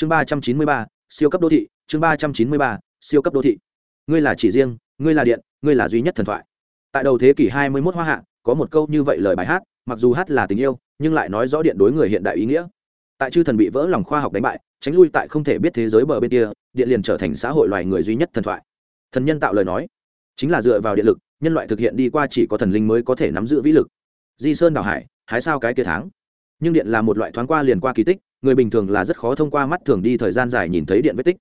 chương ba trăm chín mươi ba, siêu cấp đô thị, chương ba trăm chín mươi ba, siêu cấp đô thị. Ngươi là chỉ riêng, ngươi là điện, ngươi là duy nhất thần thoại. Tại đầu thế kỷ hai mươi 21 hoa hạ, có một câu như vậy lời bài hát, mặc dù hát là tình yêu, nhưng lại nói rõ điện đối người hiện đại ý nghĩa. Tại chư thần bị vỡ lòng khoa học đánh bại, tránh lui tại không thể biết thế giới bờ bên kia, điện liền trở thành xã hội loài người duy nhất thần thoại. Thần nhân tạo lời nói, chính là dựa vào điện lực, nhân loại thực hiện đi qua chỉ có thần linh mới có thể nắm giữ vĩ lực. Di sơn đảo hải, hái sao cái kia tháng. Nhưng điện là một loại thoáng qua liền qua kỳ tích người bình thường là rất khó thông qua mắt thường đi thời gian dài nhìn thấy điện vết tích.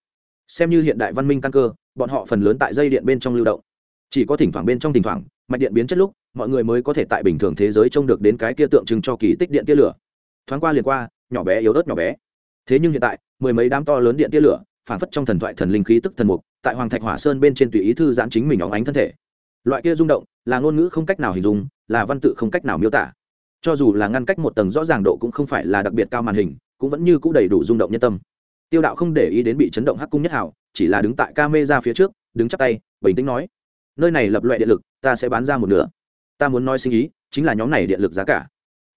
Xem như hiện đại văn minh căn cơ, bọn họ phần lớn tại dây điện bên trong lưu động. Chỉ có thỉnh thoảng bên trong thỉnh thoảng, mạch điện biến chất lúc, mọi người mới có thể tại bình thường thế giới trông được đến cái kia tượng trưng cho kỳ tích điện tia lửa. Thoáng qua liền qua, nhỏ bé yếu ớt nhỏ bé. Thế nhưng hiện tại, mười mấy đám to lớn điện tia lửa phản phất trong thần thoại thần linh khí tức thần mục, tại hoàng thạch hỏa sơn bên trên tùy ý thư giãn chính mình óng ánh thân thể. Loại kia rung động, là ngôn ngữ không cách nào hình dung, là văn tự không cách nào miêu tả. Cho dù là ngăn cách một tầng rõ ràng độ cũng không phải là đặc biệt cao màn hình cũng vẫn như c ũ đầy đủ rung động nhân tâm. Tiêu đạo không để ý đến bị chấn động hắc cung nhất hảo, chỉ là đứng tại ca mê ra phía trước, đứng chắp tay, bình tĩnh nói, nơi này lập loại điện lực, ta sẽ bán ra một nửa. Ta muốn nói sinh ý, chính là nhóm này điện lực giá cả.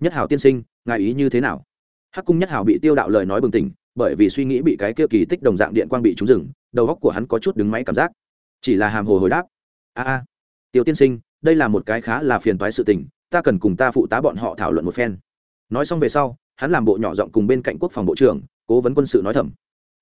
Nhất hảo tiên sinh, ngài ý như thế nào? Hắc cung nhất hảo bị tiêu đạo lời nói bừng tỉnh, bởi vì suy nghĩ bị cái kia kỳ tích đồng dạng điện quang bị trúng rừng, đầu góc của hắn có chút đứng máy cảm giác. Chỉ là hàm hồ hồi đáp, a a, tiêu tiên sinh, đây là một cái khá là phiền toái sự tình, ta cần cùng ta phụ tá bọn họ thảo luận một phen. Nói xong về sau hắn làm bộ nhỏ giọng cùng bên cạnh quốc phòng bộ trưởng, cố vấn quân sự nói thầm.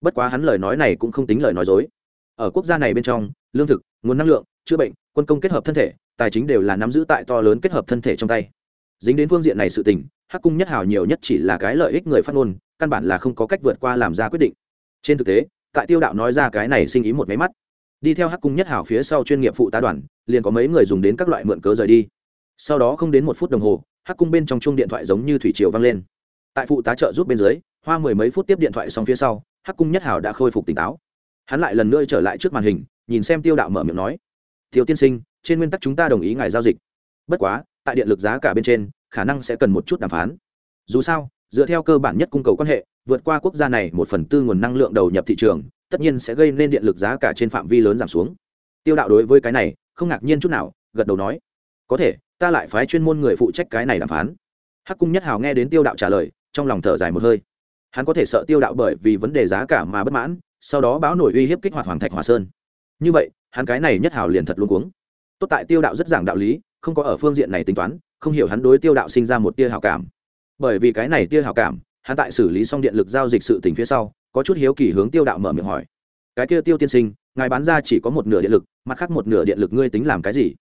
Bất quá hắn lời nói này cũng không tính lời nói dối. Ở quốc gia này bên trong, lương thực, nguồn năng lượng, chữa bệnh, quân công kết hợp thân thể, tài chính đều là nắm giữ tại to lớn kết hợp thân thể trong tay. Dính đến phương diện này sự tình, hắc cung nhất hào nhiều nhất chỉ là cái lợi ích người phát ngôn, căn bản là không có cách vượt qua làm ra quyết định. Trên thực tế, tại tiêu đạo nói ra cái này sinh ý một máy mắt. Đi theo hắc cung nhất hào phía sau chuyên nghiệp phụ tá đoàn, liền có mấy người dùng đến các loại mượn cớ rời đi. Sau đó không đến một phút đồng hồ, hắc cung bên trong chuông điện thoại giống như thủy triều vang lên tại phụ tá trợ giúp bên dưới, hoa mười mấy phút tiếp điện thoại xong phía sau, hắc cung nhất hào đã khôi phục tỉnh táo. Hắn lại lần nữa trở lại trước màn hình, nhìn xem tiêu đạo mở miệng nói, tiêu tiên sinh, trên nguyên tắc chúng ta đồng ý ngài giao dịch. Bất quá, tại điện lực giá cả bên trên, khả năng sẽ cần một chút đàm phán. Dù sao, dựa theo cơ bản nhất cung cầu quan hệ, vượt qua quốc gia này một phần tư nguồn năng lượng đầu nhập thị trường, tất nhiên sẽ gây nên điện lực giá cả trên phạm vi lớn giảm xuống. Tiêu đạo đối với cái này, không ngạc nhiên chút nào, gật đầu nói, có thể, ta lại phái chuyên môn người phụ trách cái này đàm phán. Hắc cung nhất hào nghe đến tiêu đạo trả lời trong lòng thở dài một hơi. Hắn có thể sợ tiêu đạo bởi vì vấn đề giá cả mà bất mãn, sau đó báo nổi uy hiếp kích hoạt hoàng thạch hòa sơn. Như vậy, hắn cái này nhất hào liền thật luôn cuống. Tốt tại tiêu đạo rất giảng đạo lý, không có ở phương diện này tính toán, không hiểu hắn đối tiêu đạo sinh ra một tia hào cảm. Bởi vì cái này tia hào cảm, hắn tại xử lý xong điện lực giao dịch sự tình phía sau, có chút hiếu kỳ hướng tiêu đạo mở miệng hỏi. Cái kia tiêu tiên sinh, ngài bán ra chỉ có một nửa điện lực, mặt khác một nửa điện lực ngươi tính làm cái gì?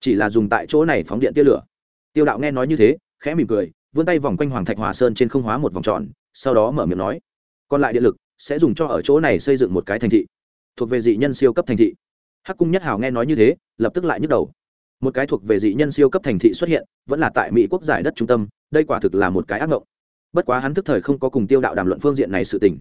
Chỉ là dùng tại chỗ này phóng điện tia lửa. Tiêu đạo nghe nói như thế, khẽ mỉm cười vươn tay vòng quanh hoàng thạch hòa sơn trên không hóa một vòng tròn, sau đó mở miệng nói, còn lại điện lực sẽ dùng cho ở chỗ này xây dựng một cái thành thị, thuộc về dị nhân siêu cấp thành thị. Hắc cung nhất hào nghe nói như thế, lập tức lại nhức đầu. Một cái thuộc về dị nhân siêu cấp thành thị xuất hiện, vẫn là tại mỹ quốc giải đất trung tâm, đây quả thực là một cái ác mộng bất quá hắn thức thời không có cùng tiêu đạo đàm luận phương diện này sự tình.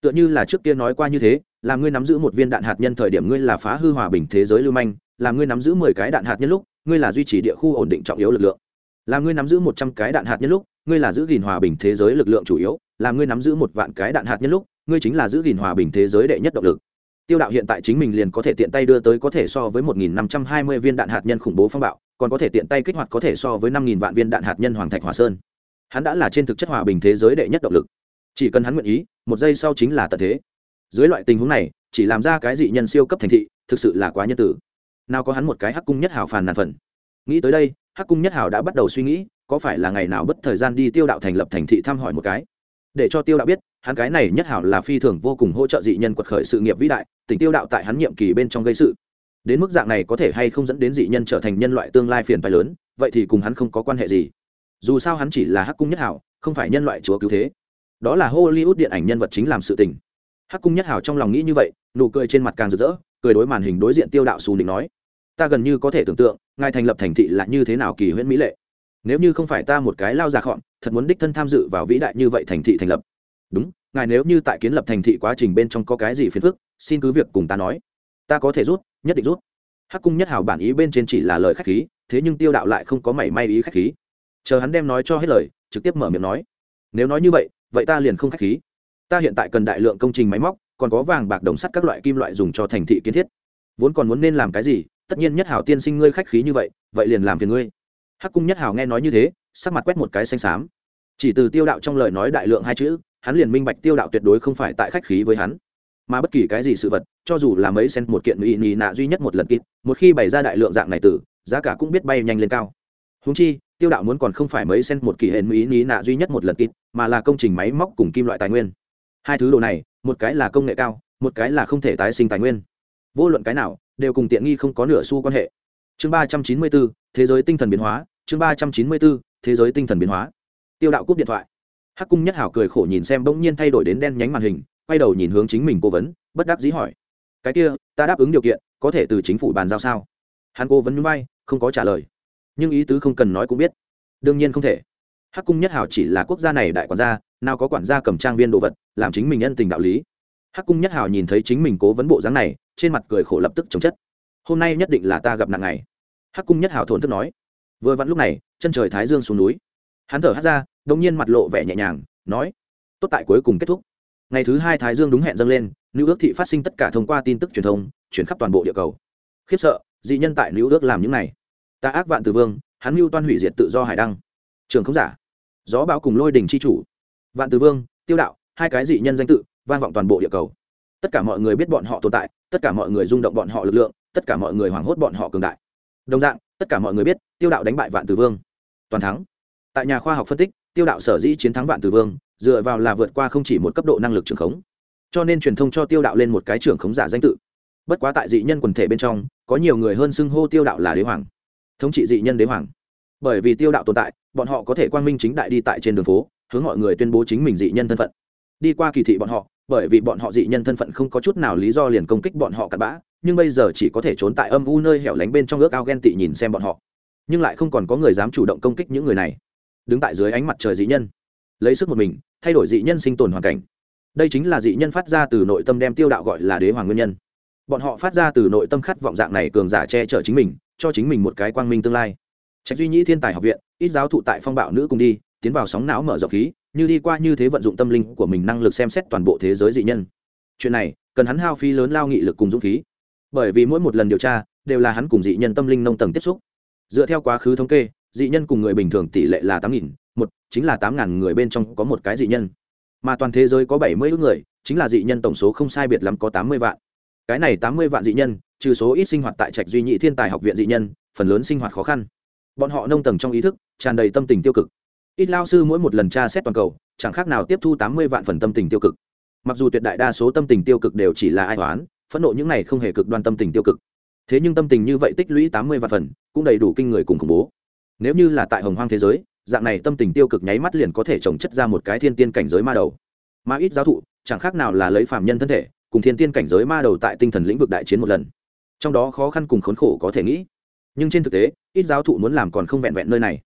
Tựa như là trước kia nói qua như thế, là ngươi nắm giữ một viên đạn hạt nhân thời điểm ngươi là phá hư hòa bình thế giới lưu manh, là ngươi nắm giữ mười cái đạn hạt nhân lúc, ngươi là duy trì địa khu ổn định trọng yếu lực lượng là ngươi nắm giữ một trăm cái đạn hạt nhân lúc, ngươi là giữ gìn hòa bình thế giới lực lượng chủ yếu, là ngươi nắm giữ một vạn cái đạn hạt nhân lúc, ngươi chính là giữ gìn hòa bình thế giới đệ nhất động lực. Tiêu đạo hiện tại chính mình liền có thể tiện tay đưa tới có thể so với một nghìn năm trăm hai mươi viên đạn hạt nhân khủng bố phong bạo, còn có thể tiện tay kích hoạt có thể so với năm nghìn vạn viên đạn hạt nhân hoàng thạch hòa sơn. Hắn đã là trên thực chất hòa bình thế giới đệ nhất động lực. Chỉ cần hắn nguyện ý, một giây sau chính là tận thế. Dưới loại tình huống này, chỉ làm ra cái dị nhân siêu cấp thành thị, thực sự là quá nhân tử. Nào có hắn một cái hắc cung nhất hào phàn nàn phần. Nghĩ tới đây hắc cung nhất hào đã bắt đầu suy nghĩ, có phải là ngày nào bất thời gian đi tiêu đạo thành lập thành thị thăm hỏi một cái. Để cho tiêu đạo biết, hắn cái này nhất hảo là phi thường vô cùng hỗ trợ dị nhân quật khởi sự nghiệp vĩ đại, tỉnh tiêu đạo tại hắn nhiệm kỳ bên trong gây sự. Đến mức dạng này có thể hay không dẫn đến dị nhân trở thành nhân loại tương lai phiền phái lớn, vậy thì cùng hắn không có quan hệ gì. Dù sao hắn chỉ là hắc cung nhất hảo không phải nhân loại chúa cứu thế. Đó là hollywood điện ảnh nhân vật chính làm sự tình. Hắc cung nhất hảo trong lòng nghĩ như vậy, nụ cười trên mặt càng rực rỡ, cười đối màn hình đối diện tiêu đạo xù định nói ta gần như có thể tưởng tượng, ngài thành lập thành thị là như thế nào kỳ huyễn mỹ lệ. Nếu như không phải ta một cái lao già khọn, thật muốn đích thân tham dự vào vĩ đại như vậy thành thị thành lập. Đúng, ngài nếu như tại kiến lập thành thị quá trình bên trong có cái gì phiền phức, xin cứ việc cùng ta nói. Ta có thể rút, nhất định rút. Hắc cung nhất hảo bản ý bên trên chỉ là lời khách khí, thế nhưng tiêu đạo lại không có mảy may ý khách khí. Chờ hắn đem nói cho hết lời, trực tiếp mở miệng nói. Nếu nói như vậy vậy ta liền không khách khí. Ta hiện tại cần đại lượng công trình máy móc, còn có vàng bạc đồng sắt các loại kim loại dùng cho thành thị kiến thiết. Vốn còn muốn nên làm cái gì tất nhiên nhất hảo tiên sinh ngươi khách khí như vậy vậy liền làm phiền ngươi. Hắc cung nhất hảo nghe nói như thế, sắc mặt quét một cái xanh xám. Chỉ từ tiêu đạo trong lời nói đại lượng hai chữ, hắn liền minh bạch tiêu đạo tuyệt đối không phải tại khách khí với hắn. Mà bất kỳ cái gì sự vật, cho dù là mấy cent một kiện mỹ nì nạ duy nhất một lần kịp, một khi bày ra đại lượng dạng này tử, giá cả cũng biết bay nhanh lên cao. Húng chi, tiêu đạo muốn còn không phải mấy cent một kỳ hệ mỹ nì nạ duy nhất một lần kịp, mà là công trình máy móc cùng kim loại tài nguyên. Hai thứ đồ này, một cái là công nghệ cao, một cái là không thể tái sinh tài nguyên. Vô luận cái nào đều cùng tiện nghi không có nửa xu quan hệ. Chương ba trăm chín mươi bốn, thế giới tinh thần biến hóa, chương ba trăm chín mươi bốn, thế giới tinh thần biến hóa. Tiêu đạo cúp điện thoại. Hắc cung nhất hảo cười khổ nhìn xem bỗng nhiên thay đổi đến đen nhánh màn hình, quay đầu nhìn hướng chính mình cố vấn, bất đắc dĩ hỏi. Cái kia, ta đáp ứng điều kiện, có thể từ chính phủ bàn giao sao? Hắn cố vấn núi bay không có trả lời. Nhưng ý tứ không cần nói cũng biết. Đương nhiên không thể. Hắc cung nhất hảo chỉ là quốc gia này đại quản gia, nào có quản gia cầm trang viên đồ vật, làm chính mình nhân tình đạo lý hắc cung nhất Hào nhìn thấy chính mình cố vấn bộ dáng này, trên mặt cười khổ lập tức chống chất. Hôm nay nhất định là ta gặp nặng ngày. Hắc cung nhất Hào thổn thức nói. Vừa vặn lúc này, chân trời thái dương xuống núi. Hắn thở hắt ra đông nhiên mặt lộ vẻ nhẹ nhàng, nói, tốt tại cuối cùng kết thúc. Ngày thứ hai thái dương đúng hẹn dâng lên, nữ ước thị phát sinh tất cả thông qua tin tức truyền thông, chuyển khắp toàn bộ địa cầu. Khiếp sợ, dị nhân tại nữ ước làm những này. Ta ác vạn từ vương, hắn mưu toan hủy diệt tự do hải đăng. Trường không giả. Gió bão cùng lôi đình c h i chủ. Vạn từ vương, tiêu đạo, hai cái dị nhân danh tự vang vọng toàn bộ địa cầu. Tất cả mọi người biết bọn họ tồn tại, tất cả mọi người rung động bọn họ lực lượng, tất cả mọi người hoảng hốt bọn họ cường đại. Đồng dạng, tất cả mọi người biết, tiêu đạo đánh bại vạn từ vương. Toàn thắng. Tại nhà khoa học phân tích, tiêu đạo sở dĩ chiến thắng vạn từ vương, dựa vào là vượt qua không chỉ một cấp độ năng lực trưởng khống. Cho nên truyền thông cho tiêu đạo lên một cái trưởng khống giả danh tự. Bất quá tại dị nhân quần thể bên trong, có nhiều người hơn xưng hô tiêu đạo là đế hoàng. Thống trị dị nhân đế hoàng. Bởi vì tiêu đạo tồn tại, bọn họ có thể quang minh chính đại đi tại trên đường phố, hướng mọi người tuyên bố chính mình dị nhân thân phận. Đi qua kỳ thị bọn họ bởi vì bọn họ dị nhân thân phận không có chút nào lý do liền công kích bọn họ cặn bã, nhưng bây giờ chỉ có thể trốn tại âm u nơi hẻo lánh bên trong ước ao ghen tị nhìn xem bọn họ. Nhưng lại không còn có người dám chủ động công kích những người này. Đứng tại dưới ánh mặt trời dị nhân. Lấy sức một mình, thay đổi dị nhân sinh tồn hoàn cảnh. Đây chính là dị nhân phát ra từ nội tâm đem tiêu đạo gọi là đế hoàng nguyên nhân. Bọn họ phát ra từ nội tâm khát vọng dạng này cường giả che chở chính mình, cho chính mình một cái quang minh tương lai. Trạch duy nhĩ thiên tài học viện, ít giáo thụ tại phong bạo nữ cùng đi tiến vào sóng não mở rộng khí, như đi qua như thế vận dụng tâm linh của mình năng lực xem xét toàn bộ thế giới dị nhân. Chuyện này, cần hắn hao phí lớn lao nghị lực cùng dũng khí. Bởi vì mỗi một lần điều tra, đều là hắn cùng dị nhân tâm linh nông tầng tiếp xúc. Dựa theo quá khứ thống kê, dị nhân cùng người bình thường tỷ lệ là tám nghìn, một, chính là tám ngàn người bên trong có một cái dị nhân. Mà toàn thế giới có bảy mươi ước người, chính là dị nhân tổng số không sai biệt lắm có tám mươi vạn. Cái này tám mươi vạn dị nhân, trừ số ít sinh hoạt tại trạch duy nhị thiên tài học viện dị nhân, phần lớn sinh hoạt khó khăn. Bọn họ nông tầng trong ý thức, tràn đầy tâm tình tiêu cực ít lao sư mỗi một lần tra xét toàn cầu, chẳng khác nào tiếp thu tám mươi vạn phần tâm tình tiêu cực. Mặc dù tuyệt đại đa số tâm tình tiêu cực đều chỉ là ai toán, phẫn nộ những này không hề cực đoan tâm tình tiêu cực. Thế nhưng tâm tình như vậy tích lũy tám mươi vạn phần, cũng đầy đủ kinh người cùng khủng bố. Nếu như là tại hồng hoang thế giới, dạng này tâm tình tiêu cực nháy mắt liền có thể trồng chất ra một cái thiên tiên cảnh giới ma đầu. Mà ít giáo thụ, chẳng khác nào là lấy phạm nhân thân thể, cùng thiên tiên cảnh giới ma đầu tại tinh thần lĩnh vực đại chiến một lần. Trong đó khó khăn cùng khốn khổ có thể nghĩ. Nhưng trên thực tế, ít giáo thụ muốn làm còn không vẹn vẹn nơi này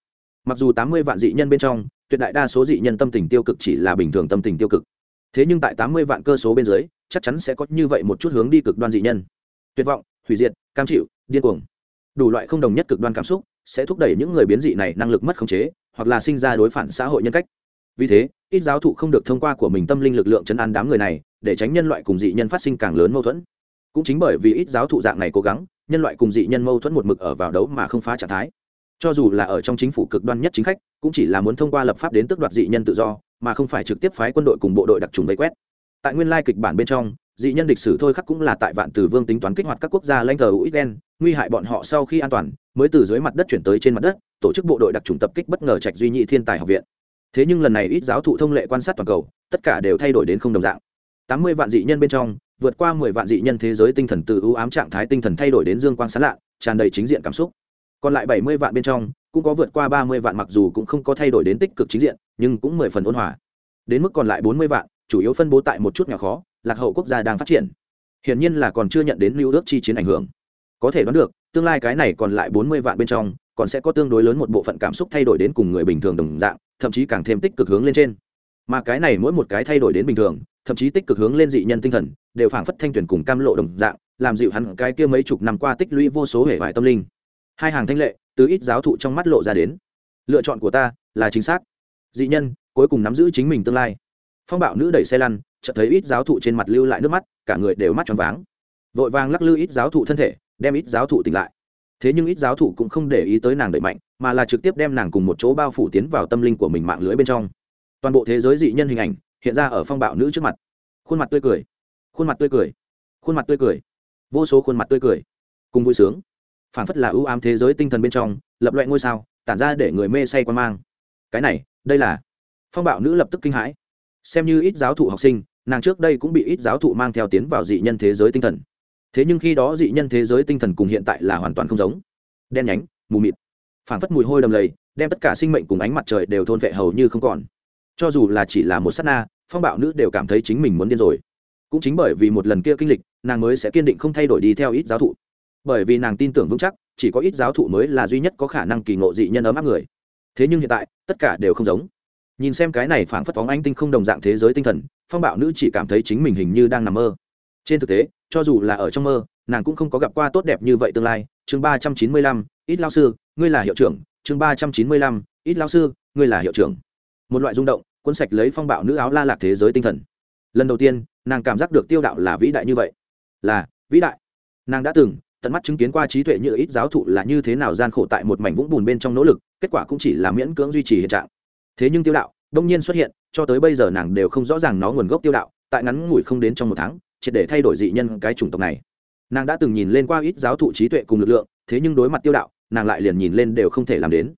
mặc dù tám mươi vạn dị nhân bên trong, tuyệt đại đa số dị nhân tâm tình tiêu cực chỉ là bình thường tâm tình tiêu cực. Thế nhưng tại tám mươi vạn cơ số bên dưới, chắc chắn sẽ có như vậy một chút hướng đi cực đoan dị nhân. Tuyệt vọng, hủy diệt, cam chịu, điên cuồng. Đủ loại không đồng nhất cực đoan cảm xúc sẽ thúc đẩy những người biến dị này năng lực mất khống chế, hoặc là sinh ra đối phản xã hội nhân cách. Vì thế, ít giáo thụ không được thông qua của mình tâm linh lực lượng chấn an đám người này, để tránh nhân loại cùng dị nhân phát sinh càng lớn mâu thuẫn. Cũng chính bởi vì ít giáo thụ dạng này cố gắng, nhân loại cùng dị nhân mâu thuẫn một mực ở vào đấu mà không phá trạng thái cho dù là ở trong chính phủ cực đoan nhất chính khách, cũng chỉ là muốn thông qua lập pháp đến tước đoạt dị nhân tự do, mà không phải trực tiếp phái quân đội cùng bộ đội đặc trùng vây quét. Tại nguyên lai kịch bản bên trong, dị nhân lịch sử thôi khắc cũng là tại vạn tử vương tính toán kích hoạt các quốc gia lãnh thờ hữu đen nguy hại bọn họ sau khi an toàn, mới từ dưới mặt đất chuyển tới trên mặt đất, tổ chức bộ đội đặc trùng tập kích bất ngờ trạch duy nhị thiên tài học viện. Thế nhưng lần này ít giáo thụ thông lệ quan sát toàn cầu, tất cả đều thay đổi đến không đồng dạng. Tám mươi vạn dị nhân bên trong, vượt qua mười vạn dị nhân thế giới tinh thần từ ưu ám trạng thái tinh thần thay đổi đến dương quang sán lạ, tràn đầy chính diện cảm xúc còn lại bảy mươi vạn bên trong, cũng có vượt qua ba mươi vạn mặc dù cũng không có thay đổi đến tích cực chính diện, nhưng cũng mười phần ôn hòa. Đến mức còn lại bốn mươi vạn, chủ yếu phân bố tại một chút nhỏ khó, lạc hậu quốc gia đang phát triển. Hiển nhiên là còn chưa nhận đến lưu ước chi chiến ảnh hưởng. Có thể đoán được, tương lai cái này còn lại bốn mươi vạn bên trong, còn sẽ có tương đối lớn một bộ phận cảm xúc thay đổi đến cùng người bình thường đồng dạng, thậm chí càng thêm tích cực hướng lên trên. Mà cái này mỗi một cái thay đổi đến bình thường, thậm chí tích cực hướng lên dị nhân tinh thần, đều phảng phất thanh tuyển cùng cam lộ đồng dạng, làm dịu hắn cái kia mấy chục năm qua tích lũy vô số hệ vải tâm linh hai hàng thanh lệ, từ ít giáo thụ trong mắt lộ ra đến. Lựa chọn của ta là chính xác. Dị nhân, cuối cùng nắm giữ chính mình tương lai. Phong bạo nữ đẩy xe lăn, chợt thấy ít giáo thụ trên mặt lưu lại nước mắt, cả người đều mắt tròn váng. Vội vàng lắc lư ít giáo thụ thân thể, đem ít giáo thụ tỉnh lại. Thế nhưng ít giáo thụ cũng không để ý tới nàng đẩy mạnh, mà là trực tiếp đem nàng cùng một chỗ bao phủ tiến vào tâm linh của mình mạng lưới bên trong. Toàn bộ thế giới dị nhân hình ảnh hiện ra ở phong bạo nữ trước mặt. Khuôn mặt tươi cười, khuôn mặt tươi cười, khuôn mặt tươi cười, vô số khuôn mặt tươi cười, cùng vui sướng phảng phất là ưu ám thế giới tinh thần bên trong, lập loại ngôi sao, tản ra để người mê say quan mang. Cái này, đây là phong bạo nữ lập tức kinh hãi. Xem như ít giáo thụ học sinh, nàng trước đây cũng bị ít giáo thụ mang theo tiến vào dị nhân thế giới tinh thần. Thế nhưng khi đó dị nhân thế giới tinh thần cùng hiện tại là hoàn toàn không giống. Đen nhánh, mù mịt, phảng phất mùi hôi đầm lầy, đem tất cả sinh mệnh cùng ánh mặt trời đều thôn vệ hầu như không còn. Cho dù là chỉ là một s á t na, phong bạo nữ đều cảm thấy chính mình muốn điên rồi. Cũng chính bởi vì một lần kia kinh lịch, nàng mới sẽ kiên định không thay đổi đi theo ít giáo thụ bởi vì nàng tin tưởng vững chắc, chỉ có ít giáo thụ mới là duy nhất có khả năng kỳ ngộ dị nhân ấm áp người. Thế nhưng hiện tại, tất cả đều không giống. Nhìn xem cái này phảng phất phóng anh tinh không đồng dạng thế giới tinh thần, phong bạo nữ chỉ cảm thấy chính mình hình như đang nằm mơ. Trên thực tế, cho dù là ở trong mơ, nàng cũng không có gặp qua tốt đẹp như vậy tương lai. Chương ba trăm chín mươi lăm, ít lao sư, ngươi là hiệu trưởng. Chương ba trăm chín mươi lăm, ít lao sư, ngươi là hiệu trưởng. Một loại rung động, cuốn sạch lấy phong bạo nữ áo la lạc thế giới tinh thần. Lần đầu tiên, nàng cảm giác được tiêu đạo là vĩ đại như vậy. Là, vĩ đại. Nàng đã từng tận mắt chứng kiến qua trí tuệ như ít giáo thụ là như thế nào gian khổ tại một mảnh vũng bùn bên trong nỗ lực, kết quả cũng chỉ là miễn cưỡng duy trì hiện trạng. Thế nhưng tiêu đạo, đông nhiên xuất hiện, cho tới bây giờ nàng đều không rõ ràng nó nguồn gốc tiêu đạo, tại ngắn ngủi không đến trong một tháng, triệt để thay đổi dị nhân cái chủng tộc này. Nàng đã từng nhìn lên qua ít giáo thụ trí tuệ cùng lực lượng, thế nhưng đối mặt tiêu đạo, nàng lại liền nhìn lên đều không thể làm đến.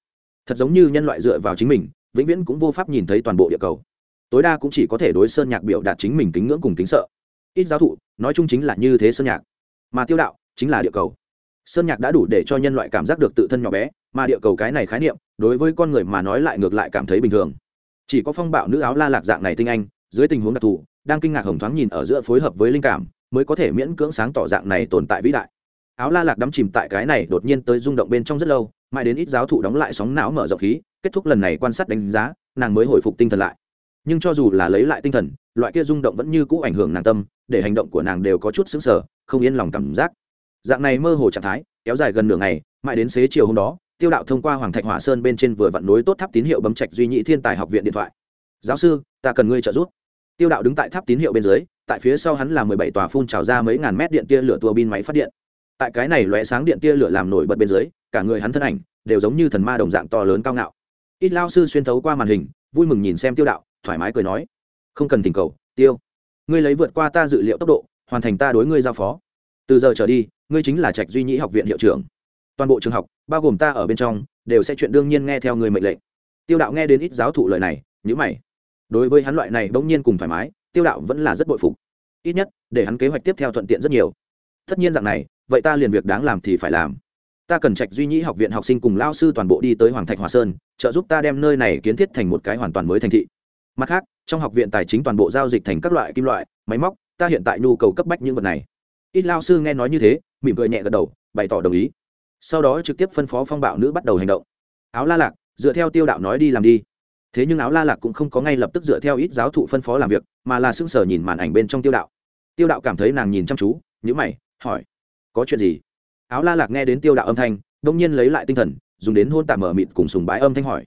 Thật giống như nhân loại dựa vào chính mình, vĩnh viễn cũng vô pháp nhìn thấy toàn bộ địa cầu. Tối đa cũng chỉ có thể đối sơn nhạc biểu đạt chính mình kính ngưỡng cùng kính sợ. Ít giáo thụ, nói chung chính là như thế sơn nhạc. Mà tiêu đạo chính là địa cầu. Sơn nhạc đã đủ để cho nhân loại cảm giác được tự thân nhỏ bé, mà địa cầu cái này khái niệm, đối với con người mà nói lại ngược lại cảm thấy bình thường. Chỉ có phong bạo nữ áo la lạc dạng này tinh anh, dưới tình huống đặc thù, đang kinh ngạc hồng thoáng nhìn ở giữa phối hợp với linh cảm, mới có thể miễn cưỡng sáng tỏ dạng này tồn tại vĩ đại. Áo la lạc đắm chìm tại cái này đột nhiên tới rung động bên trong rất lâu, mãi đến ít giáo thụ đóng lại sóng não mở rộng khí, kết thúc lần này quan sát đánh giá, nàng mới hồi phục tinh thần lại. Nhưng cho dù là lấy lại tinh thần, loại kia rung động vẫn như cũ ảnh hưởng nàng tâm, để hành động của nàng đều có chút xứng sở không yên lòng cảm giác dạng này mơ hồ trạng thái, kéo dài gần nửa ngày, mãi đến xế chiều hôm đó, tiêu đạo thông qua hoàng thạch hỏa sơn bên trên vừa vặn nối tốt tháp tín hiệu bấm trạch duy nhị thiên tài học viện điện thoại. Giáo sư, ta cần ngươi trợ giúp. Tiêu đạo đứng tại tháp tín hiệu bên dưới, tại phía sau hắn là mười bảy tòa phun trào ra mấy ngàn mét điện tia lửa tua bin máy phát điện. Tại cái này lóe sáng điện tia lửa làm nổi bật bên dưới, cả người hắn thân ảnh đều giống như thần ma đồng dạng to lớn cao ngạo. Ít lao sư xuyên thấu qua màn hình, vui mừng nhìn xem tiêu đạo, thoải mái cười nói, không cần thỉnh cầu, tiêu, ngươi lấy vượt qua ta dự liệu tốc độ, hoàn thành ta đối ngươi giao phó từ giờ trở đi, ngươi chính là trạch duy nhĩ học viện hiệu trưởng. Toàn bộ trường học, bao gồm ta ở bên trong, đều sẽ chuyện đương nhiên nghe theo người mệnh lệnh. Tiêu đạo nghe đến ít giáo thụ lời này nhữ mày. Đối với hắn loại này bỗng nhiên cùng thoải mái, tiêu đạo vẫn là rất bội phục. Ít nhất, để hắn kế hoạch tiếp theo thuận tiện rất nhiều. Tất nhiên dạng này, vậy ta liền việc đáng làm thì phải làm. Ta cần trạch duy nhĩ học viện học sinh cùng lao sư toàn bộ đi tới hoàng thạch hòa sơn, trợ giúp ta đem nơi này kiến thiết thành một cái hoàn toàn mới thành thị. Mặt khác, trong học viện tài chính toàn bộ giao dịch thành các loại kim loại, máy móc, ta hiện tại nhu cầu cấp bách những vật này ít lao sư nghe nói như thế, mỉm cười nhẹ gật đầu, bày tỏ đồng ý. Sau đó trực tiếp phân phó phong bạo nữ bắt đầu hành động. Áo la lạc, dựa theo tiêu đạo nói đi làm đi. Thế nhưng áo la lạc cũng không có ngay lập tức dựa theo ít giáo thụ phân phó làm việc, mà là sững sờ nhìn màn ảnh bên trong tiêu đạo. Tiêu đạo cảm thấy nàng nhìn chăm chú nhữ mày, hỏi, có chuyện gì? Áo la lạc nghe đến tiêu đạo âm thanh, đông nhiên lấy lại tinh thần, dùng đến hôn tạm mở mịt cùng sùng bái âm thanh hỏi,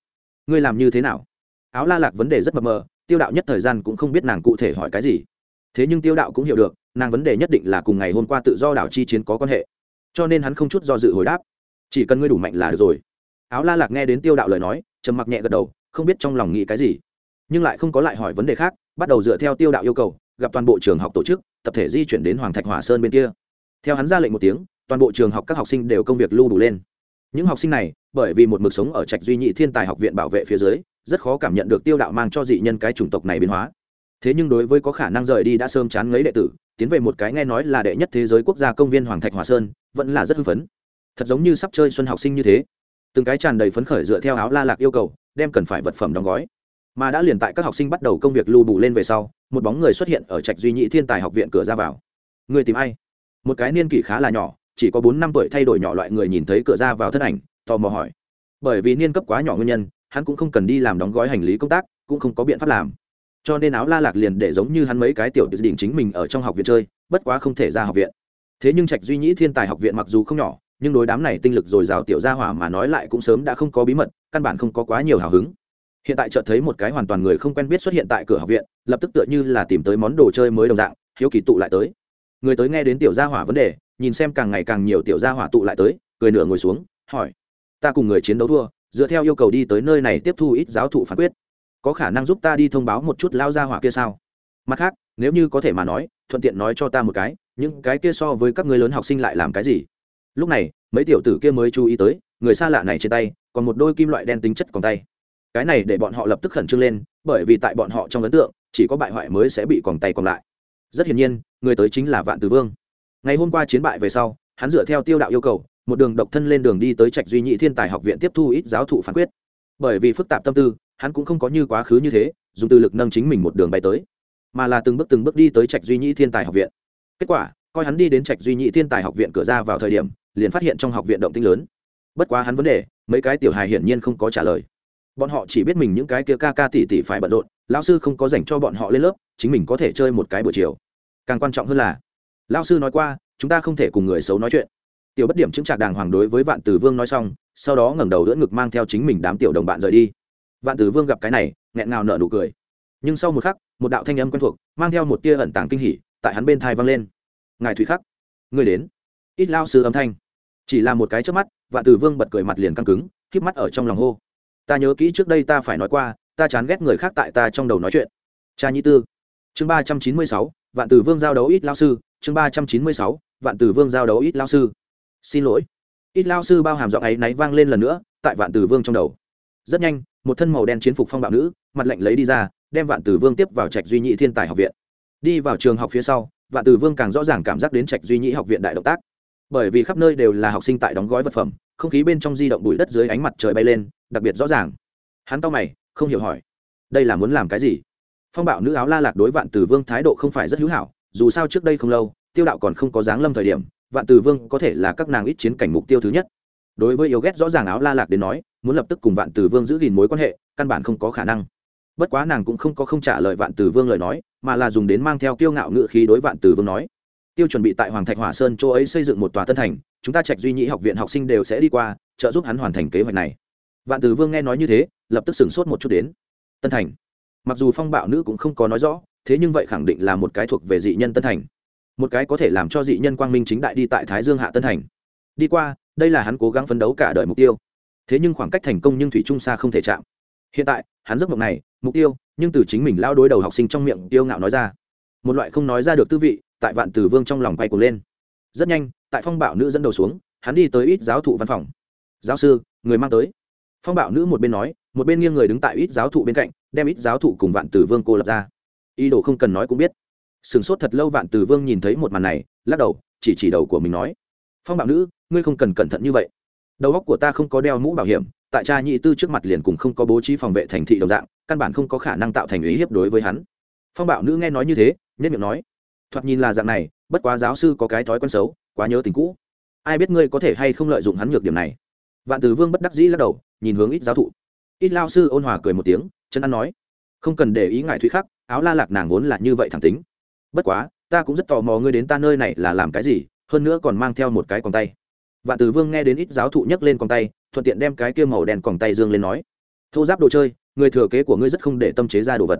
ngươi làm như thế nào? Áo la lạc vấn đề rất mập mờ, tiêu đạo nhất thời gian cũng không biết nàng cụ thể hỏi cái gì. Thế nhưng tiêu đạo cũng hiểu được nàng vấn đề nhất định là cùng ngày hôm qua tự do đảo chi chiến có quan hệ. Cho nên hắn không chút do dự hồi đáp, chỉ cần ngươi đủ mạnh là được rồi. Áo la lạc nghe đến tiêu đạo lời nói, trầm mặc nhẹ gật đầu, không biết trong lòng nghĩ cái gì. Nhưng lại không có lại hỏi vấn đề khác, bắt đầu dựa theo tiêu đạo yêu cầu, gặp toàn bộ trường học tổ chức, tập thể di chuyển đến hoàng thạch hỏa sơn bên kia. Theo hắn ra lệnh một tiếng, toàn bộ trường học các học sinh đều công việc lưu đủ lên. Những học sinh này, bởi vì một mực sống ở trạch duy nhị thiên tài học viện bảo vệ phía dưới, rất khó cảm nhận được tiêu đạo mang cho dị nhân cái chủng tộc này biến hóa. Thế nhưng đối với có khả năng rời đi đã sớm chán ngấy đệ tử tiến về một cái nghe nói là đệ nhất thế giới quốc gia công viên hoàng thạch hòa sơn, vẫn là rất hưng phấn. Thật giống như sắp chơi xuân học sinh như thế. Từng cái tràn đầy phấn khởi dựa theo áo la lạc yêu cầu, đem cần phải vật phẩm đóng gói. Mà đã liền tại các học sinh bắt đầu công việc lưu bù lên về sau, một bóng người xuất hiện ở trạch duy nhị thiên tài học viện cửa ra vào. Người tìm ai? Một cái niên kỷ khá là nhỏ, chỉ có bốn năm tuổi thay đổi nhỏ loại người nhìn thấy cửa ra vào thân ảnh, tò mò hỏi. Bởi vì niên cấp quá nhỏ nguyên nhân, hắn cũng không cần đi làm đóng gói hành lý công tác, cũng không có biện pháp làm cho nên áo la lạc liền để giống như hắn mấy cái tiểu đình chính mình ở trong học viện chơi, bất quá không thể ra học viện. Thế nhưng trạch duy nhĩ thiên tài học viện mặc dù không nhỏ, nhưng đối đám này tinh lực dồi dào tiểu gia hỏa mà nói lại cũng sớm đã không có bí mật, căn bản không có quá nhiều hào hứng. Hiện tại chợt thấy một cái hoàn toàn người không quen biết xuất hiện tại cửa học viện, lập tức tựa như là tìm tới món đồ chơi mới đồng dạng, hiếu kỳ tụ lại tới. Người tới nghe đến tiểu gia hỏa vấn đề, nhìn xem càng ngày càng nhiều tiểu gia hỏa tụ lại tới, cười nửa ngồi xuống, hỏi, ta cùng người chiến đấu thua, dựa theo yêu cầu đi tới nơi này tiếp thu ít giáo thụ phán quyết có khả năng giúp ta đi thông báo một chút lao ra hỏa kia sao? Mặt khác, nếu như có thể mà nói, thuận tiện nói cho ta một cái, những cái kia so với các người lớn học sinh lại làm cái gì? Lúc này, mấy tiểu tử kia mới chú ý tới, người xa lạ này trên tay, còn một đôi kim loại đen tính chất còn tay. Cái này để bọn họ lập tức khẩn trương lên, bởi vì tại bọn họ trong ấn tượng, chỉ có bại hoại mới sẽ bị còn tay còn lại. Rất hiển nhiên, người tới chính là vạn tử vương. Ngày hôm qua chiến bại về sau, hắn dựa theo tiêu đạo yêu cầu, một đường độc thân lên đường đi tới trạch duy nhị thiên tài học viện tiếp thu ít giáo thụ phán quyết. Bởi vì phức tạp tâm tư hắn cũng không có như quá khứ như thế, dùng từ lực nâng chính mình một đường bay tới, mà là từng bước từng bước đi tới trạch duy nhĩ thiên tài học viện. Kết quả, coi hắn đi đến trạch duy nhĩ thiên tài học viện cửa ra vào thời điểm, liền phát hiện trong học viện động tinh lớn. Bất quá hắn vấn đề, mấy cái tiểu hài hiển nhiên không có trả lời. Bọn họ chỉ biết mình những cái kia ca ca tỉ tỉ phải bận rộn, lão sư không có dành cho bọn họ lên lớp, chính mình có thể chơi một cái buổi chiều. Càng quan trọng hơn là, lão sư nói qua, chúng ta không thể cùng người xấu nói chuyện. Tiểu bất điểm chứng trạc đàng hoàng đối với vạn tử vương nói xong, sau đó ngẩng đầu đỡ ngực mang theo chính mình đám tiểu đồng bạn rời đi vạn tử vương gặp cái này, nghẹn ngào nở nụ cười. Nhưng sau một khắc, một đạo thanh âm quen thuộc, mang theo một tia ẩn tàng kinh hỉ, tại hắn bên thai vang lên. Ngài thủy khắc người đến. Ít lao sư âm thanh. Chỉ là một cái trước mắt, vạn tử vương bật cười mặt liền căng cứng k mắt ở trong lòng hô. Ta nhớ kỹ trước đây ta phải nói qua, ta chán ghét người khác tại ta trong đầu nói chuyện. Cha nhĩ tư. Chương ba trăm chín mươi sáu, vạn tử vương giao đấu ít lao sư. Chương ba trăm chín mươi sáu, vạn tử vương giao đấu ít lao sư. Xin lỗi. Ít lao sư bao hàm giọng ấy náy vang lên lần nữa, tại vạn tử vương trong đầu rất nhanh, một thân màu đen chiến phục phong bạo nữ, mặt lạnh lấy đi ra, đem vạn tử vương tiếp vào trạch duy nhị thiên tài học viện. Đi vào trường học phía sau, vạn tử vương càng rõ ràng cảm giác đến trạch duy nhị học viện đại động tác. Bởi vì khắp nơi đều là học sinh tại đóng gói vật phẩm, không khí bên trong di động bụi đất dưới ánh mặt trời bay lên, đặc biệt rõ ràng. Hắn to mày, không hiểu hỏi, đây là muốn làm cái gì? Phong bạo nữ áo la lạc đối vạn tử vương thái độ không phải rất hữu hảo, dù sao trước đây không lâu, tiêu đạo còn không có dáng lâm thời điểm, vạn tử vương có thể là các nàng ít chiến cảnh mục tiêu thứ nhất đối với yếu ghét rõ ràng áo la lạc đến nói, muốn lập tức cùng vạn tử vương giữ gìn mối quan hệ, căn bản không có khả năng. Bất quá nàng cũng không có không trả lời vạn tử vương lời nói, mà là dùng đến mang theo kiêu ngạo ngự khí đối vạn tử vương nói. Tiêu chuẩn bị tại hoàng thạch hỏa sơn chỗ ấy xây dựng một tòa tân thành, chúng ta trạch duy nhĩ học viện học sinh đều sẽ đi qua, trợ giúp hắn hoàn thành kế hoạch này. Vạn tử vương nghe nói như thế, lập tức sửng sốt một chút đến. Tân thành. Mặc dù phong bạo nữ cũng không có nói rõ, thế nhưng vậy khẳng định là một cái thuộc về dị nhân tân thành. Một cái có thể làm cho dị nhân quang minh chính đại đi tại thái dương hạ tân thành. Đi qua đây là hắn cố gắng phấn đấu cả đời mục tiêu. Thế nhưng khoảng cách thành công nhưng thủy trung xa không thể chạm. Hiện tại, hắn giấc mộng này, mục tiêu, nhưng từ chính mình lao đối đầu học sinh trong miệng tiêu ngạo nói ra. Một loại không nói ra được tư vị, tại vạn tử vương trong lòng quay cuồng lên. Rất nhanh, tại phong bảo nữ dẫn đầu xuống, hắn đi tới ít giáo thụ văn phòng. Giáo sư, người mang tới. Phong bảo nữ một bên nói, một bên nghiêng người đứng tại ít giáo thụ bên cạnh, đem ít giáo thụ cùng vạn tử vương cô lập ra. Ý đồ không cần nói cũng biết. Sửng sốt thật lâu vạn tử vương nhìn thấy một màn này, lắc đầu, chỉ chỉ đầu của mình nói phong bạo nữ, ngươi không cần cẩn thận như vậy. Đầu óc của ta không có đeo mũ bảo hiểm, tại cha nhị tư trước mặt liền cùng không có bố trí phòng vệ thành thị đồng dạng, căn bản không có khả năng tạo thành ý hiếp đối với hắn. Phong bạo nữ nghe nói như thế nhất miệng nói, thoạt nhìn là dạng này, bất quá giáo sư có cái thói quen xấu, quá nhớ tình cũ. Ai biết ngươi có thể hay không lợi dụng hắn nhược điểm này? Vạn tử vương bất đắc dĩ lắc đầu, nhìn hướng ít giáo thụ. Ít lao sư ôn hòa cười một tiếng chân ăn nói, không cần để ý ngại thúy khắc, áo la lạc nàng vốn là như vậy thẳng tính. Bất quá, ta cũng rất tò mò ngươi đến ta nơi này là làm cái gì hơn nữa còn mang theo một cái còng tay. Vạn tử vương nghe đến ít giáo thụ nhấc lên còng tay, thuận tiện đem cái kia màu đen còng tay dương lên nói, thô giáp đồ chơi, người thừa kế của ngươi rất không để tâm chế ra đồ vật.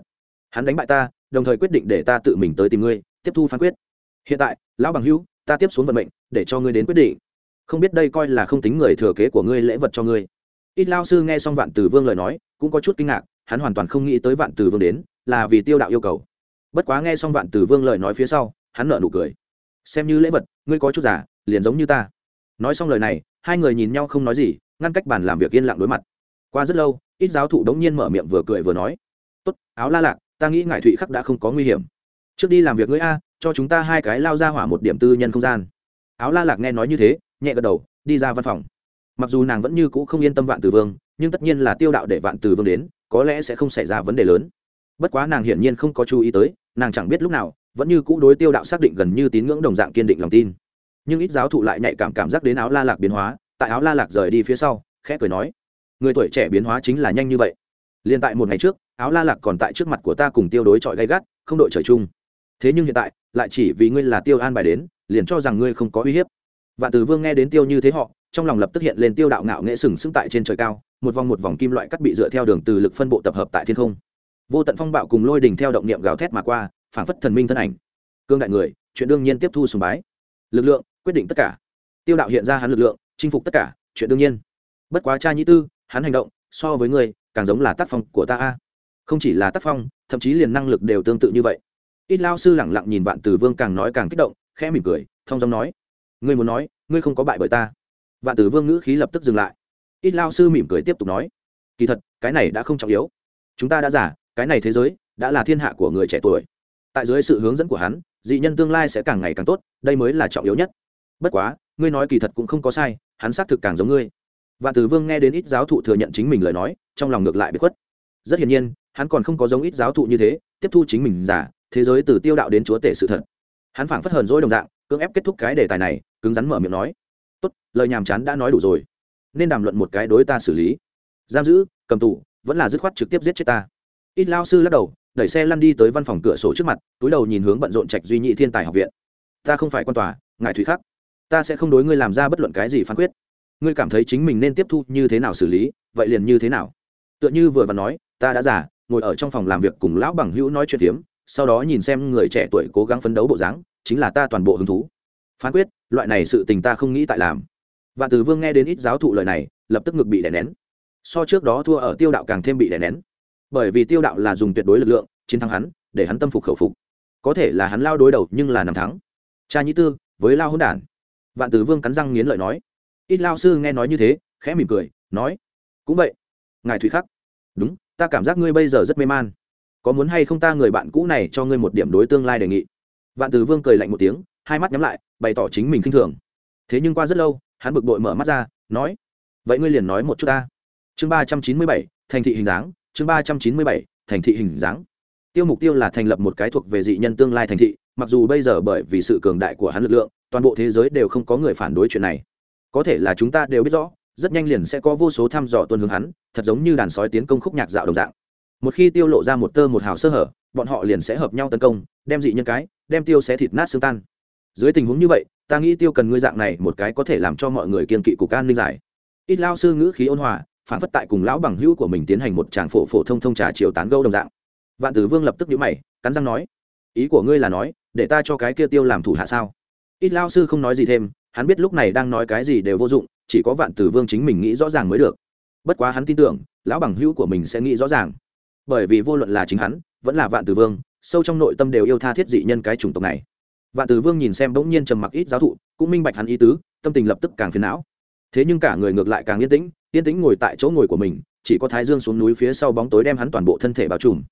Hắn đánh bại ta, đồng thời quyết định để ta tự mình tới tìm ngươi, tiếp thu phán quyết. Hiện tại, lão bằng hữu, ta tiếp xuống vận mệnh, để cho ngươi đến quyết định. Không biết đây coi là không tính người thừa kế của ngươi lễ vật cho ngươi. Ít lao sư nghe xong vạn tử vương lời nói, cũng có chút kinh ngạc, hắn hoàn toàn không nghĩ tới vạn tử vương đến, là vì tiêu đạo yêu cầu. Bất quá nghe xong vạn tử vương lời nói phía sau, hắn nợ nụ cười xem như lễ vật, ngươi có chút giả liền giống như ta. Nói xong lời này, hai người nhìn nhau không nói gì, ngăn cách bàn làm việc yên lặng đối mặt. Qua rất lâu, ít giáo thụ đống nhiên mở miệng vừa cười vừa nói, tốt, áo la lạc, ta nghĩ ngại thụy khắc đã không có nguy hiểm. Trước đi làm việc ngươi a, cho chúng ta hai cái lao ra hỏa một điểm tư nhân không gian. Áo la lạc nghe nói như thế, nhẹ gật đầu, đi ra văn phòng. Mặc dù nàng vẫn như cũ không yên tâm vạn tử vương, nhưng tất nhiên là tiêu đạo để vạn tử vương đến, có lẽ sẽ không xảy ra vấn đề lớn. Bất quá nàng hiển nhiên không có chú ý tới, nàng chẳng biết lúc nào vẫn như cũ đối tiêu đạo xác định gần như tín ngưỡng đồng dạng kiên định lòng tin. Nhưng ít giáo thụ lại nhạy cảm cảm giác đến áo la lạc biến hóa, tại áo la lạc rời đi phía sau, khẽ cười nói, người tuổi trẻ biến hóa chính là nhanh như vậy. Liền tại một ngày trước, áo la lạc còn tại trước mặt của ta cùng tiêu đối chọi gay gắt, không đội trời chung. Thế nhưng hiện tại, lại chỉ vì ngươi là tiêu an bài đến, liền cho rằng ngươi không có uy hiếp. Vạn tử vương nghe đến tiêu như thế họ, trong lòng lập tức hiện lên tiêu đạo ngạo nghệ sừng sững tại trên trời cao, một vòng một vòng kim loại cắt bị dựa theo đường từ lực phân bộ tập hợp tại thiên không. Vô tận phong bạo cùng lôi đình theo động niệm gào thét mà qua phản phất thần minh thân ảnh. Cương đại người chuyện đương nhiên tiếp thu sùng bái. Lực lượng quyết định tất cả. Tiêu đạo hiện ra hắn lực lượng chinh phục tất cả chuyện đương nhiên. Bất quá cha nhĩ tư hắn hành động so với người, càng giống là tác phong của ta a. Không chỉ là tác phong thậm chí liền năng lực đều tương tự như vậy. Ít lao sư lẳng lặng nhìn vạn tử vương càng nói càng kích động khẽ mỉm cười thông giọng nói. Ngươi muốn nói ngươi không có bại bởi ta. Vạn tử vương ngữ khí lập tức dừng lại. Ít lao sư mỉm cười tiếp tục nói. Kỳ thật cái này đã không trọng yếu. Chúng ta đã giả cái này thế giới đã là thiên hạ của người trẻ tuổi tại dưới sự hướng dẫn của hắn, dị nhân tương lai sẽ càng ngày càng tốt, đây mới là trọng yếu nhất. Bất quá, ngươi nói kỳ thật cũng không có sai, hắn xác thực càng giống ngươi. Vạn tử vương nghe đến ít giáo thụ thừa nhận chính mình lời nói, trong lòng ngược lại bị khuất. Rất hiển nhiên, hắn còn không có giống ít giáo thụ như thế, tiếp thu chính mình giả, thế giới từ tiêu đạo đến chúa tể sự thật. Hắn phảng phất hờn dỗi đồng dạng, cưỡng ép kết thúc cái đề tài này, cứng rắn mở miệng nói, tốt, lời nhàm chán đã nói đủ rồi. Nên đàm luận một cái đối ta xử lý. Giam giữ, cầm tù, vẫn là dứt khoát trực tiếp giết chết ta. Ít lao sư lắc đầu đẩy xe lăn đi tới văn phòng cửa sổ trước mặt, túi đầu nhìn hướng bận rộn trạch duy nhị thiên tài học viện. Ta không phải quan tòa, ngài thủy khắc. Ta sẽ không đối ngươi làm ra bất luận cái gì phán quyết. Ngươi cảm thấy chính mình nên tiếp thu như thế nào xử lý, vậy liền như thế nào? Tựa như vừa và nói, ta đã giả ngồi ở trong phòng làm việc cùng lão bằng hữu nói chuyện phiếm, sau đó nhìn xem người trẻ tuổi cố gắng phấn đấu bộ dáng, chính là ta toàn bộ hứng thú. Phán quyết, loại này sự tình ta không nghĩ tại làm. Và từ vương nghe đến ít giáo thụ lời này, lập tức ngực bị đè nén. So trước đó thua ở tiêu đạo càng thêm bị đè nén bởi vì tiêu đạo là dùng tuyệt đối lực lượng, chiến thắng hắn, để hắn tâm phục khẩu phục. Có thể là hắn lao đối đầu nhưng là nằm thắng. Cha nhĩ tư, với lao hôn đản. Vạn tử vương cắn răng nghiến lợi nói. Ít lao sư nghe nói như thế, khẽ mỉm cười, nói. Cũng vậy. Ngài thủy khắc. Đúng, ta cảm giác ngươi bây giờ rất mê man. Có muốn hay không ta người bạn cũ này cho ngươi một điểm đối tương lai đề nghị. Vạn tử vương cười lạnh một tiếng, hai mắt nhắm lại, bày tỏ chính mình k i n h thường. Thế nhưng qua rất lâu, hắn bực bội mở mắt ra, nói. Vậy ngươi liền nói một chút ta. Chương ba trăm chín mươi bảy, thành thị hình dáng chương ba trăm chín mươi bảy, thành thị hình dáng. Tiêu mục tiêu là thành lập một cái thuộc về dị nhân tương lai thành thị, mặc dù bây giờ bởi vì sự cường đại của hắn lực lượng, toàn bộ thế giới đều không có người phản đối chuyện này. Có thể là chúng ta đều biết rõ, rất nhanh liền sẽ có vô số thăm dò tuân hướng hắn, thật giống như đàn sói tiến công khúc nhạc dạo đồng dạng. Một khi tiêu lộ ra một tơ một hào sơ hở, bọn họ liền sẽ hợp nhau tấn công, đem dị nhân cái, đem tiêu xé thịt nát xương tan. Dưới tình huống như vậy, ta nghĩ tiêu cần ngươi dạng này một cái có thể làm cho mọi người kiên kỵ cục an ninh giải. Ít lao sư ngữ khí ôn hòa phản phất tại cùng lão bằng hữu của mình tiến hành một tràng phổ phổ thông thông trà chiều tán gâu đồng dạng. Vạn tử vương lập tức nhíu mày, cắn răng nói, ý của ngươi là nói, để ta cho cái kia tiêu làm thủ hạ sao? Ít lao sư không nói gì thêm, hắn biết lúc này đang nói cái gì đều vô dụng, chỉ có vạn tử vương chính mình nghĩ rõ ràng mới được. Bất quá hắn tin tưởng, lão bằng hữu của mình sẽ nghĩ rõ ràng. Bởi vì vô luận là chính hắn, vẫn là vạn tử vương, sâu trong nội tâm đều yêu tha thiết dị nhân cái chủng tộc này. Vạn tử vương nhìn xem bỗng nhiên trầm mặc ít giáo thụ, cũng minh bạch hắn ý tứ, tâm tình lập tức càng phiền não. Thế nhưng cả người ngược lại càng yên tĩnh yên tĩnh ngồi tại chỗ ngồi của mình, chỉ có thái dương xuống núi phía sau bóng tối đem hắn toàn bộ thân thể bao trùm.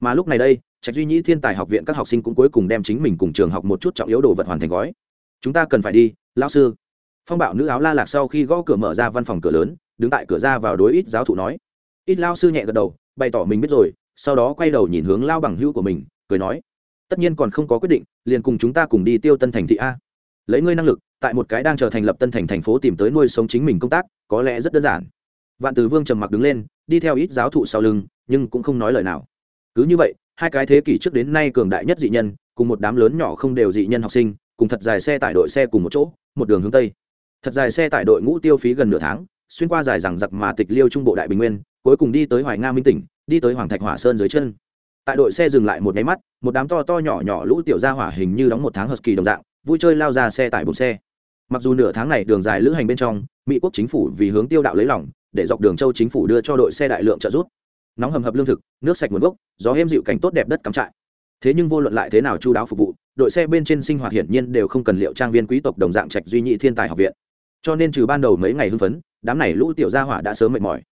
Mà lúc này đây, trạch duy nhĩ thiên tài học viện các học sinh cũng cuối cùng đem chính mình cùng trường học một chút trọng yếu đồ vật hoàn thành gói. Chúng ta cần phải đi, lão sư. Phong Bảo nữ áo la lạc sau khi gõ cửa mở ra văn phòng cửa lớn, đứng tại cửa ra vào đối ít giáo thụ nói. Ít lao sư nhẹ gật đầu, bày tỏ mình biết rồi, sau đó quay đầu nhìn hướng lao bằng hữu của mình, cười nói. Tất nhiên còn không có quyết định, liền cùng chúng ta cùng đi tiêu tân thành thị a. Lấy ngươi năng lực tại một cái đang trở thành lập tân thành thành phố tìm tới nuôi sống chính mình công tác, có lẽ rất đơn giản. Vạn từ vương trầm mặc đứng lên, đi theo ít giáo thụ sau lưng, nhưng cũng không nói lời nào. Cứ như vậy, hai cái thế kỷ trước đến nay cường đại nhất dị nhân, cùng một đám lớn nhỏ không đều dị nhân học sinh, cùng thật dài xe tải đội xe cùng một chỗ, một đường hướng tây. Thật dài xe tải đội ngũ tiêu phí gần nửa tháng, xuyên qua dài rằng giặc mà tịch liêu trung bộ đại bình nguyên, cuối cùng đi tới hoài nga minh tỉnh, đi tới hoàng thạch hỏa sơn dưới chân. Tại đội xe dừng lại một nháy mắt, một đám to to nhỏ nhỏ lũ tiểu ra hỏa hình như đóng một tháng husky đồng dạng, vui chơi lao ra xe tải bồn xe mặc dù nửa tháng này đường dài lữ hành bên trong, mỹ quốc chính phủ vì hướng tiêu đạo lấy lỏng để dọc đường châu chính phủ đưa cho đội xe đại lượng trợ giúp. Nóng hầm hập lương thực, nước sạch nguồn gốc, gió êm dịu cảnh tốt đẹp đất cắm trại. Thế nhưng vô luận lại thế nào chu đáo phục vụ, đội xe bên trên sinh hoạt hiển nhiên đều không cần liệu trang viên quý tộc đồng dạng trạch duy nhị thiên tài học viện. Cho nên trừ ban đầu mấy ngày hưng phấn, đám này lũ tiểu gia hỏa đã sớm mệt mỏi.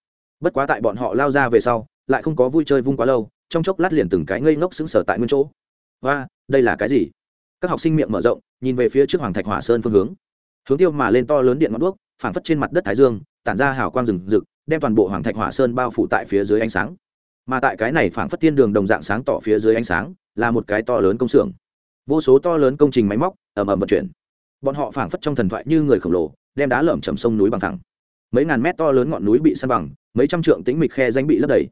Bất quá tại bọn họ lao ra về sau, lại không có vui chơi vung quá lâu, trong chốc lát liền từng cái ngây ngốc sững sờ tại nguyên chỗ. Và đây là cái gì? Các học sinh miệng mở rộng, nhìn về phía trước hoàng thạch hỏa sơn phương hướng hướng tiêu mà lên to lớn điện ngọn đuốc, phảng phất trên mặt đất thái dương, tản ra hào quang rừng rực, đem toàn bộ hoàng thạch hỏa sơn bao phủ tại phía dưới ánh sáng. Mà tại cái này phảng phất thiên đường đồng dạng sáng tỏ phía dưới ánh sáng, là một cái to lớn công xưởng. Vô số to lớn công trình máy móc, ầm ầm vận chuyển. Bọn họ phảng phất trong thần thoại như người khổng lồ, đem đá lởm chầm sông núi bằng thẳng. Mấy ngàn mét to lớn ngọn núi bị san bằng, mấy trăm trượng tính mịch khe danh bị lấp đầy.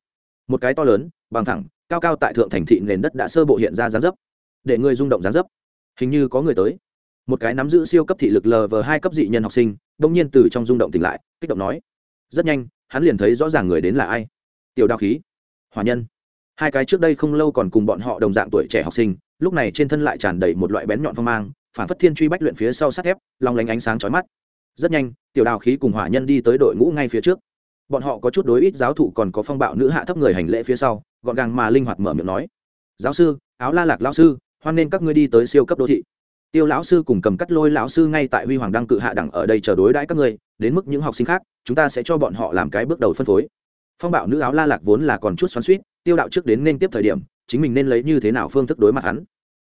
Một cái to lớn, bằng thẳng, cao cao tại thượng thành thị nền đất đã sơ bộ hiện ra giá dấp. Để người rung động giá dấp. Hình như có người tới một cái nắm giữ siêu cấp thị lực lv hai cấp dị nhân học sinh đông nhiên từ trong rung động tỉnh lại, kích động nói, rất nhanh, hắn liền thấy rõ ràng người đến là ai. Tiểu đao khí hòa nhân. Hai cái trước đây không lâu còn cùng bọn họ đồng dạng tuổi trẻ học sinh, lúc này trên thân lại tràn đầy một loại bén nhọn phong mang, phản phất thiên truy bách luyện phía sau sắt thép, long lánh ánh sáng chói mắt. Rất nhanh, tiểu đào khí cùng hỏa nhân đi tới đội ngũ ngay phía trước. Bọn họ có chút đối ít giáo thụ còn có phong bạo nữ hạ thấp người hành lễ phía sau, gọn gàng mà linh hoạt mở miệng nói, giáo sư, áo la lạc lao sư, hoan nên các ngươi đi tới siêu cấp đô thị tiêu lão sư cùng cầm cắt lôi lão sư ngay tại huy hoàng đăng cự hạ đẳng ở đây chờ đối đãi các ngươi, đến mức những học sinh khác, chúng ta sẽ cho bọn họ làm cái bước đầu phân phối. Phong Bảo nữ áo la lạc vốn là còn chút xoắn suýt tiêu đạo trước đến nên tiếp thời điểm, chính mình nên lấy như thế nào phương thức đối mặt hắn.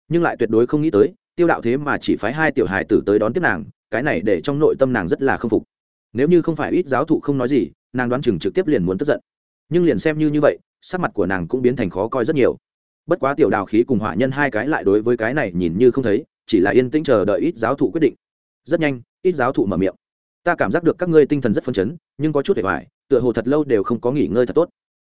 Nhưng lại tuyệt đối không nghĩ tới, tiêu đạo thế mà chỉ phái hai tiểu hài tử tới đón tiếp nàng, cái này để trong nội tâm nàng rất là k phục. Nếu như không phải ít giáo thụ không nói gì, nàng đoán chừng trực tiếp liền muốn tức giận. Nhưng liền xem như như vậy, sắc mặt của nàng cũng biến thành khó coi rất nhiều. Bất quá tiểu đào khí cùng hỏa nhân hai cái lại đối với cái này nhìn như không thấy chỉ là yên tĩnh chờ đợi ít giáo thụ quyết định. Rất nhanh, ít giáo thụ mở miệng. Ta cảm giác được các ngươi tinh thần rất phân chấn, nhưng có chút để hoài, tựa hồ thật lâu đều không có nghỉ ngơi thật tốt.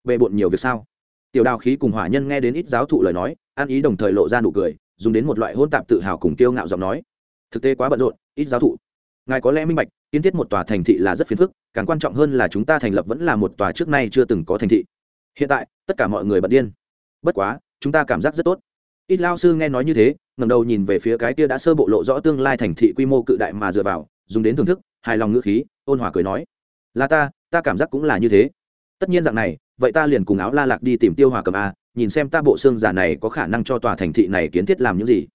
Về bộn nhiều việc sao? Tiểu đào khí cùng hỏa nhân nghe đến ít giáo thụ lời nói ăn ý đồng thời lộ ra nụ cười, dùng đến một loại hôn tạp tự hào cùng kiêu ngạo giọng nói. Thực tế quá bận rộn, ít giáo thụ. Ngài có lẽ minh bạch, kiến thiết một tòa thành thị là rất phiền phức, càng quan trọng hơn là chúng ta thành lập vẫn là một tòa trước nay chưa từng có thành thị. Hiện tại, tất cả mọi người bận điên. Bất quá, chúng ta cảm giác rất tốt ít lao sư nghe nói như thế ngầm đầu nhìn về phía cái kia đã sơ bộ lộ rõ tương lai thành thị quy mô cự đại mà dựa vào, dùng đến thưởng thức, hài lòng ngữ khí, ôn hòa cười nói, là ta ta cảm giác cũng là như thế. Tất nhiên dạng này, vậy ta liền cùng áo la lạc đi tìm tiêu hòa cầm a, nhìn xem ta bộ xương giả này có khả năng cho tòa thành thị này kiến thiết làm những gì.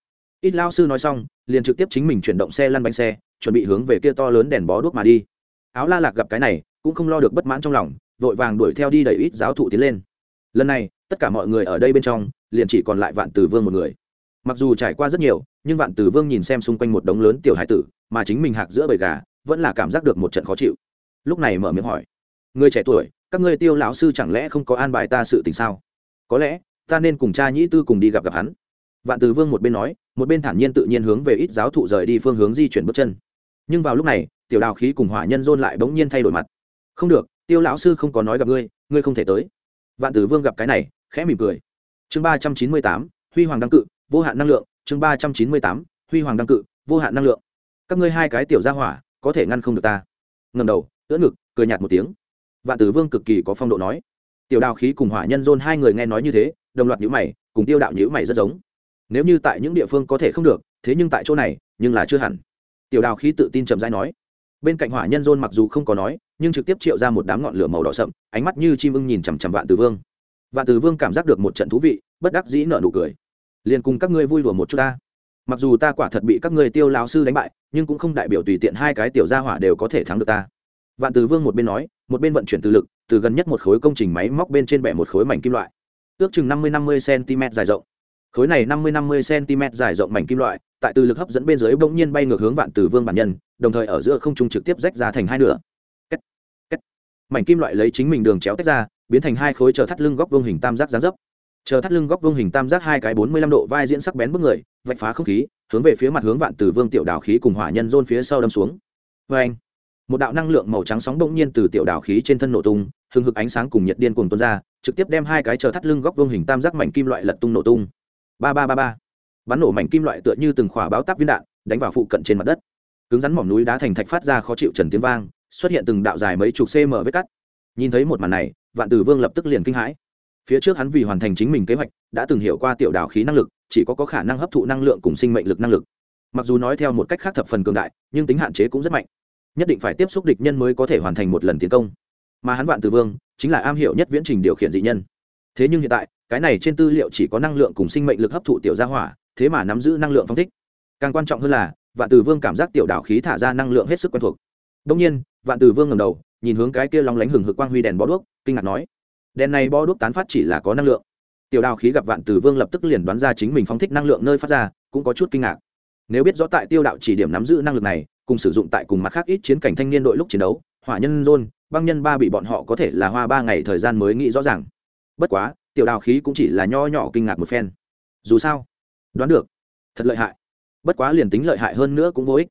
Ít lao sư nói xong, liền trực tiếp chính mình chuyển động xe lăn bánh xe, chuẩn bị hướng về kia to lớn đèn bó đuốc mà đi. Áo la lạc gặp cái này, cũng không lo được bất mãn trong lòng, vội vàng đuổi theo đi đẩy ít giáo thụ tiến lên. Lần này, tất cả mọi người ở đây bên trong liền chỉ còn lại vạn tử vương một người. Mặc dù trải qua rất nhiều, nhưng vạn tử vương nhìn xem xung quanh một đống lớn tiểu hải tử, mà chính mình hạc giữa bầy gà, vẫn là cảm giác được một trận khó chịu. Lúc này mở miệng hỏi, người trẻ tuổi, các ngươi tiêu lão sư chẳng lẽ không có an bài ta sự tình sao? Có lẽ, ta nên cùng cha nhĩ tư cùng đi gặp gặp hắn. Vạn tử vương một bên nói, một bên thản nhiên tự nhiên hướng về ít giáo thụ rời đi phương hướng di chuyển bước chân. Nhưng vào lúc này, tiểu đào khí cùng hỏa nhân dôn lại bỗng nhiên thay đổi mặt. Không được, tiêu lão sư không có nói gặp ngươi ngươi không thể tới. Vạn tử vương gặp cái này, khẽ mỉm cười chương ba trăm chín mươi tám, huy hoàng đăng cự, vô hạn năng lượng. Chương ba trăm chín mươi tám, huy hoàng đăng cự, vô hạn năng lượng. Các ngươi hai cái tiểu gia hỏa, có thể ngăn không được ta. Ngầm đầu, ưỡn ngực, cười nhạt một tiếng. Vạn tử vương cực kỳ có phong độ nói. Tiểu đào khí cùng hỏa nhân dôn hai người nghe nói như thế, đồng loạt nhữ mày, cùng tiêu đạo nhữ mày rất giống. Nếu như tại những địa phương có thể không được, thế nhưng tại chỗ này, nhưng là chưa hẳn. Tiểu đào khí tự tin chậm rãi nói. Bên cạnh hỏa nhân dôn mặc dù không có nói, nhưng trực tiếp triệu ra một đám ngọn lửa màu đỏ sậm, ánh mắt như chim ưng nhìn chằm chằm vạn tử vương vạn Từ vương cảm giác được một trận thú vị, bất đắc dĩ nợ nụ cười. Liền cùng các ngươi vui đùa một chút ta. Mặc dù ta quả thật bị các ngươi tiêu lao sư đánh bại, nhưng cũng không đại biểu tùy tiện hai cái tiểu gia hỏa đều có thể thắng được ta. Vạn Từ vương một bên nói, một bên vận chuyển từ lực, từ gần nhất một khối công trình máy móc bên trên bẻ một khối mảnh kim loại. Ước chừng năm mươi năm mươi cm dài rộng. Khối này năm mươi năm mươi cm dài rộng mảnh kim loại, tại từ lực hấp dẫn bên dưới bỗng nhiên bay ngược hướng vạn Từ vương bản nhân, đồng thời ở giữa không trung trực tiếp rách ra thành hai nửa. Mảnh kim loại lấy chính mình đường chéo tách ra biến thành hai khối chờ thắt lưng góc vương hình tam giác gián dấp. Chờ thắt lưng góc vương hình tam giác hai cái bốn mươi lăm độ vai diễn sắc bén bức người, vạch phá không khí, hướng về phía mặt hướng vạn tử vương tiểu đảo khí cùng hỏa nhân dôn phía sau đâm xuống. Vê anh một đạo năng lượng màu trắng sóng bỗng nhiên từ tiểu đảo khí trên thân nổ tung, hừng hực ánh sáng cùng nhiệt điên cùng tuôn ra, trực tiếp đem hai cái chờ thắt lưng góc vương hình tam giác mảnh kim loại lật tung nổ tung. Ba ba ba ba. Bắn nổ mảnh kim loại tựa như từng khỏa báo táp viên đạn, đánh vào phụ cận trên mặt đất. Cứng rắn mỏm núi đá thành thạch phát ra khó chịu trần tiếng vang, xuất hiện từng đạo dài mấy chục cm vết cắt. Nhìn thấy một màn này vạn tử vương lập tức liền kinh hãi. Phía trước hắn vì hoàn thành chính mình kế hoạch đã từng hiểu qua tiểu đào khí năng lực chỉ có, có khả năng hấp thụ năng lượng cùng sinh mệnh lực năng lực. Mặc dù nói theo một cách khác thập phần cường đại nhưng tính hạn chế cũng rất mạnh. Nhất định phải tiếp xúc địch nhân mới có thể hoàn thành một lần tiến công. Mà hắn vạn tử vương chính là am hiểu nhất viễn trình điều khiển dị nhân. Thế nhưng hiện tại cái này trên tư liệu chỉ có năng lượng cùng sinh mệnh lực hấp thụ tiểu gia hỏa thế mà nắm giữ năng lượng phong thích. Càng quan trọng hơn là vạn tử vương cảm giác tiểu đảo khí thả ra năng lượng hết sức quen thuộc. Đông nhiên vạn tử vương ngầm đầu nhìn hướng cái kia lóng lánh hừng hực quang huy đèn bó đuốc, kinh ngạc nói, đèn này bó đuốc tán phát chỉ là có năng lượng. Tiểu đào khí gặp vạn tử vương lập tức liền đoán ra chính mình phóng thích năng lượng nơi phát ra, cũng có chút kinh ngạc. Nếu biết rõ tại tiêu đạo chỉ điểm nắm giữ năng lực này, cùng sử dụng tại cùng mặt khác ít chiến cảnh thanh niên đội lúc chiến đấu, hỏa nhân rôn băng nhân ba bị bọn họ có thể là hoa ba ngày thời gian mới nghĩ rõ ràng. Bất quá, tiểu đào khí cũng chỉ là nho nhỏ kinh ngạc một phen. Dù sao, đoán được, thật lợi hại. Bất quá liền tính lợi hại hơn nữa cũng vô ích.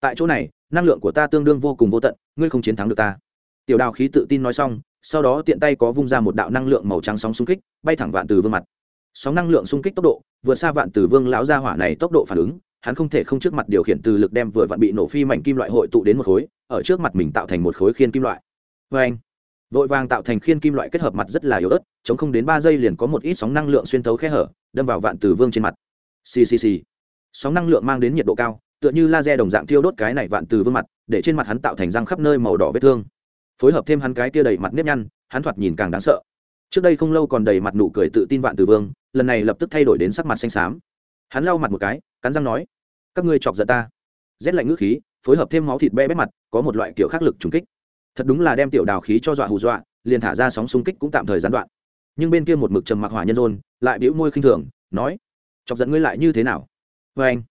Tại chỗ này, năng lượng của ta tương đương vô cùng vô tận, ngươi không chiến thắng được ta tiểu đào khí tự tin nói xong, sau đó tiện tay có vung ra một đạo năng lượng màu trắng sóng xung kích, bay thẳng vạn từ vương mặt. Sóng năng lượng xung kích tốc độ, vượt xa vạn từ vương lão gia hỏa này tốc độ phản ứng, hắn không thể không trước mặt điều khiển từ lực đem vừa vặn bị nổ phi mảnh kim loại hội tụ đến một khối, ở trước mặt mình tạo thành một khối khiên kim loại. Vê anh vội vàng tạo thành khiên kim loại kết hợp mặt rất là yếu ớt, chống không đến ba giây liền có một ít sóng năng lượng xuyên thấu khe hở, đâm vào vạn từ vương trên mặt. Ccc sóng năng lượng mang đến nhiệt độ cao, tựa như laser đồng dạng thiêu đốt cái này vạn từ vương mặt, để trên mặt hắn tạo thành răng khắp nơi màu đỏ vết thương phối hợp thêm hắn cái kia đầy mặt nếp nhăn, hắn thoạt nhìn càng đáng sợ. Trước đây không lâu còn đầy mặt nụ cười tự tin vạn từ vương, lần này lập tức thay đổi đến sắc mặt xanh xám. Hắn lau mặt một cái, cắn răng nói, các ngươi chọc giận ta. Rét lạnh ngữ khí, phối hợp thêm máu thịt be bét mặt, có một loại kiểu khắc lực trùng kích. Thật đúng là đem tiểu đào khí cho dọa hù dọa, liền thả ra sóng xung kích cũng tạm thời gián đoạn. Nhưng bên kia một mực trầm mặc hỏa nhân rôn lại bĩu môi khinh thường, nói, chọc giận ngươi lại như thế nào? Vê anh,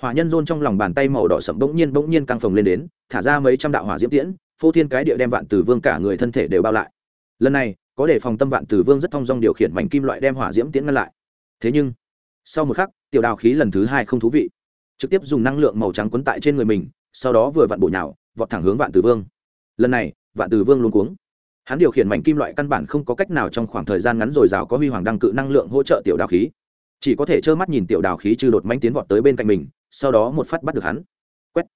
hỏa nhân rôn trong lòng bàn tay màu đỏ sậm bỗng nhiên bỗng nhiên căng phồng lên đến, thả ra mấy trăm đạo hỏa diễm tiễn phô thiên cái địa đem vạn tử vương cả người thân thể đều bao lại. Lần này, có để phòng tâm vạn tử vương rất thong dong điều khiển mảnh kim loại đem hỏa diễm tiễn ngăn lại. Thế nhưng, sau một khắc, tiểu đào khí lần thứ hai không thú vị. Trực tiếp dùng năng lượng màu trắng quấn tại trên người mình, sau đó vừa vặn bổ nhào, vọt thẳng hướng vạn tử vương. Lần này, vạn tử vương luôn cuống. Hắn điều khiển mảnh kim loại căn bản không có cách nào trong khoảng thời gian ngắn rồi dào có huy hoàng đăng cự năng lượng hỗ trợ tiểu đào khí. Chỉ có thể trơ mắt nhìn tiểu đào khí trừ đột mánh tiến vọt tới bên cạnh mình, sau đó một phát bắt được hắn. Quét.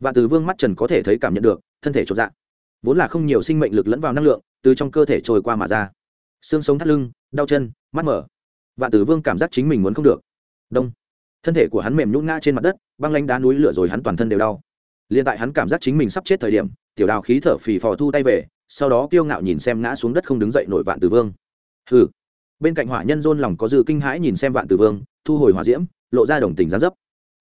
Vạn tử vương mắt trần có thể thấy cảm nhận được thân thể chột dạ vốn là không nhiều sinh mệnh lực lẫn vào năng lượng, từ trong cơ thể trôi qua mà ra. Xương sống thắt lưng, đau chân, mắt mở. Vạn tử vương cảm giác chính mình muốn không được. Đông. Thân thể của hắn mềm nhũng ngã trên mặt đất, băng lanh đá núi lửa rồi hắn toàn thân đều đau. Liền tại hắn cảm giác chính mình sắp chết thời điểm, tiểu đào khí thở phì phò thu tay về, sau đó kiêu ngạo nhìn xem ngã xuống đất không đứng dậy nổi vạn tử vương. Hừ. Bên cạnh hỏa nhân dôn lòng có dư kinh hãi nhìn xem vạn tử vương, thu hồi hỏa diễm, lộ ra đồng tình gián dấp.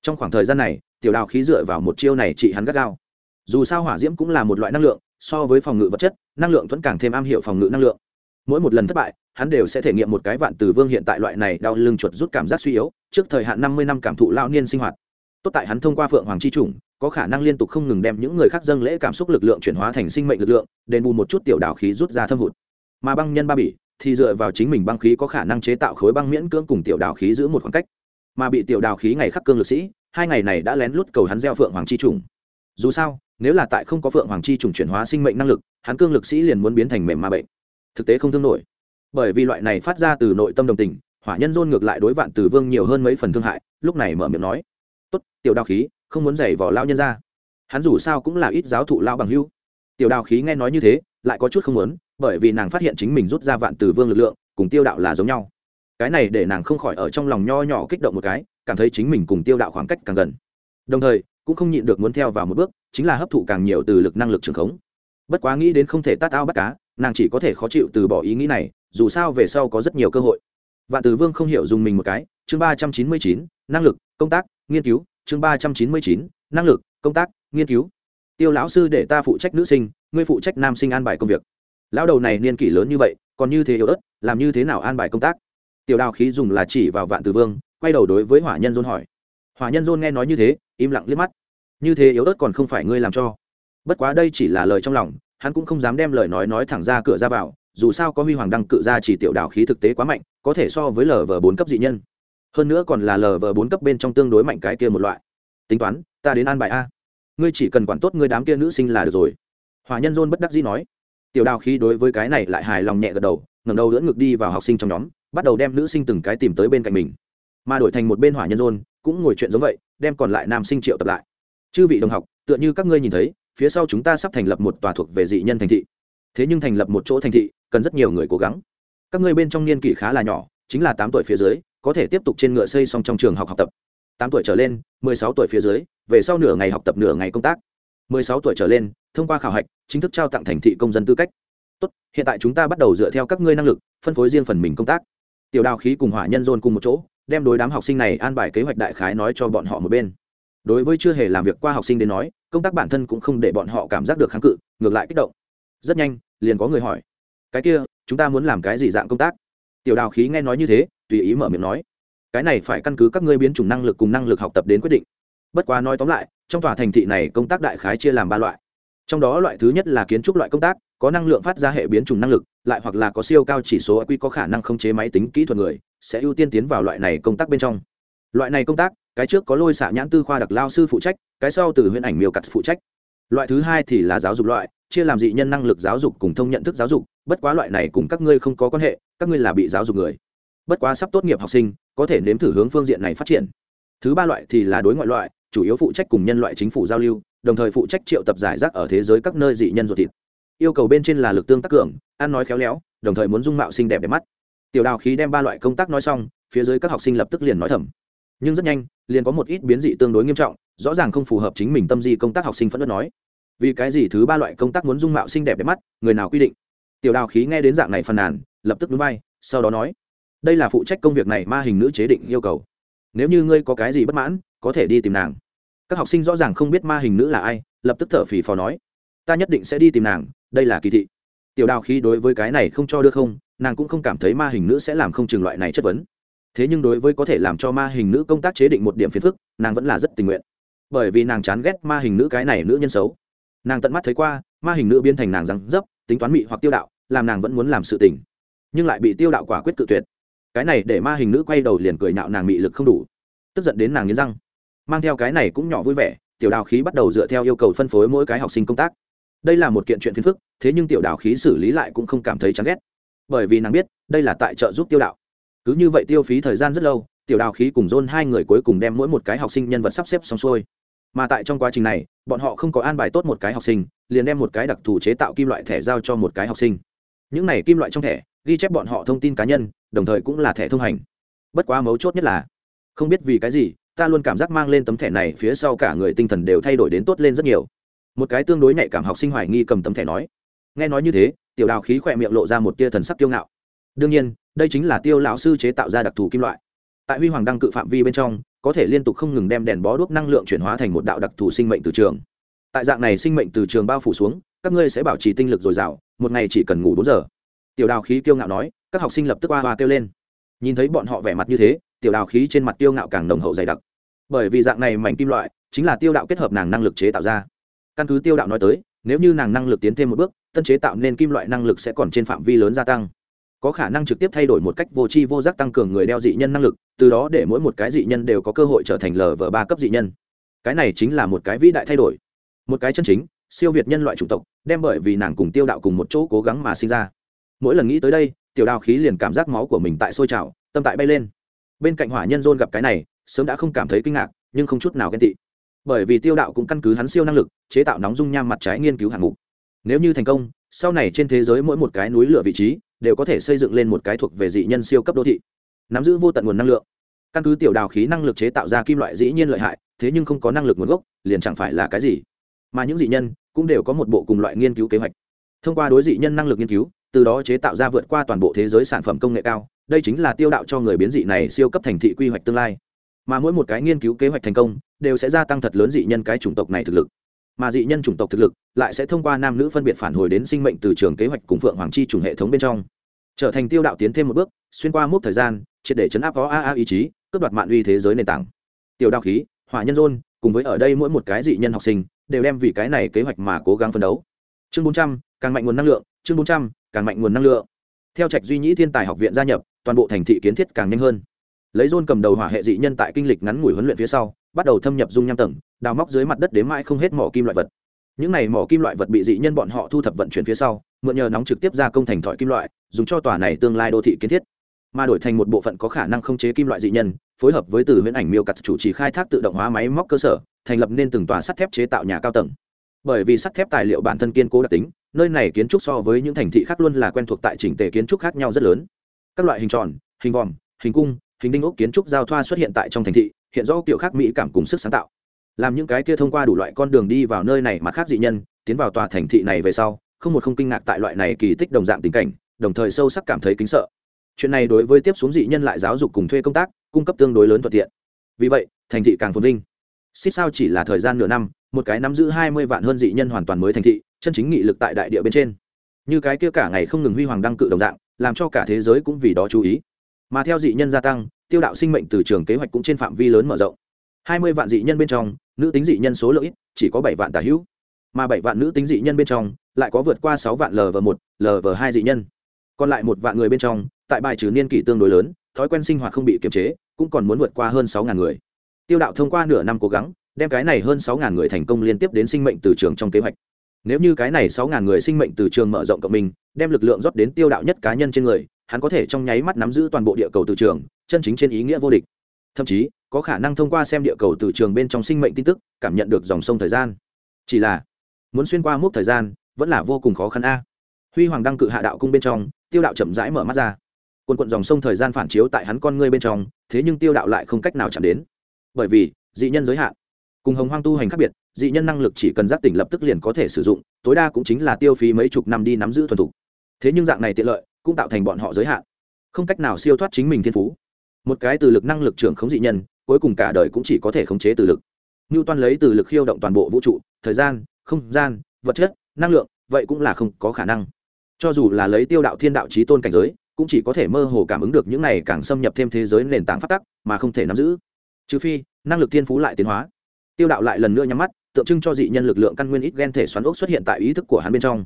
Trong khoảng thời gian này, tiểu đào khí dựa vào một chiêu này trị hắn gắt gao dù sao hỏa diễm cũng là một loại năng lượng, so với phòng ngự vật chất, năng lượng thuẫn càng thêm am hiểu phòng ngự năng lượng. Mỗi một lần thất bại, hắn đều sẽ thể nghiệm một cái vạn tử vương hiện tại loại này đau lưng chuột rút cảm giác suy yếu, trước thời hạn năm mươi năm cảm thụ lao niên sinh hoạt. Tốt tại hắn thông qua phượng hoàng chi chủng, có khả năng liên tục không ngừng đem những người khác dâng lễ cảm xúc lực lượng chuyển hóa thành sinh mệnh lực lượng, đền bù một chút tiểu đảo khí rút ra thâm hụt. Mà băng nhân ba bỉ, thì dựa vào chính mình băng khí có khả năng chế tạo khối băng miễn cưỡng cùng tiểu đảo khí giữ một khoảng cách. Mà bị tiểu đảo khí ngày khắc cương lực sĩ, hai ngày này đã lén lút cầu hắn gieo phượng hoàng chi trùng dù sao nếu là tại không có phượng hoàng chi trùng chuyển hóa sinh mệnh năng lực, hắn cương lực sĩ liền muốn biến thành mềm ma bệnh. Thực tế không thương nổi. Bởi vì loại này phát ra từ nội tâm đồng tình, hỏa nhân dôn ngược lại đối vạn từ vương nhiều hơn mấy phần thương hại, lúc này mở miệng nói, tốt, tiểu đào khí, không muốn giày vỏ lao nhân ra. Hắn dù sao cũng là ít giáo thụ lao bằng hưu tiểu đào khí nghe nói như thế, lại có chút không muốn, bởi vì nàng phát hiện chính mình rút ra vạn từ vương lực lượng, cùng tiêu đạo là giống nhau. Cái này để nàng không khỏi ở trong lòng nho nhỏ kích động một cái, cảm thấy chính mình cùng tiêu đạo khoảng cách càng gần. Đồng thời cũng không nhịn được muốn theo vào một bước, chính là hấp thụ càng nhiều từ lực năng lực trường khống. Bất quá nghĩ đến không thể tát ao bắt cá, nàng chỉ có thể khó chịu từ bỏ ý nghĩ này, dù sao về sau có rất nhiều cơ hội. Vạn tử vương không hiểu dùng mình một cái, chương ba trăm chín mươi chín, năng lực, công tác, nghiên cứu, chương ba trăm chín mươi chín, năng lực, công tác, nghiên cứu. Tiêu lão sư để ta phụ trách nữ sinh, ngươi phụ trách nam sinh an bài công việc. Lão đầu này niên kỷ lớn như vậy, còn như thế yếu ớt, làm như thế nào an bài công tác? Tiểu đào khí dùng là chỉ vào vạn tử vương, quay đầu đối với hỏa nhân dôn hỏi. Hỏa nhân dôn nghe nói như thế im lặng liếc mắt. Như thế yếu ớt còn không phải ngươi làm cho. Bất quá đây chỉ là lời trong lòng, hắn cũng không dám đem lời nói nói thẳng ra cửa ra vào, dù sao có huy hoàng đăng cự ra chỉ tiểu đào khí thực tế quá mạnh, có thể so với lv bốn cấp dị nhân. Hơn nữa còn là lv bốn cấp bên trong tương đối mạnh cái kia một loại. Tính toán, ta đến an bài a. Ngươi chỉ cần quản tốt ngươi đám kia nữ sinh là được rồi. Hòa nhân dôn bất đắc dĩ nói. Tiểu đào khí đối với cái này lại hài lòng nhẹ gật đầu, ngẩng đầu đỡ ngực đi vào học sinh trong nhóm, bắt đầu đem nữ sinh từng cái tìm tới bên cạnh mình. Mà đổi thành một bên hỏa nhân dôn cũng ngồi chuyện giống vậy, đem còn lại nam sinh triệu tập lại. Chư vị đồng học, tựa như các ngươi nhìn thấy, phía sau chúng ta sắp thành lập một tòa thuộc về dị nhân thành thị. Thế nhưng thành lập một chỗ thành thị, cần rất nhiều người cố gắng. Các ngươi bên trong niên kỷ khá là nhỏ, chính là tám tuổi phía dưới, có thể tiếp tục trên ngựa xây xong trong trường học học tập. Tám tuổi trở lên, mười sáu tuổi phía dưới, về sau nửa ngày học tập nửa ngày công tác. mười sáu tuổi trở lên, thông qua khảo hạch, chính thức trao tặng thành thị công dân tư cách. Tốt, hiện tại chúng ta bắt đầu dựa theo các ngươi năng lực, phân phối riêng phần mình công tác. Tiểu đào khí cùng hỏa nhân dôn cùng một chỗ đem đối đám học sinh này an bài kế hoạch đại khái nói cho bọn họ một bên. Đối với chưa hề làm việc qua học sinh đến nói, công tác bản thân cũng không để bọn họ cảm giác được kháng cự, ngược lại kích động. Rất nhanh, liền có người hỏi, cái kia, chúng ta muốn làm cái gì dạng công tác? Tiểu đào khí nghe nói như thế, tùy ý mở miệng nói, cái này phải căn cứ các ngươi biến chủng năng lực cùng năng lực học tập đến quyết định. Bất quá nói tóm lại, trong tòa thành thị này công tác đại khái chia làm ba loại. Trong đó loại thứ nhất là kiến trúc loại công tác, có năng lượng phát ra hệ biến chủng năng lực, lại hoặc là có siêu cao chỉ số quy có khả năng khống chế máy tính kỹ thuật người sẽ ưu tiên tiến vào loại này công tác bên trong. Loại này công tác, cái trước có lôi xạ nhãn tư khoa đặc lao sư phụ trách, cái sau từ huyện ảnh miêu cặt phụ trách. Loại thứ hai thì là giáo dục loại, chia làm dị nhân năng lực giáo dục cùng thông nhận thức giáo dục, bất quá loại này cùng các ngươi không có quan hệ, các ngươi là bị giáo dục người. Bất quá sắp tốt nghiệp học sinh, có thể nếm thử hướng phương diện này phát triển. Thứ ba loại thì là đối ngoại loại, chủ yếu phụ trách cùng nhân loại chính phủ giao lưu, đồng thời phụ trách triệu tập giải rác ở thế giới các nơi dị nhân ruột thịt. Yêu cầu bên trên là lực tương tác cường, ăn nói khéo léo, đồng thời muốn dung mạo xinh đẹp đẹp mắt tiểu đào khí đem ba loại công tác nói xong, phía dưới các học sinh lập tức liền nói thầm. Nhưng rất nhanh, liền có một ít biến dị tương đối nghiêm trọng, rõ ràng không phù hợp chính mình tâm di công tác học sinh phẫn nộ nói. Vì cái gì thứ ba loại công tác muốn dung mạo xinh đẹp đẹp mắt, người nào quy định? Tiểu đào khí nghe đến dạng này phàn nàn, lập tức núi vai, sau đó nói, đây là phụ trách công việc này ma hình nữ chế định yêu cầu. Nếu như ngươi có cái gì bất mãn, có thể đi tìm nàng. Các học sinh rõ ràng không biết ma hình nữ là ai, lập tức thở phì phò nói, ta nhất định sẽ đi tìm nàng, đây là kỳ thị tiểu đào khí đối với cái này không cho được không, nàng cũng không cảm thấy ma hình nữ sẽ làm không chừng loại này chất vấn. Thế nhưng đối với có thể làm cho ma hình nữ công tác chế định một điểm phiền phức, nàng vẫn là rất tình nguyện. Bởi vì nàng chán ghét ma hình nữ cái này nữ nhân xấu. Nàng tận mắt thấy qua, ma hình nữ biến thành nàng răng dấp, tính toán mị hoặc tiêu đạo, làm nàng vẫn muốn làm sự tình. Nhưng lại bị tiêu đạo quả quyết tự tuyệt. Cái này để ma hình nữ quay đầu liền cười nạo nàng mị lực không đủ. Tức giận đến nàng nghiến răng. Mang theo cái này cũng nhỏ vui vẻ, tiểu đào khí bắt đầu dựa theo yêu cầu phân phối mỗi cái học sinh công tác đây là một kiện chuyện phiền phức, thế nhưng tiểu đào khí xử lý lại cũng không cảm thấy chán ghét. Bởi vì nàng biết, đây là tại trợ giúp tiêu đạo. Cứ như vậy tiêu phí thời gian rất lâu, tiểu đào khí cùng dôn hai người cuối cùng đem mỗi một cái học sinh nhân vật sắp xếp xong xuôi. Mà tại trong quá trình này, bọn họ không có an bài tốt một cái học sinh, liền đem một cái đặc thù chế tạo kim loại thẻ giao cho một cái học sinh. Những này kim loại trong thẻ, ghi chép bọn họ thông tin cá nhân, đồng thời cũng là thẻ thông hành. Bất quá mấu chốt nhất là, không biết vì cái gì, ta luôn cảm giác mang lên tấm thẻ này phía sau cả người tinh thần đều thay đổi đến tốt lên rất nhiều một cái tương đối nhạy cảm học sinh hoài nghi cầm tấm thẻ nói. Nghe nói như thế, tiểu đào khí khỏe miệng lộ ra một tia thần sắc kiêu ngạo. Đương nhiên, đây chính là tiêu lão sư chế tạo ra đặc thù kim loại. Tại huy hoàng đăng cự phạm vi bên trong, có thể liên tục không ngừng đem đèn bó đuốc năng lượng chuyển hóa thành một đạo đặc thù sinh mệnh từ trường. Tại dạng này sinh mệnh từ trường bao phủ xuống, các ngươi sẽ bảo trì tinh lực dồi dào, một ngày chỉ cần ngủ bốn giờ. Tiểu đào khí kiêu ngạo nói, các học sinh lập tức hoa hoa kêu lên. Nhìn thấy bọn họ vẻ mặt như thế, tiểu đào khí trên mặt tiêu ngạo càng nồng hậu dày đặc. Bởi vì dạng này mảnh kim loại, chính là tiêu đạo kết hợp nàng năng lực chế tạo ra căn cứ tiêu đạo nói tới, nếu như nàng năng lực tiến thêm một bước, tân chế tạo nên kim loại năng lực sẽ còn trên phạm vi lớn gia tăng. Có khả năng trực tiếp thay đổi một cách vô tri vô giác tăng cường người đeo dị nhân năng lực, từ đó để mỗi một cái dị nhân đều có cơ hội trở thành lờ vờ ba cấp dị nhân. Cái này chính là một cái vĩ đại thay đổi. Một cái chân chính, siêu việt nhân loại chủng tộc, đem bởi vì nàng cùng tiêu đạo cùng một chỗ cố gắng mà sinh ra. Mỗi lần nghĩ tới đây, tiểu đào khí liền cảm giác máu của mình tại sôi trào, tâm tại bay lên. Bên cạnh hỏa nhân dôn gặp cái này, sớm đã không cảm thấy kinh ngạc, nhưng không chút nào ghen tị bởi vì tiêu đạo cũng căn cứ hắn siêu năng lực, chế tạo nóng dung nham mặt trái nghiên cứu hạng mục. Nếu như thành công, sau này trên thế giới mỗi một cái núi lửa vị trí đều có thể xây dựng lên một cái thuộc về dị nhân siêu cấp đô thị. Nắm giữ vô tận nguồn năng lượng. Căn cứ tiểu đào khí năng lực chế tạo ra kim loại dĩ nhiên lợi hại, thế nhưng không có năng lực nguồn gốc, liền chẳng phải là cái gì. Mà những dị nhân cũng đều có một bộ cùng loại nghiên cứu kế hoạch. Thông qua đối dị nhân năng lực nghiên cứu, từ đó chế tạo ra vượt qua toàn bộ thế giới sản phẩm công nghệ cao, đây chính là tiêu đạo cho người biến dị này siêu cấp thành thị quy hoạch tương lai mà mỗi một cái nghiên cứu kế hoạch thành công đều sẽ gia tăng thật lớn dị nhân cái chủng tộc này thực lực. Mà dị nhân chủng tộc thực lực lại sẽ thông qua nam nữ phân biệt phản hồi đến sinh mệnh từ trường kế hoạch cùng phượng hoàng chi chủng hệ thống bên trong. Trở thành tiêu đạo tiến thêm một bước, xuyên qua mốc thời gian, triệt để chấn áp có a a ý chí, cướp đoạt mạng uy thế giới nền tảng. Tiểu đạo khí, hỏa nhân rôn cùng với ở đây mỗi một cái dị nhân học sinh, đều đem vì cái này kế hoạch mà cố gắng phấn đấu. Chương bốn trăm, càng mạnh nguồn năng lượng, chương bốn trăm, càng mạnh nguồn năng lượng. Theo trạch duy nhĩ thiên tài học viện gia nhập, toàn bộ thành thị kiến thiết càng nhanh hơn lấy dôn cầm đầu hỏa hệ dị nhân tại kinh lịch ngắn ngủi huấn luyện phía sau, bắt đầu thâm nhập dung nham tầng, đào móc dưới mặt đất đến mãi không hết mỏ kim loại vật. Những này mỏ kim loại vật bị dị nhân bọn họ thu thập vận chuyển phía sau, mượn nhờ nóng trực tiếp ra công thành thỏi kim loại, dùng cho tòa này tương lai đô thị kiến thiết. Mà đổi thành một bộ phận có khả năng không chế kim loại dị nhân, phối hợp với từ huyễn ảnh miêu cặt chủ trì khai thác tự động hóa máy móc cơ sở, thành lập nên từng tòa sắt thép chế tạo nhà cao tầng. Bởi vì sắt thép tài liệu bản thân kiên cố đặc tính, nơi này kiến trúc so với những thành thị khác luôn là quen thuộc tại chỉnh tề kiến trúc khác nhau rất lớn. Các loại hình tròn, hình vòm, hình cung hình đinh ốc kiến trúc giao thoa xuất hiện tại trong thành thị, hiện rõ kiểu khác mỹ cảm cùng sức sáng tạo. Làm những cái kia thông qua đủ loại con đường đi vào nơi này mà khác dị nhân, tiến vào tòa thành thị này về sau, không một không kinh ngạc tại loại này kỳ tích đồng dạng tình cảnh, đồng thời sâu sắc cảm thấy kính sợ. Chuyện này đối với tiếp xuống dị nhân lại giáo dục cùng thuê công tác, cung cấp tương đối lớn thuận tiện. Vì vậy, thành thị càng phồn vinh. Xích sao chỉ là thời gian nửa năm, một cái nắm giữ hai mươi vạn hơn dị nhân hoàn toàn mới thành thị, chân chính nghị lực tại đại địa bên trên. Như cái kia cả ngày không ngừng huy hoàng đăng cự đồng dạng, làm cho cả thế giới cũng vì đó chú ý mà theo dị nhân gia tăng, tiêu đạo sinh mệnh từ trường kế hoạch cũng trên phạm vi lớn mở rộng. Hai mươi vạn dị nhân bên trong, nữ tính dị nhân số lượng ít, chỉ có bảy vạn tả hữu. Mà bảy vạn nữ tính dị nhân bên trong, lại có vượt qua sáu vạn lv một lv hai dị nhân. Còn lại một vạn người bên trong, tại bài trừ niên kỷ tương đối lớn, thói quen sinh hoạt không bị kiềm chế, cũng còn muốn vượt qua hơn sáu ngàn người. Tiêu đạo thông qua nửa năm cố gắng, đem cái này hơn sáu ngàn người thành công liên tiếp đến sinh mệnh từ trường trong kế hoạch. Nếu như cái này sáu ngàn người sinh mệnh từ trường mở rộng cộng mình, đem lực lượng rót đến tiêu đạo nhất cá nhân trên người hắn có thể trong nháy mắt nắm giữ toàn bộ địa cầu từ trường, chân chính trên ý nghĩa vô địch. Thậm chí, có khả năng thông qua xem địa cầu từ trường bên trong sinh mệnh tin tức, cảm nhận được dòng sông thời gian. Chỉ là, muốn xuyên qua mốc thời gian, vẫn là vô cùng khó khăn a. Huy hoàng đăng cự hạ đạo cung bên trong, tiêu đạo chậm rãi mở mắt ra. Quần quận dòng sông thời gian phản chiếu tại hắn con ngươi bên trong, thế nhưng tiêu đạo lại không cách nào chạm đến. Bởi vì, dị nhân giới hạn. Cùng hồng hoang tu hành khác biệt, dị nhân năng lực chỉ cần giác tỉnh lập tức liền có thể sử dụng, tối đa cũng chính là tiêu phí mấy chục năm đi nắm giữ thuần thục. Thế nhưng dạng này tiện lợi cũng tạo thành bọn họ giới hạn. Không cách nào siêu thoát chính mình thiên phú. Một cái từ lực năng lực trưởng khống dị nhân, cuối cùng cả đời cũng chỉ có thể khống chế từ lực. Như Toàn lấy từ lực khiêu động toàn bộ vũ trụ, thời gian, không gian, vật chất, năng lượng, vậy cũng là không có khả năng. Cho dù là lấy tiêu đạo thiên đạo trí tôn cảnh giới, cũng chỉ có thể mơ hồ cảm ứng được những này càng xâm nhập thêm thế giới nền tảng phát tắc, mà không thể nắm giữ. Trừ phi, năng lực thiên phú lại tiến hóa. Tiêu đạo lại lần nữa nhắm mắt, tượng trưng cho dị nhân lực lượng căn nguyên ít gen thể xoắn ốc xuất hiện tại ý thức của hắn bên trong.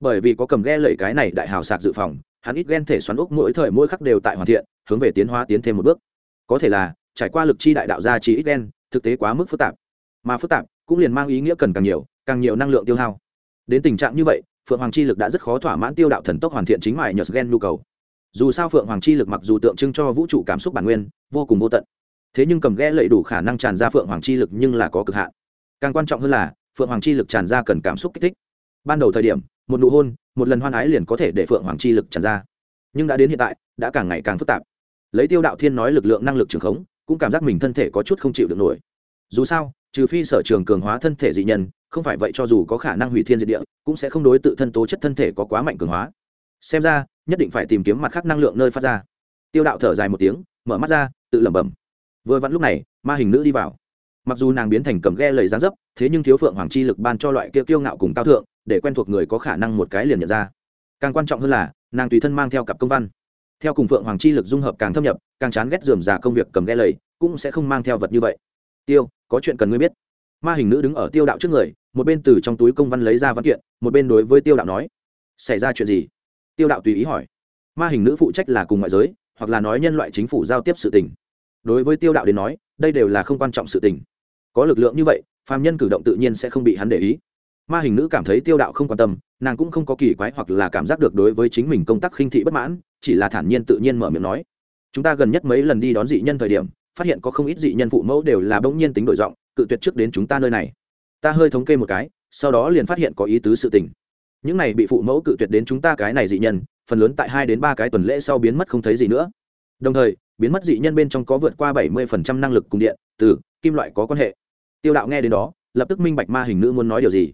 Bởi vì có cầm ghe lẩy cái này đại hào sạc dự phòng hắn ít gen thể xoắn ốc mỗi thời mỗi khắc đều tại hoàn thiện, hướng về tiến hóa tiến thêm một bước. Có thể là, trải qua lực chi đại đạo gia trí ít gen thực tế quá mức phức tạp. Mà phức tạp cũng liền mang ý nghĩa cần càng nhiều càng nhiều năng lượng tiêu hao. Đến tình trạng như vậy, phượng hoàng chi lực đã rất khó thỏa mãn tiêu đạo thần tốc hoàn thiện chính ngoài nhờ gen nhu cầu. Dù sao phượng hoàng chi lực mặc dù tượng trưng cho vũ trụ cảm xúc bản nguyên, vô cùng vô tận. Thế nhưng cầm ghe lệ đủ khả năng tràn ra phượng hoàng chi lực nhưng là có cực hạn. Càng quan trọng hơn là, phượng hoàng chi lực tràn ra cần cảm xúc kích thích. Ban đầu thời điểm một nụ hôn, một lần hoan ái liền có thể để phượng hoàng chi lực tràn ra. Nhưng đã đến hiện tại, đã càng ngày càng phức tạp. Lấy tiêu đạo thiên nói lực lượng năng lực trường khống, cũng cảm giác mình thân thể có chút không chịu được nổi. Dù sao, trừ phi sở trường cường hóa thân thể dị nhân, không phải vậy cho dù có khả năng hủy thiên diệt địa, cũng sẽ không đối tự thân tố chất thân thể có quá mạnh cường hóa. Xem ra, nhất định phải tìm kiếm mặt khác năng lượng nơi phát ra. Tiêu đạo thở dài một tiếng, mở mắt ra, tự lẩm bẩm. Vừa vặn lúc này, ma hình nữ đi vào. Mặc dù nàng biến thành cầm ghe lầy gián dấp, thế nhưng thiếu phượng hoàng chi lực ban cho loại kia kiêu ngạo cùng cao thượng để quen thuộc người có khả năng một cái liền nhận ra. Càng quan trọng hơn là, nàng tùy thân mang theo cặp công văn. Theo cùng phượng hoàng chi lực dung hợp càng thâm nhập, càng chán ghét dườm già công việc cầm ghe lầy, cũng sẽ không mang theo vật như vậy. Tiêu, có chuyện cần ngươi biết. Ma hình nữ đứng ở tiêu đạo trước người, một bên từ trong túi công văn lấy ra văn kiện, một bên đối với tiêu đạo nói, xảy ra chuyện gì? Tiêu đạo tùy ý hỏi. Ma hình nữ phụ trách là cùng ngoại giới, hoặc là nói nhân loại chính phủ giao tiếp sự tình. Đối với tiêu đạo đến nói, đây đều là không quan trọng sự tình. Có lực lượng như vậy, phàm nhân cử động tự nhiên sẽ không bị hắn để ý ma hình nữ cảm thấy tiêu đạo không quan tâm, nàng cũng không có kỳ quái hoặc là cảm giác được đối với chính mình công tác khinh thị bất mãn, chỉ là thản nhiên tự nhiên mở miệng nói. Chúng ta gần nhất mấy lần đi đón dị nhân thời điểm, phát hiện có không ít dị nhân phụ mẫu đều là bỗng nhiên tính đổi giọng, cự tuyệt trước đến chúng ta nơi này. Ta hơi thống kê một cái, sau đó liền phát hiện có ý tứ sự tình. Những này bị phụ mẫu cự tuyệt đến chúng ta cái này dị nhân, phần lớn tại hai đến ba cái tuần lễ sau biến mất không thấy gì nữa. Đồng thời, biến mất dị nhân bên trong có vượt qua bảy mươi phần trăm năng lực cùng điện, từ, kim loại có quan hệ. Tiêu đạo nghe đến đó, lập tức minh bạch ma hình nữ muốn nói điều gì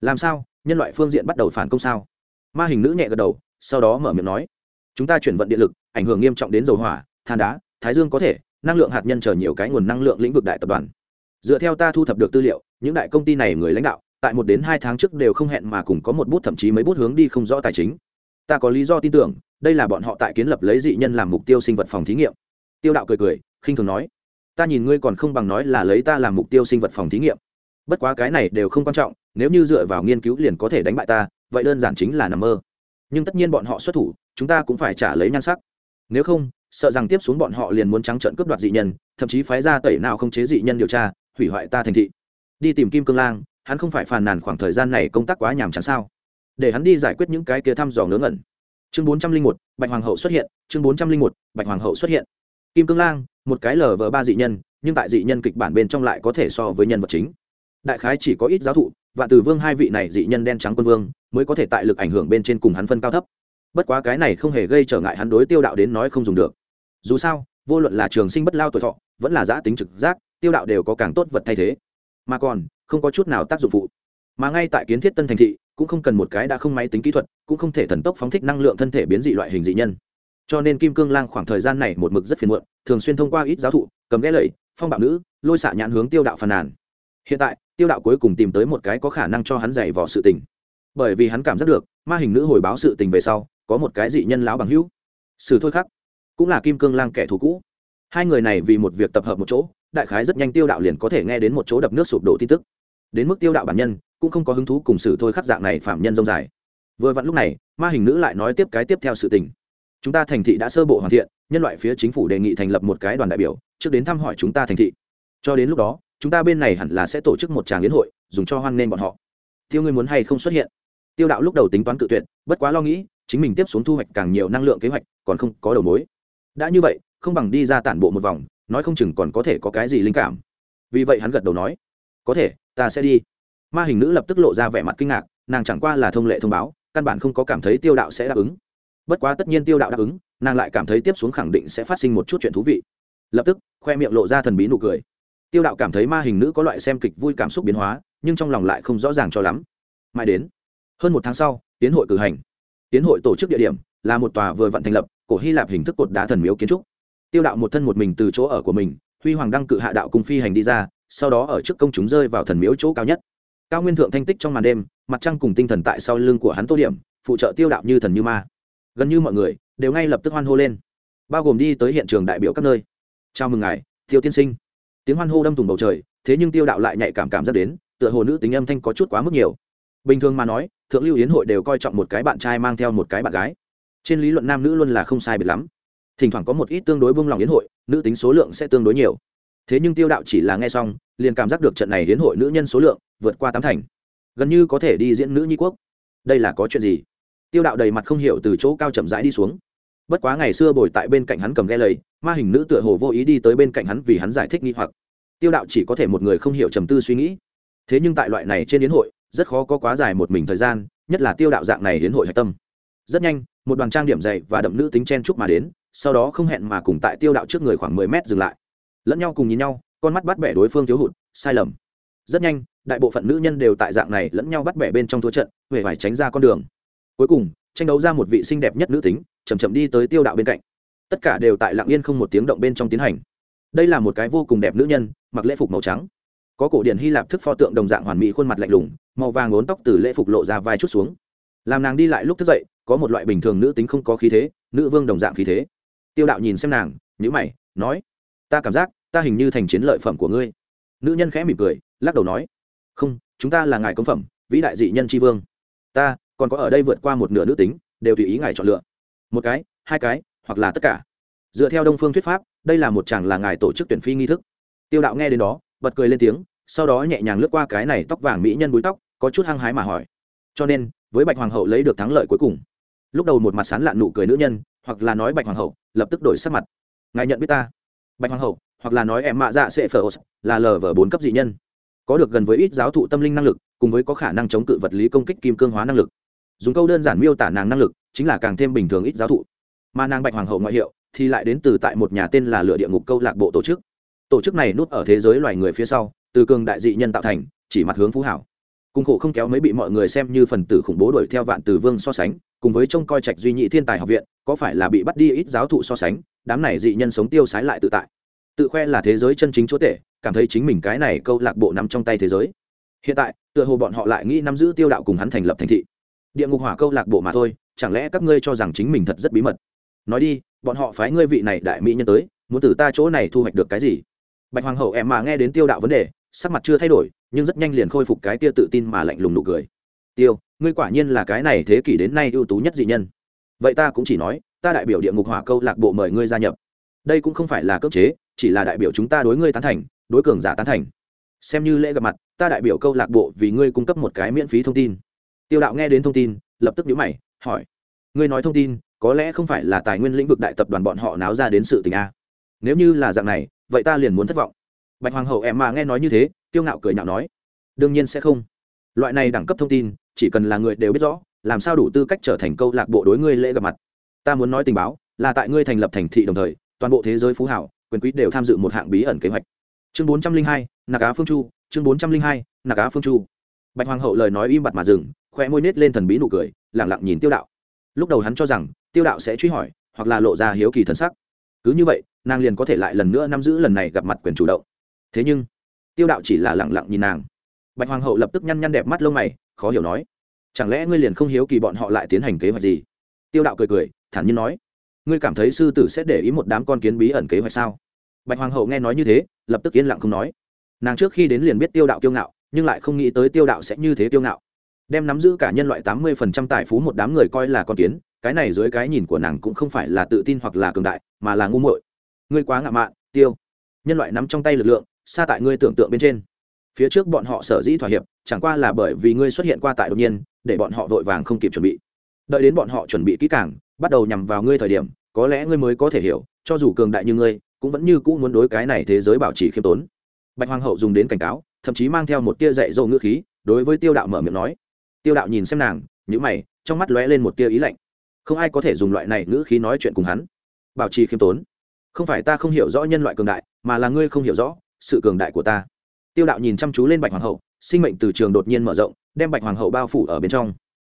làm sao? Nhân loại phương diện bắt đầu phản công sao? Ma hình nữ nhẹ gật đầu, sau đó mở miệng nói, chúng ta chuyển vận điện lực, ảnh hưởng nghiêm trọng đến dầu hỏa, than đá, thái dương có thể, năng lượng hạt nhân chờ nhiều cái nguồn năng lượng lĩnh vực đại tập đoàn. Dựa theo ta thu thập được tư liệu, những đại công ty này người lãnh đạo, tại một đến hai tháng trước đều không hẹn mà cùng có một bút thậm chí mấy bút hướng đi không rõ tài chính. Ta có lý do tin tưởng, đây là bọn họ tại kiến lập lấy dị nhân làm mục tiêu sinh vật phòng thí nghiệm. Tiêu đạo cười cười, khinh thường nói, ta nhìn ngươi còn không bằng nói là lấy ta làm mục tiêu sinh vật phòng thí nghiệm bất quá cái này đều không quan trọng, nếu như dựa vào nghiên cứu liền có thể đánh bại ta, vậy đơn giản chính là nằm mơ. Nhưng tất nhiên bọn họ xuất thủ, chúng ta cũng phải trả lấy nhan sắc. Nếu không, sợ rằng tiếp xuống bọn họ liền muốn trắng trợn cướp đoạt dị nhân, thậm chí phái ra tẩy nào không chế dị nhân điều tra, hủy hoại ta thành thị. Đi tìm kim cương lang, hắn không phải phàn nàn khoảng thời gian này công tác quá nhàm chán sao? Để hắn đi giải quyết những cái kia thăm dò ngớ ngẩn. Chương bốn trăm linh một, bạch hoàng hậu xuất hiện, chương bốn trăm linh một, bạch hoàng hậu xuất hiện. Kim cương lang, một cái lờ vờ ba dị nhân, nhưng tại dị nhân kịch bản bên trong lại có thể so với nhân vật chính đại khái chỉ có ít giáo thụ, và từ vương hai vị này dị nhân đen trắng quân vương, mới có thể tại lực ảnh hưởng bên trên cùng hắn phân cao thấp. Bất quá cái này không hề gây trở ngại hắn đối tiêu đạo đến nói không dùng được. Dù sao, vô luận là trường sinh bất lao tuổi thọ, vẫn là giã tính trực giác, tiêu đạo đều có càng tốt vật thay thế. Mà còn, không có chút nào tác dụng phụ. Mà ngay tại kiến thiết tân thành thị, cũng không cần một cái đã không máy tính kỹ thuật, cũng không thể thần tốc phóng thích năng lượng thân thể biến dị loại hình dị nhân. Cho nên kim cương lang khoảng thời gian này một mực rất phiền muộn, thường xuyên thông qua ít giáo thụ, cầm ghé lầy, phong bạo nữ, lôi xạ nhãn hướng tiêu đạo phàn nàn hiện tại, tiêu đạo cuối cùng tìm tới một cái có khả năng cho hắn dạy vò sự tình. Bởi vì hắn cảm giác được, ma hình nữ hồi báo sự tình về sau, có một cái dị nhân lão bằng hữu. Sử thôi khắc, cũng là kim cương lang kẻ thù cũ. Hai người này vì một việc tập hợp một chỗ, đại khái rất nhanh tiêu đạo liền có thể nghe đến một chỗ đập nước sụp đổ tin tức. Đến mức tiêu đạo bản nhân, cũng không có hứng thú cùng sử thôi khắc dạng này phạm nhân rông dài. Vừa vặn lúc này, ma hình nữ lại nói tiếp cái tiếp theo sự tình. Chúng ta thành thị đã sơ bộ hoàn thiện, nhân loại phía chính phủ đề nghị thành lập một cái đoàn đại biểu, trước đến thăm hỏi chúng ta thành thị. Cho đến lúc đó chúng ta bên này hẳn là sẽ tổ chức một tràng liên hội, dùng cho hoan nghênh bọn họ. Tiêu ngươi muốn hay không xuất hiện? Tiêu đạo lúc đầu tính toán cự tuyệt, bất quá lo nghĩ, chính mình tiếp xuống thu hoạch càng nhiều năng lượng kế hoạch, còn không có đầu mối. Đã như vậy, không bằng đi ra tản bộ một vòng, nói không chừng còn có thể có cái gì linh cảm. Vì vậy hắn gật đầu nói, có thể, ta sẽ đi. Ma hình nữ lập tức lộ ra vẻ mặt kinh ngạc, nàng chẳng qua là thông lệ thông báo, căn bản không có cảm thấy tiêu đạo sẽ đáp ứng. Bất quá tất nhiên tiêu đạo đáp ứng, nàng lại cảm thấy tiếp xuống khẳng định sẽ phát sinh một chút chuyện thú vị. Lập tức, khoe miệng lộ ra thần bí nụ cười tiêu đạo cảm thấy ma hình nữ có loại xem kịch vui cảm xúc biến hóa, nhưng trong lòng lại không rõ ràng cho lắm. Mãi đến, hơn một tháng sau, tiến hội cử hành. Tiến hội tổ chức địa điểm là một tòa vừa vặn thành lập, cổ hy lạp hình thức cột đá thần miếu kiến trúc. Tiêu đạo một thân một mình từ chỗ ở của mình, huy hoàng đăng cự hạ đạo cùng phi hành đi ra, sau đó ở trước công chúng rơi vào thần miếu chỗ cao nhất. Cao nguyên thượng thanh tích trong màn đêm, mặt trăng cùng tinh thần tại sau lưng của hắn tô điểm, phụ trợ tiêu đạo như thần như ma. Gần như mọi người đều ngay lập tức hoan hô lên, bao gồm đi tới hiện trường đại biểu các nơi. Chào mừng ngài, tiêu tiên sinh tiếng hoan hô đâm thùng bầu trời, thế nhưng tiêu đạo lại nhạy cảm cảm giác đến, tựa hồ nữ tính âm thanh có chút quá mức nhiều. Bình thường mà nói, thượng lưu yến hội đều coi trọng một cái bạn trai mang theo một cái bạn gái. Trên lý luận nam nữ luôn là không sai biệt lắm. Thỉnh thoảng có một ít tương đối bông lòng yến hội, nữ tính số lượng sẽ tương đối nhiều. Thế nhưng tiêu đạo chỉ là nghe xong, liền cảm giác được trận này yến hội nữ nhân số lượng vượt qua tám thành. Gần như có thể đi diễn nữ nhi quốc. Đây là có chuyện gì? Tiêu đạo đầy mặt không hiểu từ chỗ cao chậm rãi đi xuống. Bất quá ngày xưa bồi tại bên cạnh hắn cầm ghe lầy ma hình nữ tựa hồ vô ý đi tới bên cạnh hắn vì hắn giải thích nghi hoặc. Tiêu đạo chỉ có thể một người không hiểu trầm tư suy nghĩ. Thế nhưng tại loại này trên yến hội, rất khó có quá dài một mình thời gian, nhất là tiêu đạo dạng này đến hội hạch tâm. Rất nhanh, một đoàn trang điểm dày và đậm nữ tính chen chúc mà đến, sau đó không hẹn mà cùng tại tiêu đạo trước người khoảng mười mét dừng lại. Lẫn nhau cùng nhìn nhau, con mắt bắt bẻ đối phương thiếu hụt, sai lầm. Rất nhanh, đại bộ phận nữ nhân đều tại dạng này lẫn nhau bắt bẻ bên trong thua trận, huệ phải tránh ra con đường. Cuối cùng, tranh đấu ra một vị xinh đẹp nhất nữ tính chầm chậm đi tới tiêu đạo bên cạnh tất cả đều tại lặng yên không một tiếng động bên trong tiến hành. Đây là một cái vô cùng đẹp nữ nhân, mặc lễ phục màu trắng. Có cổ điển hy lạp thức pho tượng đồng dạng hoàn mỹ khuôn mặt lạnh lùng, màu vàng ốn tóc từ lễ phục lộ ra vai chút xuống. Làm nàng đi lại lúc thức dậy, có một loại bình thường nữ tính không có khí thế, nữ vương đồng dạng khí thế. Tiêu đạo nhìn xem nàng nhữ mày, nói, ta cảm giác, ta hình như thành chiến lợi phẩm của ngươi. Nữ nhân khẽ mỉm cười, lắc đầu nói, không, chúng ta là ngài công phẩm, vĩ đại dị nhân tri vương. Ta, còn có ở đây vượt qua một nửa nữ tính, đều tùy ý ngài chọn lựa. Một cái, hai cái hoặc là tất cả. Dựa theo đông phương thuyết pháp, đây là một chàng là ngài tổ chức tuyển phi nghi thức. Tiêu đạo nghe đến đó, bật cười lên tiếng, sau đó nhẹ nhàng lướt qua cái này tóc vàng mỹ nhân búi tóc, có chút hăng hái mà hỏi. Cho nên, với bạch hoàng hậu lấy được thắng lợi cuối cùng. Lúc đầu một mặt sán lạn nụ cười nữ nhân, hoặc là nói bạch hoàng hậu, lập tức đổi sắc mặt. Ngài nhận biết ta? Bạch hoàng hậu, hoặc là nói em mạ dạ sẽ phở là lờ vở bốn cấp dị nhân. Có được gần với ít giáo thụ tâm linh năng lực, cùng với có khả năng chống cự vật lý công kích kim cương hóa năng lực. Dùng câu đơn giản miêu tả nàng năng lực, chính là càng thêm bình thường ít giáo thụ mà nàng bạch hoàng hậu ngoại hiệu thì lại đến từ tại một nhà tên là lửa địa ngục câu lạc bộ tổ chức. Tổ chức này núp ở thế giới loài người phía sau, từ cường đại dị nhân tạo thành, chỉ mặt hướng phú hảo. Cùng khổ không kéo mấy bị mọi người xem như phần tử khủng bố đuổi theo vạn từ vương so sánh, cùng với trông coi trạch duy nhị thiên tài học viện, có phải là bị bắt đi ít giáo thụ so sánh, đám này dị nhân sống tiêu sái lại tự tại. Tự khoe là thế giới chân chính chúa tể, cảm thấy chính mình cái này câu lạc bộ nằm trong tay thế giới. Hiện tại, tựa hồ bọn họ lại nghĩ nắm giữ tiêu đạo cùng hắn thành lập thành thị. Địa ngục hỏa câu lạc bộ mà thôi, chẳng lẽ các ngươi cho rằng chính mình thật rất bí mật? Nói đi, bọn họ phái ngươi vị này đại mỹ nhân tới, muốn từ ta chỗ này thu hoạch được cái gì? Bạch hoàng hậu em mà nghe đến tiêu đạo vấn đề, sắc mặt chưa thay đổi, nhưng rất nhanh liền khôi phục cái tia tự tin mà lạnh lùng nụ cười. Tiêu, ngươi quả nhiên là cái này thế kỷ đến nay ưu tú nhất dị nhân. Vậy ta cũng chỉ nói, ta đại biểu địa ngục hỏa câu lạc bộ mời ngươi gia nhập. Đây cũng không phải là cưỡng chế, chỉ là đại biểu chúng ta đối ngươi tán thành, đối cường giả tán thành. Xem như lễ gặp mặt, ta đại biểu câu lạc bộ vì ngươi cung cấp một cái miễn phí thông tin. Tiêu đạo nghe đến thông tin, lập tức nhíu mày, hỏi, ngươi nói thông tin có lẽ không phải là tài nguyên lĩnh vực đại tập đoàn bọn họ náo ra đến sự tình a. Nếu như là dạng này, vậy ta liền muốn thất vọng. Bạch hoàng hậu em mà nghe nói như thế tiêu ngạo cười nhạo nói, đương nhiên sẽ không. Loại này đẳng cấp thông tin, chỉ cần là người đều biết rõ, làm sao đủ tư cách trở thành câu lạc bộ đối ngươi lễ gặp mặt. Ta muốn nói tình báo, là tại ngươi thành lập thành thị đồng thời, toàn bộ thế giới phú hảo, quyền quý đều tham dự một hạng bí ẩn kế hoạch. Chương bốn trăm linh hai, nạc á phương chu, chương bốn trăm linh hai, nạc á phương chu. Bạch hoàng hậu lời nói im bặt mà dừng khoe môi nết lên thần bí nụ cười lẳng lặng nhìn tiêu đạo. Lúc đầu hắn cho rằng tiêu đạo sẽ truy hỏi, hoặc là lộ ra hiếu kỳ thân sắc. Cứ như vậy, nàng liền có thể lại lần nữa nắm giữ lần này gặp mặt quyền chủ động. Thế nhưng, tiêu đạo chỉ là lẳng lặng nhìn nàng. Bạch hoàng hậu lập tức nhăn nhăn đẹp mắt lông mày, khó hiểu nói, chẳng lẽ ngươi liền không hiếu kỳ bọn họ lại tiến hành kế hoạch gì? Tiêu đạo cười cười, thản nhiên nói, ngươi cảm thấy sư tử sẽ để ý một đám con kiến bí ẩn kế hoạch sao? Bạch hoàng hậu nghe nói như thế, lập tức yên lặng không nói. Nàng trước khi đến liền biết tiêu đạo kiêu ngạo, nhưng lại không nghĩ tới tiêu đạo sẽ như thế kiêu ngạo. Đem nắm giữ cả nhân loại tám mươi phần trăm tài phú một đám người coi là con kiến cái này dưới cái nhìn của nàng cũng không phải là tự tin hoặc là cường đại, mà là ngu muội. Ngươi quá ngạo mạn, tiêu. Nhân loại nắm trong tay lực lượng, xa tại ngươi tưởng tượng bên trên. Phía trước bọn họ sở dĩ thỏa hiệp, chẳng qua là bởi vì ngươi xuất hiện qua tại đột nhiên, để bọn họ vội vàng không kịp chuẩn bị. Đợi đến bọn họ chuẩn bị kỹ càng, bắt đầu nhằm vào ngươi thời điểm, có lẽ ngươi mới có thể hiểu, cho dù cường đại như ngươi, cũng vẫn như cũ muốn đối cái này thế giới bảo trì khiêm tốn. Bạch hoàng hậu dùng đến cảnh cáo, thậm chí mang theo một tia dạy dỗ ngữ khí, đối với tiêu đạo mở miệng nói. Tiêu đạo nhìn xem nàng nhữ mày, trong mắt lóe lên một tia ý lạnh không ai có thể dùng loại này ngữ khí nói chuyện cùng hắn. Bảo trì khiêm tốn. Không phải ta không hiểu rõ nhân loại cường đại, mà là ngươi không hiểu rõ sự cường đại của ta. Tiêu đạo nhìn chăm chú lên bạch hoàng hậu, sinh mệnh từ trường đột nhiên mở rộng, đem bạch hoàng hậu bao phủ ở bên trong.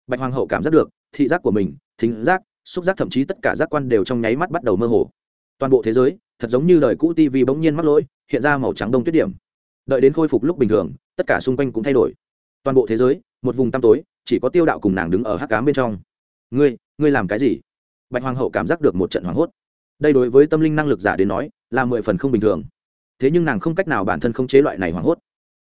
Bạch hoàng hậu cảm giác được thị giác của mình, thính giác, xúc giác thậm chí tất cả giác quan đều trong nháy mắt bắt đầu mơ hồ. Toàn bộ thế giới, thật giống như đời cũ tv bỗng nhiên mắc lỗi, hiện ra màu trắng đông tuyết điểm. Đợi đến khôi phục lúc bình thường, tất cả xung quanh cũng thay đổi. Toàn bộ thế giới, một vùng tăm tối, chỉ có tiêu đạo cùng nàng đứng ở hắc cám bên trong ngươi ngươi làm cái gì? Bạch hoàng hậu cảm giác được một trận hoảng hốt. Đây đối với tâm linh năng lực giả đến nói, là mười phần không bình thường. Thế nhưng nàng không cách nào bản thân không chế loại này hoảng hốt.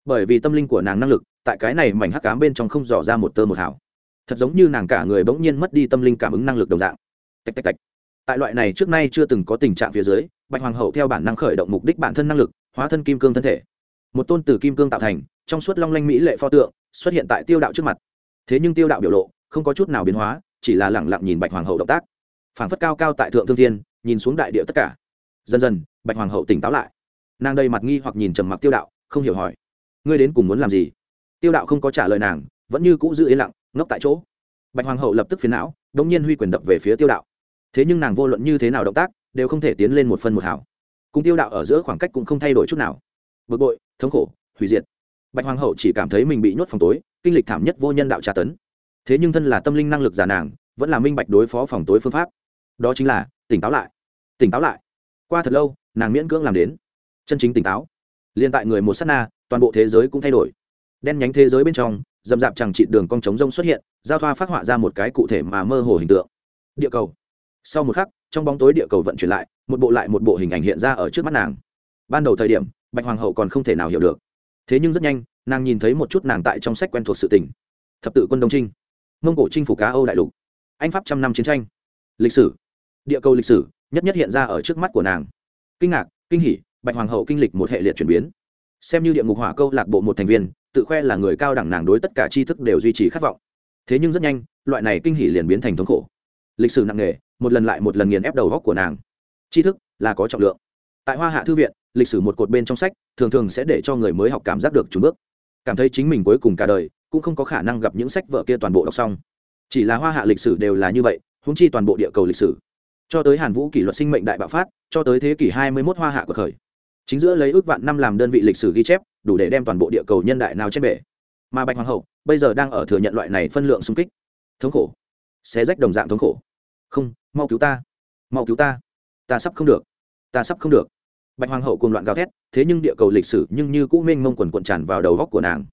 Bởi vì tâm linh của nàng năng lực, tại cái này mảnh hắc cám bên trong không dò ra một tơ một hảo thật giống như nàng cả người bỗng nhiên mất đi tâm linh cảm ứng năng lực đồng dạng. Tạch tạch tạch. Tại loại này trước nay chưa từng có tình trạng phía dưới, bạch hoàng hậu theo bản năng khởi động mục đích bản thân năng lực, hóa thân kim cương thân thể. Một tôn từ kim cương tạo thành, trong suốt long lanh mỹ lệ pho tượng, xuất hiện tại tiêu đạo trước mặt. Thế nhưng tiêu đạo biểu lộ, không có chút nào biến hóa chỉ là lẳng lặng nhìn bạch hoàng hậu động tác. Phảng phất cao cao tại thượng thương thiên, nhìn xuống đại địa tất cả. Dần dần, bạch hoàng hậu tỉnh táo lại. Nàng đầy mặt nghi hoặc nhìn trầm mặc tiêu đạo, không hiểu hỏi, ngươi đến cùng muốn làm gì? Tiêu đạo không có trả lời nàng, vẫn như cũ giữ yên lặng, ngốc tại chỗ. Bạch hoàng hậu lập tức phiến não đ ỗ n g nhiên huy quyền đập về phía tiêu đạo. Thế nhưng nàng vô luận như thế nào động tác, đều không thể tiến lên một phân một hảo. Cùng tiêu đạo ở giữa khoảng cách cũng không thay đổi chút nào. Bực bội, thống khổ, hủy diệt. Bạch hoàng hậu chỉ cảm thấy mình bị nhốt phòng tối, kinh lịch thảm nhất vô nhân đạo tra tấn thế nhưng thân là tâm linh năng lực giả nàng, vẫn là minh bạch đối phó phòng tối phương pháp. Đó chính là, tỉnh táo lại. Tỉnh táo lại. Qua thật lâu, nàng miễn cưỡng làm đến. Chân chính tỉnh táo. Liên tại người một s á t na, toàn bộ thế giới cũng thay đổi. Đen nhánh thế giới bên trong dầm dạp chẳng trị đường cong trống rông xuất hiện, giao thoa phát họa ra một cái cụ thể mà mơ hồ hình tượng. Địa cầu. Sau một khắc, trong bóng tối địa cầu vận chuyển lại, một bộ lại một bộ hình ảnh hiện ra ở trước mắt nàng. Ban đầu thời điểm, bạch hoàng hậu còn không thể nào hiểu được. Thế nhưng rất nhanh, nàng nhìn thấy một chút nàng tại trong sách quen thuộc sự tình. Thập tự quân đông trinh mông cổ chinh phục cá âu đại lục. Anh pháp trăm năm chiến tranh. Lịch sử. Địa cầu lịch sử, nhất nhất hiện ra ở trước mắt của nàng. Kinh ngạc, kinh hỉ, bạch hoàng hậu kinh lịch một hệ liệt chuyển biến. Xem như địa ngục hỏa câu lạc bộ một thành viên, tự khoe là người cao đẳng nàng đối tất cả tri thức đều duy trì khát vọng. Thế nhưng rất nhanh, loại này kinh hỉ liền biến thành thống khổ. Lịch sử nặng nề, một lần lại một lần nghiền ép đầu góc của nàng. Tri thức là có trọng lượng. Tại hoa hạ thư viện, lịch sử một cột bên trong sách, thường thường sẽ để cho người mới học cảm giác được trùng bước. Cảm thấy chính mình cuối cùng cả đời cũng không có khả năng gặp những sách vở kia toàn bộ đọc xong. Chỉ là hoa hạ lịch sử đều là như vậy húng chi toàn bộ địa cầu lịch sử. Cho tới hàn vũ kỷ luật sinh mệnh đại bạo phát, cho tới thế kỷ hai mươi mốt hoa hạ của khởi. Chính giữa lấy ước vạn năm làm đơn vị lịch sử ghi chép, đủ để đem toàn bộ địa cầu nhân đại nào trên bể. Mà bạch hoàng hậu, bây giờ đang ở thừa nhận loại này phân lượng xung kích. Thống khổ. Xé rách đồng dạng thống khổ. Không, mau cứu ta. Mau cứu ta. Ta sắp không được. Ta sắp không được. Bạch hoàng hậu cùng loạn gào thét, thế nhưng địa cầu lịch sử nhưng như cũ mênh mông quần cuộn tràn vào đầu góc của nàng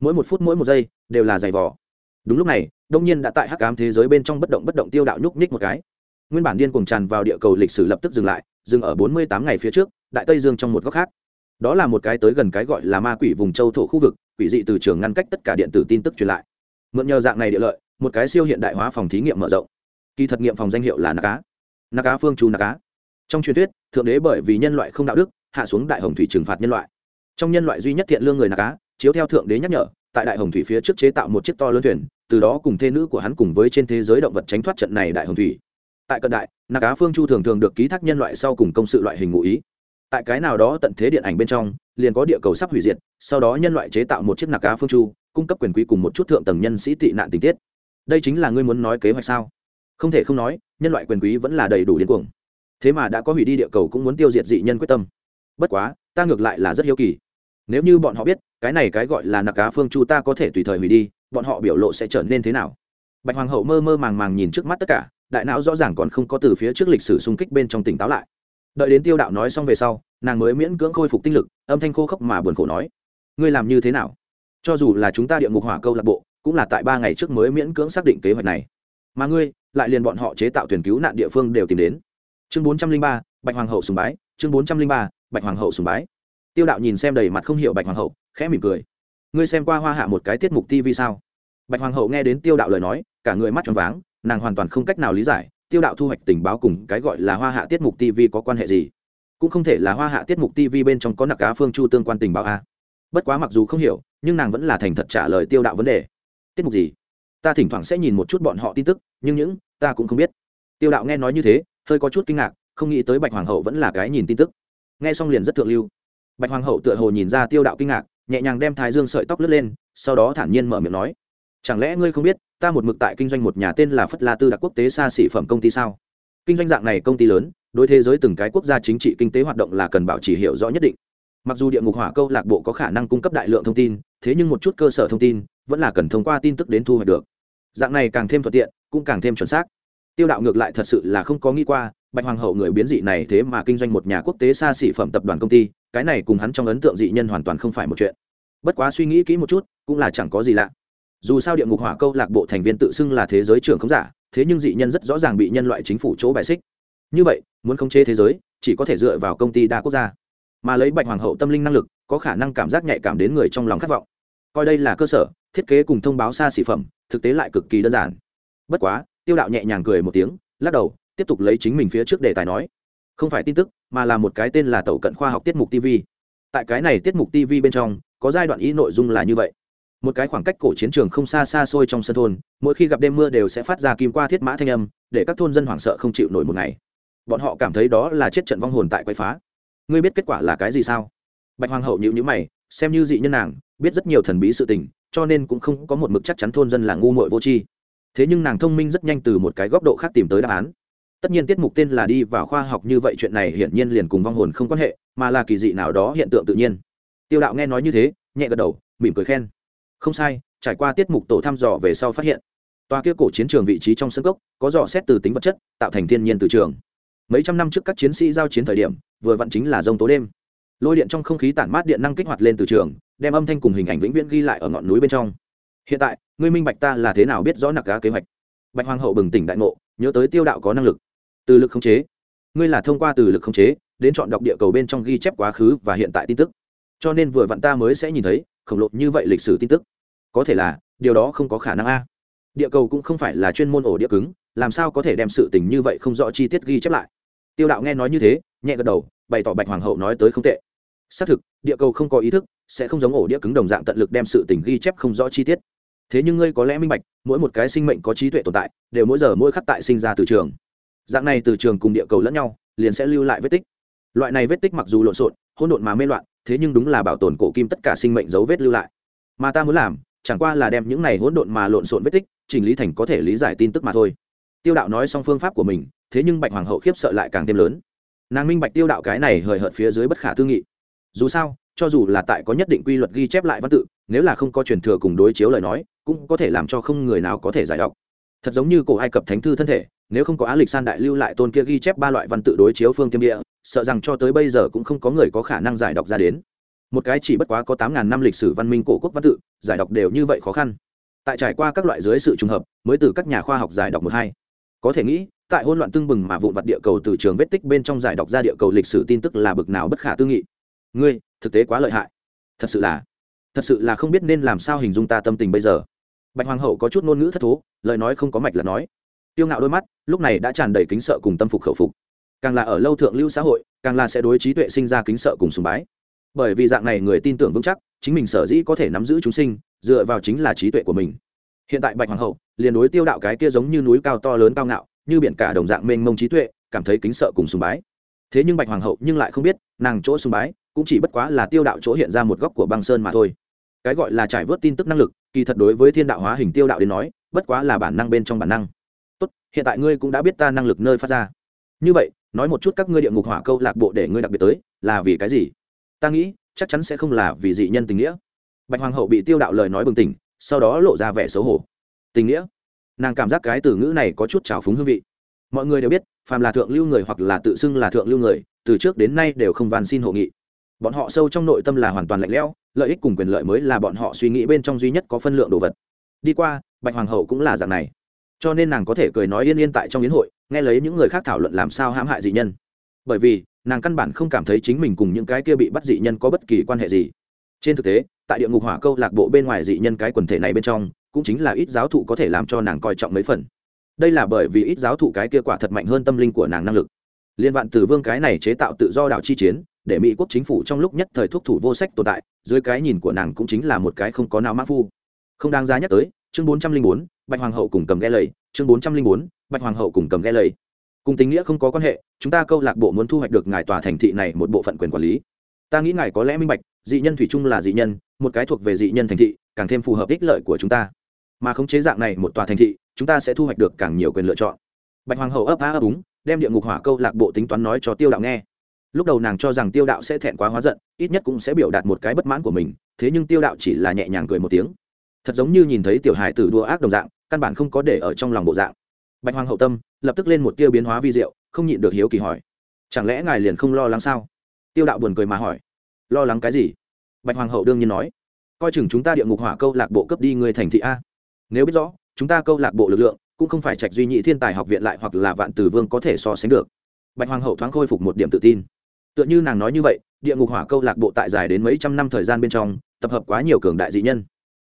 mỗi một phút mỗi một giây đều là giày vò. Đúng lúc này, đông nhiên đã tại hắc ám thế giới bên trong bất động bất động tiêu đạo nhúc nhích một cái. Nguyên bản điên cuồng tràn vào địa cầu lịch sử lập tức dừng lại, dừng ở bốn mươi tám ngày phía trước, đại tây dương trong một góc khác. Đó là một cái tới gần cái gọi là ma quỷ vùng châu thổ khu vực, quỷ dị từ trường ngăn cách tất cả điện tử tin tức truyền lại. Mượn nhờ dạng này địa lợi, một cái siêu hiện đại hóa phòng thí nghiệm mở rộng. Kỳ thật nghiệm phòng danh hiệu là nạc cá. Cá phương chu nạc cá. Trong truyền thuyết, thượng đế bởi vì nhân loại không đạo đức, hạ xuống đại hồng thủy trừng phạt nhân loại. Trong nhân loại duy nhất thiện lương người nạc cá chiếu theo thượng đế nhắc nhở, tại đại hồng thủy phía trước chế tạo một chiếc to lớn thuyền, từ đó cùng thê nữ của hắn cùng với trên thế giới động vật tránh thoát trận này đại hồng thủy. Tại cận đại, nạc cá phương chu thường thường được ký thác nhân loại sau cùng công sự loại hình ngụ ý. Tại cái nào đó tận thế điện ảnh bên trong, liền có địa cầu sắp hủy diệt, sau đó nhân loại chế tạo một chiếc nạc cá phương chu, cung cấp quyền quý cùng một chút thượng tầng nhân sĩ tị nạn tình tiết. Đây chính là ngươi muốn nói kế hoạch sao? Không thể không nói, nhân loại quyền quý vẫn là đầy đủ điên cuồng. Thế mà đã có hủy đi địa cầu cũng muốn tiêu diệt dị nhân quyết tâm. Bất quá, ta ngược lại là rất hiếu kỳ nếu như bọn họ biết, cái này cái gọi là nạc cá phương chu ta có thể tùy thời hủy đi, bọn họ biểu lộ sẽ trở nên thế nào? Bạch hoàng hậu mơ mơ màng màng nhìn trước mắt tất cả, đại não rõ ràng còn không có từ phía trước lịch sử xung kích bên trong tỉnh táo lại. Đợi đến tiêu đạo nói xong về sau, nàng mới miễn cưỡng khôi phục tinh lực, âm thanh khô khốc mà buồn khổ nói, ngươi làm như thế nào? Cho dù là chúng ta địa ngục hỏa câu lạc bộ, cũng là tại ba ngày trước mới miễn cưỡng xác định kế hoạch này. Mà ngươi, lại liền bọn họ chế tạo thuyền cứu nạn địa phương đều tìm đến. Chương bốn trăm linh ba, bạch hoàng hậu sùng bái, chương bốn trăm linh ba, bạch hoàng hậu sùng bái tiêu đạo nhìn xem đầy mặt không hiểu bạch hoàng hậu, khẽ mỉm cười. Ngươi xem qua hoa hạ một cái tiết mục tv sao? Bạch hoàng hậu nghe đến tiêu đạo lời nói, cả người mắt tròn váng, nàng hoàn toàn không cách nào lý giải, tiêu đạo thu hoạch tình báo cùng cái gọi là hoa hạ tiết mục tv có quan hệ gì? Cũng không thể là hoa hạ tiết mục tv bên trong có nặc cá phương chu tương quan tình báo a. Bất quá mặc dù không hiểu, nhưng nàng vẫn là thành thật trả lời tiêu đạo vấn đề. Tiết mục gì? Ta thỉnh thoảng sẽ nhìn một chút bọn họ tin tức, nhưng những, ta cũng không biết. Tiêu đạo nghe nói như thế, hơi có chút kinh ngạc, không nghĩ tới bạch hoàng hậu vẫn là cái nhìn tin tức. Nghe xong liền rất thượng lưu bạch hoàng hậu tựa hồ nhìn ra tiêu đạo kinh ngạc, nhẹ nhàng đem thái dương sợi tóc lướt lên, sau đó thản nhiên mở miệng nói, chẳng lẽ ngươi không biết, ta một mực tại kinh doanh một nhà tên là phất la tư đặc quốc tế xa xỉ phẩm công ty sao? Kinh doanh dạng này công ty lớn, đối thế giới từng cái quốc gia chính trị kinh tế hoạt động là cần bảo trì hiểu rõ nhất định. Mặc dù địa ngục hỏa câu lạc bộ có khả năng cung cấp đại lượng thông tin, thế nhưng một chút cơ sở thông tin vẫn là cần thông qua tin tức đến thu hoạch được. Dạng này càng thêm thuận tiện, cũng càng thêm chuẩn xác. Tiêu đạo ngược lại thật sự là không có nghĩ qua, bạch hoàng hậu người biến dị này thế mà kinh doanh một nhà quốc tế xa xỉ phẩm tập đoàn công ty cái này cùng hắn trong ấn tượng dị nhân hoàn toàn không phải một chuyện. Bất quá suy nghĩ kỹ một chút, cũng là chẳng có gì lạ. Dù sao địa ngục hỏa câu lạc bộ thành viên tự xưng là thế giới trưởng không giả, thế nhưng dị nhân rất rõ ràng bị nhân loại chính phủ chỗ bài xích. Như vậy, muốn khống chế thế giới, chỉ có thể dựa vào công ty đa quốc gia. Mà lấy bạch hoàng hậu tâm linh năng lực, có khả năng cảm giác nhạy cảm đến người trong lòng khát vọng. Coi đây là cơ sở, thiết kế cùng thông báo xa xỉ phẩm, thực tế lại cực kỳ đơn giản. Bất quá, tiêu đạo nhẹ nhàng cười một tiếng, lắc đầu, tiếp tục lấy chính mình phía trước đề tài nói. Không phải tin tức mà là một cái tên là tàu cận khoa học tiết mục tv tại cái này tiết mục tv bên trong, có giai đoạn ý nội dung là như vậy. Một cái khoảng cách cổ chiến trường không xa xa xôi trong sân thôn, mỗi khi gặp đêm mưa đều sẽ phát ra kim qua thiết mã thanh âm, để các thôn dân hoảng sợ không chịu nổi một ngày. Bọn họ cảm thấy đó là chết trận vong hồn tại quay phá. Ngươi biết kết quả là cái gì sao? Bạch hoàng hậu nhịu nhữ mày, xem như dị nhân nàng, biết rất nhiều thần bí sự tình, cho nên cũng không có một mực chắc chắn thôn dân là ngu muội vô tri. Thế nhưng nàng thông minh rất nhanh từ một cái góc độ khác tìm tới đáp án tất nhiên tiết mục tên là đi vào khoa học như vậy chuyện này hiển nhiên liền cùng vong hồn không quan hệ, mà là kỳ dị nào đó hiện tượng tự nhiên. Tiêu đạo nghe nói như thế, nhẹ gật đầu, mỉm cười khen. Không sai, trải qua tiết mục tổ thăm dò về sau phát hiện, tòa kia cổ chiến trường vị trí trong sân gốc có dò xét từ tính vật chất, tạo thành thiên nhiên từ trường. Mấy trăm năm trước các chiến sĩ giao chiến thời điểm, vừa vặn chính là rông tố đêm. Lôi điện trong không khí tản mát điện năng kích hoạt lên từ trường, đem âm thanh cùng hình ảnh vĩnh viễn ghi lại ở ngọn núi bên trong. Hiện tại, ngươi minh bạch ta là thế nào biết rõ nặc cá kế hoạch. Bạch hoàng hậu bừng tỉnh đại ngộ, nhớ tới tiêu đạo có năng lực từ lực khống chế. Ngươi là thông qua từ lực khống chế, đến chọn đọc địa cầu bên trong ghi chép quá khứ và hiện tại tin tức. Cho nên vừa vặn ta mới sẽ nhìn thấy, khổng lồ như vậy lịch sử tin tức. Có thể là, điều đó không có khả năng a. Địa cầu cũng không phải là chuyên môn ổ địa cứng, làm sao có thể đem sự tình như vậy không rõ chi tiết ghi chép lại? Tiêu đạo nghe nói như thế, nhẹ gật đầu, bày tỏ bạch hoàng hậu nói tới không tệ. Xác thực, địa cầu không có ý thức, sẽ không giống ổ đĩa cứng đồng dạng tận lực đem sự tình ghi chép không rõ chi tiết. Thế nhưng ngươi có lẽ minh bạch, mỗi một cái sinh mệnh có trí tuệ tồn tại, đều mỗi giờ mỗi khắc tại sinh ra từ trường dạng này từ trường cùng địa cầu lẫn nhau, liền sẽ lưu lại vết tích. Loại này vết tích mặc dù lộn xộn, hỗn độn mà mê loạn, thế nhưng đúng là bảo tồn cổ kim tất cả sinh mệnh dấu vết lưu lại. Mà ta muốn làm, chẳng qua là đem những này hỗn độn mà lộn xộn vết tích, chỉnh lý thành có thể lý giải tin tức mà thôi. Tiêu đạo nói xong phương pháp của mình, thế nhưng bạch hoàng hậu khiếp sợ lại càng thêm lớn. Nàng minh bạch tiêu đạo cái này hời hợt phía dưới bất khả tư nghị. Dù sao, cho dù là tại có nhất định quy luật ghi chép lại văn tự, nếu là không có truyền thừa cùng đối chiếu lời nói, cũng có thể làm cho không người nào có thể giải đọc thật giống như cổ ai cập thánh thư thân thể nếu không có á lịch san đại lưu lại tôn kia ghi chép ba loại văn tự đối chiếu phương tiêm địa, sợ rằng cho tới bây giờ cũng không có người có khả năng giải đọc ra đến. Một cái chỉ bất quá có tám ngàn năm lịch sử văn minh cổ quốc văn tự, giải đọc đều như vậy khó khăn. Tại trải qua các loại dưới sự trùng hợp, mới từ các nhà khoa học giải đọc một hai. Có thể nghĩ, tại hỗn loạn tưng bừng mà vụn vặt địa cầu từ trường vết tích bên trong giải đọc ra địa cầu lịch sử tin tức là bực nào bất khả tư nghị. Ngươi, thực tế quá lợi hại. Thật sự là, thật sự là không biết nên làm sao hình dung ta tâm tình bây giờ. Bạch hoàng hậu có chút ngôn ngữ thất thố, lời nói không có mạch là nói tiêu ngạo đôi mắt, lúc này đã tràn đầy kính sợ cùng tâm phục khẩu phục. Càng là ở lâu thượng lưu xã hội, càng là sẽ đối trí tuệ sinh ra kính sợ cùng sùng bái. Bởi vì dạng này người tin tưởng vững chắc, chính mình sở dĩ có thể nắm giữ chúng sinh, dựa vào chính là trí tuệ của mình. Hiện tại bạch hoàng hậu, liền đối tiêu đạo cái kia giống như núi cao to lớn cao ngạo, như biển cả đồng dạng mênh mông trí tuệ, cảm thấy kính sợ cùng sùng bái. Thế nhưng bạch hoàng hậu nhưng lại không biết, nàng chỗ sùng bái, cũng chỉ bất quá là tiêu đạo chỗ hiện ra một góc của băng sơn mà thôi. Cái gọi là trải vớt tin tức năng lực, kỳ thật đối với thiên đạo hóa hình tiêu đạo đến nói, bất quá là bản năng bên trong bản năng tốt, hiện tại ngươi cũng đã biết ta năng lực nơi phát ra. Như vậy, nói một chút các ngươi địa ngục hỏa câu lạc bộ để ngươi đặc biệt tới, là vì cái gì? Ta nghĩ, chắc chắn sẽ không là vì dị nhân tình nghĩa. Bạch hoàng hậu bị tiêu đạo lời nói bừng tỉnh, sau đó lộ ra vẻ xấu hổ. Tình nghĩa? Nàng cảm giác cái từ ngữ này có chút trào phúng hương vị. Mọi người đều biết, phàm là thượng lưu người hoặc là tự xưng là thượng lưu người, từ trước đến nay đều không van xin hộ nghị. Bọn họ sâu trong nội tâm là hoàn toàn lạnh lẽo, lợi ích cùng quyền lợi mới là bọn họ suy nghĩ bên trong duy nhất có phân lượng đồ vật. Đi qua, bạch hoàng hậu cũng là dạng này cho nên nàng có thể cười nói yên yên tại trong yến hội, nghe lấy những người khác thảo luận làm sao hãm hại dị nhân. Bởi vì, nàng căn bản không cảm thấy chính mình cùng những cái kia bị bắt dị nhân có bất kỳ quan hệ gì. Trên thực tế, tại địa ngục hỏa câu lạc bộ bên ngoài dị nhân cái quần thể này bên trong, cũng chính là ít giáo thụ có thể làm cho nàng coi trọng mấy phần. Đây là bởi vì ít giáo thụ cái kia quả thật mạnh hơn tâm linh của nàng năng lực. Liên vạn tử vương cái này chế tạo tự do đảo chi chiến, để mỹ quốc chính phủ trong lúc nhất thời thúc thủ vô sách tồn tại, dưới cái nhìn của nàng cũng chính là một cái không có nào mã phu. Không đáng giá nhắc tới, chương bốn trăm linh bốn bạch hoàng hậu cùng cầm ghe lầy, chương bốn trăm linh bốn, bạch hoàng hậu cùng cầm ghe lầy. Cùng tính nghĩa không có quan hệ, chúng ta câu lạc bộ muốn thu hoạch được ngài tòa thành thị này một bộ phận quyền quản lý. Ta nghĩ ngài có lẽ minh bạch, dị nhân thủy chung là dị nhân, một cái thuộc về dị nhân thành thị, càng thêm phù hợp ích lợi của chúng ta. Mà khống chế dạng này một tòa thành thị, chúng ta sẽ thu hoạch được càng nhiều quyền lựa chọn. Bạch hoàng hậu ấp á ấp úng, đem địa ngục hỏa câu lạc bộ tính toán nói cho tiêu đạo nghe. Lúc đầu nàng cho rằng tiêu đạo sẽ thẹn quá hóa giận, ít nhất cũng sẽ biểu đạt một cái bất mãn của mình, thế nhưng tiêu đạo chỉ là nhẹ nhàng cười một tiếng. Thật giống như nhìn thấy tiểu hài tử đua ác đồng dạng căn bản không có để ở trong lòng bộ dạng. Bạch hoàng hậu tâm, lập tức lên một tiêu biến hóa vi diệu, không nhịn được hiếu kỳ hỏi, chẳng lẽ ngài liền không lo lắng sao? Tiêu đạo buồn cười mà hỏi, lo lắng cái gì? Bạch hoàng hậu đương nhiên nói, coi chừng chúng ta địa ngục hỏa câu lạc bộ cấp đi người thành thị a. Nếu biết rõ, chúng ta câu lạc bộ lực lượng cũng không phải trạch duy nhị thiên tài học viện lại hoặc là vạn tử vương có thể so sánh được. Bạch hoàng hậu thoáng khôi phục một điểm tự tin. Tựa như nàng nói như vậy, địa ngục hỏa câu lạc bộ tại dài đến mấy trăm năm thời gian bên trong, tập hợp quá nhiều cường đại dị nhân.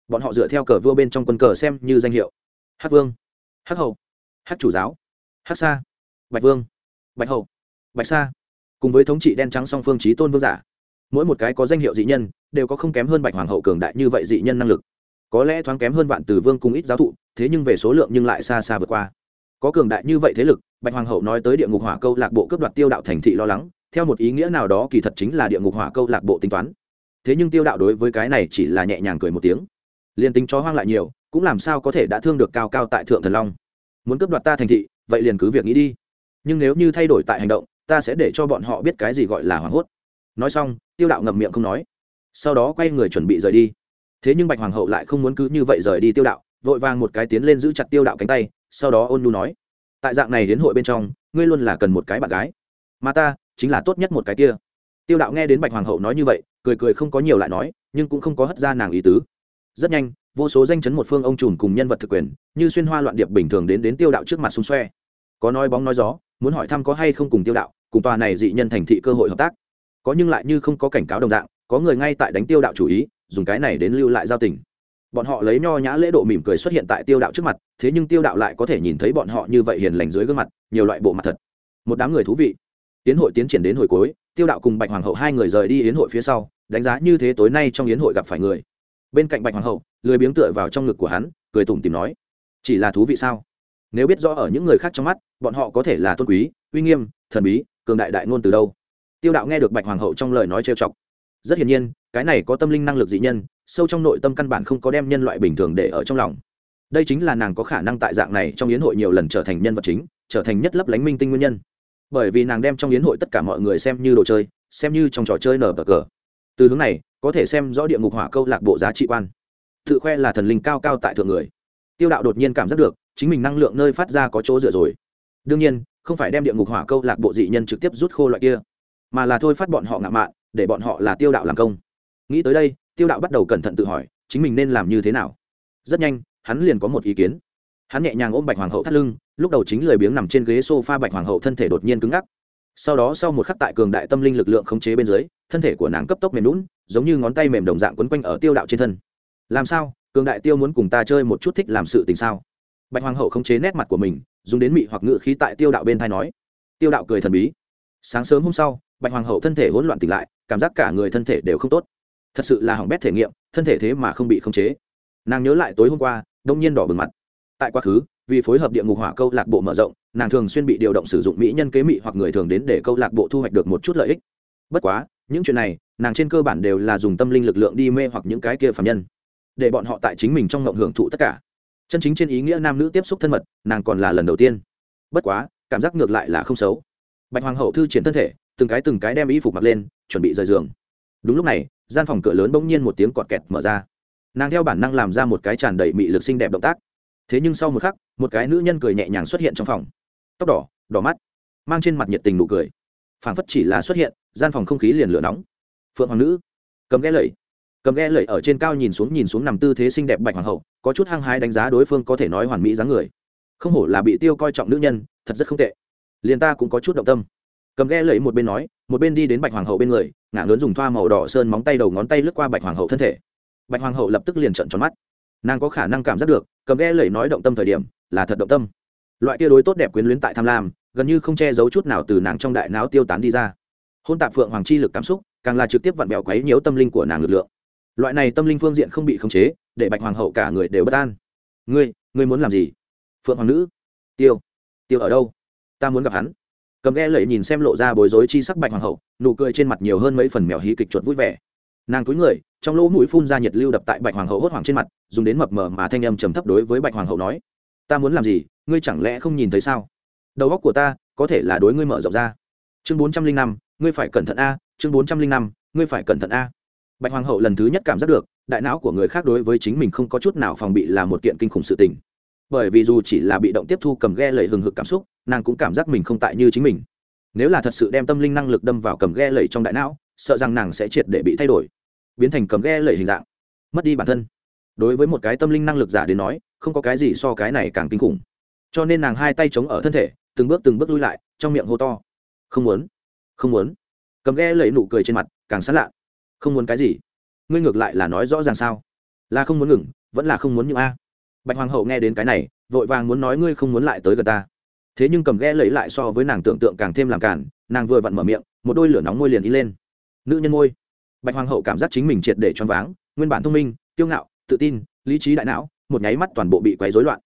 Bọn họ dựa theo cờ vua bên trong quân cờ xem như danh hiệu Hát vương, hát hậu, hát chủ giáo, hát sa bạch vương, bạch hậu, bạch sa. Cùng với thống trị đen trắng song phương trí tôn vương giả, mỗi một cái có danh hiệu dị nhân đều có không kém hơn bạch hoàng hậu cường đại như vậy dị nhân năng lực. Có lẽ thoáng kém hơn vạn từ vương cùng ít giáo thụ, thế nhưng về số lượng nhưng lại xa xa vượt qua. Có cường đại như vậy thế lực, bạch hoàng hậu nói tới địa ngục hỏa câu lạc bộ cướp đoạt tiêu đạo thành thị lo lắng, theo một ý nghĩa nào đó kỳ thật chính là địa ngục hỏa câu lạc bộ tính toán. Thế nhưng tiêu đạo đối với cái này chỉ là nhẹ nhàng cười một tiếng liền tính chó hoang lại nhiều, cũng làm sao có thể đã thương được cao cao tại thượng thần long. Muốn cướp đoạt ta thành thị, vậy liền cứ việc nghĩ đi. Nhưng nếu như thay đổi tại hành động, ta sẽ để cho bọn họ biết cái gì gọi là hoảng hốt. Nói xong, tiêu đạo ngậm miệng không nói. Sau đó quay người chuẩn bị rời đi. Thế nhưng bạch hoàng hậu lại không muốn cứ như vậy rời đi tiêu đạo, vội vàng một cái tiến lên giữ chặt tiêu đạo cánh tay, sau đó ôn nhu nói, tại dạng này đến hội bên trong, ngươi luôn là cần một cái bạn gái. Mà ta, chính là tốt nhất một cái kia. Tiêu đạo nghe đến bạch hoàng hậu nói như vậy, cười cười không có nhiều lại nói, nhưng cũng không có hất ra nàng ý tứ rất nhanh, vô số danh chấn một phương ông trùm cùng nhân vật thực quyền, như xuyên hoa loạn điệp bình thường đến đến tiêu đạo trước mặt xung xoe. Có nói bóng nói gió, muốn hỏi thăm có hay không cùng tiêu đạo, cùng tòa này dị nhân thành thị cơ hội hợp tác. Có nhưng lại như không có cảnh cáo đồng dạng, có người ngay tại đánh tiêu đạo chủ ý, dùng cái này đến lưu lại giao tình. Bọn họ lấy nho nhã lễ độ mỉm cười xuất hiện tại tiêu đạo trước mặt, thế nhưng tiêu đạo lại có thể nhìn thấy bọn họ như vậy hiền lành dưới gương mặt, nhiều loại bộ mặt thật. Một đám người thú vị. Tiến hội tiến triển đến hồi cuối, tiêu đạo cùng bạch hoàng hậu hai người rời đi yến hội phía sau, đánh giá như thế tối nay trong yến hội gặp phải người bên cạnh bạch hoàng hậu, lười biếng tựa vào trong ngực của hắn, cười tủm tìm nói, chỉ là thú vị sao? Nếu biết rõ ở những người khác trong mắt, bọn họ có thể là tôn quý, uy nghiêm, thần bí, cường đại đại ngôn từ đâu? Tiêu đạo nghe được bạch hoàng hậu trong lời nói trêu chọc. Rất hiển nhiên, cái này có tâm linh năng lực dị nhân, sâu trong nội tâm căn bản không có đem nhân loại bình thường để ở trong lòng. Đây chính là nàng có khả năng tại dạng này trong yến hội nhiều lần trở thành nhân vật chính, trở thành nhất lấp lánh minh tinh nguyên nhân. Bởi vì nàng đem trong yến hội tất cả mọi người xem như đồ chơi, xem như trong trò chơi nở bờ cờ. Từ hướng này có thể xem rõ địa ngục hỏa câu lạc bộ giá trị quan. Tự khoe là thần linh cao cao tại thượng người. Tiêu đạo đột nhiên cảm giác được, chính mình năng lượng nơi phát ra có chỗ dựa rồi. Đương nhiên, không phải đem địa ngục hỏa câu lạc bộ dị nhân trực tiếp rút khô loại kia, mà là thôi phát bọn họ ngạo mạn, để bọn họ là tiêu đạo làm công. Nghĩ tới đây, tiêu đạo bắt đầu cẩn thận tự hỏi, chính mình nên làm như thế nào? Rất nhanh, hắn liền có một ý kiến. Hắn nhẹ nhàng ôm bạch hoàng hậu thắt lưng, lúc đầu chính lười biếng nằm trên ghế s o f a bạch hoàng hậu thân thể đột nhiên cứng ngắc. Sau đó sau một khắc tại cường đại tâm linh lực lượng khống chế bên dưới thân thể của nàng cấp tốc mềm lún, giống như ngón tay mềm đồng dạng quấn quanh ở tiêu đạo trên thân. Làm sao? Cường đại tiêu muốn cùng ta chơi một chút thích làm sự tình sao? Bạch hoàng hậu khống chế nét mặt của mình, dùng đến mị hoặc ngự khí tại tiêu đạo bên thai nói. Tiêu đạo cười thần bí. Sáng sớm hôm sau, bạch hoàng hậu thân thể hỗn loạn tỉnh lại, cảm giác cả người thân thể đều không tốt. Thật sự là hỏng bét thể nghiệm, thân thể thế mà không bị khống chế. Nàng nhớ lại tối hôm qua, đông nhiên đỏ bừng mặt. Tại quá khứ, vì phối hợp địa ngục hỏa câu lạc bộ mở rộng, nàng thường xuyên bị điều động sử dụng mỹ nhân kế mị hoặc người thường đến để câu lạc bộ thu hoạch được một chút lợi ích. Bất quá những chuyện này, nàng trên cơ bản đều là dùng tâm linh lực lượng đi mê hoặc những cái kia phạm nhân. Để bọn họ tại chính mình trong ngộng hưởng thụ tất cả. Chân chính trên ý nghĩa nam nữ tiếp xúc thân mật, nàng còn là lần đầu tiên. Bất quá, cảm giác ngược lại là không xấu. Bạch hoàng hậu thư triển thân thể, từng cái từng cái đem y phục mặc lên, chuẩn bị rời giường. Đúng lúc này, gian phòng cửa lớn bỗng nhiên một tiếng cọt kẹt mở ra. Nàng theo bản năng làm ra một cái tràn đầy mị lực xinh đẹp động tác. Thế nhưng sau một khắc, một cái nữ nhân cười nhẹ nhàng xuất hiện trong phòng. Tóc đỏ đỏ mắt, mang trên mặt nhiệt tình nụ cười. Phảng phất chỉ là xuất hiện gian phòng không khí liền lửa nóng. Phượng hoàng nữ, cầm ghe lẩy. Cầm ghe lẩy ở trên cao nhìn xuống nhìn xuống nằm tư thế xinh đẹp bạch hoàng hậu, có chút hăng hái đánh giá đối phương có thể nói hoàn mỹ dáng người. Không hổ là bị tiêu coi trọng nữ nhân, thật rất không tệ. Liền ta cũng có chút động tâm. Cầm ghe lẩy một bên nói, một bên đi đến bạch hoàng hậu bên người ngã lớn dùng thoa màu đỏ sơn móng tay đầu ngón tay lướt qua bạch hoàng hậu thân thể. Bạch hoàng hậu lập tức liền trận tròn mắt. Nàng có khả năng cảm giác được, cầm ghe lẩy nói động tâm thời điểm, là thật động tâm. Loại kia đối tốt đẹp quyến luyến tại tham lam, gần như không che giấu chút nào từ nàng trong đại não tiêu tán đi ra hôn tạp phượng hoàng chi lực cảm xúc, càng là trực tiếp vặn bẹo quấy nhiễu tâm linh của nàng lực lượng. Loại này tâm linh phương diện không bị khống chế, để bạch hoàng hậu cả người đều bất an. Ngươi ngươi muốn làm gì? Phượng hoàng nữ. Tiêu tiêu ở đâu? Ta muốn gặp hắn. Cầm ghe lẩy nhìn xem lộ ra bối rối chi sắc bạch hoàng hậu, nụ cười trên mặt nhiều hơn mấy phần mèo hí kịch chuột vui vẻ. Nàng cúi người, trong lỗ mũi phun ra nhiệt lưu đập tại bạch hoàng hậu hốt hoảng trên mặt, dùng đến mập mờ mà thanh âm trầm thấp đối với bạch hoàng hậu nói, ta muốn làm gì, ngươi chẳng lẽ không nhìn thấy sao? Đầu óc của ta có thể là đối ngươi mở rộng ra. Chương bốn trăm linh năm ngươi phải cẩn thận a, chương bốn trăm linh năm, ngươi phải cẩn thận a. Bạch hoàng hậu lần thứ nhất cảm giác được, đại não của người khác đối với chính mình không có chút nào phòng bị là một kiện kinh khủng sự tình. Bởi vì dù chỉ là bị động tiếp thu cầm ghe lầy hừng hực cảm xúc, nàng cũng cảm giác mình không tại như chính mình. Nếu là thật sự đem tâm linh năng lực đâm vào cầm ghe lầy trong đại não, sợ rằng nàng sẽ triệt để bị thay đổi, biến thành cầm ghe lầy hình dạng, mất đi bản thân. Đối với một cái tâm linh năng lực giả đến nói, không có cái gì so cái này càng kinh khủng. Cho nên nàng hai tay chống ở thân thể, từng bước từng bước lui lại, trong miệng hô to, không muốn không muốn. Cầm ghe lấy nụ cười trên mặt, càng sán lạ. Không muốn cái gì? Ngươi ngược lại là nói rõ ràng sao? Là không muốn ngừng, vẫn là không muốn những a? Bạch hoàng hậu nghe đến cái này, vội vàng muốn nói ngươi không muốn lại tới gần ta. Thế nhưng cầm ghe lấy lại so với nàng tưởng tượng càng thêm làm cản nàng vừa vặn mở miệng, một đôi lửa nóng môi liền đi lên. Nữ nhân môi. Bạch hoàng hậu cảm giác chính mình triệt để choáng váng, nguyên bản thông minh, kiêu ngạo, tự tin, lý trí đại não, một nháy mắt toàn bộ bị quấy rối loạn.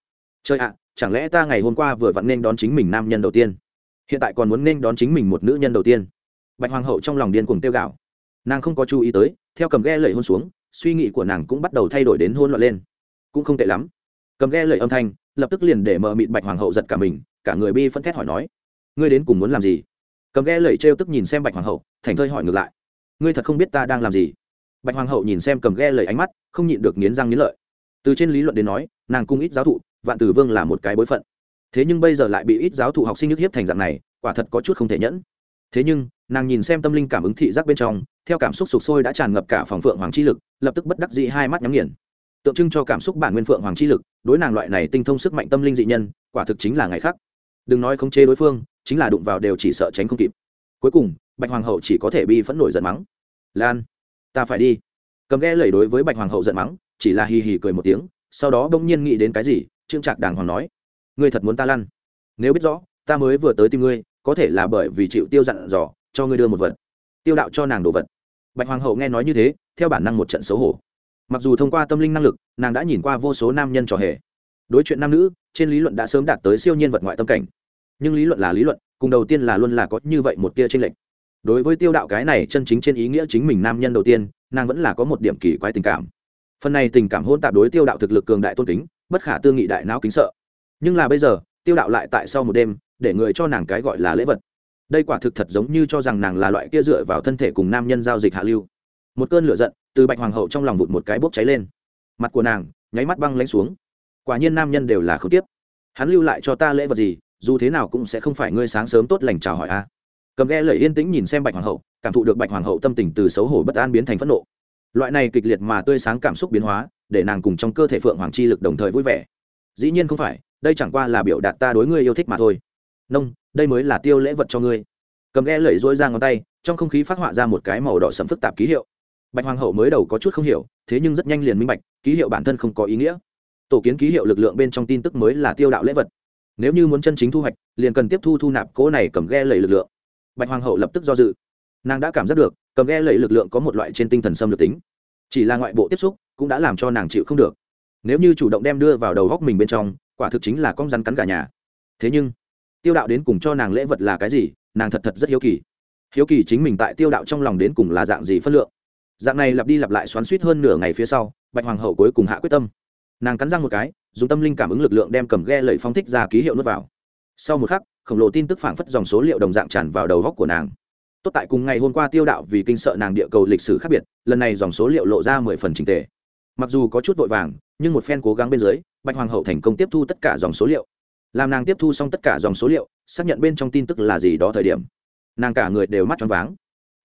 Chơi ạ, chẳng lẽ ta ngày hôm qua vừa vặn nên đón chính mình nam nhân đầu tiên? Hiện tại còn muốn nên đón chính mình một nữ nhân đầu tiên. Bạch hoàng hậu trong lòng điên cuồng tiêu gạo nàng không có chú ý tới, theo cầm ghe lẩy hôn xuống, suy nghĩ của nàng cũng bắt đầu thay đổi đến hôn loạn lên. Cũng không tệ lắm. Cầm ghe lẩy âm thanh, lập tức liền để mờ mịt bạch hoàng hậu giật cả mình, cả người bi phân thét hỏi nói, ngươi đến cùng muốn làm gì? Cầm ghe lẩy trêu tức nhìn xem bạch hoàng hậu, thành thơi hỏi ngược lại, ngươi thật không biết ta đang làm gì? Bạch hoàng hậu nhìn xem cầm ghe lẩy ánh mắt, không nhịn được nghiến răng nghiến lợi. Từ trên lý luận đến nói, nàng cung ít giáo thụ, vạn tử vương là một cái bối phận thế nhưng bây giờ lại bị ít giáo thụ học sinh nhức hiếp thành dạng này, quả thật có chút không thể nhẫn. Thế nhưng, nàng nhìn xem tâm linh cảm ứng thị giác bên trong, theo cảm xúc sụp sôi đã tràn ngập cả phòng phượng hoàng chi lực, lập tức bất đắc dĩ hai mắt nhắm nghiền. Tượng trưng cho cảm xúc bản nguyên phượng hoàng chi lực, đối nàng loại này tinh thông sức mạnh tâm linh dị nhân, quả thực chính là ngày khác. Đừng nói khống chế đối phương, chính là đụng vào đều chỉ sợ tránh không kịp. Cuối cùng, bạch hoàng hậu chỉ có thể bi phẫn nổi giận mắng. Lan, ta phải đi. Cầm ghe lẩy đối với bạch hoàng hậu giận mắng, chỉ là hì hì cười một tiếng, sau đó bỗng nhiên nghĩ đến cái gì, trương trạc đàng hoàng nói ngươi thật muốn ta lăn? Nếu biết rõ, ta mới vừa tới tìm ngươi, có thể là bởi vì chịu tiêu dặn dò, cho ngươi đưa một vật. Tiêu đạo cho nàng đồ vật. Bạch hoàng hậu nghe nói như thế, theo bản năng một trận xấu hổ. Mặc dù thông qua tâm linh năng lực, nàng đã nhìn qua vô số nam nhân trò hề. Đối chuyện nam nữ, trên lý luận đã sớm đạt tới siêu nhiên vật ngoại tâm cảnh. Nhưng lý luận là lý luận, cùng đầu tiên là luôn là có như vậy một tia tranh lệch. Đối với tiêu đạo cái này chân chính trên ý nghĩa chính mình nam nhân đầu tiên, nàng vẫn là có một điểm kỳ quái tình cảm. Phần này tình cảm hôn tạp đối tiêu đạo thực lực cường đại tôn kính, bất khả tư nghị đại não kính sợ nhưng là bây giờ, tiêu đạo lại tại sau một đêm, để người cho nàng cái gọi là lễ vật. Đây quả thực thật giống như cho rằng nàng là loại kia dựa vào thân thể cùng nam nhân giao dịch hạ lưu. Một cơn lửa giận, từ bạch hoàng hậu trong lòng vụt một cái bốc cháy lên. Mặt của nàng, nháy mắt băng lánh xuống. Quả nhiên nam nhân đều là không tiếp hắn lưu lại cho ta lễ vật gì, dù thế nào cũng sẽ không phải ngươi sáng sớm tốt lành chào hỏi a. Cầm ghe lời yên tĩnh nhìn xem bạch hoàng hậu, cảm thụ được bạch hoàng hậu tâm tình từ xấu hổ bất an biến thành phẫn nộ. Loại này kịch liệt mà tươi sáng cảm xúc biến hóa, để nàng cùng trong cơ thể phượng hoàng chi lực đồng thời vui vẻ. Dĩ nhiên không phải đây chẳng qua là biểu đạt ta đối ngươi yêu thích mà thôi. Nông, đây mới là tiêu lễ vật cho ngươi. Cầm ghe lẩy rỗi ra ngón tay, trong không khí phát họa ra một cái màu đỏ sẫm phức tạp ký hiệu. Bạch hoàng hậu mới đầu có chút không hiểu, thế nhưng rất nhanh liền minh bạch, ký hiệu bản thân không có ý nghĩa. Tổ kiến ký hiệu lực lượng bên trong tin tức mới là tiêu đạo lễ vật. Nếu như muốn chân chính thu hoạch, liền cần tiếp thu thu nạp cỗ này cầm ghe lẩy lực lượng. Bạch hoàng hậu lập tức do dự. Nàng đã cảm giác được, cầm ghe lẩy lực lượng có một loại trên tinh thần xâm lược tính. Chỉ là ngoại bộ tiếp xúc, cũng đã làm cho nàng chịu không được. Nếu như chủ động đem đưa vào đầu góc mình bên trong quả thực chính là con rắn cắn cả nhà. Thế nhưng, tiêu đạo đến cùng cho nàng lễ vật là cái gì, nàng thật thật rất hiếu kỳ. Hiếu kỳ chính mình tại tiêu đạo trong lòng đến cùng là dạng gì phân lượng. Dạng này lặp đi lặp lại xoắn suýt hơn nửa ngày phía sau, bạch hoàng hậu cuối cùng hạ quyết tâm. Nàng cắn răng một cái, dùng tâm linh cảm ứng lực lượng đem cầm ghe lẩy phóng thích ra ký hiệu nuốt vào. Sau một khắc, khổng lồ tin tức phảng phất dòng số liệu đồng dạng tràn vào đầu góc của nàng. Tốt tại cùng ngày hôm qua tiêu đạo vì kinh sợ nàng địa cầu lịch sử khác biệt, lần này dòng số liệu lộ ra mười phần trình tề. Mặc dù có chút vội vàng nhưng một phen cố gắng bên dưới, bạch hoàng hậu thành công tiếp thu tất cả dòng số liệu. Làm nàng tiếp thu xong tất cả dòng số liệu, xác nhận bên trong tin tức là gì đó thời điểm, nàng cả người đều mắt choáng váng.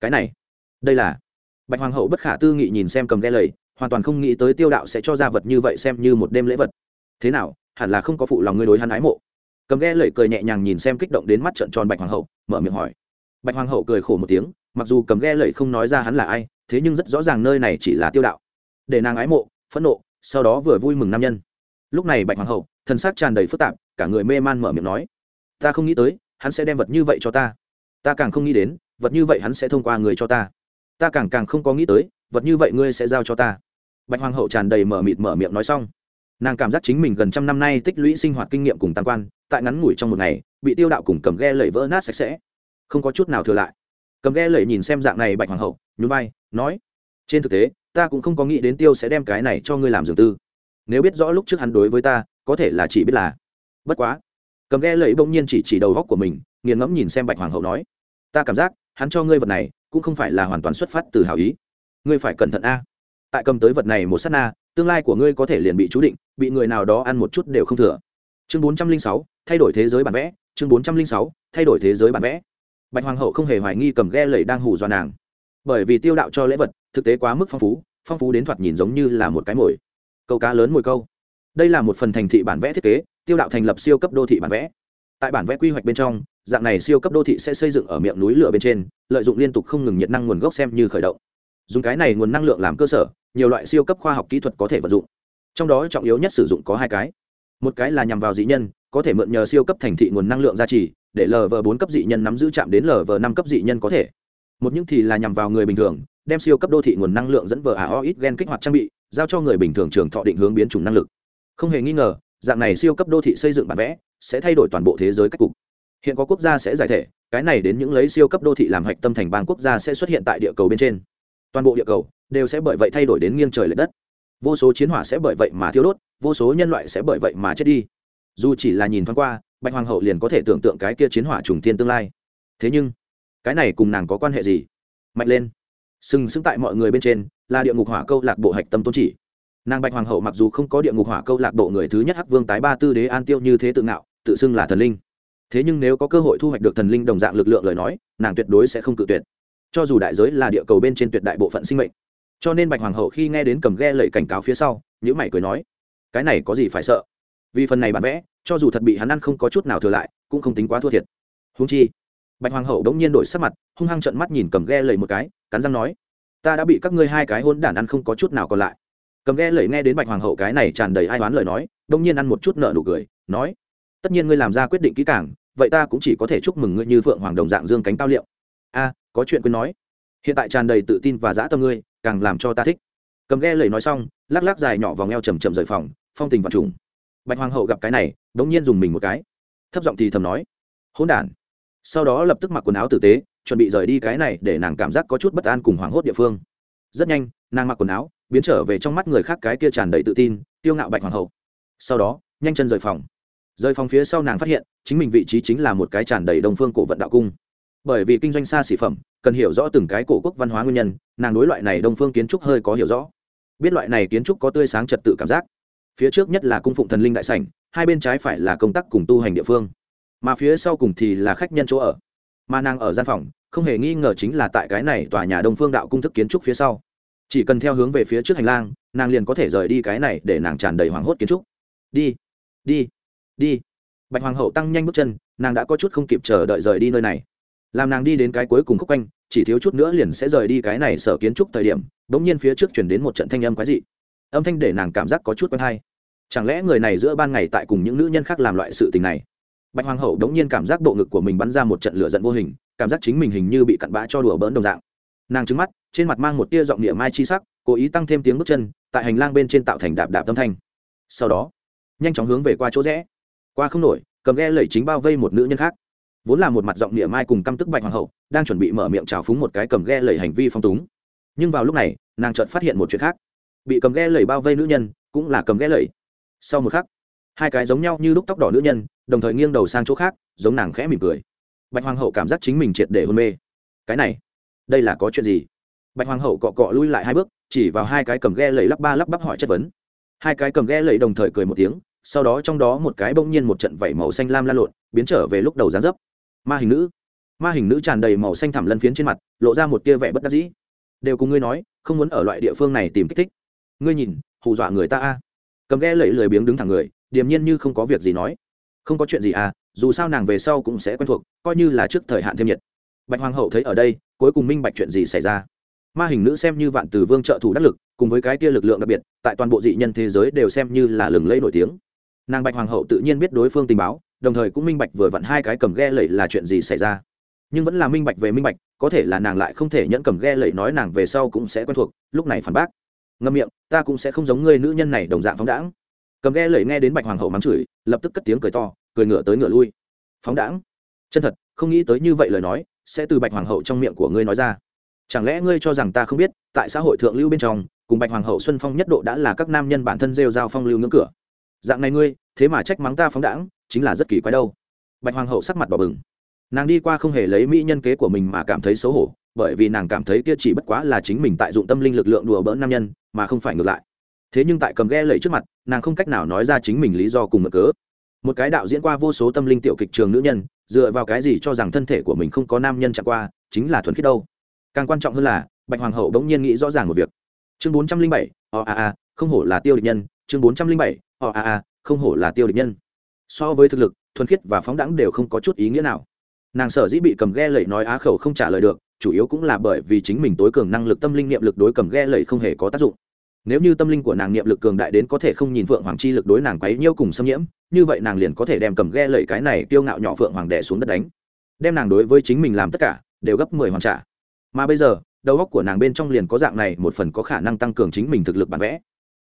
Cái này, đây là bạch hoàng hậu bất khả tư nghị nhìn xem cầm ghe lầy, hoàn toàn không nghĩ tới tiêu đạo sẽ cho ra vật như vậy xem như một đêm lễ vật. Thế nào, hẳn là không có phụ lòng ngươi đối hắn ái mộ. Cầm ghe lầy cười nhẹ nhàng nhìn xem kích động đến mắt trợn tròn bạch hoàng hậu, mở miệng hỏi. Bạch hoàng hậu cười khổ một tiếng, mặc dù cầm ghe lầy không nói ra hắn là ai, thế nhưng rất rõ ràng nơi này chỉ là tiêu đạo. Để nàng ái mộ, phẫn nộ sau đó vừa vui mừng nam nhân. Lúc này bạch hoàng hậu thân xác tràn đầy phức tạp, cả người mê man mở miệng nói, ta không nghĩ tới, hắn sẽ đem vật như vậy cho ta. Ta càng không nghĩ đến, vật như vậy hắn sẽ thông qua người cho ta. Ta càng càng không có nghĩ tới, vật như vậy ngươi sẽ giao cho ta. Bạch hoàng hậu tràn đầy mở mịt mở miệng nói xong. Nàng cảm giác chính mình gần trăm năm nay tích lũy sinh hoạt kinh nghiệm cùng tam quan, tại ngắn ngủi trong một ngày, bị tiêu đạo cùng cầm ghe lẩy vỡ nát sạch sẽ. Không có chút nào thừa lại. Cầm ghe lẩy nhìn xem dạng này bạch hoàng hậu, nhún vai, nói, trên thực tế ta cũng không có nghĩ đến tiêu sẽ đem cái này cho ngươi làm dường tư. Nếu biết rõ lúc trước hắn đối với ta, có thể là chỉ biết là, bất quá. Cầm ghe lẫy bỗng nhiên chỉ chỉ đầu góc của mình, nghiền ngẫm nhìn xem bạch hoàng hậu nói, ta cảm giác, hắn cho ngươi vật này, cũng không phải là hoàn toàn xuất phát từ hảo ý. Ngươi phải cẩn thận a. Tại cầm tới vật này một s á t na, tương lai của ngươi có thể liền bị chú định, bị người nào đó ăn một chút đều không thừa. Chương bốn trăm linh sáu, thay đổi thế giới bản vẽ. Chương bốn trăm linh sáu, thay đổi thế giới bản vẽ. Bạch hoàng hậu không hề hoài nghi cầm ghe lẩy đang hù dọa nàng. Bởi vì tiêu đạo cho lễ vật thực tế quá mức phong phú phong phú đến thoạt nhìn giống như là một cái mồi. Câu cá lớn mồi câu. Đây là một phần thành thị bản vẽ thiết kế, tiêu đạo thành lập siêu cấp đô thị bản vẽ. Tại bản vẽ quy hoạch bên trong, dạng này siêu cấp đô thị sẽ xây dựng ở miệng núi lửa bên trên, lợi dụng liên tục không ngừng nhiệt năng nguồn gốc xem như khởi động. Dùng cái này nguồn năng lượng làm cơ sở, nhiều loại siêu cấp khoa học kỹ thuật có thể vận dụng. Trong đó trọng yếu nhất sử dụng có hai cái. Một cái là nhằm vào dị nhân, có thể mượn nhờ siêu cấp thành thị nguồn năng lượng gia trì, để lv bốn cấp dị nhân nắm giữ chạm đến lv năm cấp dị nhân có thể. Một những thì là nhằm vào người bình thường đem siêu cấp đô thị nguồn năng lượng dẫn vờ ít gen kích hoạt trang bị, giao cho người bình thường trường thọ định hướng biến chủng năng lực. Không hề nghi ngờ, dạng này siêu cấp đô thị xây dựng bản vẽ sẽ thay đổi toàn bộ thế giới cách cục. Hiện có quốc gia sẽ giải thể, cái này đến những lấy siêu cấp đô thị làm hạch tâm thành bang quốc gia sẽ xuất hiện tại địa cầu bên trên. Toàn bộ địa cầu đều sẽ bởi vậy thay đổi đến nghiêng trời l ệ đất. Vô số chiến hỏa sẽ bởi vậy mà thiếu đốt, vô số nhân loại sẽ bởi vậy mà chết đi. Dù chỉ là nhìn thoáng qua, bạch hoàng hậu liền có thể tưởng tượng cái kia chiến hỏa trùng tiên tương lai. Thế nhưng, cái này cùng nàng có quan hệ gì? Mạnh lên sừng sững tại mọi người bên trên, là địa ngục hỏa câu lạc bộ hạch tâm tôn chỉ. Nàng bạch hoàng hậu mặc dù không có địa ngục hỏa câu lạc bộ người thứ nhất hắc vương tái ba tư đế an tiêu như thế tự ngạo, tự xưng là thần linh. Thế nhưng nếu có cơ hội thu hoạch được thần linh đồng dạng lực lượng lời nói, nàng tuyệt đối sẽ không cự tuyệt. Cho dù đại giới là địa cầu bên trên tuyệt đại bộ phận sinh mệnh. Cho nên bạch hoàng hậu khi nghe đến cầm ghe lệ cảnh cáo phía sau nhữ mày cười nói, cái này có gì phải sợ? Vì phần này bản vẽ, cho dù thật bị hắn ăn không có chút nào thừa lại, cũng không tính quá thua thiệt. Húng chi bạch hoàng hậu đống nhiên đổi sắc mặt, hung hăng trận mắt nhìn cầm ghe lầy một cái, cắn răng nói, ta đã bị các ngươi hai cái hôn đản ăn không có chút nào còn lại. Cầm ghe lầy nghe đến bạch hoàng hậu cái này tràn đầy ai oán lời nói, đống nhiên ăn một chút nợ nụ cười, nói, tất nhiên ngươi làm ra quyết định kỹ càng, vậy ta cũng chỉ có thể chúc mừng ngươi như phượng hoàng đồng dạng dương cánh cao liệu. A, có chuyện quên nói. Hiện tại tràn đầy tự tin và dã tâm ngươi, càng làm cho ta thích. Cầm ghe lầy nói xong, lắc lắc dài nhỏ vòng eo chầm chậm rời phòng, phong tình và trùng. Bạch hoàng hậu gặp cái này, đống nhiên dùng mình một cái. Thấp giọng thì thầm nói, hỗn đản sau đó lập tức mặc quần áo tử tế, chuẩn bị rời đi cái này để nàng cảm giác có chút bất an cùng hoảng hốt địa phương. Rất nhanh, nàng mặc quần áo, biến trở về trong mắt người khác cái kia tràn đầy tự tin tiêu ngạo bạch hoàng hậu. Sau đó, nhanh chân rời phòng. Rời phòng phía sau nàng phát hiện, chính mình vị trí chính là một cái tràn đầy đồng phương cổ vận đạo cung. Bởi vì kinh doanh xa xỉ phẩm, cần hiểu rõ từng cái cổ quốc văn hóa nguyên nhân, nàng đối loại này đông phương kiến trúc hơi có hiểu rõ. Biết loại này kiến trúc có tươi sáng trật tự cảm giác. Phía trước nhất là cung phụng thần linh đại sảnh, hai bên trái phải là công tác cùng tu hành địa phương mà phía sau cùng thì là khách nhân chỗ ở. Mà nàng ở gian phòng, không hề nghi ngờ chính là tại cái này tòa nhà đông phương đạo cung thức kiến trúc phía sau. Chỉ cần theo hướng về phía trước hành lang, nàng liền có thể rời đi cái này để nàng tràn đầy hoảng hốt kiến trúc. Đi đi đi. Bạch hoàng hậu tăng nhanh bước chân, nàng đã có chút không kịp chờ đợi rời đi nơi này. Làm nàng đi đến cái cuối cùng khúc quanh, chỉ thiếu chút nữa liền sẽ rời đi cái này sở kiến trúc thời điểm đ ỗ n g nhiên phía trước chuyển đến một trận thanh âm quái dị. Âm thanh để nàng cảm giác có chút quen hay. Chẳng lẽ người này giữa ban ngày tại cùng những nữ nhân khác làm loại sự tình này? Bạch hoàng hậu đống nhiên cảm giác bộ ngực của mình bắn ra một trận lửa giận vô hình cảm giác chính mình hình như bị cặn bã cho đùa bỡn đồng dạng. Nàng trứng mắt trên mặt mang một tia giọng địa mai chi sắc cố ý tăng thêm tiếng bước chân tại hành lang bên trên tạo thành đạp đạp tâm thanh. Sau đó nhanh chóng hướng về qua chỗ rẽ. Qua không nổi cầm ghe lẩy chính bao vây một nữ nhân khác. Vốn là một mặt giọng địa mai cùng căm tức bạch hoàng hậu đang chuẩn bị mở miệng trào phúng một cái cầm ghe lẩy hành vi phong túng. Nhưng vào lúc này nàng chợt phát hiện một chuyện khác. Bị cầm ghe lẩy bao vây nữ nhân cũng là cầm ghe lẩy, sau một khắc hai cái giống nhau như lúc tóc đỏ nữ nhân đồng thời nghiêng đầu sang chỗ khác, giống nàng khẽ mỉm cười. Bạch hoàng hậu cảm giác chính mình triệt để hôn mê. Cái này, đây là có chuyện gì? Bạch hoàng hậu cọ cọ lui lại hai bước, chỉ vào hai cái cầm ghe lầy lắp ba lắp bắp hỏi chất vấn. Hai cái cầm ghe lầy đồng thời cười một tiếng, sau đó trong đó một cái bỗng nhiên một trận vẩy màu xanh lam lan lộn, biến trở về lúc đầu dán dấp. Ma hình nữ. Ma hình nữ tràn đầy màu xanh thẳm lân phiến trên mặt, lộ ra một tia vẻ bất đắc dĩ. Đều cùng ngươi nói, không muốn ở loại địa phương này tìm kích thích. Ngươi nhìn, hù dọa người ta a. Cầm ghe lẩy lười biếng đứng thẳng người, điềm nhiên như không có việc gì nói không có chuyện gì à dù sao nàng về sau cũng sẽ quen thuộc, coi như là trước thời hạn thêm nhiệt. Bạch hoàng hậu thấy ở đây, cuối cùng minh bạch chuyện gì xảy ra. Ma hình nữ xem như vạn từ vương trợ thủ đắc lực, cùng với cái kia lực lượng đặc biệt, tại toàn bộ dị nhân thế giới đều xem như là lừng lẫy nổi tiếng. Nàng bạch hoàng hậu tự nhiên biết đối phương tình báo, đồng thời cũng minh bạch vừa vặn hai cái cầm ghe lẩy là chuyện gì xảy ra. Nhưng vẫn là minh bạch về minh bạch, có thể là nàng lại không thể nhẫn cầm ghe lẩy nói nàng về sau cũng sẽ quen thuộc, lúc này phản bác. Ngâm miệng, ta cũng sẽ không giống ngươi nữ nhân này đồng dạng phóng đãng. Cầm ghe lẩy nghe đến bạch hoàng hậu mắng chửi, lập tức cất tiếng cười to cười ngựa tới ngựa lui. Phóng đãng. Chân thật, không nghĩ tới như vậy lời nói, sẽ từ bạch hoàng hậu trong miệng của ngươi nói ra. Chẳng lẽ ngươi cho rằng ta không biết, tại xã hội thượng lưu bên trong, cùng bạch hoàng hậu xuân phong nhất độ đã là các nam nhân bản thân rêu giao phong lưu ngưỡng cửa? Dạng này ngươi, thế mà trách mắng ta phóng đãng, chính là rất kỳ quái đâu. Bạch hoàng hậu sắc mặt bỏ bừng. Nàng đi qua không hề lấy mỹ nhân kế của mình mà cảm thấy xấu hổ, bởi vì nàng cảm thấy kia chỉ bất quá là chính mình tại dụng tâm linh lực lượng đùa bỡn nam nhân, mà không phải ngược lại. Thế nhưng tại cầm ghe lẫy trước mặt, nàng không cách nào nói ra chính mình lý do cùng mở cớ một cái đạo diễn qua vô số tâm linh tiểu kịch trường nữ nhân, dựa vào cái gì cho rằng thân thể của mình không có nam nhân chẳng qua, chính là thuần khiết đâu? Càng quan trọng hơn là, bạch hoàng hậu bỗng nhiên nghĩ rõ ràng một việc. Chương bốn trăm linh bảy, o a a, không hổ là tiêu địch nhân. Chương bốn trăm linh bảy, o a a, không hổ là tiêu địch nhân. So với thực lực, thuần khiết và phóng đẳng đều không có chút ý nghĩa nào. Nàng sở dĩ bị cầm ghe lẩy nói á khẩu không trả lời được, chủ yếu cũng là bởi vì chính mình tối cường năng lực, tâm linh niệm lực đối cầm ghe lẩy không hề có tác dụng nếu như tâm linh của nàng niệm lực cường đại đến có thể không nhìn phượng hoàng chi lực đối nàng quấy nhiêu cùng xâm nhiễm, như vậy nàng liền có thể đem cầm ghe lẩy cái này tiêu ngạo nhỏ phượng hoàng đẻ xuống đất đánh. Đem nàng đối với chính mình làm tất cả, đều gấp mười hoàn trả. Mà bây giờ, đầu óc của nàng bên trong liền có dạng này một phần có khả năng tăng cường chính mình thực lực bản vẽ.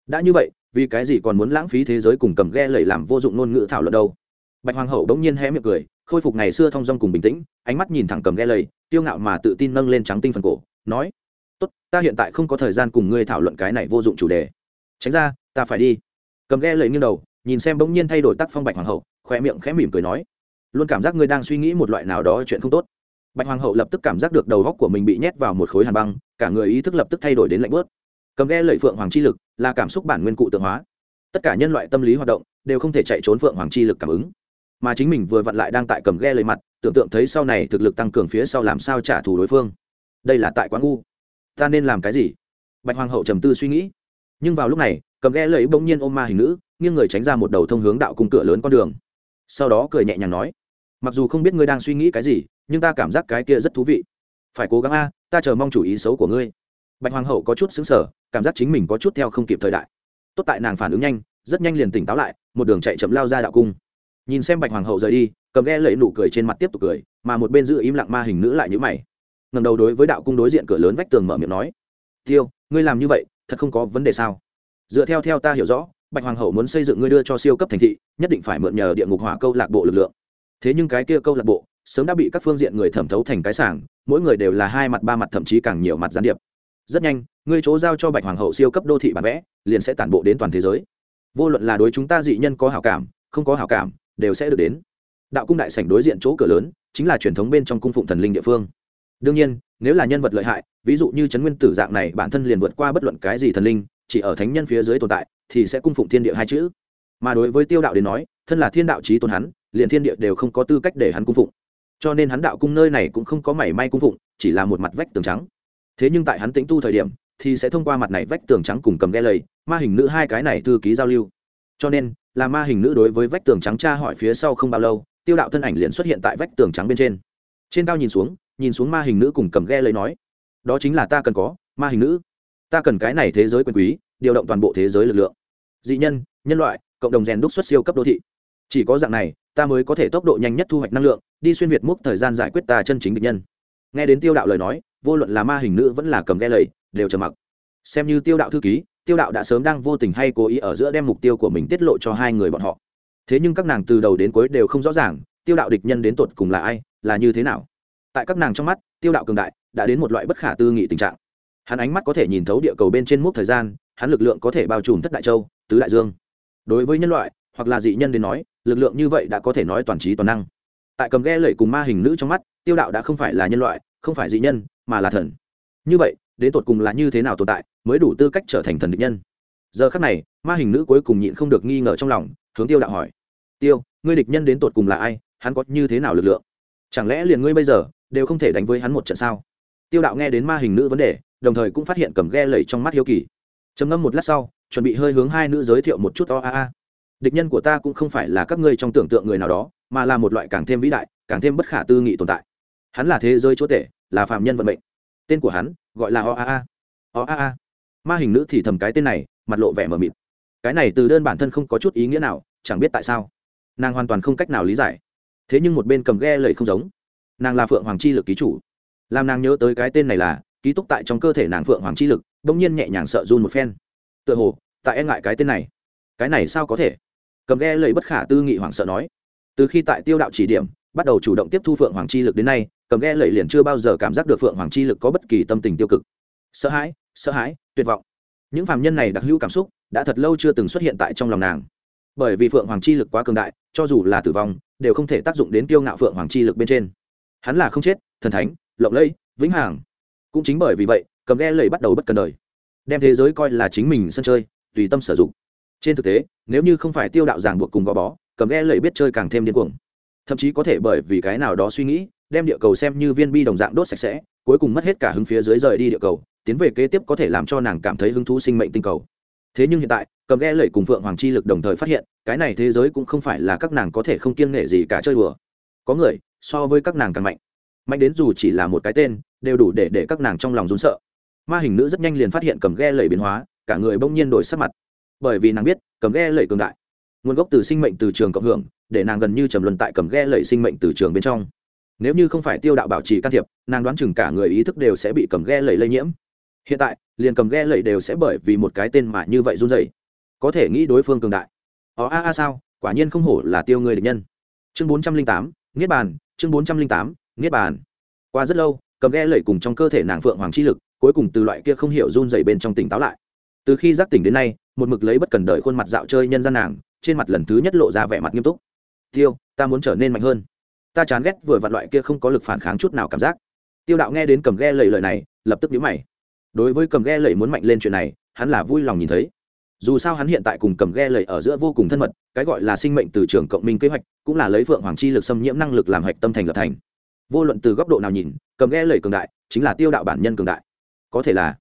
Đã như vậy, vì cái gì còn muốn lãng phí thế giới cùng cầm ghe lẩy làm vô dụng ngôn ngữ thảo luận đâu? Bạch hoàng hậu đống nhiên hé miệng cười, khôi phục ngày xưa thong dong cùng bình tĩnh, ánh mắt nhìn thẳng cầm ghe lầy tiêu ngạo mà tự tin nâng lên trắng tinh phần cổ, nói tốt, ta hiện tại không có thời gian cùng ngươi thảo luận cái này vô dụng chủ đề. Tránh ra, ta phải đi. Cầm ghe lấy nghiêng đầu, nhìn xem bỗng nhiên thay đổi tác phong bạch hoàng hậu khoe miệng khẽ mỉm cười nói, luôn cảm giác ngươi đang suy nghĩ một loại nào đó chuyện không tốt. Bạch hoàng hậu lập tức cảm giác được đầu góc của mình bị nhét vào một khối hàn băng, cả người ý thức lập tức thay đổi đến lạnh bớt. Cầm ghe lẩy phượng hoàng chi lực là cảm xúc bản nguyên cụ tượng hóa. Tất cả nhân loại tâm lý hoạt động đều không thể chạy trốn phượng hoàng chi lực cảm ứng. Mà chính mình vừa vặn lại đang tại cầm ghe lấy mặt, tưởng tượng thấy sau này thực lực tăng cường phía sau làm sao trả thù đối phương. Đây là tại quá ngu ta nên làm cái gì? Bạch hoàng hậu trầm tư suy nghĩ. Nhưng vào lúc này, cầm ghe lấy bỗng nhiên ôm ma hình nữ, nghiêng người tránh ra một đầu thông hướng đạo cung cửa lớn con đường. Sau đó cười nhẹ nhàng nói, mặc dù không biết ngươi đang suy nghĩ cái gì, nhưng ta cảm giác cái kia rất thú vị. Phải cố gắng a, ta chờ mong chủ ý xấu của ngươi. Bạch hoàng hậu có chút xứng sở cảm giác chính mình có chút theo không kịp thời đại. Tốt tại nàng phản ứng nhanh, rất nhanh liền tỉnh táo lại, một đường chạy chậm lao ra đạo cung. Nhìn xem bạch hoàng hậu rời đi, cầm ghe lẫy nụ cười trên mặt tiếp tục cười, mà một bên giữ im lặng ma hình nữ lại nhữ mày ngầm đầu đối với đạo cung đối diện cửa lớn vách tường mở miệng nói, tiêu, ngươi làm như vậy, thật không có vấn đề sao? Dựa theo theo ta hiểu rõ, bạch hoàng hậu muốn xây dựng ngươi đưa cho siêu cấp thành thị, nhất định phải mượn nhờ địa ngục hỏa câu lạc bộ lực lượng. Thế nhưng cái kia câu lạc bộ, sớm đã bị các phương diện người thẩm thấu thành cái sảng, mỗi người đều là hai mặt ba mặt thậm chí càng nhiều mặt gián điệp. Rất nhanh, ngươi chỗ giao cho bạch hoàng hậu siêu cấp đô thị bản vẽ, liền sẽ tản bộ đến toàn thế giới. Vô luận là đối chúng ta dị nhân có hảo cảm, không có hảo cảm, đều sẽ được đến. Đạo cung đại sảnh đối diện chỗ cửa lớn, chính là truyền thống bên trong cung phụng thần linh địa phương đương nhiên, nếu là nhân vật lợi hại, ví dụ như trấn nguyên tử dạng này, bản thân liền vượt qua bất luận cái gì thần linh, chỉ ở thánh nhân phía dưới tồn tại, thì sẽ cung phụng thiên địa hai chữ. Mà đối với tiêu đạo đến nói, thân là thiên đạo trí tôn hắn, liền thiên địa đều không có tư cách để hắn cung phụng. Cho nên hắn đạo cung nơi này cũng không có mảy may cung phụng, chỉ là một mặt vách tường trắng. Thế nhưng tại hắn tĩnh tu thời điểm, thì sẽ thông qua mặt này vách tường trắng cùng cầm ghe lầy, ma hình nữ hai cái này thư ký giao lưu. Cho nên, là ma hình nữ đối với vách tường trắng tra hỏi phía sau không bao lâu, tiêu đạo thân ảnh liền xuất hiện tại vách tường trắng bên trên. Trên cao nhìn xuống nhìn xuống ma hình nữ cùng cầm ghe lấy nói, đó chính là ta cần có, ma hình nữ. Ta cần cái này thế giới quyền quý, điều động toàn bộ thế giới lực lượng. Dị nhân nhân loại, cộng đồng rèn đúc xuất siêu cấp đô thị. Chỉ có dạng này, ta mới có thể tốc độ nhanh nhất thu hoạch năng lượng, đi xuyên việt múc thời gian giải quyết ta chân chính địch nhân. Nghe đến tiêu đạo lời nói, vô luận là ma hình nữ vẫn là cầm ghe lầy đều trầm mặc. Xem như tiêu đạo thư ký, tiêu đạo đã sớm đang vô tình hay cố ý ở giữa đem mục tiêu của mình tiết lộ cho hai người bọn họ. Thế nhưng các nàng từ đầu đến cuối đều không rõ ràng, tiêu đạo địch nhân đến tột cùng là ai, là như thế nào tại các nàng trong mắt, tiêu đạo cường đại, đã đến một loại bất khả tư nghị tình trạng. Hắn ánh mắt có thể nhìn thấu địa cầu bên trên mốc thời gian, hắn lực lượng có thể bao trùm thất đại châu, tứ đại dương. Đối với nhân loại, hoặc là dị nhân đến nói, lực lượng như vậy đã có thể nói toàn trí toàn năng. Tại cầm ghe lẩy cùng ma hình nữ trong mắt, tiêu đạo đã không phải là nhân loại, không phải dị nhân, mà là thần. Như vậy, đến tột cùng là như thế nào tồn tại, mới đủ tư cách trở thành thần địch nhân? Giờ khắc này, ma hình nữ cuối cùng nhịn không được nghi ngờ trong lòng, hướng tiêu đạo hỏi. Tiêu, ngươi địch nhân đến tột cùng là ai? Hắn có như thế nào lực lượng? Chẳng lẽ liền ngươi bây giờ đều không thể đánh với hắn một trận sao? Tiêu đạo nghe đến ma hình nữ vấn đề, đồng thời cũng phát hiện cầm ghe lầy trong mắt hiếu kỳ. Trầm ngâm một lát sau, chuẩn bị hơi hướng hai nữ giới thiệu một chút o a a. Địch nhân của ta cũng không phải là các ngươi trong tưởng tượng người nào đó, mà là một loại càng thêm vĩ đại, càng thêm bất khả tư nghị tồn tại. Hắn là thế giới chúa tể, là phạm nhân vận mệnh. Tên của hắn gọi là o a a. O a a. Ma hình nữ thì thầm cái tên này, mặt lộ vẻ mờ mịt. Cái này từ đơn bản thân không có chút ý nghĩa nào, chẳng biết tại sao. Nàng hoàn toàn không cách nào lý giải. Thế nhưng một bên cầm ghe lầy không giống nàng là phượng hoàng chi lực ký chủ. Làm nàng nhớ tới cái tên này là, ký túc tại trong cơ thể nàng phượng hoàng chi lực đ ỗ n g nhiên nhẹ nhàng sợ run một phen. Tựa hồ, tại e ngại cái tên này. Cái này sao có thể? Cầm ghe lầy bất khả tư nghị hoảng sợ nói. Từ khi tại tiêu đạo chỉ điểm, bắt đầu chủ động tiếp thu phượng hoàng chi lực đến nay, cầm ghe lầy liền chưa bao giờ cảm giác được phượng hoàng chi lực có bất kỳ tâm tình tiêu cực. Sợ hãi sợ hãi, tuyệt vọng. Những phạm nhân này đặc hữu cảm xúc, đã thật lâu chưa từng xuất hiện tại trong lòng nàng. Bởi vì phượng hoàng chi lực quá cường đại, cho dù là tử vong, đều không thể tác dụng đến tiêu ngạo phượng hoàng chi lực bên trên hắn là không chết, thần thánh, lộng lẫy, vĩnh hằng. Cũng chính bởi vì vậy, cầm ghe lầy bắt đầu bất cần đời. Đem thế giới coi là chính mình sân chơi, tùy tâm sử dụng. Trên thực tế, nếu như không phải tiêu đạo giảng buộc cùng gò bó, cầm ghe lầy biết chơi càng thêm điên cuồng. Thậm chí có thể bởi vì cái nào đó suy nghĩ, đem địa cầu xem như viên bi đồng dạng đốt sạch sẽ, cuối cùng mất hết cả hứng phía dưới rời đi địa cầu, tiến về kế tiếp có thể làm cho nàng cảm thấy hứng thú sinh mệnh tinh cầu. Thế nhưng hiện tại, cầm ghe lẩy cùng phượng hoàng chi lực đồng thời phát hiện, cái này thế giới cũng không phải là các nàng có thể không kiêng nghệ gì cả chơi đùa. Có người so với các nàng càng mạnh. Mạnh đến dù chỉ là một cái tên, đều đủ để để các nàng trong lòng rún sợ. Ma hình nữ rất nhanh liền phát hiện cầm ghe lẩy biến hóa, cả người bỗng nhiên đổi sắc mặt. Bởi vì nàng biết, cầm ghe lẩy cường đại. Nguồn gốc từ sinh mệnh từ trường cộng hưởng, để nàng gần như trầm luân tại cầm ghe lẩy sinh mệnh từ trường bên trong. Nếu như không phải tiêu đạo bảo trì can thiệp, nàng đoán chừng cả người ý thức đều sẽ bị cầm ghe lẩy lây nhiễm. Hiện tại, liền cầm ghe lẩy đều sẽ bởi vì một cái tên mà như vậy run dày có thể nghĩ đối phương cường đại. Ó a a, sao? Quả nhiên không hổ là tiêu người địch nhân. Chương bốn trăm linh tám niết bàn, chương bốn trăm linh tám, niết bàn. Qua rất lâu, cầm ghe lẩy cùng trong cơ thể nàng phượng hoàng chi lực, cuối cùng từ loại kia không hiểu run dày bên trong tỉnh táo lại. Từ khi giác tỉnh đến nay, một mực lấy bất cần đợi khuôn mặt dạo chơi nhân gian nàng, trên mặt lần thứ nhất lộ ra vẻ mặt nghiêm túc. Tiêu, ta muốn trở nên mạnh hơn. Ta chán ghét vừa vặn loại kia không có lực phản kháng chút nào cảm giác. Tiêu đạo nghe đến cầm ghe lẩy lời này, lập tức nhíu mày. Đối với cầm ghe lẩy muốn mạnh lên chuyện này, hắn là vui lòng nhìn thấy dù sao hắn hiện tại cùng cầm ghe lầy ở giữa vô cùng thân mật, cái gọi là sinh mệnh từ trường cộng minh kế hoạch, cũng là lấy phượng hoàng chi lực xâm nhiễm năng lực làm hạch tâm thành lập thành. Vô luận từ góc độ nào nhìn, cầm ghe lầy cường đại, chính là tiêu đạo bản nhân cường đại. Có thể là,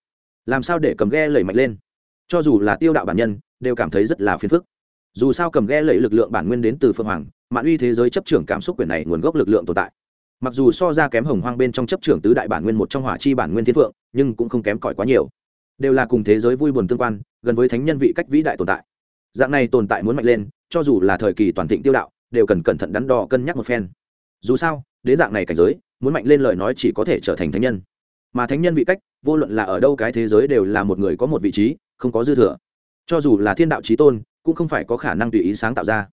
làm sao để cầm ghe lầy mạnh lên? Cho dù là tiêu đạo bản nhân, đều cảm thấy rất là phiền phức. Dù sao cầm ghe lẫy lực lượng bản nguyên đến từ phượng hoàng, mạn uy thế giới chấp trưởng cảm xúc quyền này nguồn gốc lực lượng tồn tại. Mặc dù so ra kém hồng hoang bên trong chấp trưởng tứ đại bản nguyên một trong hỏa chi bản nguyên thiên phượng, nhưng cũng không kém cỏi quá nhiều. Đều là cùng thế giới vui buồn tương quan gần với thánh nhân vị cách vĩ đại tồn tại. Dạng này tồn tại muốn mạnh lên, cho dù là thời kỳ toàn thịnh tiêu đạo, đều cần cẩn thận đắn đo cân nhắc một phen. Dù sao, đến dạng này cảnh giới, muốn mạnh lên lời nói chỉ có thể trở thành thánh nhân. Mà thánh nhân vị cách, vô luận là ở đâu cái thế giới đều là một người có một vị trí, không có dư thừa. Cho dù là thiên đạo trí tôn, cũng không phải có khả năng tùy ý sáng tạo ra.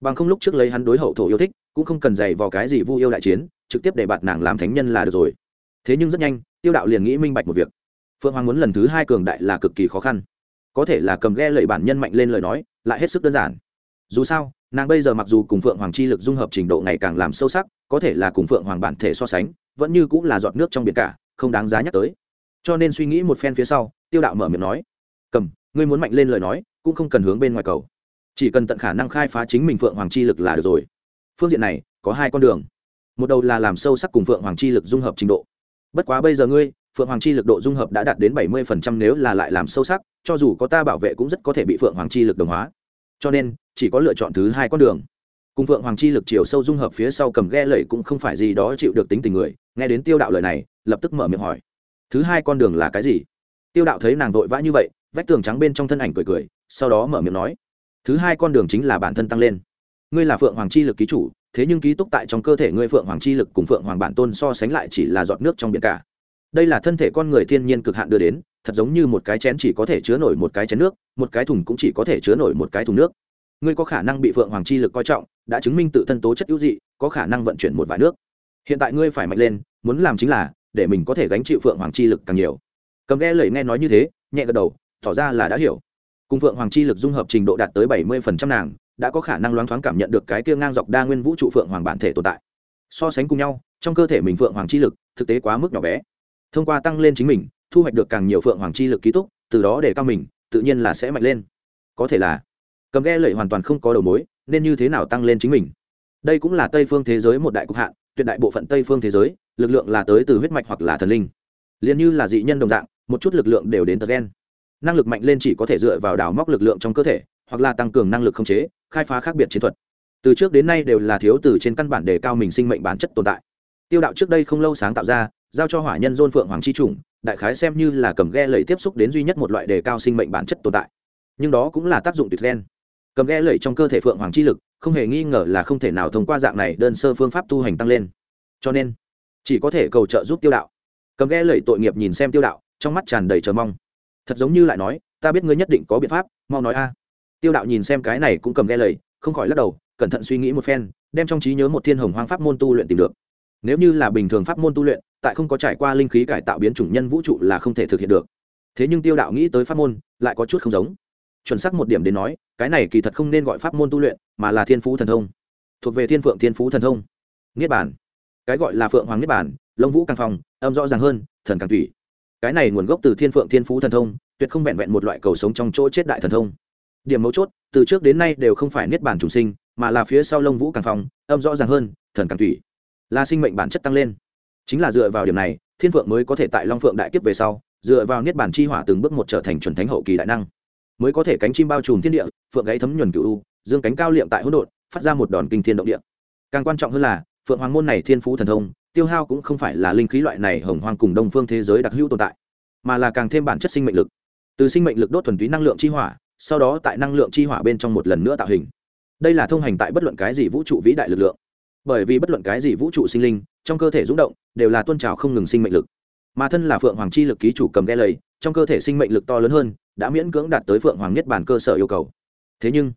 Bằng không lúc trước lấy hắn đối hậu thổ yêu thích, cũng không cần dày vào cái gì vu yêu đại chiến, trực tiếp để bạt nàng làm thánh nhân là được rồi. Thế nhưng rất nhanh, tiêu đạo liền nghĩ minh bạch một việc. Phượng hoàng muốn lần thứ hai cường đại là cực kỳ khó khăn có thể là cầm ghe lẩy bản nhân mạnh lên lời nói, lại hết sức đơn giản. Dù sao, nàng bây giờ mặc dù cùng phượng hoàng chi lực dung hợp trình độ ngày càng làm sâu sắc, có thể là cùng phượng hoàng bản thể so sánh, vẫn như cũng là giọt nước trong biển cả, không đáng giá nhắc tới. Cho nên suy nghĩ một phen phía sau, tiêu đạo mở miệng nói, cầm, ngươi muốn mạnh lên lời nói, cũng không cần hướng bên ngoài cầu. Chỉ cần tận khả năng khai phá chính mình phượng hoàng chi lực là được rồi. Phương diện này, có hai con đường. Một đầu là làm sâu sắc cùng phượng hoàng chi lực dung hợp trình độ. Bất quá bây giờ ngươi phượng hoàng chi lực độ dung hợp đã đạt đến bảy mươi phần trăm nếu là lại làm sâu sắc, cho dù có ta bảo vệ cũng rất có thể bị phượng hoàng chi lực đồng hóa. Cho nên, chỉ có lựa chọn thứ hai con đường. Cùng phượng hoàng chi lực chiều sâu dung hợp phía sau cầm ghe lẩy cũng không phải gì đó chịu được tính tình người, nghe đến tiêu đạo lời này, lập tức mở miệng hỏi, thứ hai con đường là cái gì? Tiêu đạo thấy nàng vội vã như vậy, vách tường trắng bên trong thân ảnh cười cười, sau đó mở miệng nói, thứ hai con đường chính là bản thân tăng lên. Ngươi là phượng hoàng chi lực ký chủ, thế nhưng ký túc tại trong cơ thể ngươi phượng hoàng chi lực cùng phượng hoàng bản tôn so sánh lại chỉ là giọt nước trong biển cả đây là thân thể con người thiên nhiên cực hạn đưa đến, thật giống như một cái chén chỉ có thể chứa nổi một cái chén nước, một cái thùng cũng chỉ có thể chứa nổi một cái thùng nước. Ngươi có khả năng bị phượng hoàng chi lực coi trọng, đã chứng minh tự thân tố chất ưu dị, có khả năng vận chuyển một vài nước. Hiện tại ngươi phải mạnh lên, muốn làm chính là, để mình có thể gánh chịu phượng hoàng chi lực càng nhiều. Cầm ghe lẩy nghe nói như thế, nhẹ gật đầu, tỏ ra là đã hiểu. Cùng phượng hoàng chi lực dung hợp trình độ đạt tới bảy mươi phần trăm nàng, đã có khả năng loáng thoáng cảm nhận được cái kia ngang dọc đa nguyên vũ trụ phượng hoàng bản thể tồn tại. So sánh cùng nhau, trong cơ thể mình phượng hoàng chi lực, thực tế quá mức nhỏ bé thông qua tăng lên chính mình, thu hoạch được càng nhiều phượng hoàng chi lực ký túc, từ đó để cao mình, tự nhiên là sẽ mạnh lên. Có thể là, cầm ghe lợi hoàn toàn không có đầu mối, nên như thế nào tăng lên chính mình? Đây cũng là tây phương thế giới một đại cục hạn, tuyệt đại bộ phận tây phương thế giới, lực lượng là tới từ huyết mạch hoặc là thần linh. Liền như là dị nhân đồng dạng, một chút lực lượng đều đến tờ gen. Năng lực mạnh lên chỉ có thể dựa vào đào móc lực lượng trong cơ thể, hoặc là tăng cường năng lực khống chế, khai phá khác biệt chiến thuật. Từ trước đến nay đều là thiếu từ trên căn bản đề cao mình sinh mệnh bản chất tồn tại. Tiêu đạo trước đây không lâu sáng tạo ra giao cho hỏa nhân dôn phượng hoàng chi trùng đại khái xem như là cầm ghe lẩy tiếp xúc đến duy nhất một loại đề cao sinh mệnh bản chất tồn tại. Nhưng đó cũng là tác dụng tuyệt gen. Cầm ghe lẩy trong cơ thể phượng hoàng chi lực, không hề nghi ngờ là không thể nào thông qua dạng này đơn sơ phương pháp tu hành tăng lên. Cho nên, chỉ có thể cầu trợ giúp tiêu đạo. Cầm ghe lẩy tội nghiệp nhìn xem tiêu đạo, trong mắt tràn đầy chờ mong. Thật giống như lại nói, ta biết ngươi nhất định có biện pháp, mau nói a. Tiêu đạo nhìn xem cái này cũng cầm ghe lầy không khỏi lắc đầu, cẩn thận suy nghĩ một phen, đem trong trí nhớ một thiên hồng hoang pháp môn tu luyện tìm được. Nếu như là bình thường pháp môn tu luyện tại không có trải qua linh khí cải tạo biến chủng nhân vũ trụ là không thể thực hiện được. Thế nhưng tiêu đạo nghĩ tới pháp môn, lại có chút không giống. Chuẩn xác một điểm đến nói, cái này kỳ thật không nên gọi pháp môn tu luyện, mà là thiên phú thần thông. Thuộc về thiên phượng thiên phú thần thông. Niết bản cái gọi là phượng hoàng niết bản lông vũ càng phong, âm rõ ràng hơn, thần càng thủy cái này nguồn gốc từ thiên phượng thiên phú thần thông, tuyệt không vẹn vẹn một loại cầu sống trong chỗ chết đại thần thông. Điểm mấu chốt, từ trước đến nay đều không phải niết bản chủ sinh, mà là phía sau lông vũ càng phong, âm rõ ràng hơn, thần càng thủy là sinh mệnh bản chất tăng lên chính là dựa vào điểm này, thiên phượng mới có thể tại long phượng đại kiếp về sau, dựa vào niết bản chi hỏa từng bước một trở thành chuẩn thánh hậu kỳ đại năng. Mới có thể cánh chim bao trùm thiên địa, phượng gáy thấm nhuần cựu u, dương cánh cao liệm tại hỗn độn, phát ra một đòn kinh thiên động địa. Càng quan trọng hơn là, phượng hoàng môn này thiên phú thần thông, tiêu hao cũng không phải là linh khí loại này hồng hoang cùng đông phương thế giới đặc hữu tồn tại, mà là càng thêm bản chất sinh mệnh lực. Từ sinh mệnh lực đốt thuần túy năng lượng chi hỏa, sau đó tại năng lượng chi hỏa bên trong một lần nữa tạo hình. Đây là thông hành tại bất luận cái gì vũ trụ vĩ đại lực lượng. Bởi vì bất luận cái gì vũ trụ sinh linh, trong cơ thể rung động đều là tuôn trào không ngừng sinh mệnh lực. Mà thân là phượng hoàng chi lực ký chủ cầm ghe lấy trong cơ thể sinh mệnh lực to lớn hơn, đã miễn cưỡng đạt tới phượng hoàng nhất bản cơ sở yêu cầu. Thế nhưng,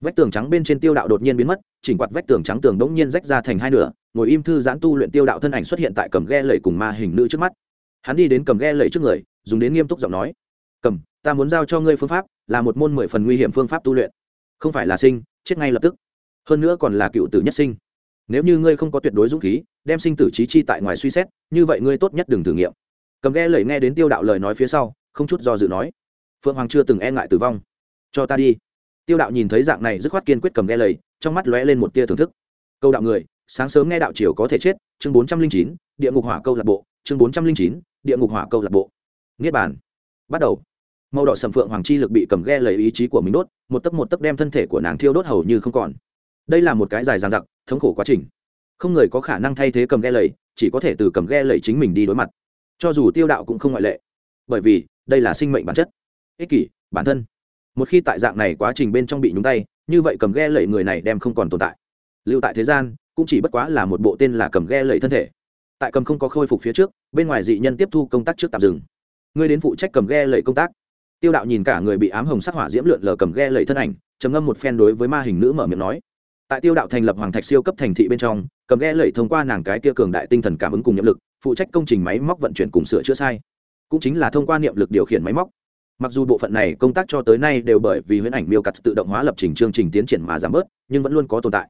vách tường trắng bên trên tiêu đạo đột nhiên biến mất, chỉnh quạt vách tường trắng tường đống nhiên rách ra thành hai nửa, ngồi im thư giãn tu luyện tiêu đạo thân ảnh xuất hiện tại cầm ghe lầy cùng ma hình nữ trước mắt. Hắn đi đến cầm ghe lầy trước người, dùng đến nghiêm túc giọng nói, cầm, ta muốn giao cho ngươi phương pháp, là một môn mười phần nguy hiểm phương pháp tu luyện. Không phải là sinh, chết ngay lập tức. Hơn nữa còn là cựu tử nhất sinh. Nếu như ngươi không có tuyệt đối dũng khí đem sinh tử trí chi tại ngoài suy xét, như vậy ngươi tốt nhất đừng thử nghiệm. Cầm ghe lẩy nghe đến tiêu đạo lời nói phía sau, không chút do dự nói, phượng hoàng chưa từng e ngại tử vong. Cho ta đi. Tiêu đạo nhìn thấy dạng này dứt khoát kiên quyết cầm ghe lầy trong mắt lóe lên một tia thưởng thức. Câu đạo người, sáng sớm nghe đạo chiều có thể chết, chương bốn trăm linh chín, địa ngục hỏa câu lạc bộ, chương bốn trăm linh chín, địa ngục hỏa câu lạc bộ. Niết bàn. Bắt đầu. Màu đỏ sầm phượng hoàng chi lực bị cầm ghe lẩy ý chí của mình đốt, một tấc một tấc đem thân thể của nàng thiêu đốt hầu như không còn. Đây là một cái dài dằng dặc, thống khổ quá trình không người có khả năng thay thế cầm ghe lầy, chỉ có thể từ cầm ghe lầy chính mình đi đối mặt. Cho dù tiêu đạo cũng không ngoại lệ, bởi vì đây là sinh mệnh bản chất. Ích kỷ, bản thân. Một khi tại dạng này quá trình bên trong bị nhúng tay, như vậy cầm ghe lầy người này đem không còn tồn tại. Lưu tại thế gian, cũng chỉ bất quá là một bộ tên là cầm ghe lầy thân thể. Tại cầm không có khôi phục phía trước, bên ngoài dị nhân tiếp thu công tác trước tạm dừng. Ngươi đến phụ trách cầm ghe lầy công tác. Tiêu đạo nhìn cả người bị ám hồng sắc hỏa diễm lượn lờ cầm ghe lầy thân ảnh, trầm ngâm một phen đối với ma hình nữ mở miệng nói tại tiêu đạo thành lập hoàng thạch siêu cấp thành thị bên trong, cầm ghe lẩy thông qua nàng cái kia cường đại tinh thần cảm ứng cùng nhiệm lực, phụ trách công trình máy móc vận chuyển cùng sửa chữa sai. Cũng chính là thông qua niệm lực điều khiển máy móc. Mặc dù bộ phận này công tác cho tới nay đều bởi vì huyễn ảnh miêu cắt tự động hóa lập trình chương trình tiến triển mà giảm bớt, nhưng vẫn luôn có tồn tại.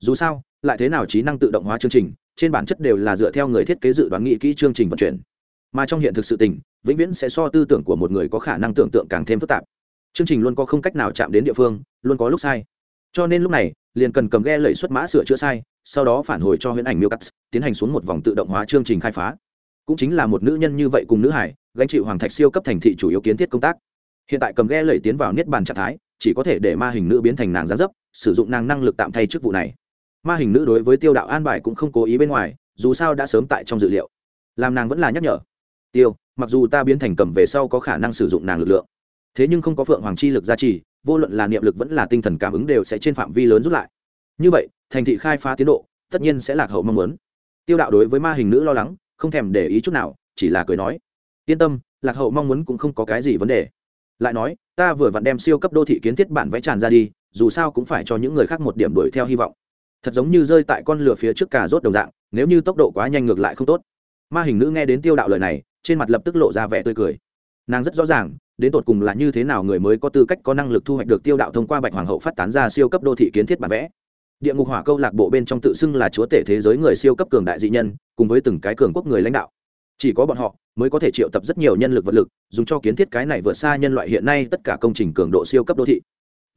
Dù sao, lại thế nào trí năng tự động hóa chương trình, trên bản chất đều là dựa theo người thiết kế dự đoán nghị kỹ chương trình vận chuyển. Mà trong hiện thực sự tình, vĩnh viễn sẽ so tư tưởng của một người có khả năng tưởng tượng càng thêm phức tạp. Chương trình luôn có không cách nào chạm đến địa phương, luôn có lúc sai. Cho nên lúc này liền cần cầm ghe lẩy xuất mã sửa chữa sai, sau đó phản hồi cho huyễn ảnh miêu cắt, tiến hành xuống một vòng tự động hóa chương trình khai phá. Cũng chính là một nữ nhân như vậy cùng nữ hải, gánh chịu hoàng thạch siêu cấp thành thị chủ yếu kiến thiết công tác. Hiện tại cầm ghe lẩy tiến vào niết bàn trạng thái, chỉ có thể để ma hình nữ biến thành nàng gián dấp, sử dụng nàng năng lực tạm thay chức vụ này. Ma hình nữ đối với tiêu đạo an bài cũng không cố ý bên ngoài, dù sao đã sớm tại trong dự liệu. Làm nàng vẫn là nhắc nhở. Tiêu, mặc dù ta biến thành cầm về sau có khả năng sử dụng nàng lực lượng, thế nhưng không có phượng hoàng chi lực gia trì vô luận là niệm lực vẫn là tinh thần cảm ứng đều sẽ trên phạm vi lớn rút lại. Như vậy, thành thị khai phá tiến độ, tất nhiên sẽ lạc hậu mong muốn. Tiêu đạo đối với ma hình nữ lo lắng, không thèm để ý chút nào, chỉ là cười nói. Yên tâm, lạc hậu mong muốn cũng không có cái gì vấn đề. Lại nói, ta vừa vặn đem siêu cấp đô thị kiến thiết bản vẽ tràn ra đi, dù sao cũng phải cho những người khác một điểm đuổi theo hy vọng. Thật giống như rơi tại con lửa phía trước cà rốt đồng dạng, nếu như tốc độ quá nhanh ngược lại không tốt. Ma hình nữ nghe đến tiêu đạo lời này, trên mặt lập tức lộ ra vẻ tươi cười. Nàng rất rõ ràng đến tột cùng là như thế nào người mới có tư cách có năng lực thu hoạch được tiêu đạo thông qua bạch hoàng hậu phát tán ra siêu cấp đô thị kiến thiết bản vẽ. Địa ngục hỏa câu lạc bộ bên trong tự xưng là chúa tể thế giới người siêu cấp cường đại dị nhân, cùng với từng cái cường quốc người lãnh đạo. Chỉ có bọn họ mới có thể triệu tập rất nhiều nhân lực vật lực, dùng cho kiến thiết cái này vượt xa nhân loại hiện nay tất cả công trình cường độ siêu cấp đô thị.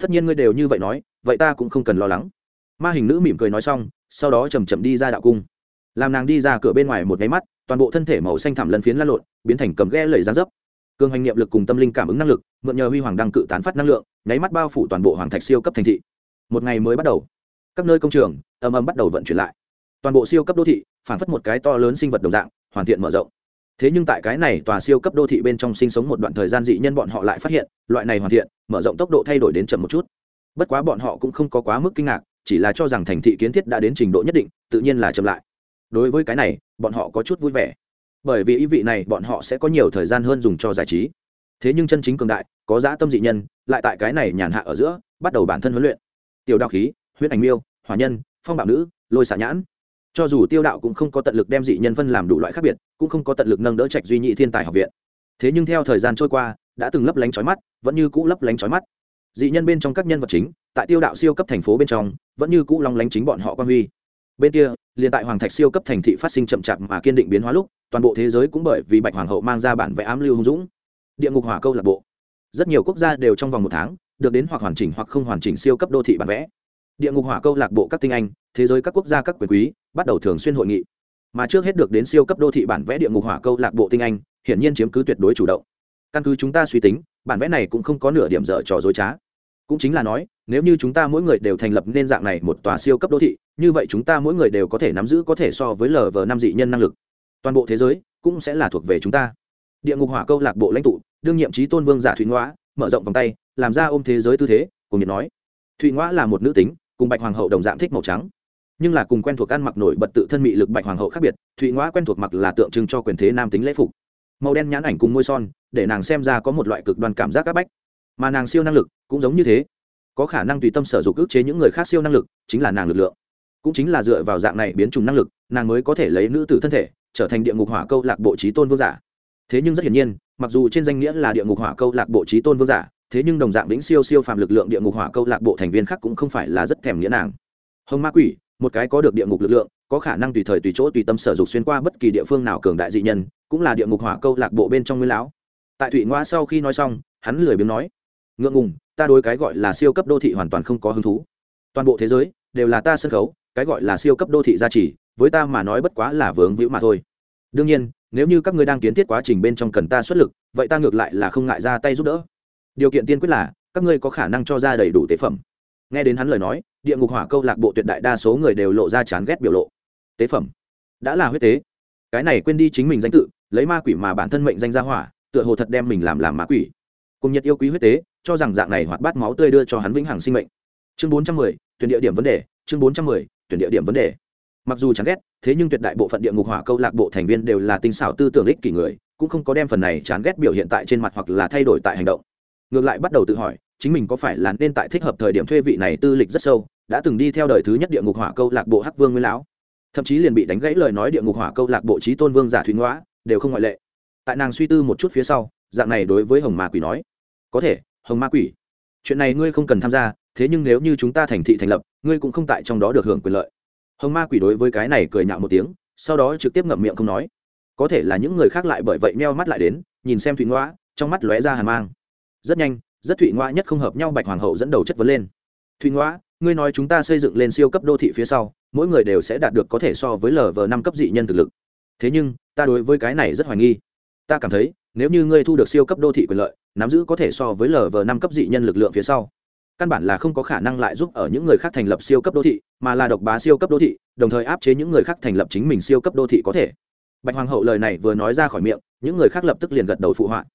Tất nhiên ngươi đều như vậy nói, vậy ta cũng không cần lo lắng. Ma hình nữ mỉm cười nói xong, sau đó chầm chậm đi ra đạo cung. Làm nàng đi ra cửa bên ngoài một máy mắt, toàn bộ thân thể màu xanh thảm lân phiến lăn lộn, biến thành cầm ghe lầy ra dấp cường hành niệm lực cùng tâm linh cảm ứng năng lực, mượn nhờ huy hoàng đăng cự tán phát năng lượng, nháy mắt bao phủ toàn bộ hoàng thạch siêu cấp thành thị. Một ngày mới bắt đầu, các nơi công trường ầm ầm bắt đầu vận chuyển lại. Toàn bộ siêu cấp đô thị phản phất một cái to lớn sinh vật đồng dạng, hoàn thiện mở rộng. Thế nhưng tại cái này tòa siêu cấp đô thị bên trong sinh sống một đoạn thời gian dị nhân bọn họ lại phát hiện, loại này hoàn thiện, mở rộng tốc độ thay đổi đến chậm một chút. Bất quá bọn họ cũng không có quá mức kinh ngạc, chỉ là cho rằng thành thị kiến thiết đã đến trình độ nhất định, tự nhiên là chậm lại. Đối với cái này, bọn họ có chút vui vẻ bởi vì ý vị này bọn họ sẽ có nhiều thời gian hơn dùng cho giải trí. Thế nhưng chân chính cường đại, có dã tâm dị nhân, lại tại cái này nhàn hạ ở giữa, bắt đầu bản thân huấn luyện. Tiểu đạo khí, huyết ảnh miêu hòa nhân, phong bạo nữ, lôi xả nhãn. Cho dù tiêu đạo cũng không có tận lực đem dị nhân phân làm đủ loại khác biệt, cũng không có tận lực nâng đỡ trạch duy nhị thiên tài học viện. Thế nhưng theo thời gian trôi qua, đã từng lấp lánh trói mắt, vẫn như cũ lấp lánh trói mắt. Dị nhân bên trong các nhân vật chính, tại tiêu đạo siêu cấp thành phố bên trong, vẫn như cũ long lánh chính bọn họ quan huy bên kia, liền tại hoàng thạch siêu cấp thành thị phát sinh chậm chạp mà kiên định biến hóa lúc, toàn bộ thế giới cũng bởi vì bạch hoàng hậu mang ra bản vẽ ám lưu hung dũng. Địa ngục hỏa câu lạc bộ. Rất nhiều quốc gia đều trong vòng một tháng, được đến hoặc hoàn chỉnh hoặc không hoàn chỉnh siêu cấp đô thị bản vẽ. Địa ngục hỏa câu lạc bộ các tinh anh, thế giới các quốc gia các quyền quý, bắt đầu thường xuyên hội nghị. Mà trước hết được đến siêu cấp đô thị bản vẽ địa ngục hỏa câu lạc bộ tinh anh, hiển nhiên chiếm cứ tuyệt đối chủ động. Căn cứ chúng ta suy tính, bản vẽ này cũng không có nửa điểm dở trò dối trá. Cũng chính là nói nếu như chúng ta mỗi người đều thành lập nên dạng này một tòa siêu cấp đô thị, như vậy chúng ta mỗi người đều có thể nắm giữ có thể so với lờ vờ năm dị nhân năng lực. Toàn bộ thế giới cũng sẽ là thuộc về chúng ta. Địa ngục hỏa câu lạc bộ lãnh tụ, đương nhiệm trí tôn vương giả thụy ngoã mở rộng vòng tay, làm ra ôm thế giới tư thế, cùng nhiệt nói. Thụy ngoã là một nữ tính, cùng bạch hoàng hậu đồng dạng thích màu trắng. Nhưng là cùng quen thuộc ăn mặc nổi bật tự thân mị lực bạch hoàng hậu khác biệt, thụy ngoã quen thuộc mặc là tượng trưng cho quyền thế nam tính lễ phục. Màu đen nhãn ảnh cùng môi son, để nàng xem ra có một loại cực đoan cảm giác áp bách. Mà nàng siêu năng lực cũng giống như thế có khả năng tùy tâm sở dục ức chế những người khác siêu năng lực, chính là nàng lực lượng. Cũng chính là dựa vào dạng này biến chủng năng lực, nàng mới có thể lấy nữ tử thân thể, trở thành địa ngục hỏa câu lạc bộ trí tôn vương giả. Thế nhưng rất hiển nhiên, mặc dù trên danh nghĩa là địa ngục hỏa câu lạc bộ trí tôn vương giả, thế nhưng đồng dạng vĩnh siêu siêu phàm lực lượng địa ngục hỏa câu lạc bộ thành viên khác cũng không phải là rất thèm nghĩa nàng. Hồng ma quỷ, một cái có được địa ngục lực lượng, có khả năng tùy thời tùy chỗ tùy tâm sở dục xuyên qua bất kỳ địa phương nào cường đại dị nhân, cũng là địa ngục hỏa câu lạc bộ bên trong nguyên lão. Tại thụy ngoa sau khi nói xong, hắn lười biếng nói, ngượng ngùng ta đối cái gọi là siêu cấp đô thị hoàn toàn không có hứng thú. Toàn bộ thế giới đều là ta sân khấu, cái gọi là siêu cấp đô thị gia trì, với ta mà nói bất quá là vướng víu mà thôi. Đương nhiên, nếu như các ngươi đang kiến thiết quá trình bên trong cần ta xuất lực, vậy ta ngược lại là không ngại ra tay giúp đỡ. Điều kiện tiên quyết là, các ngươi có khả năng cho ra đầy đủ tế phẩm. Nghe đến hắn lời nói, địa ngục hỏa câu lạc bộ tuyệt đại đa số người đều lộ ra chán ghét biểu lộ. Tế phẩm. Đã là huyết tế. Cái này quên đi chính mình danh tự, lấy ma quỷ mà bản thân mệnh danh ra hỏa, tựa hồ thật đem mình làm làm ma quỷ cùng nhật yêu quý huyết tế, cho rằng dạng này hoạt bát máu tươi đưa cho hắn vĩnh hằng sinh mệnh. Chương bốn trăm mười, tuyển địa điểm vấn đề, chương bốn trăm mười, tuyển địa điểm vấn đề. Mặc dù chán ghét, thế nhưng tuyệt đại bộ phận địa ngục hỏa câu lạc bộ thành viên đều là tinh xảo tư tưởng ích kỷ người, cũng không có đem phần này chán ghét biểu hiện tại trên mặt hoặc là thay đổi tại hành động. Ngược lại bắt đầu tự hỏi, chính mình có phải là nên tại thích hợp thời điểm thuê vị này tư lịch rất sâu, đã từng đi theo đời thứ nhất địa ngục hỏa câu lạc bộ hắc vương nguyên lão. Thậm chí liền bị đánh gãy lời nói địa ngục hỏa câu lạc bộ trí tôn vương giả thủy ngoã, đều không ngoại lệ. Tại nàng suy tư một chút phía sau, dạng này đối với hồng ma quỷ nói có thể, hồng ma quỷ. Chuyện này ngươi không cần tham gia, thế nhưng nếu như chúng ta thành thị thành lập, ngươi cũng không tại trong đó được hưởng quyền lợi. Hồng ma quỷ đối với cái này cười nhạo một tiếng, sau đó trực tiếp ngậm miệng không nói. Có thể là những người khác lại bởi vậy meo mắt lại đến, nhìn xem thụy ngoã, trong mắt lóe ra hàn mang. Rất nhanh, rất thụy ngoã nhất không hợp nhau bạch hoàng hậu dẫn đầu chất vấn lên. Thụy ngoã, ngươi nói chúng ta xây dựng lên siêu cấp đô thị phía sau, mỗi người đều sẽ đạt được có thể so với lv năm cấp dị nhân thực lực. Thế nhưng, ta đối với cái này rất hoài nghi. Ta cảm thấy, nếu như ngươi thu được siêu cấp đô thị quyền lợi nắm giữ có thể so với lv năm cấp dị nhân lực lượng phía sau. Căn bản là không có khả năng lại giúp ở những người khác thành lập siêu cấp đô thị, mà là độc bá siêu cấp đô thị, đồng thời áp chế những người khác thành lập chính mình siêu cấp đô thị có thể. Bạch hoàng hậu lời này vừa nói ra khỏi miệng, những người khác lập tức liền gật đầu phụ họa.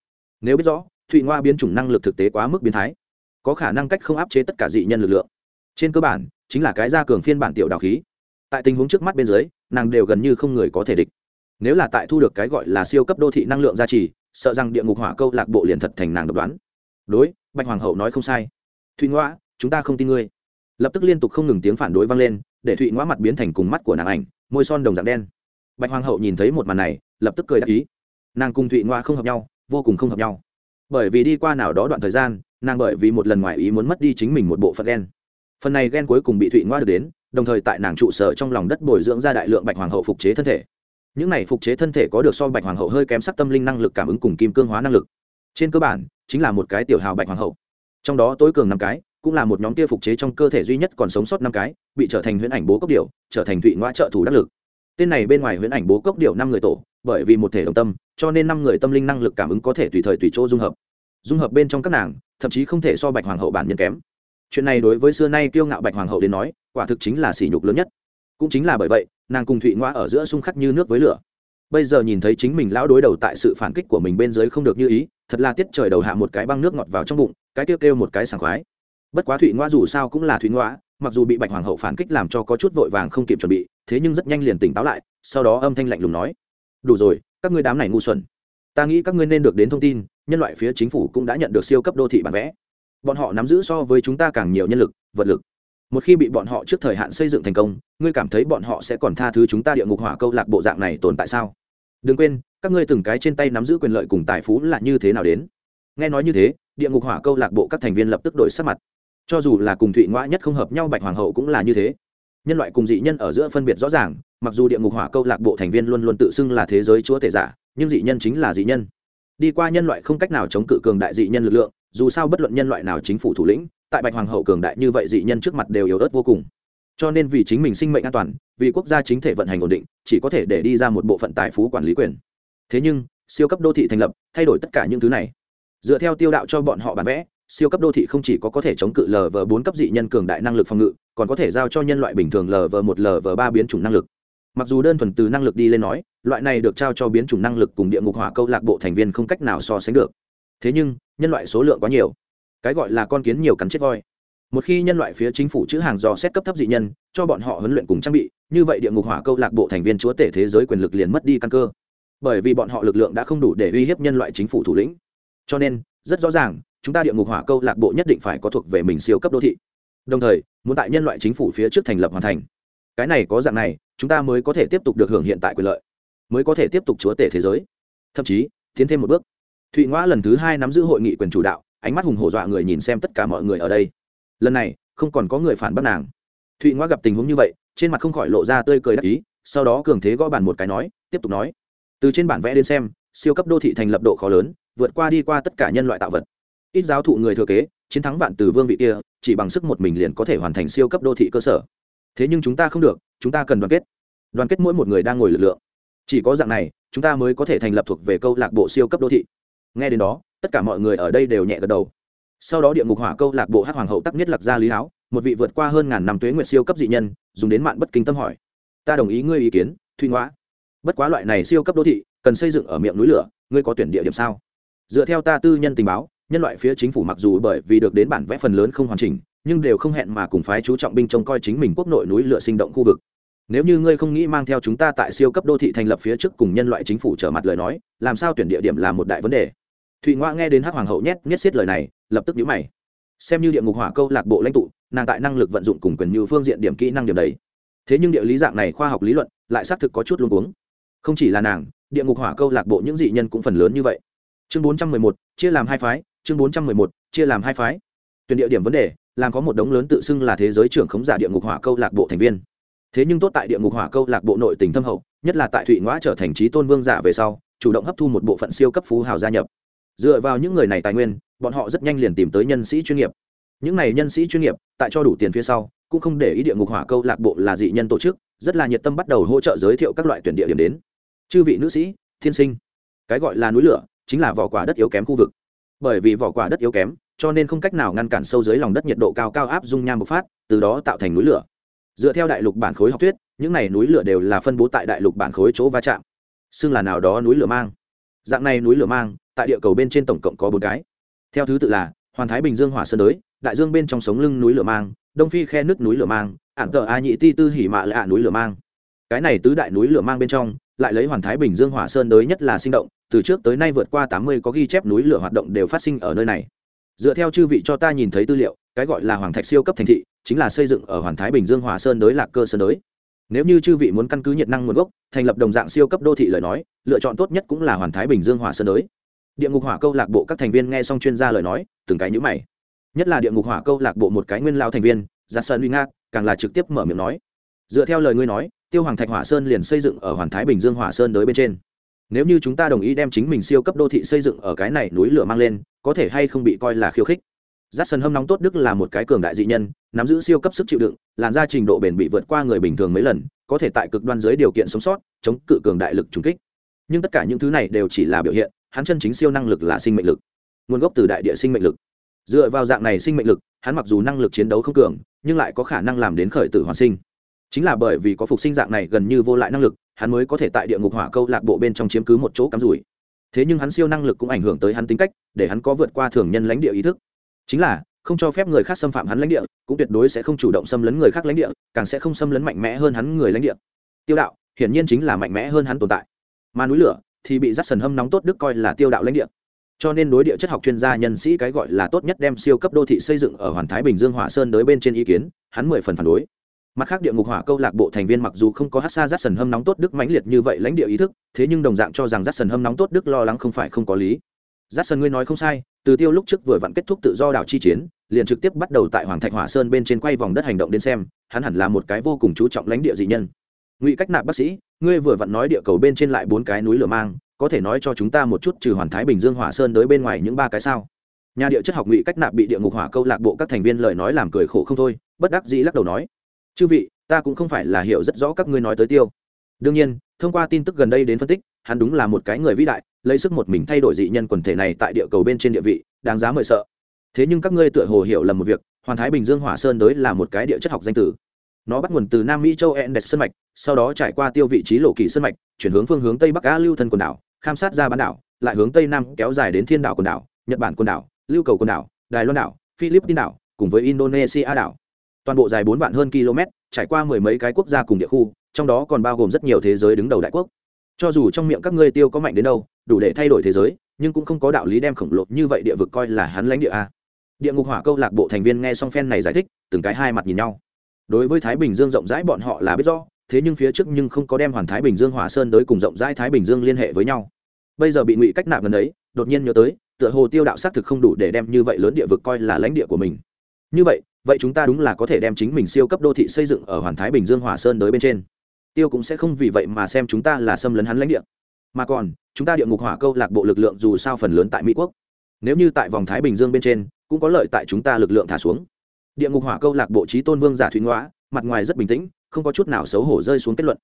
Nếu biết rõ, thụy ngoa biến chủng năng lực thực tế quá mức biến thái, có khả năng cách không áp chế tất cả dị nhân lực lượng. Trên cơ bản, chính là cái gia cường phiên bản tiểu đào khí. Tại tình huống trước mắt bên dưới, nàng đều gần như không người có thể địch. Nếu là tại thu được cái gọi là siêu cấp đô thị năng lượng gia trì sợ rằng địa ngục hỏa câu lạc bộ liền thật thành nàng độc đoán. Đối, bạch hoàng hậu nói không sai. Thụy ngoã, chúng ta không tin ngươi. Lập tức liên tục không ngừng tiếng phản đối vang lên, để thụy ngoã mặt biến thành cùng mắt của nàng ảnh, môi son đồng dạng đen. Bạch hoàng hậu nhìn thấy một màn này, lập tức cười đáp ý. Nàng cùng thụy ngoã không hợp nhau, vô cùng không hợp nhau. Bởi vì đi qua nào đó đoạn thời gian, nàng bởi vì một lần ngoài ý muốn mất đi chính mình một bộ phận ghen phần này ghen cuối cùng bị thụy ngoa được đến, đồng thời tại nàng trụ sở trong lòng đất bồi dưỡng ra đại lượng bạch hoàng hậu phục chế thân thể những này phục chế thân thể có được so bạch hoàng hậu hơi kém sắc tâm linh năng lực cảm ứng cùng kim cương hóa năng lực. Trên cơ bản, chính là một cái tiểu hào bạch hoàng hậu. Trong đó tối cường năm cái, cũng là một nhóm kia phục chế trong cơ thể duy nhất còn sống sót năm cái, bị trở thành huyễn ảnh bố cốc điệu trở thành thụy ngoa trợ thủ đắc lực. Tên này bên ngoài huyễn ảnh bố cốc điệu năm người tổ, bởi vì một thể đồng tâm, cho nên năm người tâm linh năng lực cảm ứng có thể tùy thời tùy chỗ dung hợp. Dung hợp bên trong các nàng, thậm chí không thể so bạch hoàng hậu bản nhân kém. Chuyện này đối với xưa nay kiêu ngạo bạch hoàng hậu đến nói, quả thực chính là sỉ nhục lớn nhất cũng chính là bởi vậy, nàng cùng thụy ngoa ở giữa xung khắc như nước với lửa. Bây giờ nhìn thấy chính mình lão đối đầu tại sự phản kích của mình bên dưới không được như ý, thật là tiết trời đầu hạ một cái băng nước ngọt vào trong bụng, cái tiêu kêu một cái sảng khoái. Bất quá thụy ngoa dù sao cũng là thụy ngoa mặc dù bị bạch hoàng hậu phản kích làm cho có chút vội vàng không kịp chuẩn bị, thế nhưng rất nhanh liền tỉnh táo lại, sau đó âm thanh lạnh lùng nói, đủ rồi, các ngươi đám này ngu xuẩn. Ta nghĩ các ngươi nên được đến thông tin, nhân loại phía chính phủ cũng đã nhận được siêu cấp đô thị bản vẽ. Bọn họ nắm giữ so với chúng ta càng nhiều nhân lực, vật lực một khi bị bọn họ trước thời hạn xây dựng thành công, ngươi cảm thấy bọn họ sẽ còn tha thứ chúng ta địa ngục hỏa câu lạc bộ dạng này tồn tại sao? Đừng quên, các ngươi từng cái trên tay nắm giữ quyền lợi cùng tài phú là như thế nào đến? Nghe nói như thế, địa ngục hỏa câu lạc bộ các thành viên lập tức đổi sắc mặt. Cho dù là cùng thụy ngoã nhất không hợp nhau, bạch hoàng hậu cũng là như thế. Nhân loại cùng dị nhân ở giữa phân biệt rõ ràng, mặc dù địa ngục hỏa câu lạc bộ thành viên luôn luôn tự xưng là thế giới chúa tể giả, nhưng dị nhân chính là dị nhân. Đi qua nhân loại không cách nào chống cự cường đại dị nhân lực lượng, dù sao bất luận nhân loại nào chính phủ thủ lĩnh tại bạch hoàng hậu cường đại như vậy dị nhân trước mặt đều yếu ớt vô cùng. Cho nên vì chính mình sinh mệnh an toàn, vì quốc gia chính thể vận hành ổn định, chỉ có thể để đi ra một bộ phận tài phú quản lý quyền. Thế nhưng, siêu cấp đô thị thành lập, thay đổi tất cả những thứ này. Dựa theo tiêu đạo cho bọn họ bản vẽ, siêu cấp đô thị không chỉ có có thể chống cự lv bốn cấp dị nhân cường đại năng lực phòng ngự, còn có thể giao cho nhân loại bình thường lv một lv ba biến chủng năng lực. Mặc dù đơn thuần từ năng lực đi lên nói, loại này được trao cho biến chủng năng lực cùng địa ngục hỏa câu lạc bộ thành viên không cách nào so sánh được. Thế nhưng, nhân loại số lượng quá nhiều cái gọi là con kiến nhiều cắn chết voi. Một khi nhân loại phía chính phủ chữ hàng dò xét cấp thấp dị nhân, cho bọn họ huấn luyện cùng trang bị, như vậy địa ngục hỏa câu lạc bộ thành viên chúa tể thế giới quyền lực liền mất đi căn cơ. Bởi vì bọn họ lực lượng đã không đủ để uy hiếp nhân loại chính phủ thủ lĩnh. Cho nên, rất rõ ràng, chúng ta địa ngục hỏa câu lạc bộ nhất định phải có thuộc về mình siêu cấp đô thị. Đồng thời, muốn tại nhân loại chính phủ phía trước thành lập hoàn thành. Cái này có dạng này, chúng ta mới có thể tiếp tục được hưởng hiện tại quyền lợi. Mới có thể tiếp tục chúa tể thế giới. Thậm chí, tiến thêm một bước. Thụy ngoã lần thứ hai nắm giữ hội nghị quyền chủ đạo ánh mắt hùng hổ dọa người nhìn xem tất cả mọi người ở đây. Lần này, không còn có người phản bác nàng. Thụy ngoa gặp tình huống như vậy, trên mặt không khỏi lộ ra tươi cười đắc ý, sau đó cường thế gõ bàn một cái nói, tiếp tục nói. Từ trên bản vẽ đến xem, siêu cấp đô thị thành lập độ khó lớn, vượt qua đi qua tất cả nhân loại tạo vật. Ít giáo thụ người thừa kế, chiến thắng vạn từ vương vị kia, chỉ bằng sức một mình liền có thể hoàn thành siêu cấp đô thị cơ sở. Thế nhưng chúng ta không được, chúng ta cần đoàn kết. Đoàn kết mỗi một người đang ngồi lực lượng. Chỉ có dạng này, chúng ta mới có thể thành lập thuộc về câu lạc bộ siêu cấp đô thị. Nghe đến đó tất cả mọi người ở đây đều nhẹ gật đầu. Sau đó địa ngục hỏa câu lạc bộ hát hoàng hậu tắc nhất lạc gia lý háo, một vị vượt qua hơn ngàn năm tuế nguyện siêu cấp dị nhân, dùng đến mạng bất kinh tâm hỏi. Ta đồng ý ngươi ý kiến thuy ngoã. Bất quá loại này siêu cấp đô thị, cần xây dựng ở miệng núi lửa, ngươi có tuyển địa điểm sao? Dựa theo ta tư nhân tình báo, nhân loại phía chính phủ mặc dù bởi vì được đến bản vẽ phần lớn không hoàn chỉnh, nhưng đều không hẹn mà cùng phái chú trọng binh trông coi chính mình quốc nội núi lửa sinh động khu vực. Nếu như ngươi không nghĩ mang theo chúng ta tại siêu cấp đô thị thành lập phía trước cùng nhân loại chính phủ trở mặt lời nói, làm sao tuyển địa điểm là một đại vấn đề? Thụy ngoa nghe đến hắc hoàng hậu nhét nhét xiết lời này, lập tức nhíu mày. Xem như địa ngục hỏa câu lạc bộ lãnh tụ, nàng tại năng lực vận dụng cùng quyền như phương diện điểm kỹ năng điểm đấy. Thế nhưng địa lý dạng này khoa học lý luận, lại xác thực có chút luống cuống. Không chỉ là nàng, địa ngục hỏa câu lạc bộ những dị nhân cũng phần lớn như vậy. Chương bốn trăm mười một, chia làm hai phái, chương bốn trăm mười một, chia làm hai phái. Tuyển địa điểm vấn đề, làm có một đống lớn tự xưng là thế giới trưởng khống giả địa ngục hỏa câu lạc bộ thành viên. Thế nhưng tốt tại địa ngục hỏa câu lạc bộ nội tỉnh thâm hậu, nhất là tại thụy ngoã trở thành trí tôn vương giả về sau, chủ động hấp thu một bộ phận siêu cấp phú hào gia nhập dựa vào những người này tài nguyên, bọn họ rất nhanh liền tìm tới nhân sĩ chuyên nghiệp. Những này nhân sĩ chuyên nghiệp, tại cho đủ tiền phía sau, cũng không để ý địa ngục hỏa câu lạc bộ là dị nhân tổ chức, rất là nhiệt tâm bắt đầu hỗ trợ giới thiệu các loại tuyển địa điểm đến. Chư vị nữ sĩ, thiên sinh. Cái gọi là núi lửa, chính là vỏ quả đất yếu kém khu vực. Bởi vì vỏ quả đất yếu kém, cho nên không cách nào ngăn cản sâu dưới lòng đất nhiệt độ cao cao áp dung nham bộc phát, từ đó tạo thành núi lửa. Dựa theo đại lục bản khối học thuyết, những này núi lửa đều là phân bố tại đại lục bản khối chỗ va chạm. Xưng là nào đó núi lửa mang. Dạng này núi lửa mang tại địa cầu bên trên tổng cộng có bốn cái. Theo thứ tự là, hoàn thái bình dương hỏa sơn đới, đại dương bên trong sống lưng núi lửa mang, đông phi khe nước núi lửa mang, ản tờ a nhị ti tư hỉ mạ lạ núi lửa mang. Cái này tứ đại núi lửa mang bên trong, lại lấy hoàn thái bình dương hỏa sơn đới nhất là sinh động, từ trước tới nay vượt qua tám mươi có ghi chép núi lửa hoạt động đều phát sinh ở nơi này. Dựa theo chư vị cho ta nhìn thấy tư liệu, cái gọi là hoàng thạch siêu cấp thành thị, chính là xây dựng ở hoàn thái bình dương hỏa sơn đới lạc cơ sơn đới. Nếu như chư vị muốn căn cứ nhiệt năng nguồn gốc, thành lập đồng dạng siêu cấp đô thị lời nói, lựa chọn tốt nhất cũng là hoàn thái bình dương hỏa sơn đới địa ngục hỏa câu lạc bộ các thành viên nghe xong chuyên gia lời nói, từng cái nhữ mày. Nhất là địa ngục hỏa câu lạc bộ một cái nguyên lao thành viên giá sơn uy ngạc, càng là trực tiếp mở miệng nói. Dựa theo lời ngươi nói, tiêu hoàng thạch hỏa sơn liền xây dựng ở hoàn thái bình dương hỏa sơn đới bên trên. Nếu như chúng ta đồng ý đem chính mình siêu cấp đô thị xây dựng ở cái này núi lửa mang lên, có thể hay không bị coi là khiêu khích? Giác sân hâm nóng tốt đức là một cái cường đại dị nhân, nắm giữ siêu cấp sức chịu đựng, làn ra trình độ bền bị vượt qua người bình thường mấy lần, có thể tại cực đoan dưới điều kiện sống sót, chống cự cường đại lực trùng kích. Nhưng tất cả những thứ này đều chỉ là biểu hiện hắn chân chính siêu năng lực là sinh mệnh lực. Nguồn gốc từ đại địa sinh mệnh lực. Dựa vào dạng này sinh mệnh lực, hắn mặc dù năng lực chiến đấu không cường, nhưng lại có khả năng làm đến khởi tử hoàn sinh. Chính là bởi vì có phục sinh dạng này gần như vô lại năng lực, hắn mới có thể tại địa ngục hỏa câu lạc bộ bên trong chiếm cứ một chỗ cắm rủi. Thế nhưng hắn siêu năng lực cũng ảnh hưởng tới hắn tính cách, để hắn có vượt qua thường nhân lãnh địa ý thức. Chính là, không cho phép người khác xâm phạm hắn lãnh địa, cũng tuyệt đối sẽ không chủ động xâm lấn người khác lãnh địa, càng sẽ không xâm lấn mạnh mẽ hơn hắn người lãnh địa. Tiêu đạo, hiển nhiên chính là mạnh mẽ hơn hắn tồn tại. Mà núi lửa thì bị rắt sần hâm nóng tốt đức coi là tiêu đạo lãnh địa. Cho nên đối địa chất học chuyên gia nhân sĩ cái gọi là tốt nhất đem siêu cấp đô thị xây dựng ở hoàn thái bình dương hỏa sơn đới bên trên ý kiến, hắn mười phần phản đối. Mặt khác địa ngục hỏa câu lạc bộ thành viên mặc dù không có hát xa rát sần hâm nóng tốt đức mãnh liệt như vậy lãnh địa ý thức, thế nhưng đồng dạng cho rằng rát sần hâm nóng tốt đức lo lắng không phải không có lý. Rát sần ngươi nói không sai, từ tiêu lúc trước vừa vặn kết thúc tự do đảo chi chiến, liền trực tiếp bắt đầu tại hoàng thạch hỏa sơn bên trên quay vòng đất hành động đến xem, hắn hẳn là một cái vô cùng chú trọng lãnh địa dị nhân ngụy cách nạp bác sĩ, ngươi vừa vặn nói địa cầu bên trên lại bốn cái núi lửa mang, có thể nói cho chúng ta một chút trừ hoàn thái bình dương hỏa sơn tới bên ngoài những ba cái sao? Nhà địa chất học ngụy cách nạp bị địa ngục hỏa câu lạc bộ các thành viên lời nói làm cười khổ không thôi, bất đắc dĩ lắc đầu nói, chư vị, ta cũng không phải là hiểu rất rõ các ngươi nói tới tiêu. Đương nhiên, thông qua tin tức gần đây đến phân tích, hắn đúng là một cái người vĩ đại, lấy sức một mình thay đổi dị nhân quần thể này tại địa cầu bên trên địa vị, đáng giá mời sợ. Thế nhưng các ngươi tựa hồ hiểu lầm một việc, hoàn thái bình dương hỏa sơn đới là một cái địa chất học danh tử nó bắt nguồn từ nam mỹ châu endes sơn mạch, sau đó trải qua tiêu vị trí lộ kỳ sơn mạch, chuyển hướng phương hướng tây bắc á lưu thân quần đảo kham sát ra bán đảo, lại hướng tây nam kéo dài đến thiên đảo quần đảo, nhật bản quần đảo, lưu cầu quần đảo, đài loan đảo, philippines đảo, cùng với indonesia đảo. Toàn bộ dài bốn vạn hơn km, trải qua mười mấy cái quốc gia cùng địa khu, trong đó còn bao gồm rất nhiều thế giới đứng đầu đại quốc. Cho dù trong miệng các ngươi tiêu có mạnh đến đâu, đủ để thay đổi thế giới, nhưng cũng không có đạo lý đem khổng lồ như vậy địa vực coi là hắn lãnh địa a. Địa ngục hỏa câu lạc bộ thành viên nghe xong phen này giải thích, từng cái hai mặt nhìn nhau đối với thái bình dương rộng rãi bọn họ là biết rõ, thế nhưng phía trước nhưng không có đem hoàn thái bình dương hỏa sơn tới cùng rộng rãi thái bình dương liên hệ với nhau. Bây giờ bị ngụy cách nạp gần ấy, đột nhiên nhớ tới, tựa hồ tiêu đạo xác thực không đủ để đem như vậy lớn địa vực coi là lãnh địa của mình. Như vậy vậy chúng ta đúng là có thể đem chính mình siêu cấp đô thị xây dựng ở hoàn thái bình dương hỏa sơn tới bên trên. Tiêu cũng sẽ không vì vậy mà xem chúng ta là xâm lấn hắn lãnh địa. Mà còn, chúng ta địa ngục hỏa câu lạc bộ lực lượng dù sao phần lớn tại mỹ quốc. Nếu như tại vòng thái bình dương bên trên, cũng có lợi tại chúng ta lực lượng thả xuống địa ngục hỏa câu lạc bộ trí tôn vương giả thụy ngõa mặt ngoài rất bình tĩnh, không có chút nào xấu hổ rơi xuống kết luận.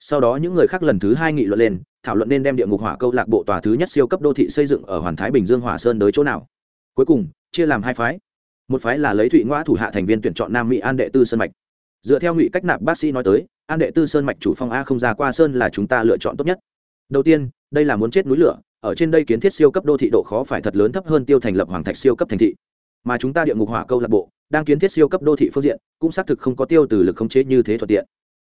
Sau đó những người khác lần thứ hai nghị luận lên, thảo luận nên đem địa ngục hỏa câu lạc bộ tòa thứ nhất siêu cấp đô thị xây dựng ở hoàn thái bình dương hỏa sơn tới chỗ nào. Cuối cùng, chia làm hai phái. Một phái là lấy thụy ngoã thủ hạ thành viên tuyển chọn nam mỹ an đệ tư sơn mạch. Dựa theo ngụy cách nạp bác sĩ nói tới, an đệ tư sơn mạch chủ phong a không ra qua sơn là chúng ta lựa chọn tốt nhất. Đầu tiên, đây là muốn chết núi lửa, ở trên đây kiến thiết siêu cấp đô thị độ khó phải thật lớn thấp hơn tiêu thành lập hoàng thạch siêu cấp thành thị mà chúng ta địa ngục hỏa câu lạc bộ đang kiến thiết siêu cấp đô thị phương diện, cũng xác thực không có tiêu từ lực khống chế như thế thuận tiện.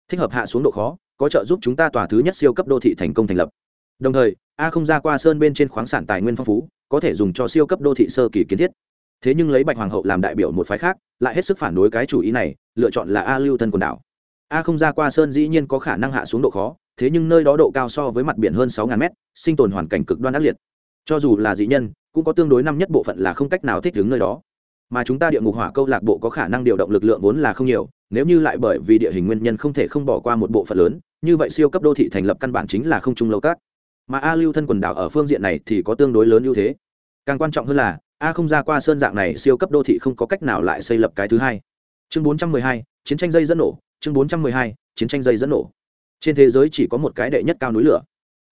Thích hợp hạ xuống độ khó, có trợ giúp chúng ta tòa thứ nhất siêu cấp đô thị thành công thành lập. Đồng thời, a không ra qua sơn bên trên khoáng sản tài nguyên phong phú, có thể dùng cho siêu cấp đô thị sơ kỳ kiến thiết. Thế nhưng lấy bạch hoàng hậu làm đại biểu một phái khác, lại hết sức phản đối cái chủ ý này, lựa chọn là a lưu thân quần đảo. A không ra qua sơn dĩ nhiên có khả năng hạ xuống độ khó, thế nhưng nơi đó độ cao so với mặt biển hơn sáu mét, sinh tồn hoàn cảnh cực đoan ác liệt. Cho dù là dị nhân, cũng có tương đối năm nhất bộ phận là không cách nào thích ứng nơi đó mà chúng ta địa ngục hỏa câu lạc bộ có khả năng điều động lực lượng vốn là không nhiều nếu như lại bởi vì địa hình nguyên nhân không thể không bỏ qua một bộ phận lớn như vậy siêu cấp đô thị thành lập căn bản chính là không trung lâu cát. Mà a lưu thân quần đảo ở phương diện này thì có tương đối lớn ưu thế. Càng quan trọng hơn là a không ra qua sơn dạng này siêu cấp đô thị không có cách nào lại xây lập cái thứ hai. Chương 412, chiến tranh dây dẫn nổ chương 412, chiến tranh dây dẫn nổ. Trên thế giới chỉ có một cái đệ nhất cao núi lửa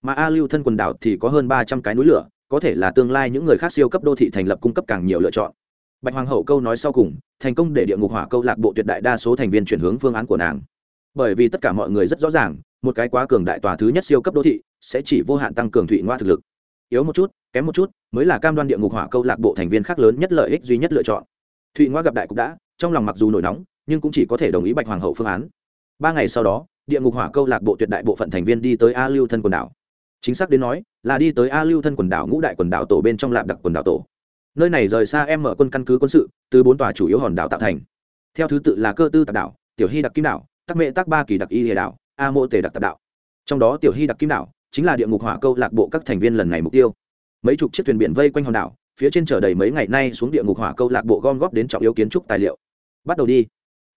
mà a lưu thân quần đảo thì có hơn ba trăm cái núi lửa có thể là tương lai những người khác siêu cấp đô thị thành lập cung cấp càng nhiều lựa chọn bạch hoàng hậu câu nói sau cùng, thành công để địa ngục hỏa câu lạc bộ tuyệt đại đa số thành viên chuyển hướng phương án của nàng. Bởi vì tất cả mọi người rất rõ ràng, một cái quá cường đại tòa thứ nhất siêu cấp đô thị sẽ chỉ vô hạn tăng cường thụy ngoa thực lực. Yếu một chút, kém một chút, mới là cam đoan địa ngục hỏa câu lạc bộ thành viên khác lớn nhất lợi ích duy nhất lựa chọn. Thụy ngoa gặp đại cũng đã, trong lòng mặc dù nổi nóng, nhưng cũng chỉ có thể đồng ý bạch hoàng hậu phương án. Ba ngày sau đó, địa ngục hỏa câu lạc bộ tuyệt đại bộ phận thành viên đi tới a lưu thân quần đảo. Chính xác đến nói, là đi tới a lưu thân quần đảo ngũ đại quần đảo tổ bên trong lạp đặc quần đảo tổ nơi này rời xa em mở quân căn cứ quân sự, từ bốn tòa chủ yếu hòn đảo tạo thành. Theo thứ tự là cơ tư tạc đảo, tiểu hy đặc kim đảo, tắc mệ tắc ba kỳ đặc y địa đảo, a mô tề đặc tạc đảo. Trong đó tiểu hy đặc kim đảo chính là địa ngục hỏa câu lạc bộ các thành viên lần này mục tiêu. Mấy chục chiếc thuyền biển vây quanh hòn đảo, phía trên chở đầy mấy ngày nay xuống địa ngục hỏa câu lạc bộ gom góp đến trọng yếu kiến trúc tài liệu. Bắt đầu đi.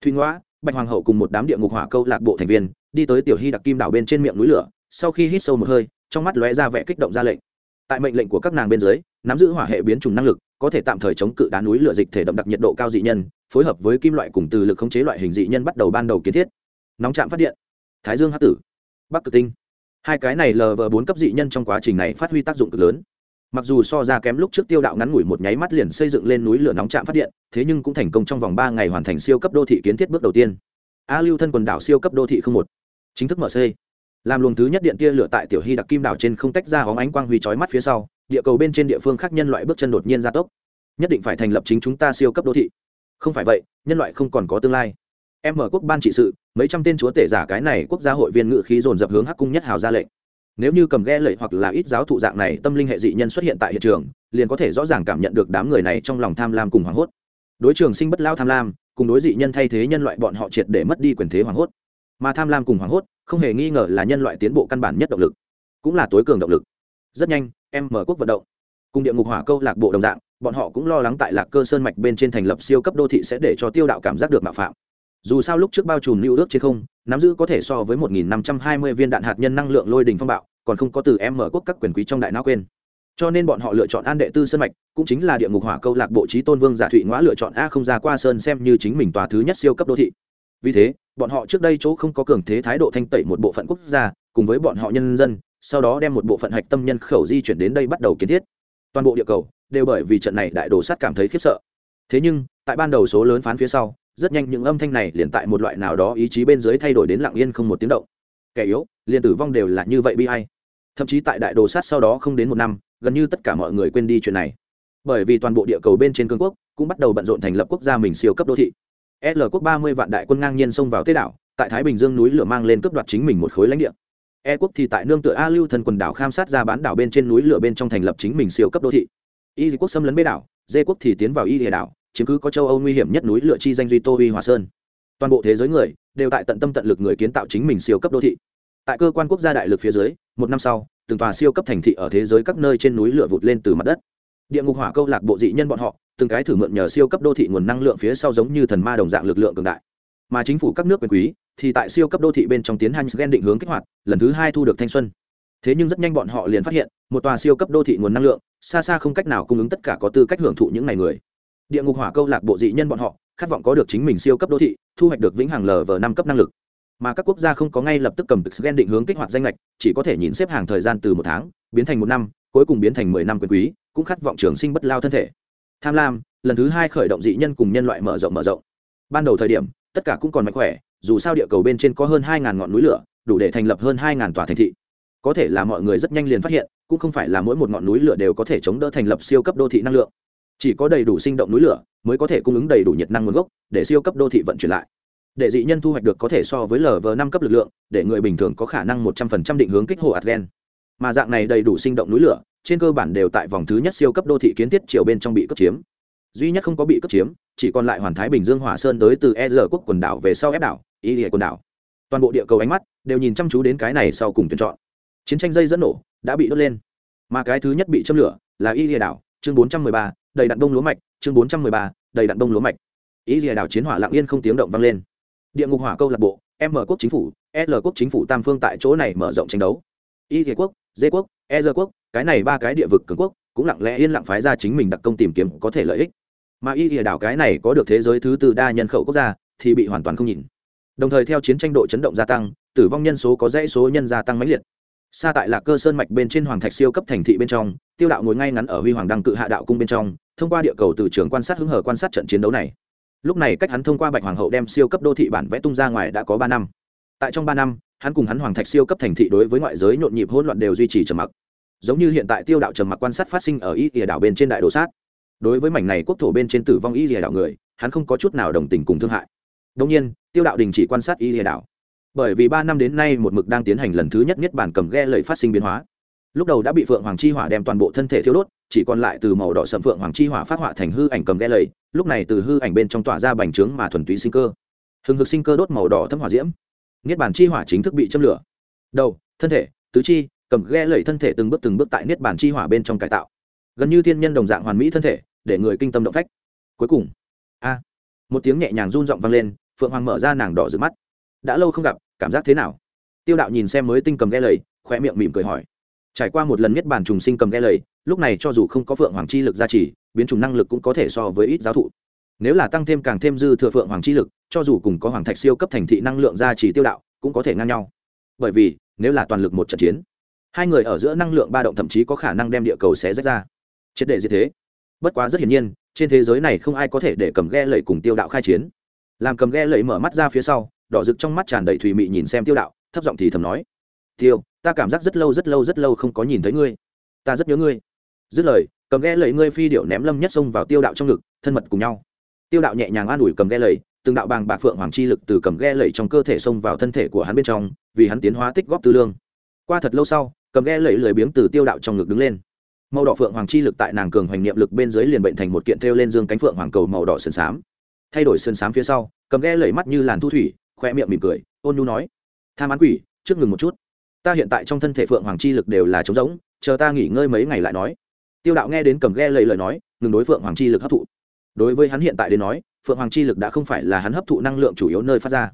Thùy ngoã, bạch hoàng hậu cùng một đám địa ngục hỏa câu lạc bộ thành viên đi tới tiểu hy đặc kim đảo bên trên miệng núi lửa, sau khi hít sâu một hơi, trong mắt lóe ra vẻ kích động ra lệnh. Tại mệnh lệnh của các nàng bên dưới, nắm giữ hỏa hệ biến chủng năng lực có thể tạm thời chống cự đá núi lửa dịch thể đậm đặc nhiệt độ cao dị nhân, phối hợp với kim loại cùng từ lực khống chế loại hình dị nhân bắt đầu ban đầu kiến thiết. Nóng chạm phát điện. Thái dương hát tử. Bắc cực tinh. Hai cái này lờ vờ bốn cấp dị nhân trong quá trình này phát huy tác dụng cực lớn. Mặc dù so ra kém lúc trước tiêu đạo ngắn ngủi một nháy mắt liền xây dựng lên núi lửa nóng chạm phát điện, thế nhưng cũng thành công trong vòng ba ngày hoàn thành siêu cấp đô thị kiến thiết bước đầu tiên. A lưu thân quần đảo siêu cấp đô thị không một. Chính thức mở xây. Làm luồng thứ nhất điện tia lửa tại tiểu hy đặc kim đảo trên không tách ra hóng ánh quang huy chói mắt phía sau địa cầu bên trên địa phương khác nhân loại bước chân đột nhiên gia tốc. Nhất định phải thành lập chính chúng ta siêu cấp đô thị. Không phải vậy, nhân loại không còn có tương lai. Em mở quốc ban trị sự, mấy trăm tên chúa tể giả cái này quốc gia hội viên ngự khí dồn dập hướng hắc cung nhất hào ra lệnh. Nếu như cầm ghe lệ hoặc là ít giáo thụ dạng này, tâm linh hệ dị nhân xuất hiện tại hiện trường, liền có thể rõ ràng cảm nhận được đám người này trong lòng tham lam cùng hoảng hốt. Đối trường sinh bất lao tham lam, cùng đối dị nhân thay thế nhân loại bọn họ triệt để mất đi quyền thế hoảng hốt. Mà tham lam cùng hoảng hốt, không hề nghi ngờ là nhân loại tiến bộ căn bản nhất động lực, cũng là tối cường động lực. Rất nhanh em mở quốc vận động. Cùng địa ngục hỏa câu lạc bộ đồng dạng, bọn họ cũng lo lắng tại lạc cơ sơn mạch bên trên thành lập siêu cấp đô thị sẽ để cho tiêu đạo cảm giác được mạo phạm. Dù sao lúc trước bao trùm lưu ước trên không, nắm giữ có thể so với 1.520 viên đạn hạt nhân năng lượng lôi đình phong bạo, còn không có từ em mở quốc các quyền quý trong đại não quên. Cho nên bọn họ lựa chọn an đệ tư sơn mạch, cũng chính là địa ngục hỏa câu lạc bộ trí tôn vương giả thụy ngõ lựa chọn a không ra qua sơn xem như chính mình tòa thứ nhất siêu cấp đô thị. Vì thế, bọn họ trước đây chỗ không có cường thế thái độ thanh tẩy một bộ phận quốc gia, cùng với bọn họ nhân dân sau đó đem một bộ phận hạch tâm nhân khẩu di chuyển đến đây bắt đầu kiến thiết. Toàn bộ địa cầu đều bởi vì trận này đại đồ sát cảm thấy khiếp sợ. Thế nhưng, tại ban đầu số lớn phán phía sau, rất nhanh những âm thanh này liền tại một loại nào đó ý chí bên dưới thay đổi đến lặng yên không một tiếng động. Kẻ yếu, liền tử vong đều là như vậy bi hay thậm chí tại đại đồ sát sau đó không đến một năm, gần như tất cả mọi người quên đi chuyện này. Bởi vì toàn bộ địa cầu bên trên cương quốc cũng bắt đầu bận rộn thành lập quốc gia mình siêu cấp đô thị. L quốc ba mươi vạn đại quân ngang nhiên xông vào tế đảo, tại thái bình dương núi lửa mang lên cướp đoạt chính mình một khối lãnh địa e quốc thì tại nương tựa a lưu thần quần đảo kham sát ra bán đảo bên trên núi lửa bên trong thành lập chính mình siêu cấp đô thị. Y quốc xâm lấn bê đảo dê quốc thì tiến vào y địa đảo Chứng cứ có châu âu nguy hiểm nhất núi lửa chi danh duy tô huy hòa sơn. Toàn bộ thế giới người đều tại tận tâm tận lực người kiến tạo chính mình siêu cấp đô thị. Tại cơ quan quốc gia đại lực phía dưới, một năm sau, từng tòa siêu cấp thành thị ở thế giới các nơi trên núi lửa vụt lên từ mặt đất. Địa ngục hỏa câu lạc bộ dị nhân bọn họ, từng cái thử mượn nhờ siêu cấp đô thị nguồn năng lượng phía sau giống như thần ma đồng dạng lực lượng cường đại. Mà chính phủ các nước quyền quý thì tại siêu cấp đô thị bên trong tiến hành gen định hướng kích hoạt, lần thứ hai thu được thanh xuân. Thế nhưng rất nhanh bọn họ liền phát hiện, một tòa siêu cấp đô thị nguồn năng lượng, xa xa không cách nào cung ứng tất cả có tư cách hưởng thụ những ngày người. Địa ngục hỏa câu lạc bộ dị nhân bọn họ, khát vọng có được chính mình siêu cấp đô thị, thu hoạch được vĩnh hằng lv năm cấp năng lực. Mà các quốc gia không có ngay lập tức cầm gen định hướng kích hoạt danh lệch chỉ có thể nhìn xếp hàng thời gian từ một tháng, biến thành một năm, cuối cùng biến thành mười năm quyền quý, cũng khát vọng trường sinh bất lao thân thể. Tham lam, lần thứ hai khởi động dị nhân cùng nhân loại mở rộng mở rộng. Ban đầu thời điểm, tất cả cũng còn mạnh khỏe dù sao địa cầu bên trên có hơn hai ngàn ngọn núi lửa, đủ để thành lập hơn hai ngàn tòa thành thị. Có thể là mọi người rất nhanh liền phát hiện, cũng không phải là mỗi một ngọn núi lửa đều có thể chống đỡ thành lập siêu cấp đô thị năng lượng. Chỉ có đầy đủ sinh động núi lửa mới có thể cung ứng đầy đủ nhiệt năng nguồn gốc để siêu cấp đô thị vận chuyển lại. Để dị nhân thu hoạch được có thể so với lv năm cấp lực lượng, để người bình thường có khả năng một trăm phần trăm định hướng kích hồ adgen mà dạng này đầy đủ sinh động núi lửa, trên cơ bản đều tại vòng thứ nhất siêu cấp đô thị kiến thiết chiều bên trong bị cấp chiếm. Duy nhất không có bị cấp chiếm, chỉ còn lại hoàn thái bình dương hỏa sơn tới từ e r quốc quần đảo về sau ép đảo ý địa quần đảo. Toàn bộ địa cầu ánh mắt đều nhìn chăm chú đến cái này sau cùng tuyển chọn. Chiến tranh dây dẫn nổ đã bị đốt lên. Mà cái thứ nhất bị châm lửa là y địa đảo, chương bốn trăm mười ba, đầy đạn đông lúa mạch, chương bốn trăm mười ba, đầy đạn đông lúa mạch. Y địa đảo chiến hỏa lặng yên không tiếng động vang lên. Địa ngục hỏa câu lạc bộ, m quốc chính phủ, l quốc chính phủ tam phương tại chỗ này mở rộng tranh đấu. Y địa quốc d quốc e quốc, cái này ba cái địa vực cường quốc cũng lặng lẽ yên lặng phái ra chính mình đặc công tìm kiếm có thể lợi ích. Mà y địa đảo cái này có được thế giới thứ tư đa nhân khẩu quốc gia thì bị hoàn toàn không nhìn đồng thời theo chiến tranh độ chấn động gia tăng, tử vong nhân số có dãy số nhân gia tăng mãnh liệt. Xa tại lạc cơ sơn mạch bên trên hoàng thạch siêu cấp thành thị bên trong, tiêu đạo ngồi ngay ngắn ở huy hoàng đăng cự hạ đạo cung bên trong, thông qua địa cầu từ trường quan sát hứng hở quan sát trận chiến đấu này. Lúc này cách hắn thông qua bạch hoàng hậu đem siêu cấp đô thị bản vẽ tung ra ngoài đã có ba năm. Tại trong ba năm, hắn cùng hắn hoàng thạch siêu cấp thành thị đối với ngoại giới nhộn nhịp hỗn loạn đều duy trì trầm mặc. Giống như hiện tại tiêu đạo trầm mặc quan sát phát sinh ở y ỉa đảo bên trên đại đồ sát. Đối với mảnh này quốc thổ bên trên tử vong y ỉa đảo người, hắn không có chút nào đồng tình cùng thương hại. Đông nhiên tiêu đạo đình chỉ quan sát y lìa đảo. Bởi vì ba năm đến nay một mực đang tiến hành lần thứ nhất nhất bản cầm ghe lời phát sinh biến hóa. Lúc đầu đã bị phượng hoàng chi hỏa đem toàn bộ thân thể thiêu đốt, chỉ còn lại từ màu đỏ sầm phượng hoàng chi hỏa phát họa thành hư ảnh cầm ghe lầy, lúc này từ hư ảnh bên trong tỏa ra bành trướng mà thuần túy sinh cơ. Hừng hực sinh cơ đốt màu đỏ thấm hỏa diễm. Niết bản chi hỏa chính thức bị châm lửa. Đầu, thân thể, tứ chi, cầm ghe lẩy thân thể từng bước từng bước tại niết bản chi hỏa bên trong cải tạo. Gần như thiên nhân đồng dạng hoàn mỹ thân thể, để người kinh tâm động phách. Cuối cùng, a, một tiếng nhẹ nhàng run giọng vang lên phượng hoàng mở ra nàng đỏ rực mắt. Đã lâu không gặp, cảm giác thế nào? Tiêu đạo nhìn xem mới tinh cầm ghe lầy khoe miệng mỉm cười hỏi. Trải qua một lần nhất bản trùng sinh cầm ghe lầy, lúc này cho dù không có phượng hoàng chi lực gia trì, biến chủng năng lực cũng có thể so với ít giáo thụ. Nếu là tăng thêm càng thêm dư thừa phượng hoàng chi lực, cho dù cùng có hoàng thạch siêu cấp thành thị năng lượng gia trì tiêu đạo, cũng có thể ngang nhau. Bởi vì, nếu là toàn lực một trận chiến, hai người ở giữa năng lượng ba động thậm chí có khả năng đem địa cầu xé rách ra. Triệt để như thế. Bất quá rất hiển nhiên, trên thế giới này không ai có thể để cầm ghe lầy cùng tiêu đạo khai chiến làm cầm ghe lẫy mở mắt ra phía sau, đỏ rực trong mắt tràn đầy thùy mị nhìn xem tiêu đạo, thấp giọng thì thầm nói, tiêu, ta cảm giác rất lâu rất lâu rất lâu không có nhìn thấy ngươi. Ta rất nhớ ngươi. Dứt lời, cầm ghe lẫy ngươi phi điệu ném lâm nhất xông vào tiêu đạo trong ngực, thân mật cùng nhau. Tiêu đạo nhẹ nhàng an ủi cầm ghe lẫy, từng đạo bàng bạc phượng hoàng chi lực từ cầm ghe lẫy trong cơ thể xông vào thân thể của hắn bên trong, vì hắn tiến hóa tích góp tư lương. Qua thật lâu sau, cầm ghe lẫy lười biếng từ tiêu đạo trong ngực đứng lên. Màu đỏ phượng hoàng chi lực tại nàng cường hoành niệm lực bên dưới liền bệnh thành một kiện thêu lên dương cánh phượng hoàng cầu màu đỏ sườn xám thay đổi sơn sám phía sau, cầm ghe lẩy mắt như làn thu thủy khoe miệng mỉm cười, ôn nhu nói, tham án quỷ, trước ngừng một chút. Ta hiện tại trong thân thể phượng hoàng chi lực đều là trống rỗng, chờ ta nghỉ ngơi mấy ngày lại nói. Tiêu đạo nghe đến cầm ghe lẩy lời nói, ngừng đối phượng hoàng chi lực hấp thụ. Đối với hắn hiện tại đến nói, phượng hoàng chi lực đã không phải là hắn hấp thụ năng lượng chủ yếu nơi phát ra.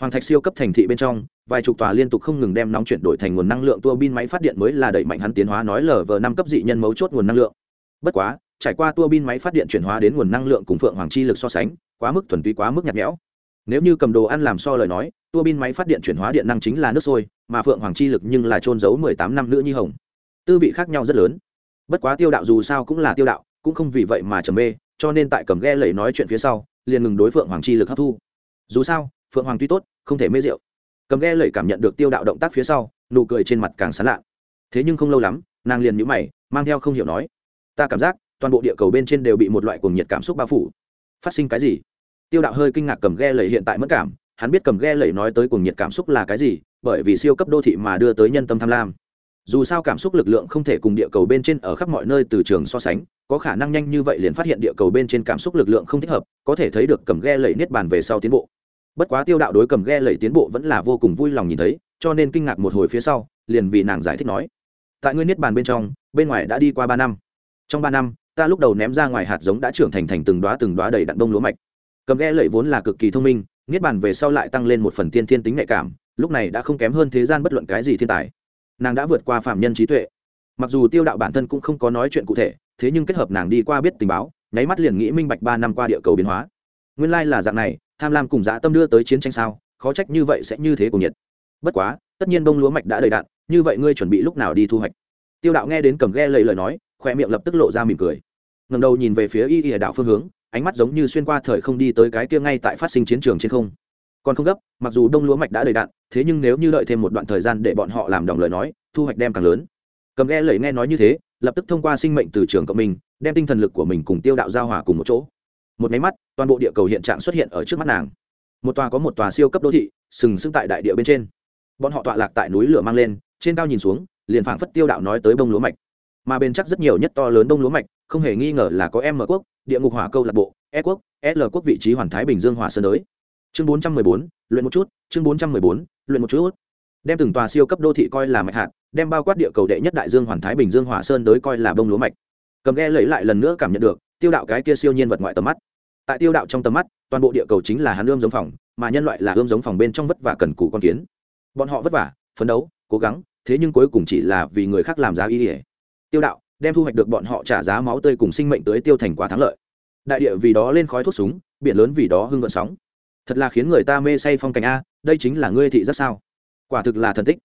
Hoàng thạch siêu cấp thành thị bên trong, vài chục tòa liên tục không ngừng đem nóng chuyển đổi thành nguồn năng lượng tua bin máy phát điện mới là đẩy mạnh hắn tiến hóa nói lờ vờ năm cấp dị nhân mấu chốt nguồn năng lượng. Bất quá, trải qua tua bin máy phát điện chuyển hóa đến nguồn năng lượng cùng phượng hoàng chi lực so sánh quá mức thuần túy, quá mức nhạt nhẽo. Nếu như cầm đồ ăn làm so lời nói, tua bin máy phát điện chuyển hóa điện năng chính là nước sôi, mà phượng hoàng chi lực nhưng là trôn giấu mười tám năm nữa nhi hồng. Tư vị khác nhau rất lớn. Bất quá tiêu đạo dù sao cũng là tiêu đạo, cũng không vì vậy mà trầm mê, cho nên tại cầm ghe lẩy nói chuyện phía sau, liền ngừng đối phượng hoàng chi lực hấp thu. Dù sao, phượng hoàng tuy tốt, không thể mê rượu. Cầm ghe lẩy cảm nhận được tiêu đạo động tác phía sau, nụ cười trên mặt càng sán lạ. Thế nhưng không lâu lắm, nàng liền nhíu mày, mang theo không hiểu nói, ta cảm giác toàn bộ địa cầu bên trên đều bị một loại cuồng nhiệt cảm xúc bao phủ. Phát sinh cái gì? Tiêu đạo hơi kinh ngạc cầm ghe lầy hiện tại mất cảm, hắn biết cầm ghe lầy nói tới cuồng nhiệt cảm xúc là cái gì, bởi vì siêu cấp đô thị mà đưa tới nhân tâm tham lam. Dù sao cảm xúc lực lượng không thể cùng địa cầu bên trên ở khắp mọi nơi từ trường so sánh, có khả năng nhanh như vậy liền phát hiện địa cầu bên trên cảm xúc lực lượng không thích hợp, có thể thấy được cầm ghe lầy niết bàn về sau tiến bộ. Bất quá tiêu đạo đối cầm ghe lầy tiến bộ vẫn là vô cùng vui lòng nhìn thấy, cho nên kinh ngạc một hồi phía sau, liền vì nàng giải thích nói, tại ngươi niết bàn bên trong, bên ngoài đã đi qua ba năm. Trong ba năm, ta lúc đầu ném ra ngoài hạt giống đã trưởng thành thành từng đoá từng đoá đầy đặn bông lúa mạch cầm ghe lẫy vốn là cực kỳ thông minh, niết bàn về sau lại tăng lên một phần tiên thiên tính nhạy cảm, lúc này đã không kém hơn thế gian bất luận cái gì thiên tài. Nàng đã vượt qua phạm nhân trí tuệ. Mặc dù tiêu đạo bản thân cũng không có nói chuyện cụ thể, thế nhưng kết hợp nàng đi qua biết tình báo, nháy mắt liền nghĩ minh bạch ba năm qua địa cầu biến hóa. Nguyên lai là dạng này, tham lam cùng dã tâm đưa tới chiến tranh sao, khó trách như vậy sẽ như thế cùng nhiệt. Bất quá, tất nhiên bông lúa mạch đã đầy đạn như vậy ngươi chuẩn bị lúc nào đi thu hoạch? Tiêu đạo nghe đến cầm ghe lầy lời nói khoe miệng lập tức lộ ra mỉm cười. Ngầm đầu nhìn về phía y Y đạo phương hướng ánh mắt giống như xuyên qua thời không đi tới cái kia ngay tại phát sinh chiến trường trên không. Còn không gấp, mặc dù đông lúa mạch đã đầy đạn, thế nhưng nếu như đợi thêm một đoạn thời gian để bọn họ làm đồng lời nói, thu hoạch đem càng lớn. Cầm ghe lầy nghe nói như thế, lập tức thông qua sinh mệnh từ trường cộng mình, đem tinh thần lực của mình cùng tiêu đạo giao hòa cùng một chỗ. Một máy mắt, toàn bộ địa cầu hiện trạng xuất hiện ở trước mắt nàng. Một tòa có một tòa siêu cấp đô thị, sừng sững tại đại địa bên trên. Bọn họ tọa lạc tại núi lửa mang lên, trên cao nhìn xuống, liền phảng phất tiêu đạo nói tới bông lúa mạch mà bên chắc rất nhiều nhất to lớn đông lúa mạch, không hề nghi ngờ là có m quốc, địa ngục hỏa câu lạc bộ e quốc, l quốc vị trí hoàn thái bình dương hỏa sơn đới. Chương bốn trăm mười bốn, luyện một chút, chương bốn trăm mười bốn, luyện một chút. Đem từng tòa siêu cấp đô thị coi là mạch hạt, đem bao quát địa cầu đệ nhất đại dương hoàn thái bình dương hỏa sơn đới coi là bông lúa mạch. Cầm ghe lấy lại lần nữa cảm nhận được, tiêu đạo cái kia siêu nhiên vật ngoại tầm mắt. Tại tiêu đạo trong tầm mắt, toàn bộ địa cầu chính là hắn ươm giống phòng, mà nhân loại là ươm giống phòng bên trong vất vả cần cù con kiến. Bọn họ vất vả, phấn đấu, cố gắng, thế nhưng cuối cùng chỉ là vì người khác làm giá y ỉa tiêu đạo, đem thu hoạch được bọn họ trả giá máu tươi cùng sinh mệnh tới tiêu thành quả thắng lợi. Đại địa vì đó lên khói thuốc súng, biển lớn vì đó hưng gợn sóng. Thật là khiến người ta mê say phong cảnh a, đây chính là ngươi thị rất sao? Quả thực là thần tích.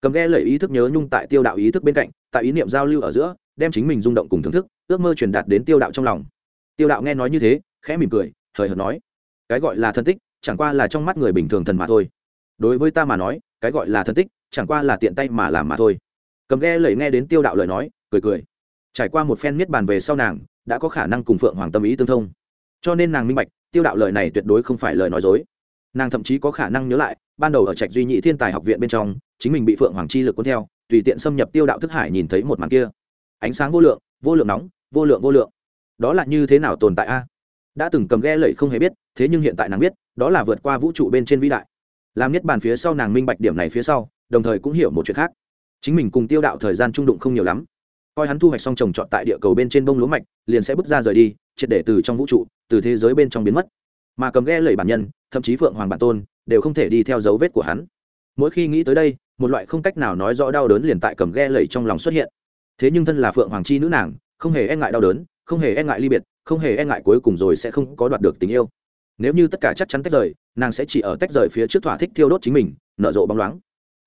Cầm ghe lẩy ý thức nhớ nhung tại tiêu đạo ý thức bên cạnh, tại ý niệm giao lưu ở giữa, đem chính mình rung động cùng thưởng thức, ước mơ truyền đạt đến tiêu đạo trong lòng. Tiêu đạo nghe nói như thế, khẽ mỉm cười, hời hợt nói, cái gọi là thân tích, chẳng qua là trong mắt người bình thường thần mà thôi. Đối với ta mà nói, cái gọi là thân tích, chẳng qua là tiện tay mà làm mà thôi. Cầm ghe lẩy nghe đến tiêu đạo lời nói cười cười. Trải qua một phen miết bàn về sau nàng, đã có khả năng cùng phượng hoàng tâm ý tương thông. Cho nên nàng minh bạch, tiêu đạo lời này tuyệt đối không phải lời nói dối. Nàng thậm chí có khả năng nhớ lại, ban đầu ở trạch duy nhị thiên tài học viện bên trong, chính mình bị phượng hoàng chi lực cuốn theo, tùy tiện xâm nhập tiêu đạo thức hải nhìn thấy một màn kia. Ánh sáng vô lượng vô lượng nóng, vô lượng vô lượng. Đó là như thế nào tồn tại a? À? Đã từng cầm ghe lẩy không hề biết, thế nhưng hiện tại nàng biết, đó là vượt qua vũ trụ bên trên vĩ đại. Làm nhất bàn phía sau nàng minh bạch điểm này phía sau, đồng thời cũng hiểu một chuyện khác. Chính mình cùng tiêu đạo thời gian trung đụng không nhiều lắm coi hắn thu hoạch xong trồng trọt tại địa cầu bên trên bông lúa mạch, liền sẽ bước ra rời đi, triệt để từ trong vũ trụ, từ thế giới bên trong biến mất. Mà cầm ghe lẩy bản nhân, thậm chí phượng hoàng bản tôn, đều không thể đi theo dấu vết của hắn. Mỗi khi nghĩ tới đây, một loại không cách nào nói rõ đau đớn liền tại cầm ghe lẩy trong lòng xuất hiện. Thế nhưng thân là phượng hoàng chi nữ nàng, không hề e ngại đau đớn, không hề e ngại ly biệt, không hề e ngại cuối cùng rồi sẽ không có đoạt được tình yêu. Nếu như tất cả chắc chắn tách rời, nàng sẽ chỉ ở tách rời phía trước thỏa thích thiêu đốt chính mình, nở rộ bóng loáng.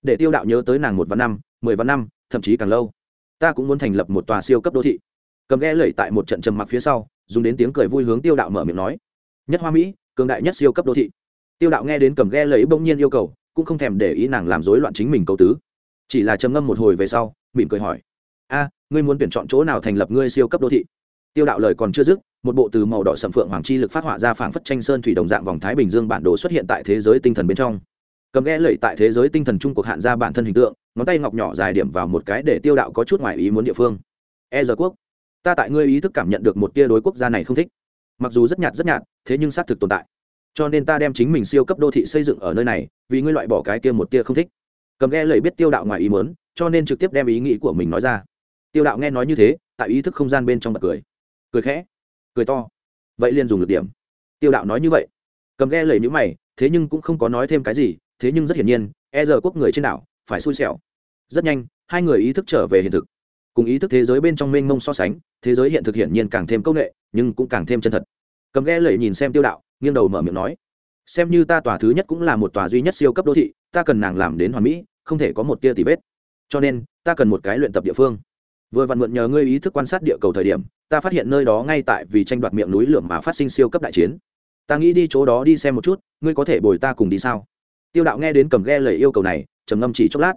Để tiêu đạo nhớ tới nàng một vạn năm, mười vạn năm, thậm chí càng lâu ta cũng muốn thành lập một tòa siêu cấp đô thị. Cầm ghe lẩy tại một trận trầm mặc phía sau, dùng đến tiếng cười vui hướng tiêu đạo mở miệng nói, nhất hoa mỹ, cường đại nhất siêu cấp đô thị. Tiêu đạo nghe đến cầm ghe lẩy bỗng nhiên yêu cầu, cũng không thèm để ý nàng làm rối loạn chính mình câu tứ. Chỉ là trầm ngâm một hồi về sau, mỉm cười hỏi, a, ngươi muốn tuyển chọn chỗ nào thành lập ngươi siêu cấp đô thị? Tiêu đạo lời còn chưa dứt, một bộ từ màu đỏ sầm phượng hoàng chi lực phát họa ra phảng phất tranh sơn thủy đồng dạng vòng thái bình dương bản đồ xuất hiện tại thế giới tinh thần bên trong. Cầm ghe lẩy tại thế giới tinh thần trung cuộc hạn ra bản thân hình tượng ngón tay ngọc nhỏ dài điểm vào một cái để tiêu đạo có chút ngoài ý muốn địa phương. E giờ quốc, ta tại ngươi ý thức cảm nhận được một tia đối quốc gia này không thích. Mặc dù rất nhạt rất nhạt, thế nhưng xác thực tồn tại. Cho nên ta đem chính mình siêu cấp đô thị xây dựng ở nơi này, vì ngươi loại bỏ cái tia một tia không thích. Cầm ghe lời biết tiêu đạo ngoài ý muốn, cho nên trực tiếp đem ý nghĩ của mình nói ra. Tiêu đạo nghe nói như thế, tại ý thức không gian bên trong bật cười. Cười khẽ, cười to. Vậy liền dùng lực điểm. Tiêu đạo nói như vậy. Cầm ghe lời nhữ mày, thế nhưng cũng không có nói thêm cái gì, thế nhưng rất hiển nhiên e giờ quốc người trên đảo, phải xui xẻo rất nhanh, hai người ý thức trở về hiện thực. Cùng ý thức thế giới bên trong mênh mông so sánh, thế giới hiện thực hiển nhiên càng thêm công nghệ, nhưng cũng càng thêm chân thật. Cầm ghe lẩy nhìn xem tiêu đạo, nghiêng đầu mở miệng nói, xem như ta tòa thứ nhất cũng là một tòa duy nhất siêu cấp đô thị, ta cần nàng làm đến hoàn mỹ, không thể có một tia tì vết. Cho nên, ta cần một cái luyện tập địa phương. Vừa vặn mượn nhờ ngươi ý thức quan sát địa cầu thời điểm, ta phát hiện nơi đó ngay tại vì tranh đoạt miệng núi lửa mà phát sinh siêu cấp đại chiến. Ta nghĩ đi chỗ đó đi xem một chút, ngươi có thể bồi ta cùng đi sao? Tiêu đạo nghe đến cầm ghe lời yêu cầu này, trầm ngâm chỉ chốc lát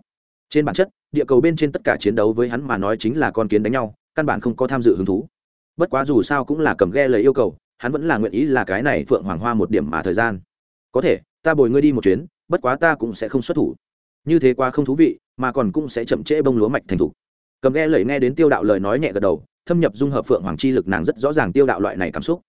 trên bản chất, địa cầu bên trên tất cả chiến đấu với hắn mà nói chính là con kiến đánh nhau, căn bản không có tham dự hứng thú. Bất quá dù sao cũng là cầm ghe lời yêu cầu, hắn vẫn là nguyện ý là cái này phượng hoàng hoa một điểm mà thời gian. Có thể, ta bồi ngươi đi một chuyến, bất quá ta cũng sẽ không xuất thủ. Như thế quá không thú vị, mà còn cũng sẽ chậm trễ bông lúa mạch thành thục. Cầm ghe lời nghe đến tiêu đạo lời nói nhẹ gật đầu, thâm nhập dung hợp phượng hoàng chi lực nàng rất rõ ràng tiêu đạo loại này cảm xúc.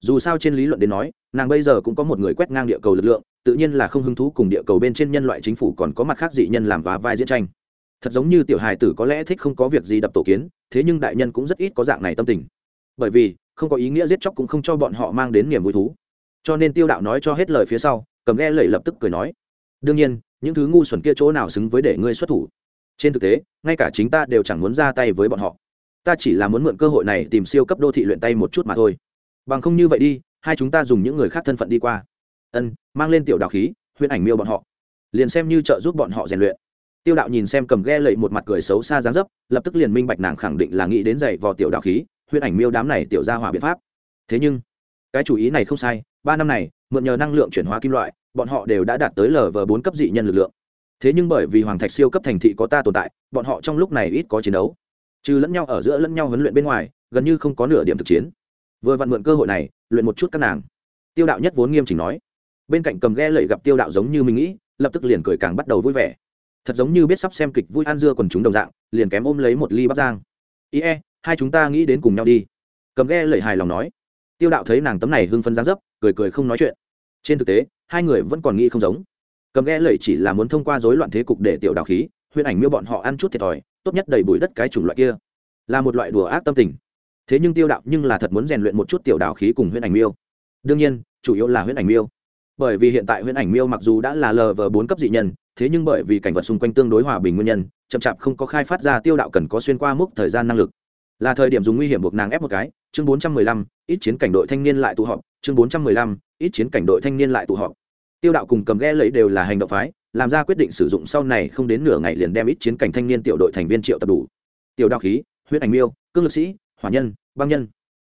Dù sao trên lý luận đến nói, nàng bây giờ cũng có một người quét ngang địa cầu lực lượng tự nhiên là không hứng thú cùng địa cầu bên trên nhân loại chính phủ còn có mặt khác dị nhân làm và vai diễn tranh. Thật giống như tiểu hài tử có lẽ thích không có việc gì đập tổ kiến, thế nhưng đại nhân cũng rất ít có dạng này tâm tình. Bởi vì, không có ý nghĩa giết chóc cũng không cho bọn họ mang đến niềm vui thú. Cho nên tiêu đạo nói cho hết lời phía sau, cầm ghe lẩy lập tức cười nói, đương nhiên, những thứ ngu xuẩn kia chỗ nào xứng với để ngươi xuất thủ? Trên thực tế, ngay cả chính ta đều chẳng muốn ra tay với bọn họ. Ta chỉ là muốn mượn cơ hội này tìm siêu cấp đô thị luyện tay một chút mà thôi. Bằng không như vậy đi, hai chúng ta dùng những người khác thân phận đi qua ân, mang lên tiểu đạo khí, huyễn ảnh miêu bọn họ. Liền xem như trợ giúp bọn họ rèn luyện. Tiêu đạo nhìn xem cầm ghe lậy một mặt cười xấu xa dáng dấp, lập tức liền minh bạch nàng khẳng định là nghĩ đến dạy vò tiểu đạo khí, huyễn ảnh miêu đám này tiểu ra hỏa biện pháp. Thế nhưng, cái chủ ý này không sai, ba năm này, mượn nhờ năng lượng chuyển hóa kim loại, bọn họ đều đã đạt tới lv bốn cấp dị nhân lực lượng. Thế nhưng bởi vì hoàng thạch siêu cấp thành thị có ta tồn tại, bọn họ trong lúc này ít có chiến đấu. Trừ lẫn nhau ở giữa lẫn nhau huấn luyện bên ngoài, gần như không có nửa điểm thực chiến. Vừa vặn mượn cơ hội này, luyện một chút các nàng. Tiêu đạo nhất vốn nghiêm chỉnh nói bên cạnh cầm ghe lẩy gặp tiêu đạo giống như mình nghĩ, lập tức liền cười càng bắt đầu vui vẻ. Thật giống như biết sắp xem kịch vui ăn dưa quần chúng đồng dạng, liền kém ôm lấy một ly bắp giang ie, hai chúng ta nghĩ đến cùng nhau đi. Cầm ghe lẩy hài lòng nói. Tiêu đạo thấy nàng tấm này hưng phấn dáng dấp, cười cười không nói chuyện. Trên thực tế, hai người vẫn còn nghĩ không giống. Cầm ghe lẩy chỉ là muốn thông qua rối loạn thế cục để tiểu đạo khí, huyễn ảnh miêu bọn họ ăn chút thiệt thòi, tốt nhất đầy bụi đất cái chủng loại kia. Là một loại đùa ác tâm tình. Thế nhưng tiêu đạo nhưng là thật muốn rèn luyện một chút tiểu đạo khí cùng huyễn ảnh miêu. Đương nhiên, chủ yếu là huyễn ảnh miêu bởi vì hiện tại huyễn ảnh miêu mặc dù đã là lv bốn cấp dị nhân, thế nhưng bởi vì cảnh vật xung quanh tương đối hòa bình nguyên nhân, chậm chạp không có khai phát ra tiêu đạo cần có xuyên qua mức thời gian năng lực. Là thời điểm dùng nguy hiểm buộc nàng ép một cái, chương bốn trăm mười lăm, ít chiến cảnh đội thanh niên lại tụ họp, chương bốn trăm mười lăm, ít chiến cảnh đội thanh niên lại tụ họp. Tiêu đạo cùng cầm ghe lấy đều là hành động phái, làm ra quyết định sử dụng sau này không đến nửa ngày liền đem ít chiến cảnh thanh niên tiểu đội thành viên triệu tập đủ. Tiểu đạo khí huyết ảnh miêu, cương lực sĩ, hỏa nhân, băng nhân.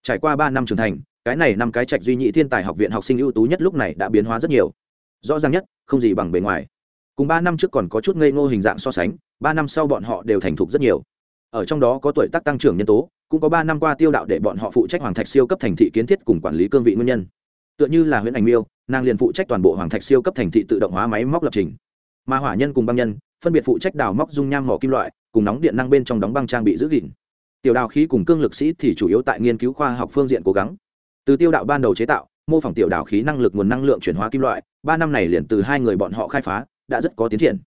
Trải qua ba năm trưởng thành cái này năm cái trạch duy nhị thiên tài học viện học sinh ưu tú nhất lúc này đã biến hóa rất nhiều. Rõ ràng nhất, không gì bằng bề ngoài. Cùng ba năm trước còn có chút ngây ngô hình dạng so sánh, ba năm sau bọn họ đều thành thục rất nhiều. Ở trong đó có tuổi tác tăng trưởng nhân tố, cũng có ba năm qua tiêu đạo để bọn họ phụ trách hoàng thạch siêu cấp thành thị kiến thiết cùng quản lý cương vị nguyên nhân. Tựa như là huyện ảnh miêu, nàng liền phụ trách toàn bộ hoàng thạch siêu cấp thành thị tự động hóa máy móc lập trình. Mà hỏa nhân cùng băng nhân, phân biệt phụ trách đào móc dung nham mỏ kim loại, cùng nóng điện năng bên trong đóng băng trang bị giữ gìn. Tiểu đào khí cùng cương lực sĩ thì chủ yếu tại nghiên cứu khoa học phương diện cố gắng từ tiêu đạo ban đầu chế tạo, mô phỏng tiểu đạo khí năng lực nguồn năng lượng chuyển hóa kim loại, ba năm này liền từ hai người bọn họ khai phá, đã rất có tiến triển.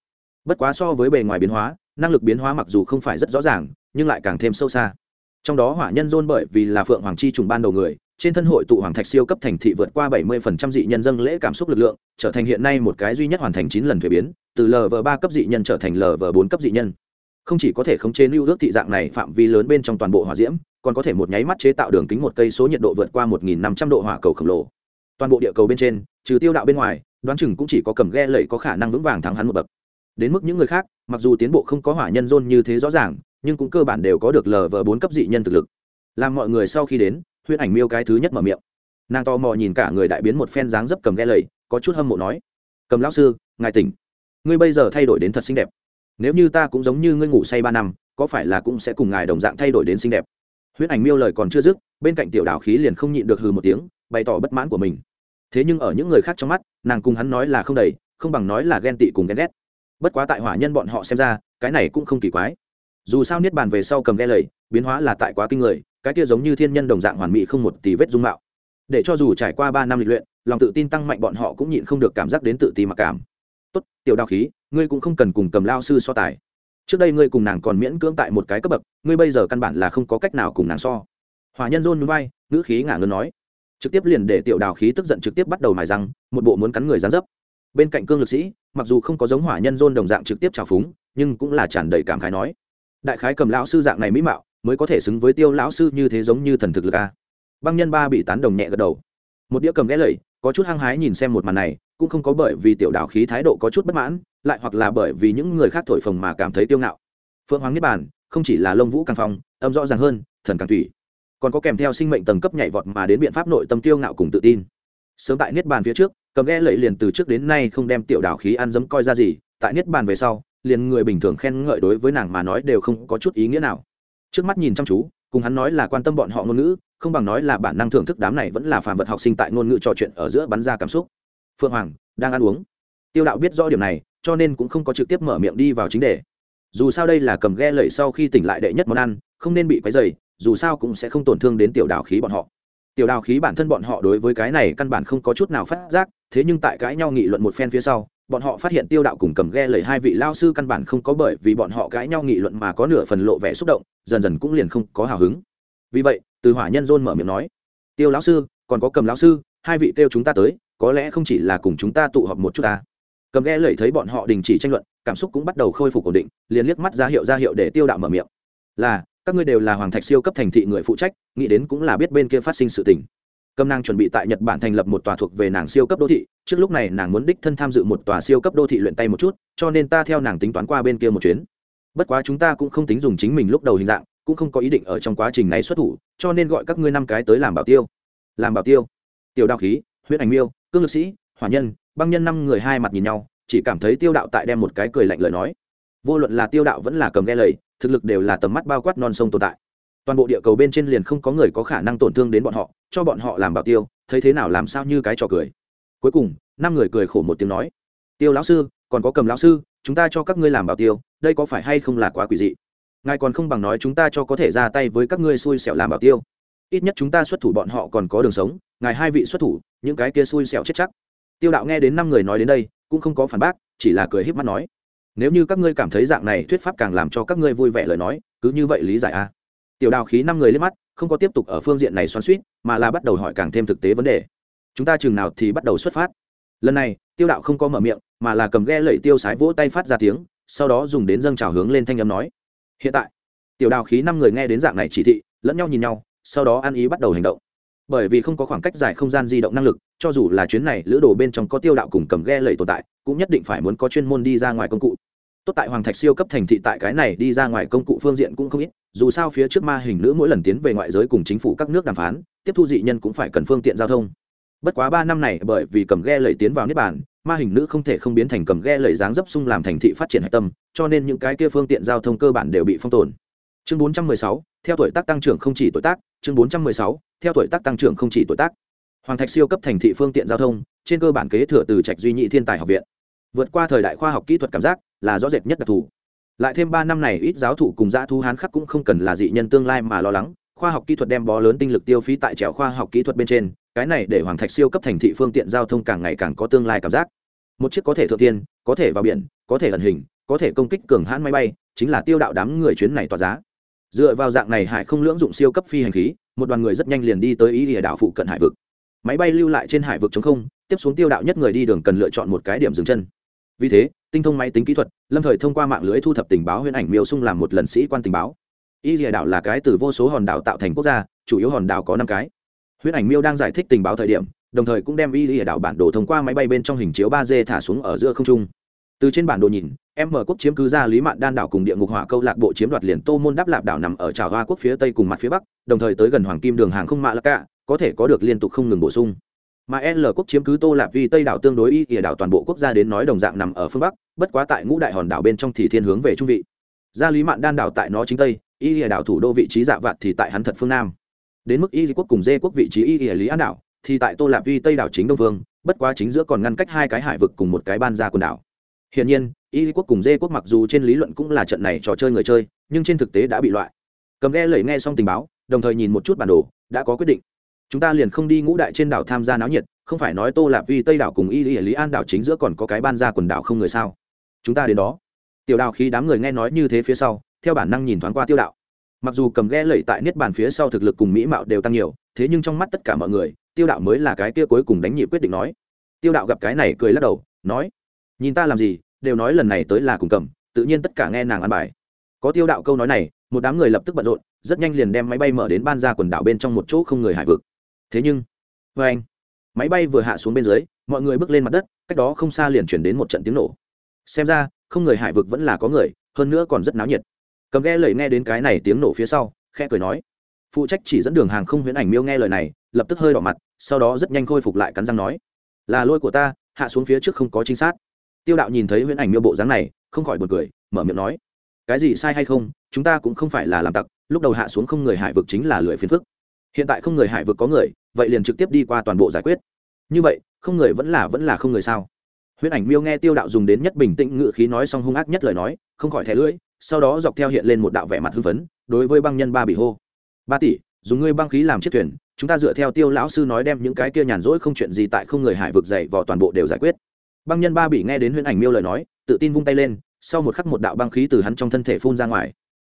Bất quá so với bề ngoài biến hóa, năng lực biến hóa mặc dù không phải rất rõ ràng, nhưng lại càng thêm sâu xa. Trong đó hỏa nhân dôn bởi vì là phượng hoàng chi trùng ban đầu người, trên thân hội tụ hoàng thạch siêu cấp thành thị vượt qua 70% dị nhân dâng lễ cảm xúc lực lượng, trở thành hiện nay một cái duy nhất hoàn thành chín lần thuế biến, từ lv ba cấp dị nhân trở thành lv bốn cấp dị nhân không chỉ có thể khống chế lưu ước thị dạng này phạm vi lớn bên trong toàn bộ hỏa diễm, còn có thể một nháy mắt chế tạo đường kính một cây số nhiệt độ vượt qua 1.500 độ hỏa cầu khổng lồ. Toàn bộ địa cầu bên trên, trừ tiêu đạo bên ngoài, đoán chừng cũng chỉ có cầm ghe lẩy có khả năng vững vàng thắng hắn một bậc. Đến mức những người khác, mặc dù tiến bộ không có hỏa nhân dôn như thế rõ ràng, nhưng cũng cơ bản đều có được lờ vờ bốn cấp dị nhân thực lực. Làm mọi người sau khi đến, huyễn ảnh miêu cái thứ nhất mở miệng. Nàng to mò nhìn cả người đại biến một phen dáng dấp cầm ghe lầy có chút hâm mộ nói. Cầm lão sư, ngài tỉnh. Ngươi bây giờ thay đổi đến thật xinh đẹp nếu như ta cũng giống như ngươi ngủ say ba năm, có phải là cũng sẽ cùng ngài đồng dạng thay đổi đến xinh đẹp? Huyễn ảnh miêu lời còn chưa dứt, bên cạnh tiểu đào khí liền không nhịn được hừ một tiếng, bày tỏ bất mãn của mình. Thế nhưng ở những người khác trong mắt, nàng cùng hắn nói là không đầy, không bằng nói là ghen tị cùng ghen ghét. Bất quá tại hỏa nhân bọn họ xem ra, cái này cũng không kỳ quái. Dù sao niết bàn về sau cầm ghe lầy biến hóa là tại quá kinh người, cái kia giống như thiên nhân đồng dạng hoàn mỹ không một tỷ vết dung mạo. Để cho dù trải qua ba năm lịch luyện, lòng tự tin tăng mạnh bọn họ cũng nhịn không được cảm giác đến tự ti mặc cảm. Tốt, tiểu Đào khí ngươi cũng không cần cùng cầm lao sư so tài. Trước đây ngươi cùng nàng còn miễn cưỡng tại một cái cấp bậc, ngươi bây giờ căn bản là không có cách nào cùng nàng so. Hòa nhân rôn núi vai, ngữ khí ngả ngân nói. Trực tiếp liền để tiểu đào khí tức giận trực tiếp bắt đầu mài răng, một bộ muốn cắn người gián dấp. Bên cạnh cương lực sĩ, mặc dù không có giống hỏa nhân dôn đồng dạng trực tiếp trào phúng, nhưng cũng là tràn đầy cảm khái nói. Đại khái cầm lão sư dạng này mỹ mạo, mới có thể xứng với tiêu lão sư như thế giống như thần thực lực a. Băng nhân ba bị tán đồng nhẹ gật đầu. Một đĩa cầm ghé lầy có chút hăng hái nhìn xem một màn này, cũng không có bởi vì tiểu đào khí thái độ có chút bất mãn lại hoặc là bởi vì những người khác thổi phồng mà cảm thấy tiêu ngạo. Phượng hoàng niết bàn không chỉ là lông vũ càng phong, âm rõ ràng hơn, thần càng thủy. Còn có kèm theo sinh mệnh tầng cấp nhảy vọt mà đến biện pháp nội tâm tiêu ngạo cùng tự tin. Sớm tại niết bàn phía trước, cầm ghe lầy liền từ trước đến nay không đem tiểu đảo khí ăn dấm coi ra gì, tại niết bàn về sau, liền người bình thường khen ngợi đối với nàng mà nói đều không có chút ý nghĩa nào. Trước mắt nhìn chăm chú, cùng hắn nói là quan tâm bọn họ ngôn ngữ, không bằng nói là bản năng thưởng thức đám này vẫn là phàm vật học sinh tại ngôn ngữ trò chuyện ở giữa bắn ra cảm xúc. Phượng hoàng, đang ăn uống. Tiêu đạo biết rõ điểm này cho nên cũng không có trực tiếp mở miệng đi vào chính đề. Dù sao đây là cầm ghe lẩy sau khi tỉnh lại đệ nhất món ăn, không nên bị quấy dày dù sao cũng sẽ không tổn thương đến tiểu đào khí bọn họ. Tiểu đào khí bản thân bọn họ đối với cái này căn bản không có chút nào phát giác, thế nhưng tại cãi nhau nghị luận một phen phía sau, bọn họ phát hiện tiêu đạo cùng cầm ghe lẩy hai vị lao sư căn bản không có bởi vì bọn họ cãi nhau nghị luận mà có nửa phần lộ vẻ xúc động, dần dần cũng liền không có hào hứng. Vì vậy, từ hỏa nhân dôn mở miệng nói, tiêu lão sư, còn có cầm lão sư, hai vị kêu chúng ta tới, có lẽ không chỉ là cùng chúng ta tụ họp một chút ta cầm ghe lẩy thấy bọn họ đình chỉ tranh luận, cảm xúc cũng bắt đầu khôi phục ổn định, liền liếc mắt ra hiệu ra hiệu để tiêu đạo mở miệng. Là, các ngươi đều là hoàng thạch siêu cấp thành thị người phụ trách, nghĩ đến cũng là biết bên kia phát sinh sự tình. Cầm nàng chuẩn bị tại nhật bản thành lập một tòa thuộc về nàng siêu cấp đô thị, trước lúc này nàng muốn đích thân tham dự một tòa siêu cấp đô thị luyện tay một chút, cho nên ta theo nàng tính toán qua bên kia một chuyến. Bất quá chúng ta cũng không tính dùng chính mình lúc đầu hình dạng, cũng không có ý định ở trong quá trình này xuất thủ, cho nên gọi các ngươi năm cái tới làm bảo tiêu. Làm bảo tiêu. Tiểu đạo khí huyết ảnh miêu, cương lực sĩ, hỏa nhân băng nhân năm người hai mặt nhìn nhau, chỉ cảm thấy tiêu đạo tại đem một cái cười lạnh lời nói. Vô luận là tiêu đạo vẫn là cầm ghe lầy, thực lực đều là tầm mắt bao quát non sông tồn tại. Toàn bộ địa cầu bên trên liền không có người có khả năng tổn thương đến bọn họ, cho bọn họ làm bảo tiêu, thấy thế nào làm sao như cái trò cười. Cuối cùng, năm người cười khổ một tiếng nói, tiêu lão sư, còn có cầm lão sư, chúng ta cho các ngươi làm bảo tiêu, đây có phải hay không là quá quỷ dị? Ngài còn không bằng nói chúng ta cho có thể ra tay với các ngươi xui xẻo làm bảo tiêu. Ít nhất chúng ta xuất thủ bọn họ còn có đường sống, ngài hai vị xuất thủ, những cái kia xui xẻo chết chắc tiêu đạo nghe đến năm người nói đến đây, cũng không có phản bác, chỉ là cười h í p mắt nói, nếu như các ngươi cảm thấy dạng này thuyết pháp càng làm cho các ngươi vui vẻ lời nói, cứ như vậy lý giải a tiểu đào khí năm người lên mắt, không có tiếp tục ở phương diện này xoắn suýt mà là bắt đầu hỏi càng thêm thực tế vấn đề. Chúng ta chừng nào thì bắt đầu xuất phát? Lần này, tiêu đạo không có mở miệng, mà là cầm ghe lẩy tiêu sái vỗ tay phát ra tiếng, sau đó dùng đến dâng trào hướng lên thanh âm nói, hiện tại. Tiểu đào khí năm người nghe đến dạng này chỉ thị, lẫn nhau nhìn nhau, sau đó ăn ý bắt đầu hành động. Bởi vì không có khoảng cách dài không gian di động năng lực cho dù là chuyến này lữ đồ bên trong có tiêu đạo cùng cầm ghe lẩy tồn tại cũng nhất định phải muốn có chuyên môn đi ra ngoài công cụ. Tốt tại hoàng thạch siêu cấp thành thị tại cái này đi ra ngoài công cụ phương diện cũng không ít dù sao phía trước ma hình nữ mỗi lần tiến về ngoại giới cùng chính phủ các nước đàm phán tiếp thu dị nhân cũng phải cần phương tiện giao thông. Bất quá ba năm này bởi vì cầm ghe lẩy tiến vào niết Bản, ma hình nữ không thể không biến thành cầm ghe lẩy dáng dấp sung làm thành thị phát triển hạch tâm cho nên những cái kia phương tiện giao thông cơ bản đều bị phong tồn. Chương 416, theo tuổi tác tăng trưởng không chỉ tuổi tác chương 416, theo tuổi tác tăng trưởng không chỉ tuổi tác hoàng thạch siêu cấp thành thị phương tiện giao thông, trên cơ bản kế thừa từ trạch duy nhị thiên tài học viện. Vượt qua thời đại khoa học kỹ thuật cảm giác là rõ rệt nhất đặc thù. Lại thêm ba năm này ít giáo thụ cùng dã thu hán khắc cũng không cần là dị nhân tương lai mà lo lắng, khoa học kỹ thuật đem bó lớn tinh lực tiêu phí tại trèo khoa học kỹ thuật bên trên, cái này để hoàng thạch siêu cấp thành thị phương tiện giao thông càng ngày càng có tương lai cảm giác. Một chiếc có thể thượng tiên, có thể vào biển, có thể ẩn hình, có thể công kích cường hãn máy bay, chính là tiêu đạo đám người chuyến này tỏa giá. Dựa vào dạng này hải không lưỡng dụng siêu cấp phi hành khí, một đoàn người rất nhanh liền đi tới ý địa đảo phụ cận hải vực máy bay lưu lại trên hải vực chống không, tiếp xuống tiêu đạo nhất người đi đường cần lựa chọn một cái điểm dừng chân. Vì thế, tinh thông máy tính kỹ thuật, lâm thời thông qua mạng lưới thu thập tình báo huyễn ảnh miêu sung làm một lần sĩ quan tình báo. Y lìa đảo là cái từ vô số hòn đảo tạo thành quốc gia, chủ yếu hòn đảo có năm cái. Huyễn ảnh miêu đang giải thích tình báo thời điểm, đồng thời cũng đem y lìa đảo bản đồ thông qua máy bay bên trong hình chiếu ba d thả xuống ở giữa không trung. Từ trên bản đồ nhìn, em mở quốc chiếm cứ ra lý mạn đan đảo cùng địa ngục hỏa câu lạc bộ chiếm đoạt liền tô môn đáp lạp đảo nằm ở trào hoa quốc phía tây cùng mặt phía bắc, đồng thời tới gần hoàng kim đường hàng không mạ lạc cả có thể có được liên tục không ngừng bổ sung mà L quốc chiếm cứ Tô Lạp Vi Tây đảo tương đối y ỉa đảo toàn bộ quốc gia đến nói đồng dạng nằm ở phương bắc, bất quá tại ngũ đại hòn đảo bên trong thì thiên hướng về trung vị. Gia Lý Mạn đan đảo tại nó chính tây, y ỉa đảo thủ đô vị trí dạ vạn thì tại hắn thật phương nam. Đến mức y quốc cùng dê quốc vị trí y ỉa Lý An đảo thì tại Tô Lạp Vi Tây đảo chính đông vương, bất quá chính giữa còn ngăn cách hai cái hải vực cùng một cái ban gia quần đảo. Hiển nhiên, y quốc cùng dê quốc mặc dù trên lý luận cũng là trận này trò chơi người chơi, nhưng trên thực tế đã bị loại. Cầm nghe lẩy nghe xong tình báo, đồng thời nhìn một chút bản đồ, đã có quyết định chúng ta liền không đi ngũ đại trên đảo tham gia náo nhiệt, không phải nói tô lạp uy tây đảo cùng y lý lý an đảo chính giữa còn có cái ban ra quần đảo không người sao? Chúng ta đến đó. Tiểu đào khi đám người nghe nói như thế phía sau, theo bản năng nhìn thoáng qua tiêu đạo mặc dù cầm ghe lẩy tại niết bàn phía sau thực lực cùng mỹ mạo đều tăng nhiều, thế nhưng trong mắt tất cả mọi người, tiêu đạo mới là cái kia cuối cùng đánh nhị quyết định nói. Tiêu đạo gặp cái này cười lắc đầu, nói, nhìn ta làm gì, đều nói lần này tới là cùng cầm, tự nhiên tất cả nghe nàng ăn bài. Có tiêu đạo câu nói này, một đám người lập tức bận rộn, rất nhanh liền đem máy bay mở đến ban ra quần đảo bên trong một chỗ không người hải vực thế nhưng vê anh, máy bay vừa hạ xuống bên dưới, mọi người bước lên mặt đất, cách đó không xa liền chuyển đến một trận tiếng nổ. Xem ra, không người hải vực vẫn là có người, hơn nữa còn rất náo nhiệt. Cầm ghe lời nghe đến cái này tiếng nổ phía sau khe cười nói, phụ trách chỉ dẫn đường hàng không huyễn ảnh miêu nghe lời này, lập tức hơi đỏ mặt, sau đó rất nhanh khôi phục lại cắn răng nói, là lôi của ta, hạ xuống phía trước không có chính xác tiêu đạo nhìn thấy huyễn ảnh miêu bộ dáng này, không khỏi buồn cười, mở miệng nói, cái gì sai hay không, chúng ta cũng không phải là làm tặc, lúc đầu hạ xuống không người hải vực chính là lưỡi phiền phức hiện tại không người hải vực có người, vậy liền trực tiếp đi qua toàn bộ giải quyết. Như vậy, không người vẫn là vẫn là không người sao? Huyễn ảnh miêu nghe tiêu đạo dùng đến nhất bình tĩnh ngự khí nói xong hung ác nhất lời nói, không khỏi thẻ lưỡi, sau đó dọc theo hiện lên một đạo vẻ mặt hưng phấn, đối với băng nhân ba bị hô. Ba tỷ, dùng ngươi băng khí làm chiếc thuyền, chúng ta dựa theo tiêu lão sư nói đem những cái kia nhàn rỗi không chuyện gì tại không người hải vực dậy vào toàn bộ đều giải quyết. Băng nhân ba bị nghe đến huyễn ảnh miêu lời nói, tự tin vung tay lên, sau một khắc một đạo băng khí từ hắn trong thân thể phun ra ngoài.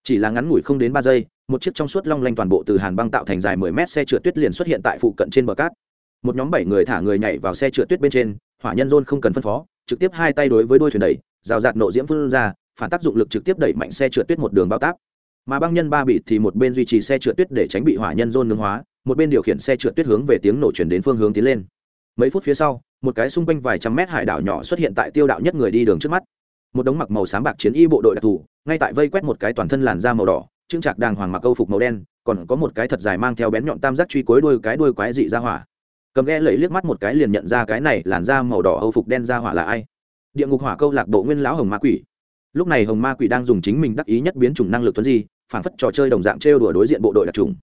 Chỉ là ngắn ngủi không đến ba giây một chiếc trong suốt long lanh toàn bộ từ hàn băng tạo thành dài mười mét xe trượt tuyết liền xuất hiện tại phụ cận trên bờ cát. Một nhóm bảy người thả người nhảy vào xe trượt tuyết bên trên, hỏa nhân rôn không cần phân phó, trực tiếp hai tay đối với đuôi thuyền đẩy, rào rạt nộ diễm phun ra, phản tác dụng lực trực tiếp đẩy mạnh xe trượt tuyết một đường bao tác. Mà băng nhân ba bị thì một bên duy trì xe trượt tuyết để tránh bị hỏa nhân rôn nung hóa, một bên điều khiển xe trượt tuyết hướng về tiếng nổ chuyển đến phương hướng tiến lên. Mấy phút phía sau, một cái xung quanh vài trăm mét hải đảo nhỏ xuất hiện tại tiêu đạo nhất người đi đường trước mắt. Một đống mặc màu sáng bạc chiến y bộ đội đặc thù, ngay tại vây quét một cái toàn thân làn da màu đỏ trưng trạc đàng hoàng mặc câu phục màu đen, còn có một cái thật dài mang theo bén nhọn tam giác truy cuối đuôi cái đuôi quái dị ra hỏa. Cầm ghe lẫy liếc mắt một cái liền nhận ra cái này làn da màu đỏ âu phục đen ra hỏa là ai. Địa ngục hỏa câu lạc bộ nguyên lão hồng ma quỷ. Lúc này hồng ma quỷ đang dùng chính mình đắc ý nhất biến chủng năng lực tuấn di, phản phất trò chơi đồng dạng trêu đùa đối diện bộ đội đặc trùng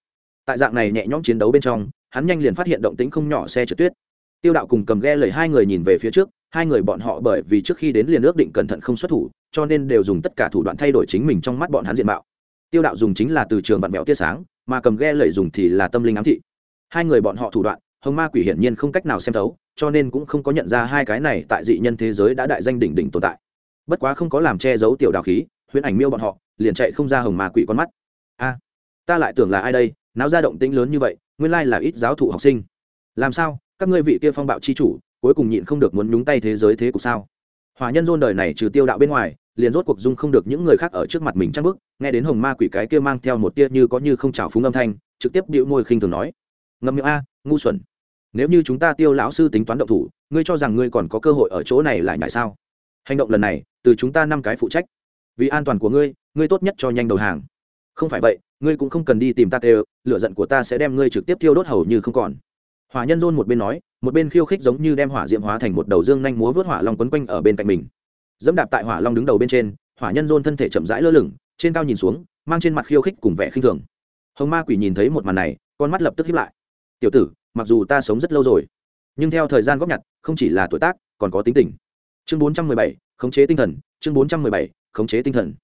tại dạng này nhẹ nhõm chiến đấu bên trong, hắn nhanh liền phát hiện động tính không nhỏ xe trượt tuyết. Tiêu đạo cùng cầm ghe lẩy hai người nhìn về phía trước, hai người bọn họ bởi vì trước khi đến liền ước định cẩn thận không xuất thủ, cho nên đều dùng tất cả thủ đoạn thay đổi chính mình trong mắt bọn hắn diện mạo tiêu đạo dùng chính là từ trường vạn mẹo tia sáng, mà cầm ghe lầy dùng thì là tâm linh ám thị. Hai người bọn họ thủ đoạn, hồng ma quỷ hiển nhiên không cách nào xem thấu, cho nên cũng không có nhận ra hai cái này tại dị nhân thế giới đã đại danh đỉnh đỉnh tồn tại. Bất quá không có làm che giấu tiểu đạo khí, huyễn ảnh miêu bọn họ, liền chạy không ra hồng ma quỷ con mắt. A, ta lại tưởng là ai đây, náo ra động tĩnh lớn như vậy, nguyên lai là ít giáo thụ học sinh. Làm sao, các ngươi vị kia phong bạo chi chủ, cuối cùng nhịn không được muốn nhúng tay thế giới thế cục sao? Hòa nhân dôn đời này trừ tiêu đạo bên ngoài liền rốt cuộc dung không được những người khác ở trước mặt mình trăng bức nghe đến hồng ma quỷ cái kia mang theo một tia như có như không trào phúng âm thanh, trực tiếp điệu môi khinh thường nói, ngâm miệng a, ngu xuẩn. Nếu như chúng ta tiêu lão sư tính toán động thủ, ngươi cho rằng ngươi còn có cơ hội ở chỗ này lại nhại sao? Hành động lần này, từ chúng ta năm cái phụ trách. Vì an toàn của ngươi ngươi tốt nhất cho nhanh đầu hàng. Không phải vậy, ngươi cũng không cần đi tìm ta đều lựa giận của ta sẽ đem ngươi trực tiếp tiêu đốt hầu như không còn. Hỏa nhân dôn một bên nói, một bên khiêu khích giống như đem hỏa diễm hóa thành một đầu dương nhanh múa vớt hỏa long quấn quanh ở bên cạnh mình dẫm đạp tại hỏa long đứng đầu bên trên, hỏa nhân dôn thân thể chậm rãi lơ lửng, trên cao nhìn xuống, mang trên mặt khiêu khích cùng vẻ khinh thường. Hồng ma quỷ nhìn thấy một màn này, con mắt lập tức hiếp lại. Tiểu tử, mặc dù ta sống rất lâu rồi, nhưng theo thời gian góp nhặt, không chỉ là tuổi tác, còn có tính tình. Chương bốn trăm mười bảy, khống chế tinh thần, chương bốn trăm mười bảy, khống chế tinh thần.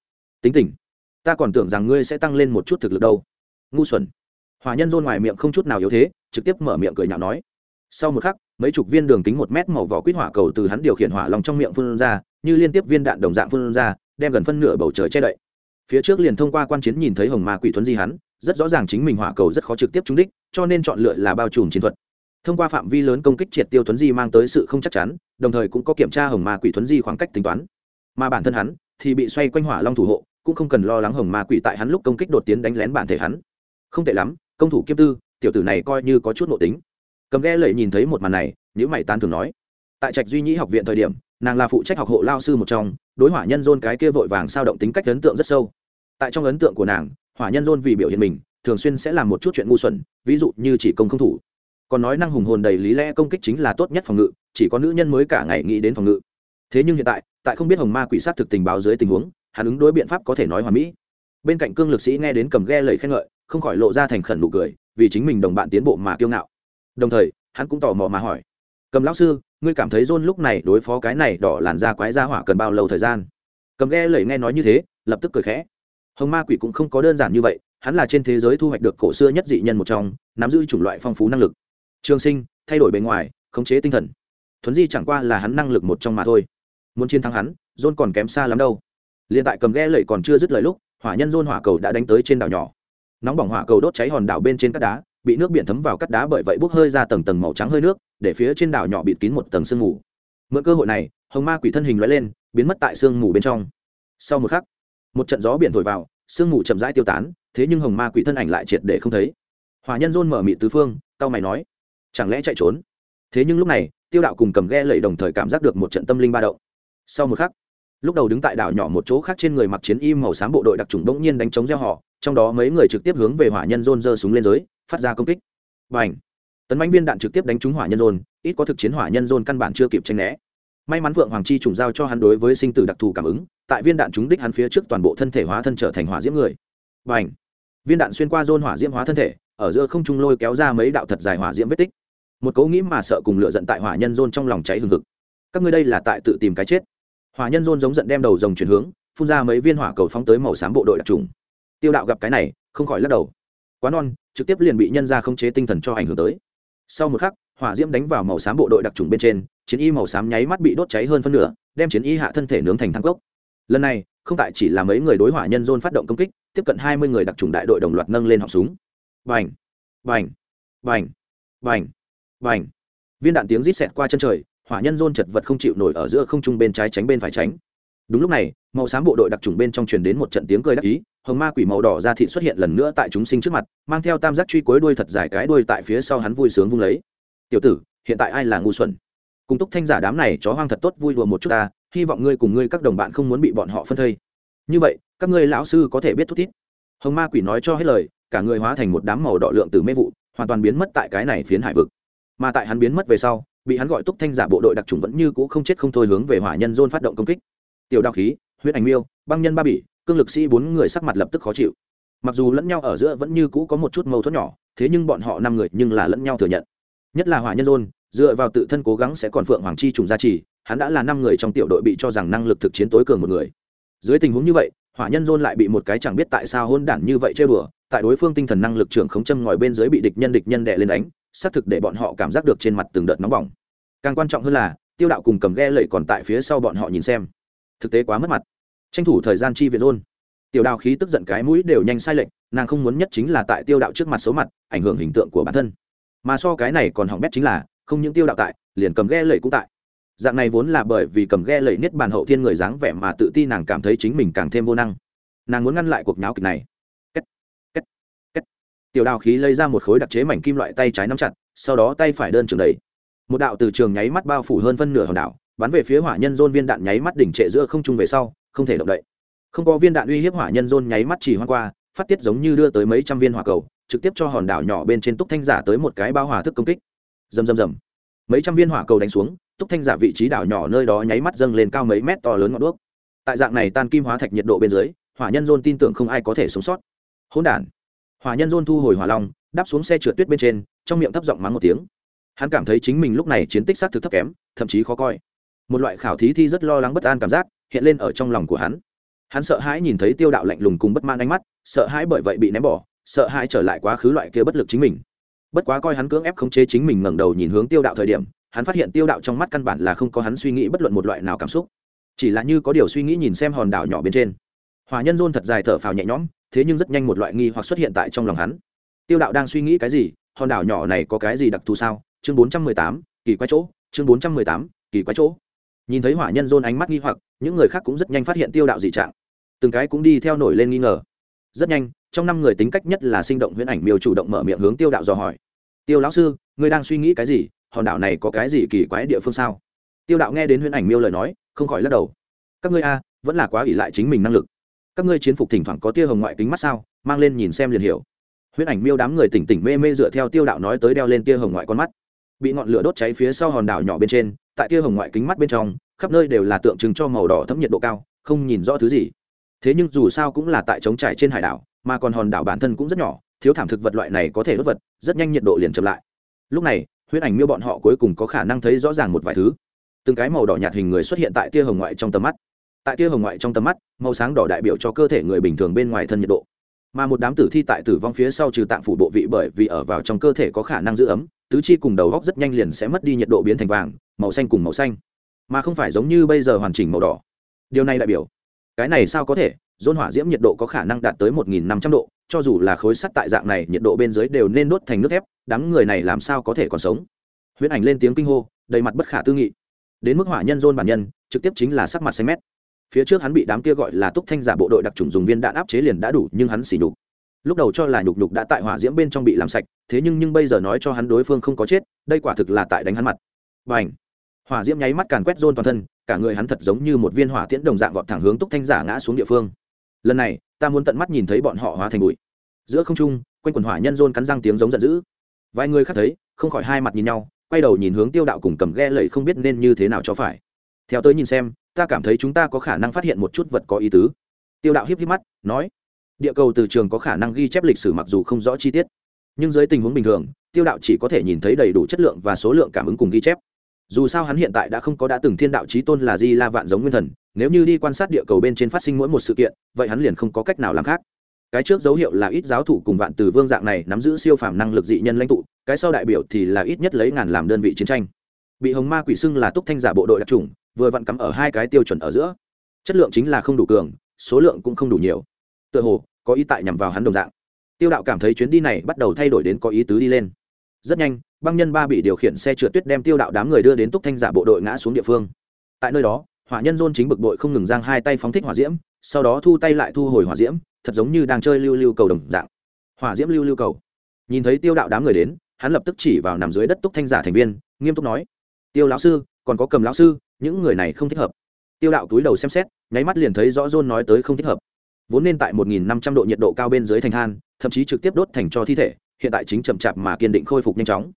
Tính tình, ta còn tưởng rằng ngươi sẽ tăng lên một chút thực lực đâu. Ngu xuẩn. Hòa nhân dôn ngoài miệng không chút nào yếu thế, trực tiếp mở miệng cười nhạo nói. Sau một khắc mấy chục viên đường kính một mét màu vỏ quýt hỏa cầu từ hắn điều khiển hỏa lòng trong miệng phun ra, như liên tiếp viên đạn đồng dạng phun ra, đem gần phân nửa bầu trời che đậy. Phía trước liền thông qua quan chiến nhìn thấy hồng ma quỷ thuấn di hắn, rất rõ ràng chính mình hỏa cầu rất khó trực tiếp trúng đích, cho nên chọn lựa là bao trùm chiến thuật. Thông qua phạm vi lớn công kích triệt tiêu thuấn di mang tới sự không chắc chắn, đồng thời cũng có kiểm tra hồng ma quỷ thuấn di khoảng cách tính toán. Mà bản thân hắn thì bị xoay quanh hỏa long thủ hộ, cũng không cần lo lắng hồng ma quỷ tại hắn lúc công kích đột tiến đánh lén bản thể hắn. Không tệ lắm, công thủ kiếp tư, tiểu tử này coi như có chút nội tính cầm ghe lệ nhìn thấy một màn này những mày tán thường nói, tại trạch duy nhĩ học viện thời điểm, nàng là phụ trách học hộ lao sư một trong, đối hỏa nhân dôn cái kia vội vàng sao động tính cách ấn tượng rất sâu. Tại trong ấn tượng của nàng, hỏa nhân dôn vì biểu hiện mình, thường xuyên sẽ làm một chút chuyện ngu xuẩn, ví dụ như chỉ công không thủ. Còn nói năng hùng hồn đầy lý lẽ công kích chính là tốt nhất phòng ngự, chỉ có nữ nhân mới cả ngày nghĩ đến phòng ngự. Thế nhưng hiện tại tại không biết hồng ma quỷ sát thực tình báo dưới tình huống, hắn ứng đối biện pháp có thể nói hoàn mỹ. Bên cạnh cương lực sĩ nghe đến cầm ghe lời khen ngợi, không khỏi lộ ra thành khẩn nụ cười, vì chính mình đồng bạn tiến bộ mà kiêu ngạo đồng thời, hắn cũng tò mò mà hỏi, cầm lão sư, ngươi cảm thấy john lúc này đối phó cái này đỏ làn da quái ra hỏa cần bao lâu thời gian? Cầm ghe lẩy nghe nói như thế, lập tức cười khẽ. Hồng ma quỷ cũng không có đơn giản như vậy, hắn là trên thế giới thu hoạch được cổ xưa nhất dị nhân một trong, nắm giữ chủng loại phong phú năng lực. Trường sinh, thay đổi bề ngoài, khống chế tinh thần. Thuấn di chẳng qua là hắn năng lực một trong mà thôi. Muốn chiến thắng hắn, john còn kém xa lắm đâu. Liền tại cầm ghe lẩy còn chưa dứt lời lúc, hỏa nhân john hỏa cầu đã đánh tới trên đảo nhỏ. Nóng bỏng hỏa cầu đốt cháy hòn đảo bên trên các đá bị nước biển thấm vào cắt đá bởi vậy bốc hơi ra tầng tầng màu trắng hơi nước, để phía trên đảo nhỏ bịt kín một tầng sương mù. Mượn cơ hội này, hồng ma quỷ thân hình loại lên, biến mất tại sương mù bên trong. Sau một khắc, một trận gió biển thổi vào, sương mù chậm rãi tiêu tán, thế nhưng hồng ma quỷ thân ảnh lại triệt để không thấy. Hòa nhân dôn mở mị tứ phương cao mày nói, chẳng lẽ chạy trốn? Thế nhưng lúc này, tiêu đạo cùng cầm ghe lẩy đồng thời cảm giác được một trận tâm linh ba động. Sau một khắc, lúc đầu đứng tại đảo nhỏ một chỗ khác trên người mặc chiến y màu xám bộ đội đặc trùng bỗng nhiên đánh chống gieo họ, trong đó mấy người trực tiếp hướng về hỏa nhân dôn giơ súng lên giới phát ra công kích. Và ảnh tấn bánh viên đạn trực tiếp đánh trúng hỏa nhân rôn, ít có thực chiến hỏa nhân rôn căn bản chưa kịp tranh né. May mắn vượng hoàng chi trùng giao cho hắn đối với sinh tử đặc thù cảm ứng tại viên đạn trúng đích hắn phía trước toàn bộ thân thể hóa thân trở thành hỏa diễm người. Và ảnh viên đạn xuyên qua dôn hỏa diễm hóa thân thể ở giữa không trung lôi kéo ra mấy đạo thật dài hỏa diễm vết tích. Một cố nghĩ mà sợ cùng lựa giận tại hỏa nhân dôn trong lòng cháy hừng hực. Các ngươi đây là tại tự tìm cái chết. Hỏa nhân dôn giống giận đem đầu rồng chuyển hướng phun ra mấy viên hỏa cầu phóng tới màu xám bộ đội đặc trùng. Tiêu đạo gặp cái này không khỏi lắc đầu quá non, trực tiếp liền bị nhân ra khống chế tinh thần cho ảnh hưởng tới. Sau một khắc, hỏa diễm đánh vào màu xám bộ đội đặc trùng bên trên, chiến y màu xám nháy mắt bị đốt cháy hơn phân nửa, đem chiến y hạ thân thể nướng thành thang cốc. Lần này, không tại chỉ là mấy người đối hỏa nhân dôn phát động công kích, tiếp cận hai mươi người đặc trùng đại đội đồng loạt nâng lên họng súng. Vành vành vành vành vành viên đạn tiếng rít xẹt qua chân trời, hỏa nhân dôn chật vật không chịu nổi ở giữa không trung bên trái tránh bên phải tránh. Đúng lúc này, màu xám bộ đội đặc trùng bên trong truyền đến một trận tiếng cười đắc ý hồng ma quỷ màu đỏ ra thị xuất hiện lần nữa tại chúng sinh trước mặt, mang theo tam giác truy cuối đuôi thật dài cái đuôi tại phía sau hắn vui sướng vung lấy. Tiểu tử, hiện tại ai là ngu xuẩn? Cùng túc thanh giả đám này chó hoang thật tốt vui đùa một chút ta, hy vọng ngươi cùng ngươi các đồng bạn không muốn bị bọn họ phân thây. Như vậy, các ngươi lão sư có thể biết thút thít. Hồng ma quỷ nói cho hết lời, cả người hóa thành một đám màu đỏ lượng từ mê vụ, hoàn toàn biến mất tại cái này phiến hải vực. Mà tại hắn biến mất về sau, bị hắn gọi túc thanh giả bộ đội đặc trùng vẫn như cũ không chết không thôi hướng về hỏa nhân dôn phát động công kích. Tiểu đạo khí, huyết ảnh miêu, băng nhân ba bỉ cương lực sĩ bốn người sắc mặt lập tức khó chịu. Mặc dù lẫn nhau ở giữa vẫn như cũ có một chút mâu thuẫn nhỏ, thế nhưng bọn họ năm người nhưng là lẫn nhau thừa nhận. Nhất là hỏa nhân dôn dựa vào tự thân cố gắng sẽ còn phượng hoàng chi trùng gia trì, hắn đã là năm người trong tiểu đội bị cho rằng năng lực thực chiến tối cường một người. Dưới tình huống như vậy, hỏa nhân dôn lại bị một cái chẳng biết tại sao hôn đản như vậy chơi bừa, tại đối phương tinh thần năng lực trưởng khống châm ngòi bên dưới bị địch nhân địch nhân đè lên đánh, xác thực để bọn họ cảm giác được trên mặt từng đợt nóng bỏng. Càng quan trọng hơn là, tiêu đạo cùng cầm ghe lẩy còn tại phía sau bọn họ nhìn xem. Thực tế quá mất mặt tranh thủ thời gian chi viện rôn tiểu đào khí tức giận cái mũi đều nhanh sai lệnh nàng không muốn nhất chính là tại tiêu đạo trước mặt xấu mặt ảnh hưởng hình tượng của bản thân. Mà so cái này còn hỏng bét chính là không những tiêu đạo tại liền cầm ghe lậy cũng tại. Dạng này vốn là bởi vì cầm ghe lậy niết bàn hậu thiên người dáng vẻ mà tự ti nàng cảm thấy chính mình càng thêm vô năng. Nàng muốn ngăn lại cuộc nháo kịch này. Kết, kết, kết. tiểu đào khí lấy ra một khối đặc chế mảnh kim loại tay trái nắm chặt sau đó tay phải đơn trường đầy một đạo từ trường nháy mắt bao phủ hơn phân nửa hòn đảo bắn về phía hỏa nhân dôn viên đạn nháy mắt đỉnh trệ giữa không trung về sau không thể động đậy. Không có viên đạn uy hiếp hỏa nhân dôn nháy mắt chỉ hoa qua, phát tiết giống như đưa tới mấy trăm viên hỏa cầu, trực tiếp cho hòn đảo nhỏ bên trên túc thanh giả tới một cái bao hỏa thức công kích. Rầm rầm rầm. Mấy trăm viên hỏa cầu đánh xuống, túc thanh giả vị trí đảo nhỏ nơi đó nháy mắt dâng lên cao mấy mét to lớn ngọn đuốc. Tại dạng này tan kim hóa thạch nhiệt độ bên dưới, hỏa nhân dôn tin tưởng không ai có thể sống sót. Hỗn đản. Hỏa nhân dôn thu hồi hỏa long, đáp xuống xe trượt tuyết bên trên, trong miệng thấp giọng mắng một tiếng. Hắn cảm thấy chính mình lúc này chiến tích xác thực thấp kém, thậm chí khó coi. Một loại khảo thí thi rất lo lắng bất an cảm giác hiện lên ở trong lòng của hắn. Hắn sợ hãi nhìn thấy tiêu đạo lạnh lùng cùng bất man ánh mắt, sợ hãi bởi vậy bị ném bỏ, sợ hãi trở lại quá khứ loại kia bất lực chính mình. Bất quá coi hắn cưỡng ép khống chế chính mình ngẩng đầu nhìn hướng tiêu đạo thời điểm, hắn phát hiện tiêu đạo trong mắt căn bản là không có hắn suy nghĩ bất luận một loại nào cảm xúc. Chỉ là như có điều suy nghĩ nhìn xem hòn đảo nhỏ bên trên. Hòa nhân dôn thật dài thở phào nhẹ nhõm, thế nhưng rất nhanh một loại nghi hoặc xuất hiện tại trong lòng hắn. Tiêu đạo đang suy nghĩ cái gì? Hòn đảo nhỏ này có cái gì đặc thù sao? Chương bốn trăm mười tám, kỳ quái chỗ. Chương bốn trăm mười tám, kỳ quái chỗ nhìn thấy hỏa nhân dôn ánh mắt nghi hoặc, những người khác cũng rất nhanh phát hiện tiêu đạo dị trạng. Từng cái cũng đi theo nổi lên nghi ngờ. Rất nhanh, trong năm người tính cách nhất là sinh động huyễn ảnh miêu chủ động mở miệng hướng tiêu đạo dò hỏi. Tiêu lão sư, ngươi đang suy nghĩ cái gì? Hòn đảo này có cái gì kỳ quái địa phương sao? Tiêu đạo nghe đến huyễn ảnh miêu lời nói, không khỏi lắc đầu. Các ngươi a, vẫn là quá ỷ lại chính mình năng lực. Các ngươi chiến phục thỉnh thoảng có tia hồng ngoại kính mắt sao? Mang lên nhìn xem liền hiểu. Huyễn ảnh miêu đám người tỉnh tỉnh mê mê dựa theo tiêu đạo nói tới đeo lên tia hồng ngoại con mắt. Bị ngọn lửa đốt cháy phía sau hòn đảo nhỏ bên trên tại tia hồng ngoại kính mắt bên trong, khắp nơi đều là tượng trưng cho màu đỏ thấm nhiệt độ cao, không nhìn rõ thứ gì. Thế nhưng dù sao cũng là tại trống trải trên hải đảo, mà còn hòn đảo bản thân cũng rất nhỏ, thiếu thảm thực vật loại này có thể đốt vật, rất nhanh nhiệt độ liền chậm lại. Lúc này, huyết ảnh miêu bọn họ cuối cùng có khả năng thấy rõ ràng một vài thứ. Từng cái màu đỏ nhạt hình người xuất hiện tại tia hồng ngoại trong tầm mắt. Tại tia hồng ngoại trong tầm mắt, màu sáng đỏ đại biểu cho cơ thể người bình thường bên ngoài thân nhiệt độ. Mà một đám tử thi tại tử vong phía sau trừ tạng phủ bộ vị bởi vì ở vào trong cơ thể có khả năng giữ ấm tứ chi cùng đầu góc rất nhanh liền sẽ mất đi nhiệt độ biến thành vàng, màu xanh cùng màu xanh. Mà không phải giống như bây giờ hoàn chỉnh màu đỏ. Điều này đại biểu, cái này sao có thể? Dôn hỏa diễm nhiệt độ có khả năng đạt tới một nghìn năm trăm độ, cho dù là khối sắt tại dạng này, nhiệt độ bên dưới đều nên đốt thành nước thép, đám người này làm sao có thể còn sống? Huyễn ảnh lên tiếng kinh hô, đầy mặt bất khả tư nghị. Đến mức hỏa nhân dôn bản nhân, trực tiếp chính là sắc mặt xanh mét. Phía trước hắn bị đám kia gọi là túc thanh giả bộ đội đặc trùng dùng viên đạn áp chế liền đã đủ, nhưng hắn xỉ đục lúc đầu cho là nhục nhục đã tại hỏa diễm bên trong bị làm sạch, thế nhưng nhưng bây giờ nói cho hắn đối phương không có chết, đây quả thực là tại đánh hắn mặt. Và ảnh hỏa diễm nháy mắt càn quét rôn toàn thân, cả người hắn thật giống như một viên hỏa tiễn đồng dạng vọt thẳng hướng túc thanh giả ngã xuống địa phương. Lần này, ta muốn tận mắt nhìn thấy bọn họ hóa thành bụi. Giữa không trung, quanh quần hỏa nhân rôn cắn răng tiếng giống giận dữ. Vài người khác thấy, không khỏi hai mặt nhìn nhau, quay đầu nhìn hướng tiêu đạo cùng cầm ghe lầy không biết nên như thế nào cho phải. Theo tới nhìn xem, ta cảm thấy chúng ta có khả năng phát hiện một chút vật có ý tứ. Tiêu đạo hiếp hiếp mắt, nói địa cầu từ trường có khả năng ghi chép lịch sử mặc dù không rõ chi tiết, nhưng dưới tình huống bình thường, tiêu đạo chỉ có thể nhìn thấy đầy đủ chất lượng và số lượng cảm ứng cùng ghi chép. Dù sao hắn hiện tại đã không có đã từng thiên đạo trí tôn là di la vạn giống nguyên thần, nếu như đi quan sát địa cầu bên trên phát sinh mỗi một sự kiện, vậy hắn liền không có cách nào làm khác. Cái trước dấu hiệu là ít giáo thủ cùng vạn từ vương dạng này nắm giữ siêu phàm năng lực dị nhân lãnh tụ, cái sau đại biểu thì là ít nhất lấy ngàn làm đơn vị chiến tranh. Bị hồng ma quỷ xưng là túc thanh giả bộ đội đặc trùng vừa vặn cắm ở hai cái tiêu chuẩn ở giữa. Chất lượng chính là không đủ cường, số lượng cũng không đủ nhiều tựa hồ có ý tại nhằm vào hắn đồng dạng. Tiêu đạo cảm thấy chuyến đi này bắt đầu thay đổi đến có ý tứ đi lên. Rất nhanh, băng nhân ba bị điều khiển xe trượt tuyết đem tiêu đạo đám người đưa đến túc thanh giả bộ đội ngã xuống địa phương. Tại nơi đó, hỏa nhân dôn chính bực bội không ngừng giang hai tay phóng thích hỏa diễm, sau đó thu tay lại thu hồi hỏa diễm, thật giống như đang chơi lưu lưu cầu đồng dạng. Hỏa diễm lưu lưu cầu. Nhìn thấy tiêu đạo đám người đến, hắn lập tức chỉ vào nằm dưới đất túc thanh giả thành viên, nghiêm túc nói, tiêu lão sư, còn có cầm lão sư, những người này không thích hợp. Tiêu đạo túi đầu xem xét, nháy mắt liền thấy rõ dôn nói tới không thích hợp vốn nên tại 1.500 độ nhiệt độ cao bên dưới thành than, thậm chí trực tiếp đốt thành cho thi thể, hiện tại chính chậm chạp mà kiên định khôi phục nhanh chóng.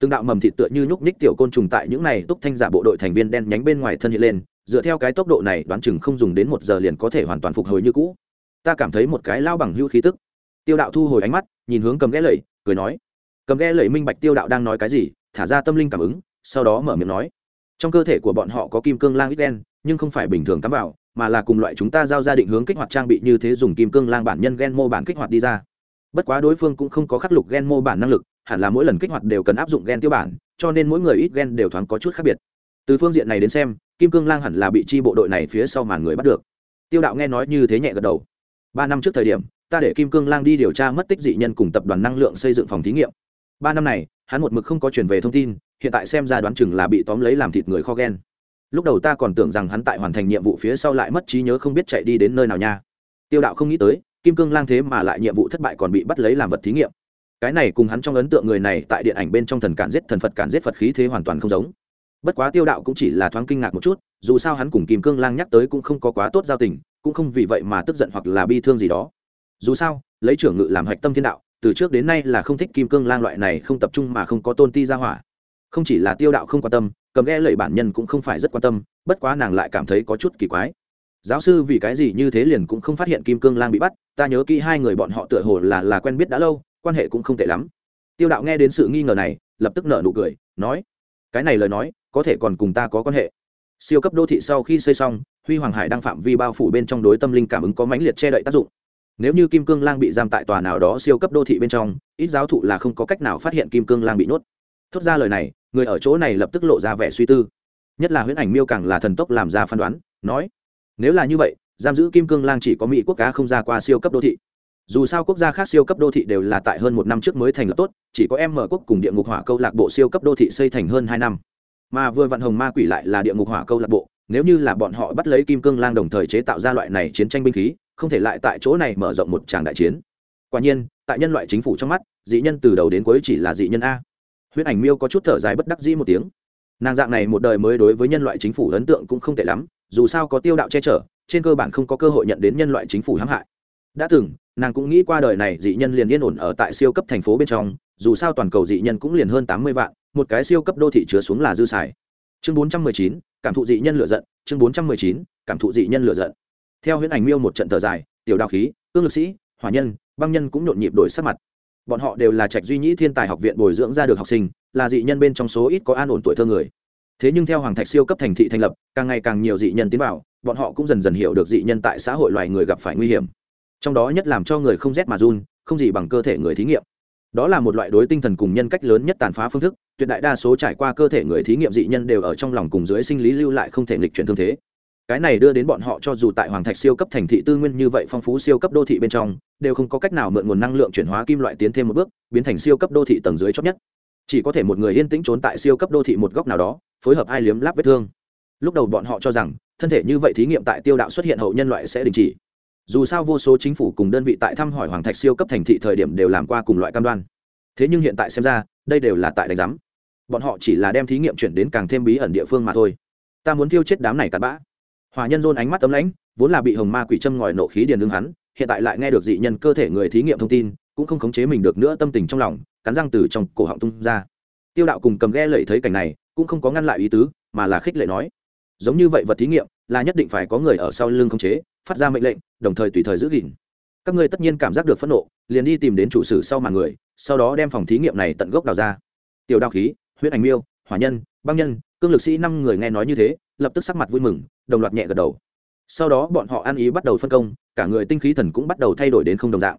Từng đạo mầm thịt tựa như nhúc nhích tiểu côn trùng tại những này túc thanh giả bộ đội thành viên đen nhánh bên ngoài thân hiện lên, dựa theo cái tốc độ này đoán chừng không dùng đến một giờ liền có thể hoàn toàn phục hồi như cũ. Ta cảm thấy một cái lao bằng hưu khí tức. Tiêu đạo thu hồi ánh mắt, nhìn hướng cầm ghé lẩy cười nói. Cầm ghé lẩy minh bạch tiêu đạo đang nói cái gì, thả ra tâm linh cảm ứng, sau đó mở miệng nói. Trong cơ thể của bọn họ có kim cương lang ít đen, nhưng không phải bình thường cắm vào mà là cùng loại chúng ta giao ra định hướng kích hoạt trang bị như thế dùng kim cương lang bản nhân gen mô bản kích hoạt đi ra. Bất quá đối phương cũng không có khắc lục gen mô bản năng lực, hẳn là mỗi lần kích hoạt đều cần áp dụng gen tiêu bản, cho nên mỗi người ít gen đều thoáng có chút khác biệt. Từ phương diện này đến xem, kim cương lang hẳn là bị chi bộ đội này phía sau màn người bắt được. Tiêu đạo nghe nói như thế nhẹ gật đầu. Ba năm trước thời điểm, ta để kim cương lang đi điều tra mất tích dị nhân cùng tập đoàn năng lượng xây dựng phòng thí nghiệm. Ba năm này, hắn một mực không có chuyển về thông tin, hiện tại xem ra đoán chừng là bị tóm lấy làm thịt người kho gen lúc đầu ta còn tưởng rằng hắn tại hoàn thành nhiệm vụ phía sau lại mất trí nhớ không biết chạy đi đến nơi nào nha. Tiêu đạo không nghĩ tới, kim cương lang thế mà lại nhiệm vụ thất bại còn bị bắt lấy làm vật thí nghiệm. Cái này cùng hắn trong ấn tượng người này tại điện ảnh bên trong thần cản giết thần phật cản giết phật khí thế hoàn toàn không giống. Bất quá tiêu đạo cũng chỉ là thoáng kinh ngạc một chút, dù sao hắn cùng kim cương lang nhắc tới cũng không có quá tốt giao tình, cũng không vì vậy mà tức giận hoặc là bi thương gì đó. Dù sao, lấy trưởng ngự làm hạch tâm thiên đạo, từ trước đến nay là không thích kim cương lang loại này không tập trung mà không có tôn ti ra hỏa. Không chỉ là tiêu đạo không quan tâm cầm ghe lẩy bản nhân cũng không phải rất quan tâm, bất quá nàng lại cảm thấy có chút kỳ quái. Giáo sư vì cái gì như thế liền cũng không phát hiện kim cương lang bị bắt, ta nhớ kỹ hai người bọn họ tựa hồ là là quen biết đã lâu, quan hệ cũng không tệ lắm. Tiêu đạo nghe đến sự nghi ngờ này, lập tức nở nụ cười, nói, cái này lời nói, có thể còn cùng ta có quan hệ. Siêu cấp đô thị sau khi xây xong, huy hoàng hải đang phạm vi bao phủ bên trong đối tâm linh cảm ứng có mãnh liệt che đậy tác dụng. Nếu như kim cương lang bị giam tại tòa nào đó siêu cấp đô thị bên trong, ít giáo thụ là không có cách nào phát hiện kim cương lang bị nhốt. Thốt ra lời này người ở chỗ này lập tức lộ ra vẻ suy tư. Nhất là huyễn ảnh miêu càng là thần tốc làm ra phán đoán, nói, nếu là như vậy, giam giữ kim cương lang chỉ có mỹ quốc cá không ra qua siêu cấp đô thị. Dù sao quốc gia khác siêu cấp đô thị đều là tại hơn một năm trước mới thành lập tốt, chỉ có em mở quốc cùng địa ngục hỏa câu lạc bộ siêu cấp đô thị xây thành hơn hai năm. Mà vừa vạn hồng ma quỷ lại là địa ngục hỏa câu lạc bộ, nếu như là bọn họ bắt lấy kim cương lang đồng thời chế tạo ra loại này chiến tranh binh khí, không thể lại tại chỗ này mở rộng một tràng đại chiến. Quả nhiên, tại nhân loại chính phủ trong mắt, dị nhân từ đầu đến cuối chỉ là dị nhân a huyết ảnh miêu có chút thở dài bất đắc dĩ một tiếng. Nàng dạng này một đời mới đối với nhân loại chính phủ ấn tượng cũng không tệ lắm, dù sao có tiêu đạo che chở, trên cơ bản không có cơ hội nhận đến nhân loại chính phủ hãm hại. Đã từng, nàng cũng nghĩ qua đời này dị nhân liền yên ổn ở tại siêu cấp thành phố bên trong, dù sao toàn cầu dị nhân cũng liền hơn tám mươi vạn, một cái siêu cấp đô thị chứa xuống là dư xài. Chương bốn trăm mười chín, cảm thụ dị nhân lựa giận, chương bốn trăm mười chín, cảm thụ dị nhân lựa giận. Theo huyễn ảnh miêu một trận thở dài, tiểu đạo khí, ương lực sĩ, hỏa nhân, băng nhân cũng nhộn nhịp đổi sắc mặt bọn họ đều là trạch duy nhĩ thiên tài học viện bồi dưỡng ra được học sinh, là dị nhân bên trong số ít có an ổn tuổi thơ người. Thế nhưng theo hoàng thạch siêu cấp thành thị thành lập, càng ngày càng nhiều dị nhân tiến vào, bọn họ cũng dần dần hiểu được dị nhân tại xã hội loài người gặp phải nguy hiểm. Trong đó nhất làm cho người không rét mà run, không gì bằng cơ thể người thí nghiệm. Đó là một loại đối tinh thần cùng nhân cách lớn nhất tàn phá phương thức, tuyệt đại đa số trải qua cơ thể người thí nghiệm dị nhân đều ở trong lòng cùng dưới sinh lý lưu lại không thể nghịch chuyển thương thế cái này đưa đến bọn họ cho dù tại hoàng thạch siêu cấp thành thị tư nguyên như vậy phong phú siêu cấp đô thị bên trong, đều không có cách nào mượn nguồn năng lượng chuyển hóa kim loại tiến thêm một bước, biến thành siêu cấp đô thị tầng dưới chót nhất. Chỉ có thể một người yên tĩnh trốn tại siêu cấp đô thị một góc nào đó, phối hợp ai liếm láp vết thương. Lúc đầu bọn họ cho rằng, thân thể như vậy thí nghiệm tại tiêu đạo xuất hiện hậu nhân loại sẽ đình chỉ. Dù sao vô số chính phủ cùng đơn vị tại thăm hỏi hoàng thạch siêu cấp thành thị thời điểm đều làm qua cùng loại cam đoan. Thế nhưng hiện tại xem ra, đây đều là tại đánh giám. Bọn họ chỉ là đem thí nghiệm chuyển đến càng thêm bí ẩn địa phương mà thôi. Ta muốn tiêu chết đám này cặn bã hòa nhân dôn ánh mắt tấm lãnh, vốn là bị hồng ma quỷ châm ngòi nộ khí điền đương hắn, hiện tại lại nghe được dị nhân cơ thể người thí nghiệm thông tin, cũng không khống chế mình được nữa tâm tình trong lòng, cắn răng từ trong cổ họng tung ra. Tiêu đạo cùng cầm ghe lẩy thấy cảnh này, cũng không có ngăn lại ý tứ, mà là khích lệ nói, giống như vậy vật thí nghiệm, là nhất định phải có người ở sau lưng khống chế, phát ra mệnh lệnh, đồng thời tùy thời giữ gìn. Các ngươi tất nhiên cảm giác được phẫn nộ, liền đi tìm đến chủ sử sau màn người, sau đó đem phòng thí nghiệm này tận gốc đào ra. Tiểu đao khí huyết ảnh miêu, hỏa nhân, băng nhân, cương lực sĩ năm người nghe nói như thế, lập tức sắc mặt vui mừng đồng loạt nhẹ gật đầu. Sau đó bọn họ ăn ý bắt đầu phân công, cả người tinh khí thần cũng bắt đầu thay đổi đến không đồng dạng.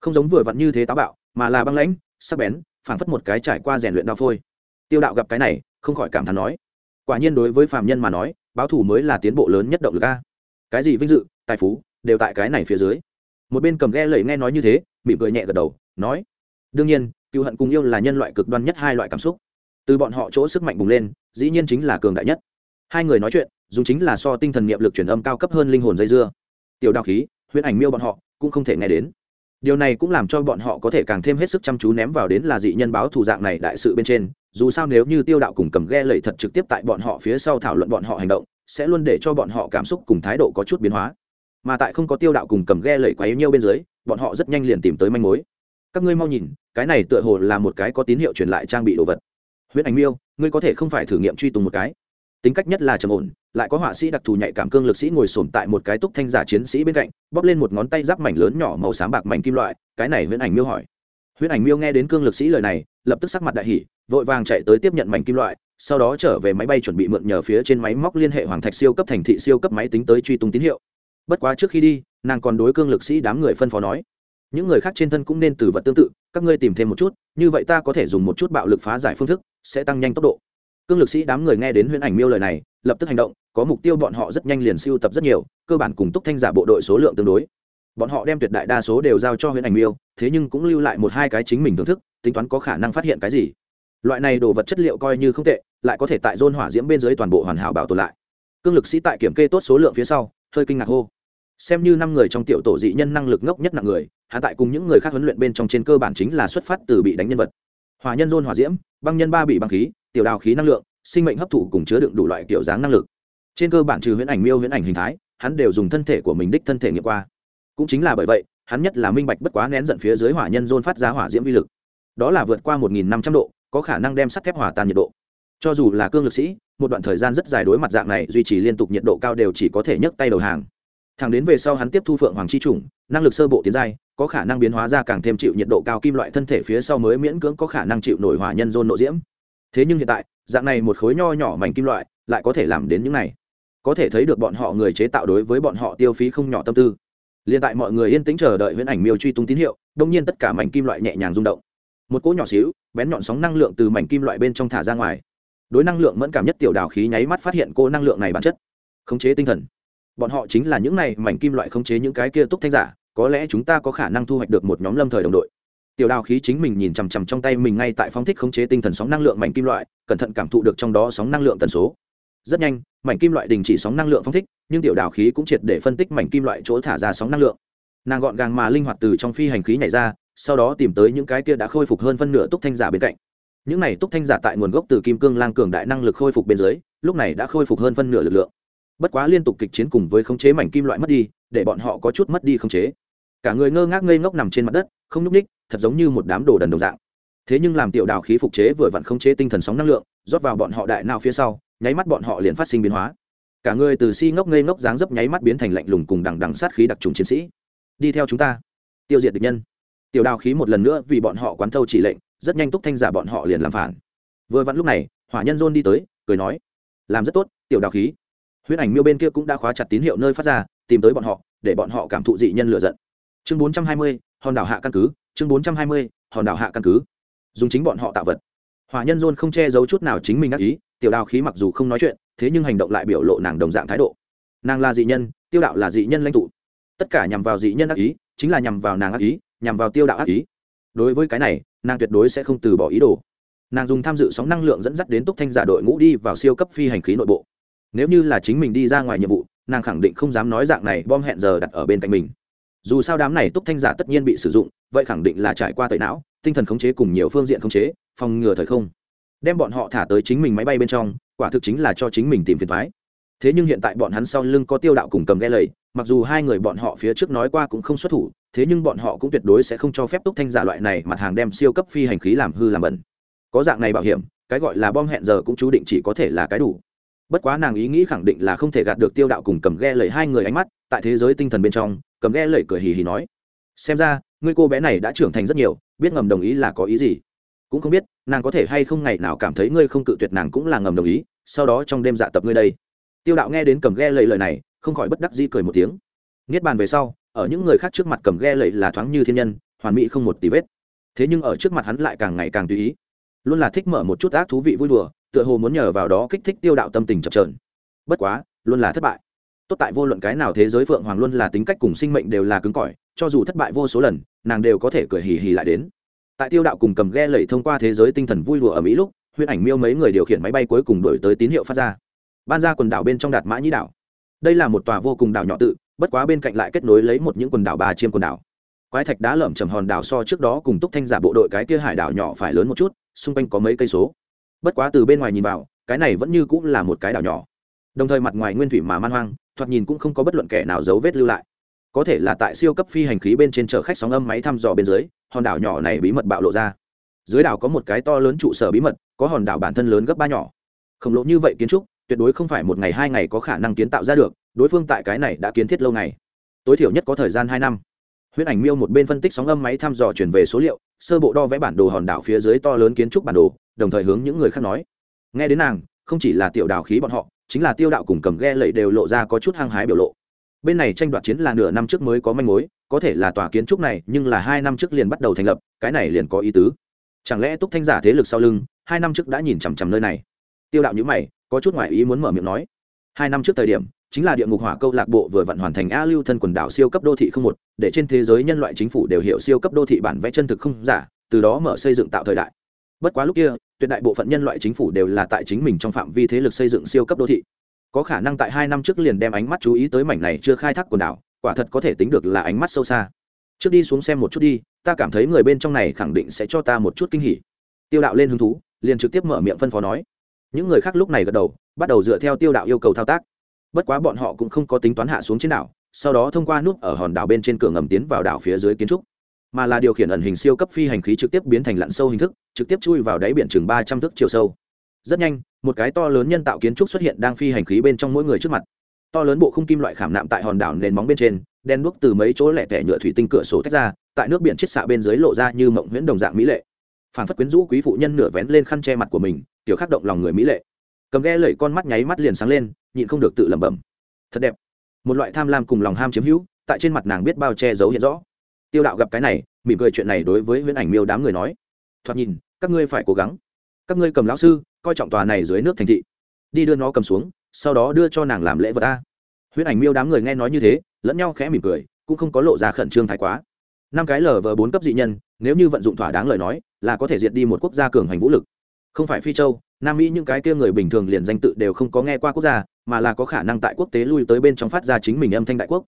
Không giống vừa vặn như thế táo bạo, mà là băng lãnh, sắc bén, phảng phất một cái trải qua rèn luyện đao phôi. Tiêu đạo gặp cái này, không khỏi cảm thán nói, quả nhiên đối với phạm nhân mà nói, báo thủ mới là tiến bộ lớn nhất động lực a. Cái gì vinh dự, tài phú, đều tại cái này phía dưới. Một bên cầm ghe lẩy nghe nói như thế, mỉm cười nhẹ gật đầu, nói, đương nhiên cựu hận cùng yêu là nhân loại cực đoan nhất hai loại cảm xúc. Từ bọn họ chỗ sức mạnh bùng lên, dĩ nhiên chính là cường đại nhất hai người nói chuyện, dùng chính là so tinh thần niệm lực truyền âm cao cấp hơn linh hồn dây dưa. Tiểu đạo khí, huyễn ảnh miêu bọn họ, cũng không thể nghe đến. Điều này cũng làm cho bọn họ có thể càng thêm hết sức chăm chú ném vào đến là dị nhân báo thù dạng này đại sự bên trên, dù sao nếu như tiêu đạo cùng cầm ghe lẩy thật trực tiếp tại bọn họ phía sau thảo luận bọn họ hành động, sẽ luôn để cho bọn họ cảm xúc cùng thái độ có chút biến hóa. Mà tại không có tiêu đạo cùng cầm ghe lẩy quá yếu nhiêu bên dưới, bọn họ rất nhanh liền tìm tới manh mối. Các ngươi mau nhìn, cái này tựa hồ là một cái có tín hiệu truyền lại trang bị đồ vật. Huyết ảnh miêu, ngươi có thể không phải thử nghiệm truy tùng một cái tính cách nhất là trầm ổn, lại có họa sĩ đặc thù nhạy cảm cương lực sĩ ngồi sổm tại một cái túc thanh giả chiến sĩ bên cạnh, bóp lên một ngón tay giáp mảnh lớn nhỏ màu xám bạc mảnh kim loại, cái này huyễn ảnh miêu hỏi. Huyễn ảnh miêu nghe đến cương lực sĩ lời này, lập tức sắc mặt đại hỉ, vội vàng chạy tới tiếp nhận mảnh kim loại, sau đó trở về máy bay chuẩn bị mượn nhờ phía trên máy móc liên hệ hoàng thạch siêu cấp thành thị siêu cấp máy tính tới truy tung tín hiệu. Bất quá trước khi đi, nàng còn đối cương lực sĩ đám người phân phó nói, những người khác trên thân cũng nên từ vật tương tự, các ngươi tìm thêm một chút, như vậy ta có thể dùng một chút bạo lực phá giải phương thức, sẽ tăng nhanh tốc độ cương lực sĩ đám người nghe đến huyễn ảnh miêu lời này, lập tức hành động, có mục tiêu bọn họ rất nhanh liền siêu tập rất nhiều, cơ bản cùng túc thanh giả bộ đội số lượng tương đối. Bọn họ đem tuyệt đại đa số đều giao cho huyễn ảnh miêu, thế nhưng cũng lưu lại một hai cái chính mình thưởng thức, tính toán có khả năng phát hiện cái gì. Loại này đồ vật chất liệu coi như không tệ, lại có thể tại dôn hỏa diễm bên dưới toàn bộ hoàn hảo bảo tồn lại. Cương lực sĩ tại kiểm kê tốt số lượng phía sau, hơi kinh ngạc hô. Xem như năm người trong tiểu tổ dị nhân năng lực ngốc nhất nặng người, hạ tại cùng những người khác huấn luyện bên trong trên cơ bản chính là xuất phát từ bị đánh nhân vật. Hỏa nhân dôn hỏa diễm, băng nhân ba bị băng khí tiểu đào khí năng lượng, sinh mệnh hấp thụ cùng chứa đựng đủ loại kiểu dáng năng lực. Trên cơ bản trừ huyễn ảnh, miêu huyễn ảnh hình thái, hắn đều dùng thân thể của mình đích thân thể nghiệm qua. Cũng chính là bởi vậy, hắn nhất là minh bạch bất quá nén giận phía dưới hỏa nhân dôn phát ra hỏa diễm vi lực. Đó là vượt qua một nghìn năm trăm độ, có khả năng đem sắt thép hỏa tan nhiệt độ. Cho dù là cương lực sĩ, một đoạn thời gian rất dài đối mặt dạng này, duy trì liên tục nhiệt độ cao đều chỉ có thể nhấc tay đầu hàng. Thẳng đến về sau hắn tiếp thu phượng hoàng chi chủng, năng lực sơ bộ tiến giai, có khả năng biến hóa ra càng thêm chịu nhiệt độ cao kim loại thân thể phía sau mới miễn cưỡng có khả năng chịu nổi hỏa nhân dôn nộ diễm thế nhưng hiện tại, dạng này một khối nho nhỏ mảnh kim loại lại có thể làm đến những này. Có thể thấy được bọn họ người chế tạo đối với bọn họ tiêu phí không nhỏ tâm tư. Liền tại mọi người yên tĩnh chờ đợi viễn ảnh miêu truy tung tín hiệu, đông nhiên tất cả mảnh kim loại nhẹ nhàng rung động. Một cỗ nhỏ xíu, bén nhọn sóng năng lượng từ mảnh kim loại bên trong thả ra ngoài. Đối năng lượng mẫn cảm nhất tiểu đào khí nháy mắt phát hiện cô năng lượng này bản chất. Khống chế tinh thần. Bọn họ chính là những này mảnh kim loại khống chế những cái kia túc thanh giả, có lẽ chúng ta có khả năng thu hoạch được một nhóm lâm thời đồng đội tiểu đào khí chính mình nhìn chằm chằm trong tay mình ngay tại phóng thích khống chế tinh thần sóng năng lượng mảnh kim loại, cẩn thận cảm thụ được trong đó sóng năng lượng tần số. Rất nhanh, mảnh kim loại đình chỉ sóng năng lượng phóng thích, nhưng tiểu đào khí cũng triệt để phân tích mảnh kim loại chỗ thả ra sóng năng lượng. Nàng gọn gàng mà linh hoạt từ trong phi hành khí nhảy ra, sau đó tìm tới những cái kia đã khôi phục hơn phân nửa túc thanh giả bên cạnh. Những này túc thanh giả tại nguồn gốc từ kim cương lang cường đại năng lực khôi phục bên dưới, lúc này đã khôi phục hơn phân nửa lực lượng. Bất quá liên tục kịch chiến cùng với khống chế mảnh kim loại mất đi, để bọn họ có chút mất đi khống chế cả người ngơ ngác ngây ngốc nằm trên mặt đất, không nhúc ních thật giống như một đám đồ đần đồng dạng. Thế nhưng làm tiểu đào khí phục chế vừa vặn khống chế tinh thần sóng năng lượng, rót vào bọn họ đại nào phía sau, nháy mắt bọn họ liền phát sinh biến hóa. Cả người từ si ngốc ngây ngốc dáng dấp nháy mắt biến thành lạnh lùng cùng đằng đằng sát khí đặc trùng chiến sĩ. Đi theo chúng ta. Tiêu diệt địch nhân. Tiểu đào khí một lần nữa vì bọn họ quán thâu chỉ lệnh, rất nhanh túc thanh giả bọn họ liền làm phản. Vừa vặn lúc này, hỏa nhân dôn đi tới, cười nói, làm rất tốt, tiểu đào khí. Huyết ảnh miêu bên kia cũng đã khóa chặt tín hiệu nơi phát ra, tìm tới bọn họ, để bọn họ cảm thụ dị nhân lựa giận chương bốn trăm hai mươi, hòn đảo hạ căn cứ, chương bốn trăm hai mươi, hòn đảo hạ căn cứ. Dùng chính bọn họ tạo vật. Hỏa nhân dôn không che giấu chút nào chính mình ác ý, tiểu đào khí mặc dù không nói chuyện, thế nhưng hành động lại biểu lộ nàng đồng dạng thái độ. Nàng là dị nhân, tiêu đạo là dị nhân lãnh tụ. Tất cả nhằm vào dị nhân ác ý, chính là nhằm vào nàng ác ý, nhằm vào tiêu đạo ác ý. Đối với cái này, nàng tuyệt đối sẽ không từ bỏ ý đồ. Nàng dùng tham dự sóng năng lượng dẫn dắt đến túc thanh giả đội ngũ đi vào siêu cấp phi hành khí nội bộ. Nếu như là chính mình đi ra ngoài nhiệm vụ, nàng khẳng định không dám nói dạng này bom hẹn giờ đặt ở bên cạnh mình dù sao đám này túc thanh giả tất nhiên bị sử dụng, vậy khẳng định là trải qua tẩy não, tinh thần khống chế cùng nhiều phương diện khống chế, phòng ngừa thời không. Đem bọn họ thả tới chính mình máy bay bên trong, quả thực chính là cho chính mình tìm phiền thoái thế nhưng hiện tại bọn hắn sau lưng có tiêu đạo cùng cầm ghe lầy, mặc dù hai người bọn họ phía trước nói qua cũng không xuất thủ, thế nhưng bọn họ cũng tuyệt đối sẽ không cho phép túc thanh giả loại này mặt hàng đem siêu cấp phi hành khí làm hư làm bẩn. Có dạng này bảo hiểm, cái gọi là bom hẹn giờ cũng chú định chỉ có thể là cái đủ bất quá nàng ý nghĩ khẳng định là không thể gạt được tiêu đạo cùng cầm ghe lầy hai người ánh mắt, tại thế giới tinh thần bên trong, cầm ghe lầy cười hì hì nói, xem ra, ngươi cô bé này đã trưởng thành rất nhiều, biết ngầm đồng ý là có ý gì? Cũng không biết, nàng có thể hay không ngày nào cảm thấy ngươi không cự tuyệt nàng cũng là ngầm đồng ý, sau đó trong đêm dạ tập ngươi đây. Tiêu đạo nghe đến cầm ghe lầy lời này, không khỏi bất đắc dĩ cười một tiếng. Niết bàn về sau, ở những người khác trước mặt cầm ghe lầy là thoáng như thiên nhân, hoàn mỹ không một tí vết. Thế nhưng ở trước mặt hắn lại càng ngày càng tùy ý. Luôn là thích mở một chút ác thú vị vui đùa tựa hồ muốn nhờ vào đó kích thích tiêu đạo tâm tình chập trờn bất quá, luôn là thất bại. Tốt tại vô luận cái nào thế giới phượng hoàng luôn là tính cách cùng sinh mệnh đều là cứng cỏi, cho dù thất bại vô số lần, nàng đều có thể cười hì hì lại đến. Tại tiêu đạo cùng cầm ghe lẩy thông qua thế giới tinh thần vui đùa ở mỹ lúc, huyễn ảnh miêu mấy người điều khiển máy bay cuối cùng đổi tới tín hiệu phát ra. Ban ra quần đảo bên trong đạt mã nhĩ đảo. Đây là một tòa vô cùng đảo nhỏ tự, bất quá bên cạnh lại kết nối lấy một những quần đảo bà chiêm quần đảo. Quái thạch đá lởm chầm hòn đảo so trước đó cùng túc thanh giả bộ đội cái kia hải đảo nhỏ phải lớn một chút, xung quanh có mấy cây số bất quá từ bên ngoài nhìn vào, cái này vẫn như cũng là một cái đảo nhỏ. Đồng thời mặt ngoài nguyên thủy mà man hoang, thoạt nhìn cũng không có bất luận kẻ nào dấu vết lưu lại. Có thể là tại siêu cấp phi hành khí bên trên chở khách sóng âm máy thăm dò bên dưới, hòn đảo nhỏ này bí mật bạo lộ ra. Dưới đảo có một cái to lớn trụ sở bí mật, có hòn đảo bản thân lớn gấp ba nhỏ. Khổng lồ như vậy kiến trúc, tuyệt đối không phải một ngày hai ngày có khả năng kiến tạo ra được, đối phương tại cái này đã kiến thiết lâu ngày. Tối thiểu nhất có thời gian hai năm huyết ảnh miêu một bên phân tích sóng âm máy thăm dò chuyển về số liệu, sơ bộ đo vẽ bản đồ hòn đảo phía dưới to lớn kiến trúc bản đồ, đồng thời hướng những người khác nói. Nghe đến nàng, không chỉ là tiểu đảo khí bọn họ, chính là tiêu đạo cùng cầm ghe lẫy đều lộ ra có chút hăng hái biểu lộ. Bên này tranh đoạt chiến là nửa năm trước mới có manh mối, có thể là tòa kiến trúc này, nhưng là hai năm trước liền bắt đầu thành lập, cái này liền có ý tứ. Chẳng lẽ túc thanh giả thế lực sau lưng, hai năm trước đã nhìn chằm chằm nơi này? Tiêu đạo nhữ mày, có chút ngoại ý muốn mở miệng nói. Hai năm trước thời điểm chính là địa ngục hỏa câu lạc bộ vừa vận hoàn thành a lưu thân quần đảo siêu cấp đô thị không một, để trên thế giới nhân loại chính phủ đều hiểu siêu cấp đô thị bản vẽ chân thực không giả, từ đó mở xây dựng tạo thời đại. Bất quá lúc kia, tuyệt đại bộ phận nhân loại chính phủ đều là tại chính mình trong phạm vi thế lực xây dựng siêu cấp đô thị. Có khả năng tại hai năm trước liền đem ánh mắt chú ý tới mảnh này chưa khai thác quần đảo, quả thật có thể tính được là ánh mắt sâu xa. Trước đi xuống xem một chút đi, ta cảm thấy người bên trong này khẳng định sẽ cho ta một chút kinh hỉ. Tiêu đạo lên hứng thú, liền trực tiếp mở miệng phân phó nói. Những người khác lúc này gật đầu, bắt đầu dựa theo tiêu đạo yêu cầu thao tác bất quá bọn họ cũng không có tính toán hạ xuống trên đảo, sau đó thông qua nút ở hòn đảo bên trên cửa ngầm tiến vào đảo phía dưới kiến trúc. Mà là điều khiển ẩn hình siêu cấp phi hành khí trực tiếp biến thành lặn sâu hình thức, trực tiếp chui vào đáy biển chừng ba trăm thước chiều sâu. Rất nhanh, một cái to lớn nhân tạo kiến trúc xuất hiện đang phi hành khí bên trong mỗi người trước mặt. To lớn bộ khung kim loại khảm nạm tại hòn đảo nền móng bên trên, đen đuốc từ mấy chỗ lẻ tẻ nhựa thủy tinh cửa sổ tách ra, tại nước biển chiết xạ bên dưới lộ ra như mộng huyễn đồng dạng mỹ lệ. Phản phất quyến rũ quý phụ nhân nửa vén lên khăn che mặt của mình, tiểu khắc động lòng người mỹ lệ. Cầm ghe lẩy con mắt nháy mắt liền sáng lên nhịn không được tự lẩm bẩm. Thật đẹp. Một loại tham lam cùng lòng ham chiếm hữu, tại trên mặt nàng biết bao che giấu hiện rõ. Tiêu đạo gặp cái này, mỉm cười chuyện này đối với huyễn ảnh miêu đám người nói. Thoạt nhìn, các ngươi phải cố gắng. Các ngươi cầm lão sư, coi trọng tòa này dưới nước thành thị. Đi đưa nó cầm xuống, sau đó đưa cho nàng làm lễ vật ta huyễn ảnh miêu đám người nghe nói như thế, lẫn nhau khẽ mỉm cười, cũng không có lộ ra khẩn trương thái quá. Năm cái lờ vờ bốn cấp dị nhân, nếu như vận dụng thỏa đáng lời nói, là có thể diệt đi một quốc gia cường hành vũ lực. Không phải phi châu, nam mỹ những cái kia người bình thường liền danh tự đều không có nghe qua quốc gia mà là có khả năng tại quốc tế lui tới bên trong phát ra chính mình âm thanh đại quốc.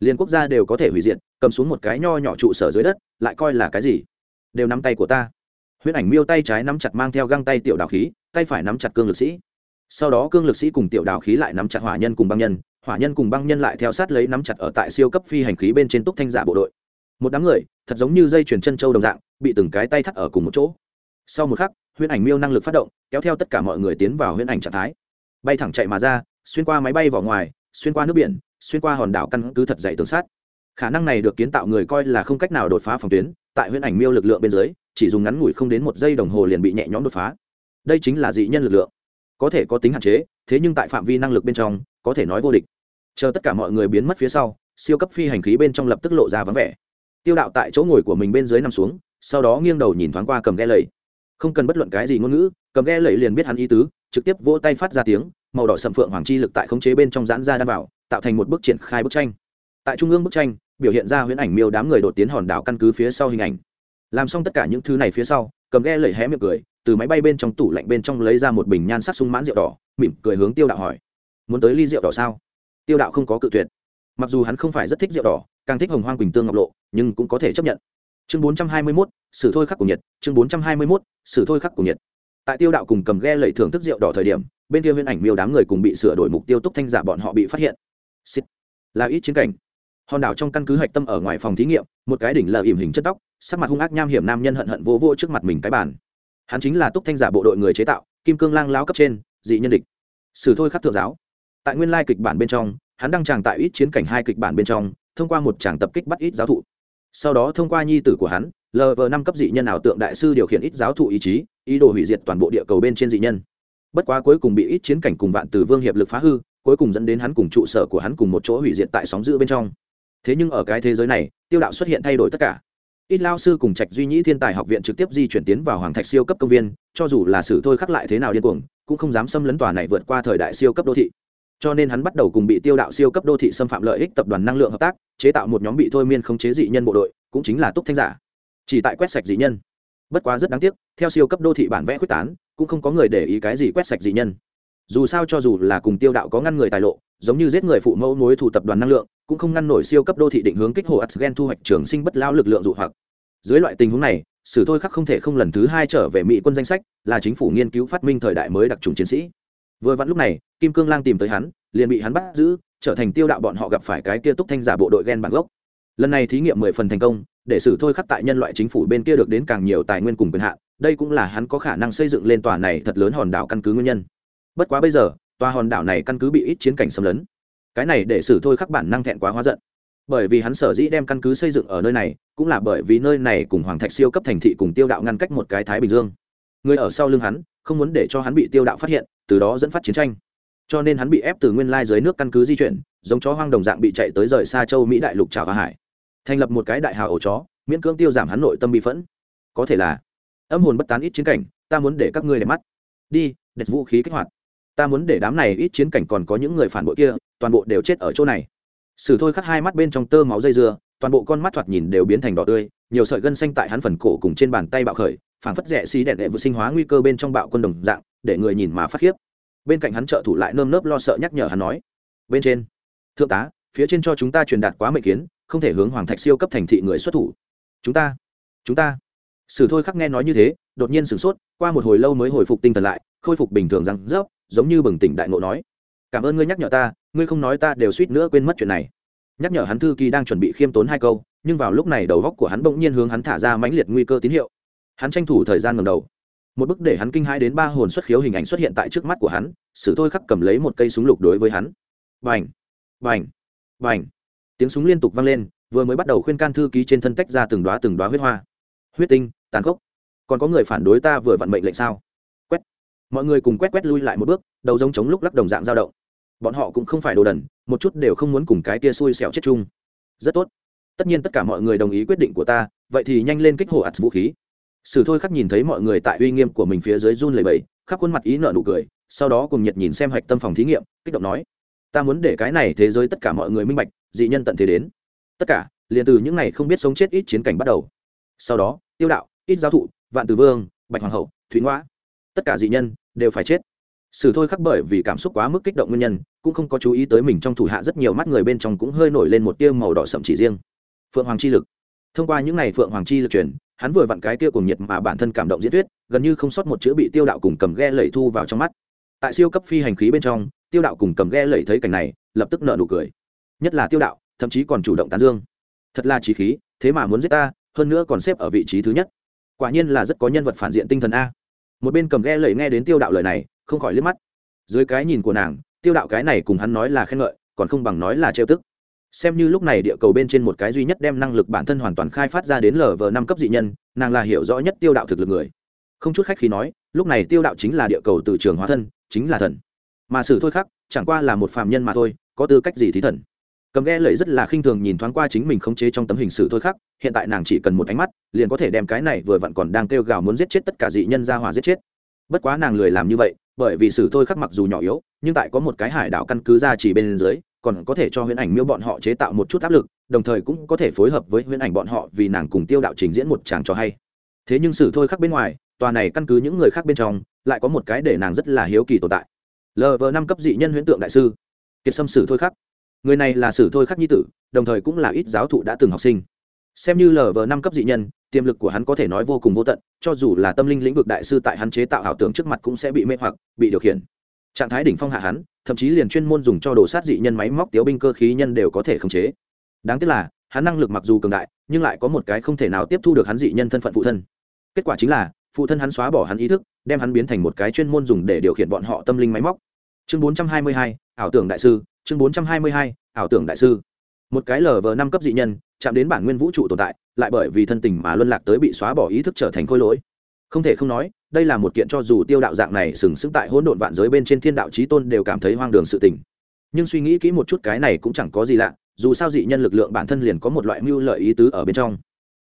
Liên quốc gia đều có thể hủy diệt, cầm xuống một cái nho nhỏ trụ sở dưới đất, lại coi là cái gì? Đều nắm tay của ta. Huyễn ảnh miêu tay trái nắm chặt mang theo găng tay tiểu đào khí, tay phải nắm chặt cương lực sĩ. Sau đó cương lực sĩ cùng tiểu đào khí lại nắm chặt hỏa nhân cùng băng nhân, hỏa nhân cùng băng nhân lại theo sát lấy nắm chặt ở tại siêu cấp phi hành khí bên trên túc thanh giả bộ đội. Một đám người, thật giống như dây chuyền chân trâu đồng dạng, bị từng cái tay thắt ở cùng một chỗ. Sau một khắc, huyễn ảnh miêu năng lực phát động, kéo theo tất cả mọi người tiến vào huyễn ảnh trạng thái. Bay thẳng chạy mà ra xuyên qua máy bay vào ngoài, xuyên qua nước biển, xuyên qua hòn đảo căn cứ thật dày tường sát khả năng này được kiến tạo người coi là không cách nào đột phá phòng tuyến, tại huyễn ảnh miêu lực lượng bên dưới, chỉ dùng ngắn ngủi không đến một giây đồng hồ liền bị nhẹ nhõm đột phá. Đây chính là dị nhân lực lượng. Có thể có tính hạn chế, thế nhưng tại phạm vi năng lực bên trong, có thể nói vô địch. Chờ tất cả mọi người biến mất phía sau, siêu cấp phi hành khí bên trong lập tức lộ ra vắng vẻ. Tiêu đạo tại chỗ ngồi của mình bên dưới nằm xuống, sau đó nghiêng đầu nhìn thoáng qua cầm ghe lầy. Không cần bất luận cái gì ngôn ngữ, cầm ghe lầy liền biết hắn ý tứ trực tiếp vỗ tay phát ra tiếng, màu đỏ sầm phượng hoàng chi lực tại khống chế bên trong giãn ra đan vào, tạo thành một bức triển khai bức tranh. Tại trung ương bức tranh, biểu hiện ra huyễn ảnh miêu đám người đột tiến hòn đảo căn cứ phía sau hình ảnh. Làm xong tất cả những thứ này phía sau, cầm ghe lẩy hé miệng cười, từ máy bay bên trong tủ lạnh bên trong lấy ra một bình nhan sắc sung mãn rượu đỏ, mỉm cười hướng tiêu đạo hỏi, muốn tới ly rượu đỏ sao? Tiêu đạo không có cự tuyệt. Mặc dù hắn không phải rất thích rượu đỏ, càng thích hồng hoang quỳnh tương ngọc lộ, nhưng cũng có thể chấp nhận. Chương bốn trăm hai mươi mốt, sử thôi khắc của nhiệt, chương bốn trăm hai mươi mốt, sử thôi khắc của nhiệt tại tiêu đạo cùng cầm ghe lẩy thưởng thức rượu đỏ thời điểm, bên kia huyễn ảnh miêu đám người cùng bị sửa đổi mục tiêu túc thanh giả bọn họ bị phát hiện. Xịt. là ít chiến cảnh. Hòn đảo trong căn cứ hạch tâm ở ngoài phòng thí nghiệm, một cái đỉnh lờ ỉm hình chất tóc, sắc mặt hung ác nham hiểm nam nhân hận hận vô vô trước mặt mình cái bàn. Hắn chính là túc thanh giả bộ đội người chế tạo, kim cương lang lao cấp trên, dị nhân địch. Sử thôi khắc thượng giáo. Tại nguyên lai kịch bản bên trong, hắn đăng tràng tại ít chiến cảnh hai kịch bản bên trong, thông qua một tràng tập kích bắt ít giáo thụ sau đó thông qua nhi tử của hắn lv năm cấp dị nhân ảo tượng đại sư điều khiển ít giáo thụ ý chí, ý đồ hủy diệt toàn bộ địa cầu bên trên dị nhân. Bất quá cuối cùng bị ít chiến cảnh cùng vạn từ vương hiệp lực phá hư, cuối cùng dẫn đến hắn cùng trụ sở của hắn cùng một chỗ hủy diệt tại sóng giữ bên trong. Thế nhưng ở cái thế giới này, tiêu đạo xuất hiện thay đổi tất cả. Ít lao sư cùng trạch duy nhĩ thiên tài học viện trực tiếp di chuyển tiến vào hoàng thạch siêu cấp công viên, cho dù là sử thôi khắc lại thế nào điên cuồng, cũng không dám xâm lấn tòa này vượt qua thời đại siêu cấp đô thị cho nên hắn bắt đầu cùng bị tiêu đạo siêu cấp đô thị xâm phạm lợi ích tập đoàn năng lượng hợp tác, chế tạo một nhóm bị thôi miên không chế dị nhân bộ đội, cũng chính là túc thanh giả. Chỉ tại quét sạch dị nhân. Bất quá rất đáng tiếc, theo siêu cấp đô thị bản vẽ quyết tán, cũng không có người để ý cái gì quét sạch dị nhân. Dù sao cho dù là cùng tiêu đạo có ngăn người tài lộ, giống như giết người phụ mẫu mối thủ tập đoàn năng lượng, cũng không ngăn nổi siêu cấp đô thị định hướng kích hồ Asgen thu hoạch trường sinh bất lao lực lượng dụ hoặc. Dưới loại tình huống này, sử thôi khắc không thể không lần thứ hai trở về mỹ quân danh sách, là chính phủ nghiên cứu phát minh thời đại mới đặc trùng chiến sĩ vừa vặn lúc này, kim cương lang tìm tới hắn, liền bị hắn bắt giữ, trở thành tiêu đạo bọn họ gặp phải cái kia túc thanh giả bộ đội ghen bản gốc. Lần này thí nghiệm mười phần thành công, để xử thôi khắc tại nhân loại chính phủ bên kia được đến càng nhiều tài nguyên cùng quyền hạn, đây cũng là hắn có khả năng xây dựng lên tòa này thật lớn hòn đảo căn cứ nguyên nhân. Bất quá bây giờ, tòa hòn đảo này căn cứ bị ít chiến cảnh xâm lấn. Cái này để xử thôi khắc bản năng thẹn quá hóa giận. Bởi vì hắn sở dĩ đem căn cứ xây dựng ở nơi này, cũng là bởi vì nơi này cùng hoàng thạch siêu cấp thành thị cùng tiêu đạo ngăn cách một cái thái bình dương. Người ở sau lưng hắn không muốn để cho hắn bị tiêu đạo phát hiện, từ đó dẫn phát chiến tranh. Cho nên hắn bị ép từ nguyên lai dưới nước căn cứ di chuyển, giống chó hoang đồng dạng bị chạy tới rời xa châu mỹ đại lục trào và hải. Thành lập một cái đại hào ổ chó, miễn cưỡng tiêu giảm hắn nội tâm bị phẫn. Có thể là, âm hồn bất tán ít chiến cảnh, ta muốn để các ngươi đẹp mắt. Đi đẹp vũ khí kích hoạt. Ta muốn để đám này ít chiến cảnh còn có những người phản bội kia, toàn bộ đều chết ở chỗ này. Sử thôi khắc hai mắt bên trong tơ máu dây dưa, toàn bộ con mắt thoạt nhìn đều biến thành đỏ tươi, nhiều sợi gân xanh tại hắn phần cổ cùng trên bàn tay bạo khởi phảng phất rẻ xí đẹn đệ vừa sinh hóa nguy cơ bên trong bạo quân đồng dạng, để người nhìn mà phát khiếp. Bên cạnh hắn trợ thủ lại nơm nớp lo sợ nhắc nhở hắn nói, bên trên, thượng tá, phía trên cho chúng ta truyền đạt quá mệnh kiến, không thể hướng hoàng thạch siêu cấp thành thị người xuất thủ. Chúng ta chúng ta. Sử thôi khắc nghe nói như thế, đột nhiên sửng sốt, qua một hồi lâu mới hồi phục tinh thần lại, khôi phục bình thường rằng rớp, giống như bừng tỉnh đại ngộ nói, cảm ơn ngươi nhắc nhở ta, ngươi không nói ta đều suýt nữa quên mất chuyện này. Nhắc nhở hắn thư kỳ đang chuẩn bị khiêm tốn hai câu, nhưng vào lúc này đầu góc của hắn bỗng nhiên hướng hắn thả ra mãnh liệt nguy cơ tín hiệu hắn tranh thủ thời gian ngầm đầu. Một bức để hắn kinh hãi đến ba hồn xuất khiếu hình ảnh xuất hiện tại trước mắt của hắn, sử thôi khắc cầm lấy một cây súng lục đối với hắn. Vành vành vành tiếng súng liên tục vang lên, vừa mới bắt đầu khuyên can thư ký trên thân tách ra từng đoá từng đoá huyết hoa. Huyết tinh, tàn khốc. Còn có người phản đối ta vừa vận mệnh lệnh sao? Quét! Mọi người cùng quét quét lui lại một bước, đầu giống chống lúc lắc đồng dạng dao động. Bọn họ cũng không phải đồ đần, một chút đều không muốn cùng cái kia xui xẻo chết chung. Rất tốt. Tất nhiên tất cả mọi người đồng ý quyết định của ta, vậy thì nhanh lên kích hồ ạt vũ khí sử thôi khắc nhìn thấy mọi người tại uy nghiêm của mình phía dưới run lầy bầy khắp khuôn mặt ý nợ nụ cười, sau đó cùng nhiệt nhìn xem hạch tâm phòng thí nghiệm, kích động nói, ta muốn để cái này thế giới tất cả mọi người minh bạch, dị nhân tận thế đến. Tất cả, liền từ những ngày không biết sống chết ít chiến cảnh bắt đầu. Sau đó, tiêu đạo, ít giáo thụ, vạn tử vương, bạch hoàng hậu thúy ngoã, tất cả dị nhân đều phải chết. Sử thôi khắc bởi vì cảm xúc quá mức kích động nguyên nhân, cũng không có chú ý tới mình trong thủ hạ rất nhiều mắt người bên trong cũng hơi nổi lên một tia màu đỏ sậm chỉ riêng. Phượng hoàng chi lực. Thông qua những n à y phượng hoàng chi lực truyền hắn vừa vặn cái kia cùng nhiệt mà bản thân cảm động diễn thuyết, gần như không sót một chữ bị tiêu đạo cùng cầm ghe lẩy thu vào trong mắt. Tại siêu cấp phi hành khí bên trong, tiêu đạo cùng cầm ghe lẩy thấy cảnh này, lập tức nợ nụ cười. Nhất là tiêu đạo, thậm chí còn chủ động tán dương. Thật là trí khí, thế mà muốn giết ta, hơn nữa còn xếp ở vị trí thứ nhất. Quả nhiên là rất có nhân vật phản diện tinh thần a. Một bên cầm ghe lẩy nghe đến tiêu đạo lời này, không khỏi liếc mắt. Dưới cái nhìn của nàng, tiêu đạo cái này cùng hắn nói là khen ngợi, còn không bằng nói là trêu tức xem như lúc này địa cầu bên trên một cái duy nhất đem năng lực bản thân hoàn toàn khai phát ra đến lv năm cấp dị nhân, nàng là hiểu rõ nhất tiêu đạo thực lực người. Không chút khách khi nói, lúc này tiêu đạo chính là địa cầu từ trường hóa thân, chính là thần. Mà sử thôi khắc, chẳng qua là một phàm nhân mà thôi, có tư cách gì thí thần. Cầm ghe lẩy rất là khinh thường nhìn thoáng qua chính mình khống chế trong tấm hình sử thôi khắc, hiện tại nàng chỉ cần một ánh mắt, liền có thể đem cái này vừa vặn còn đang kêu gào muốn giết chết tất cả dị nhân ra hỏa giết chết. Bất quá nàng lười làm như vậy, bởi vì sử thôi khắc mặc dù nhỏ yếu, nhưng tại có một cái hải đảo căn cứ ra chỉ bên dưới còn có thể cho huyễn ảnh miêu bọn họ chế tạo một chút áp lực, đồng thời cũng có thể phối hợp với huyễn ảnh bọn họ vì nàng cùng tiêu đạo trình diễn một chàng trò hay. Thế nhưng sử thôi khác bên ngoài, tòa này căn cứ những người khác bên trong, lại có một cái để nàng rất là hiếu kỳ tồn tại. Lv năm cấp dị nhân huyễn tượng đại sư. Kiệt sâm sử thôi khắc. Người này là sử thôi khắc nhi tử, đồng thời cũng là ít giáo thụ đã từng học sinh. Xem như lv năm cấp dị nhân, tiềm lực của hắn có thể nói vô cùng vô tận, cho dù là tâm linh lĩnh vực đại sư tại hắn chế tạo ảo tưởng trước mặt cũng sẽ bị mê hoặc, bị điều khiển trạng thái đỉnh phong hạ hắn thậm chí liền chuyên môn dùng cho đồ sát dị nhân máy móc tiếu binh cơ khí nhân đều có thể khống chế. Đáng tiếc là hắn năng lực mặc dù cường đại nhưng lại có một cái không thể nào tiếp thu được hắn dị nhân thân phận phụ thân. Kết quả chính là phụ thân hắn xóa bỏ hắn ý thức đem hắn biến thành một cái chuyên môn dùng để điều khiển bọn họ tâm linh máy móc. Chương 422, ảo tưởng đại sư chương 422, ảo tưởng đại sư. Một cái lờ vờ năm cấp dị nhân chạm đến bản nguyên vũ trụ tồn tại lại bởi vì thân tình mà luân lạc tới bị xóa bỏ ý thức trở thành khôi lỗi không thể không nói, đây là một kiện cho dù tiêu đạo dạng này sừng sững tại hỗn độn vạn giới bên trên thiên đạo trí tôn đều cảm thấy hoang đường sự tình. Nhưng suy nghĩ kỹ một chút cái này cũng chẳng có gì lạ, dù sao dị nhân lực lượng bản thân liền có một loại mưu lợi ý tứ ở bên trong.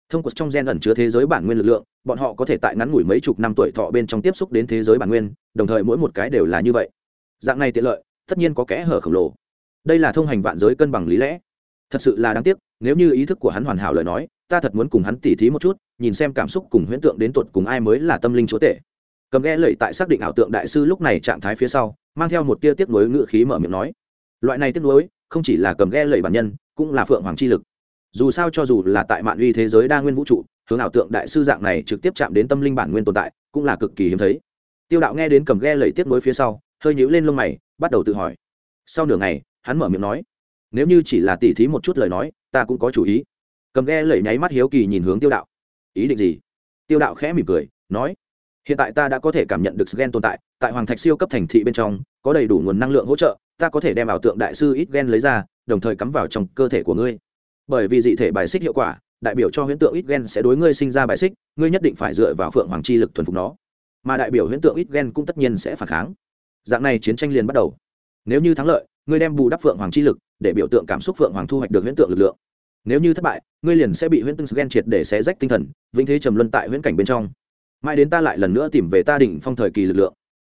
Thông qua trong gen ẩn chứa thế giới bản nguyên lực lượng, bọn họ có thể tại ngắn ngủi mấy chục năm tuổi thọ bên trong tiếp xúc đến thế giới bản nguyên, đồng thời mỗi một cái đều là như vậy. Dạng này tiện lợi, tất nhiên có kẽ hở khổng lồ. Đây là thông hành vạn giới cân bằng lý lẽ. Thật sự là đáng tiếc, nếu như ý thức của hắn hoàn hảo lời nói ta thật muốn cùng hắn tỉ thí một chút, nhìn xem cảm xúc cùng huyễn tượng đến tột cùng ai mới là tâm linh chúa tể. Cầm nghe lẩy tại xác định ảo tượng đại sư lúc này trạng thái phía sau, mang theo một tia tiếc nuối ngự khí mở miệng nói. Loại này tiếc nuối, không chỉ là cầm nghe lẩy bản nhân, cũng là phượng hoàng chi lực. Dù sao cho dù là tại mạn uy thế giới đa nguyên vũ trụ, hướng ảo tượng đại sư dạng này trực tiếp chạm đến tâm linh bản nguyên tồn tại, cũng là cực kỳ hiếm thấy. Tiêu đạo nghe đến cầm ghe lẩy tiếp nối phía sau, hơi nhíu lên lông mày, bắt đầu tự hỏi. Sau nửa ngày, hắn mở miệng nói, nếu như chỉ là tỉ thí một chút lời nói, ta cũng có chủ ý cầm ghe lẩy nháy mắt hiếu kỳ nhìn hướng tiêu đạo. Ý định gì? Tiêu đạo khẽ mỉm cười, nói, hiện tại ta đã có thể cảm nhận được gen tồn tại tại hoàng thạch siêu cấp thành thị bên trong, có đầy đủ nguồn năng lượng hỗ trợ, ta có thể đem ảo tượng đại sư ít gen lấy ra, đồng thời cắm vào trong cơ thể của ngươi. Bởi vì dị thể bài xích hiệu quả, đại biểu cho huyễn tượng ít gen sẽ đối ngươi sinh ra bài xích, ngươi nhất định phải dựa vào phượng hoàng chi lực thuần phục nó. Mà đại biểu huyễn tượng ít gen cũng tất nhiên sẽ phản kháng. Dạng này chiến tranh liền bắt đầu. Nếu như thắng lợi, ngươi đem bù đắp phượng hoàng chi lực, để biểu tượng cảm xúc phượng hoàng thu hoạch được huyễn tượng lực lượng nếu như thất bại, ngươi liền sẽ bị huyễn tượng ghen triệt để xé rách tinh thần, vĩnh thế trầm luân tại huyễn cảnh bên trong. Mãi đến ta lại lần nữa tìm về ta đỉnh phong thời kỳ lực lượng.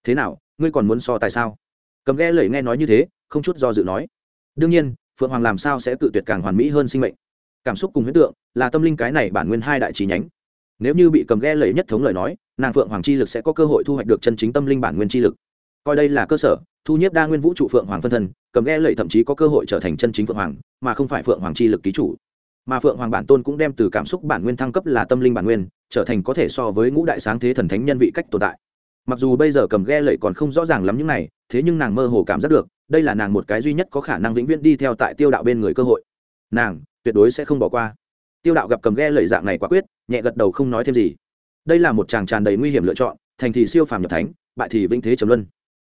Thế nào, ngươi còn muốn so tại sao? Cầm ghe lẩy nghe nói như thế, không chút do dự nói. Đương nhiên, phượng hoàng làm sao sẽ cự tuyệt càng hoàn mỹ hơn sinh mệnh? Cảm xúc cùng huyễn tượng là tâm linh cái này bản nguyên hai đại trí nhánh. Nếu như bị cầm ghe lẩy nhất thống lời nói, nàng phượng hoàng chi lực sẽ có cơ hội thu hoạch được chân chính tâm linh bản nguyên chi lực. Coi đây là cơ sở, thu nhếp đa nguyên vũ trụ phượng hoàng phân thân cầm ghe lẩy thậm chí có cơ hội trở thành chân chính phượng hoàng, mà không phải phượng hoàng chi lực ký chủ. Mà phượng hoàng bản tôn cũng đem từ cảm xúc bản nguyên thăng cấp là tâm linh bản nguyên, trở thành có thể so với ngũ đại sáng thế thần thánh nhân vị cách tồn tại. Mặc dù bây giờ cầm ghe lẩy còn không rõ ràng lắm những này, thế nhưng nàng mơ hồ cảm giác được, đây là nàng một cái duy nhất có khả năng vĩnh viễn đi theo tại tiêu đạo bên người cơ hội. Nàng, tuyệt đối sẽ không bỏ qua. Tiêu đạo gặp cầm ghe lẩy dạng này quả quyết, nhẹ gật đầu không nói thêm gì. Đây là một chàng tràn đầy nguy hiểm lựa chọn, thành thì siêu phàm nhập thánh, bại thì vĩnh thế trầm luân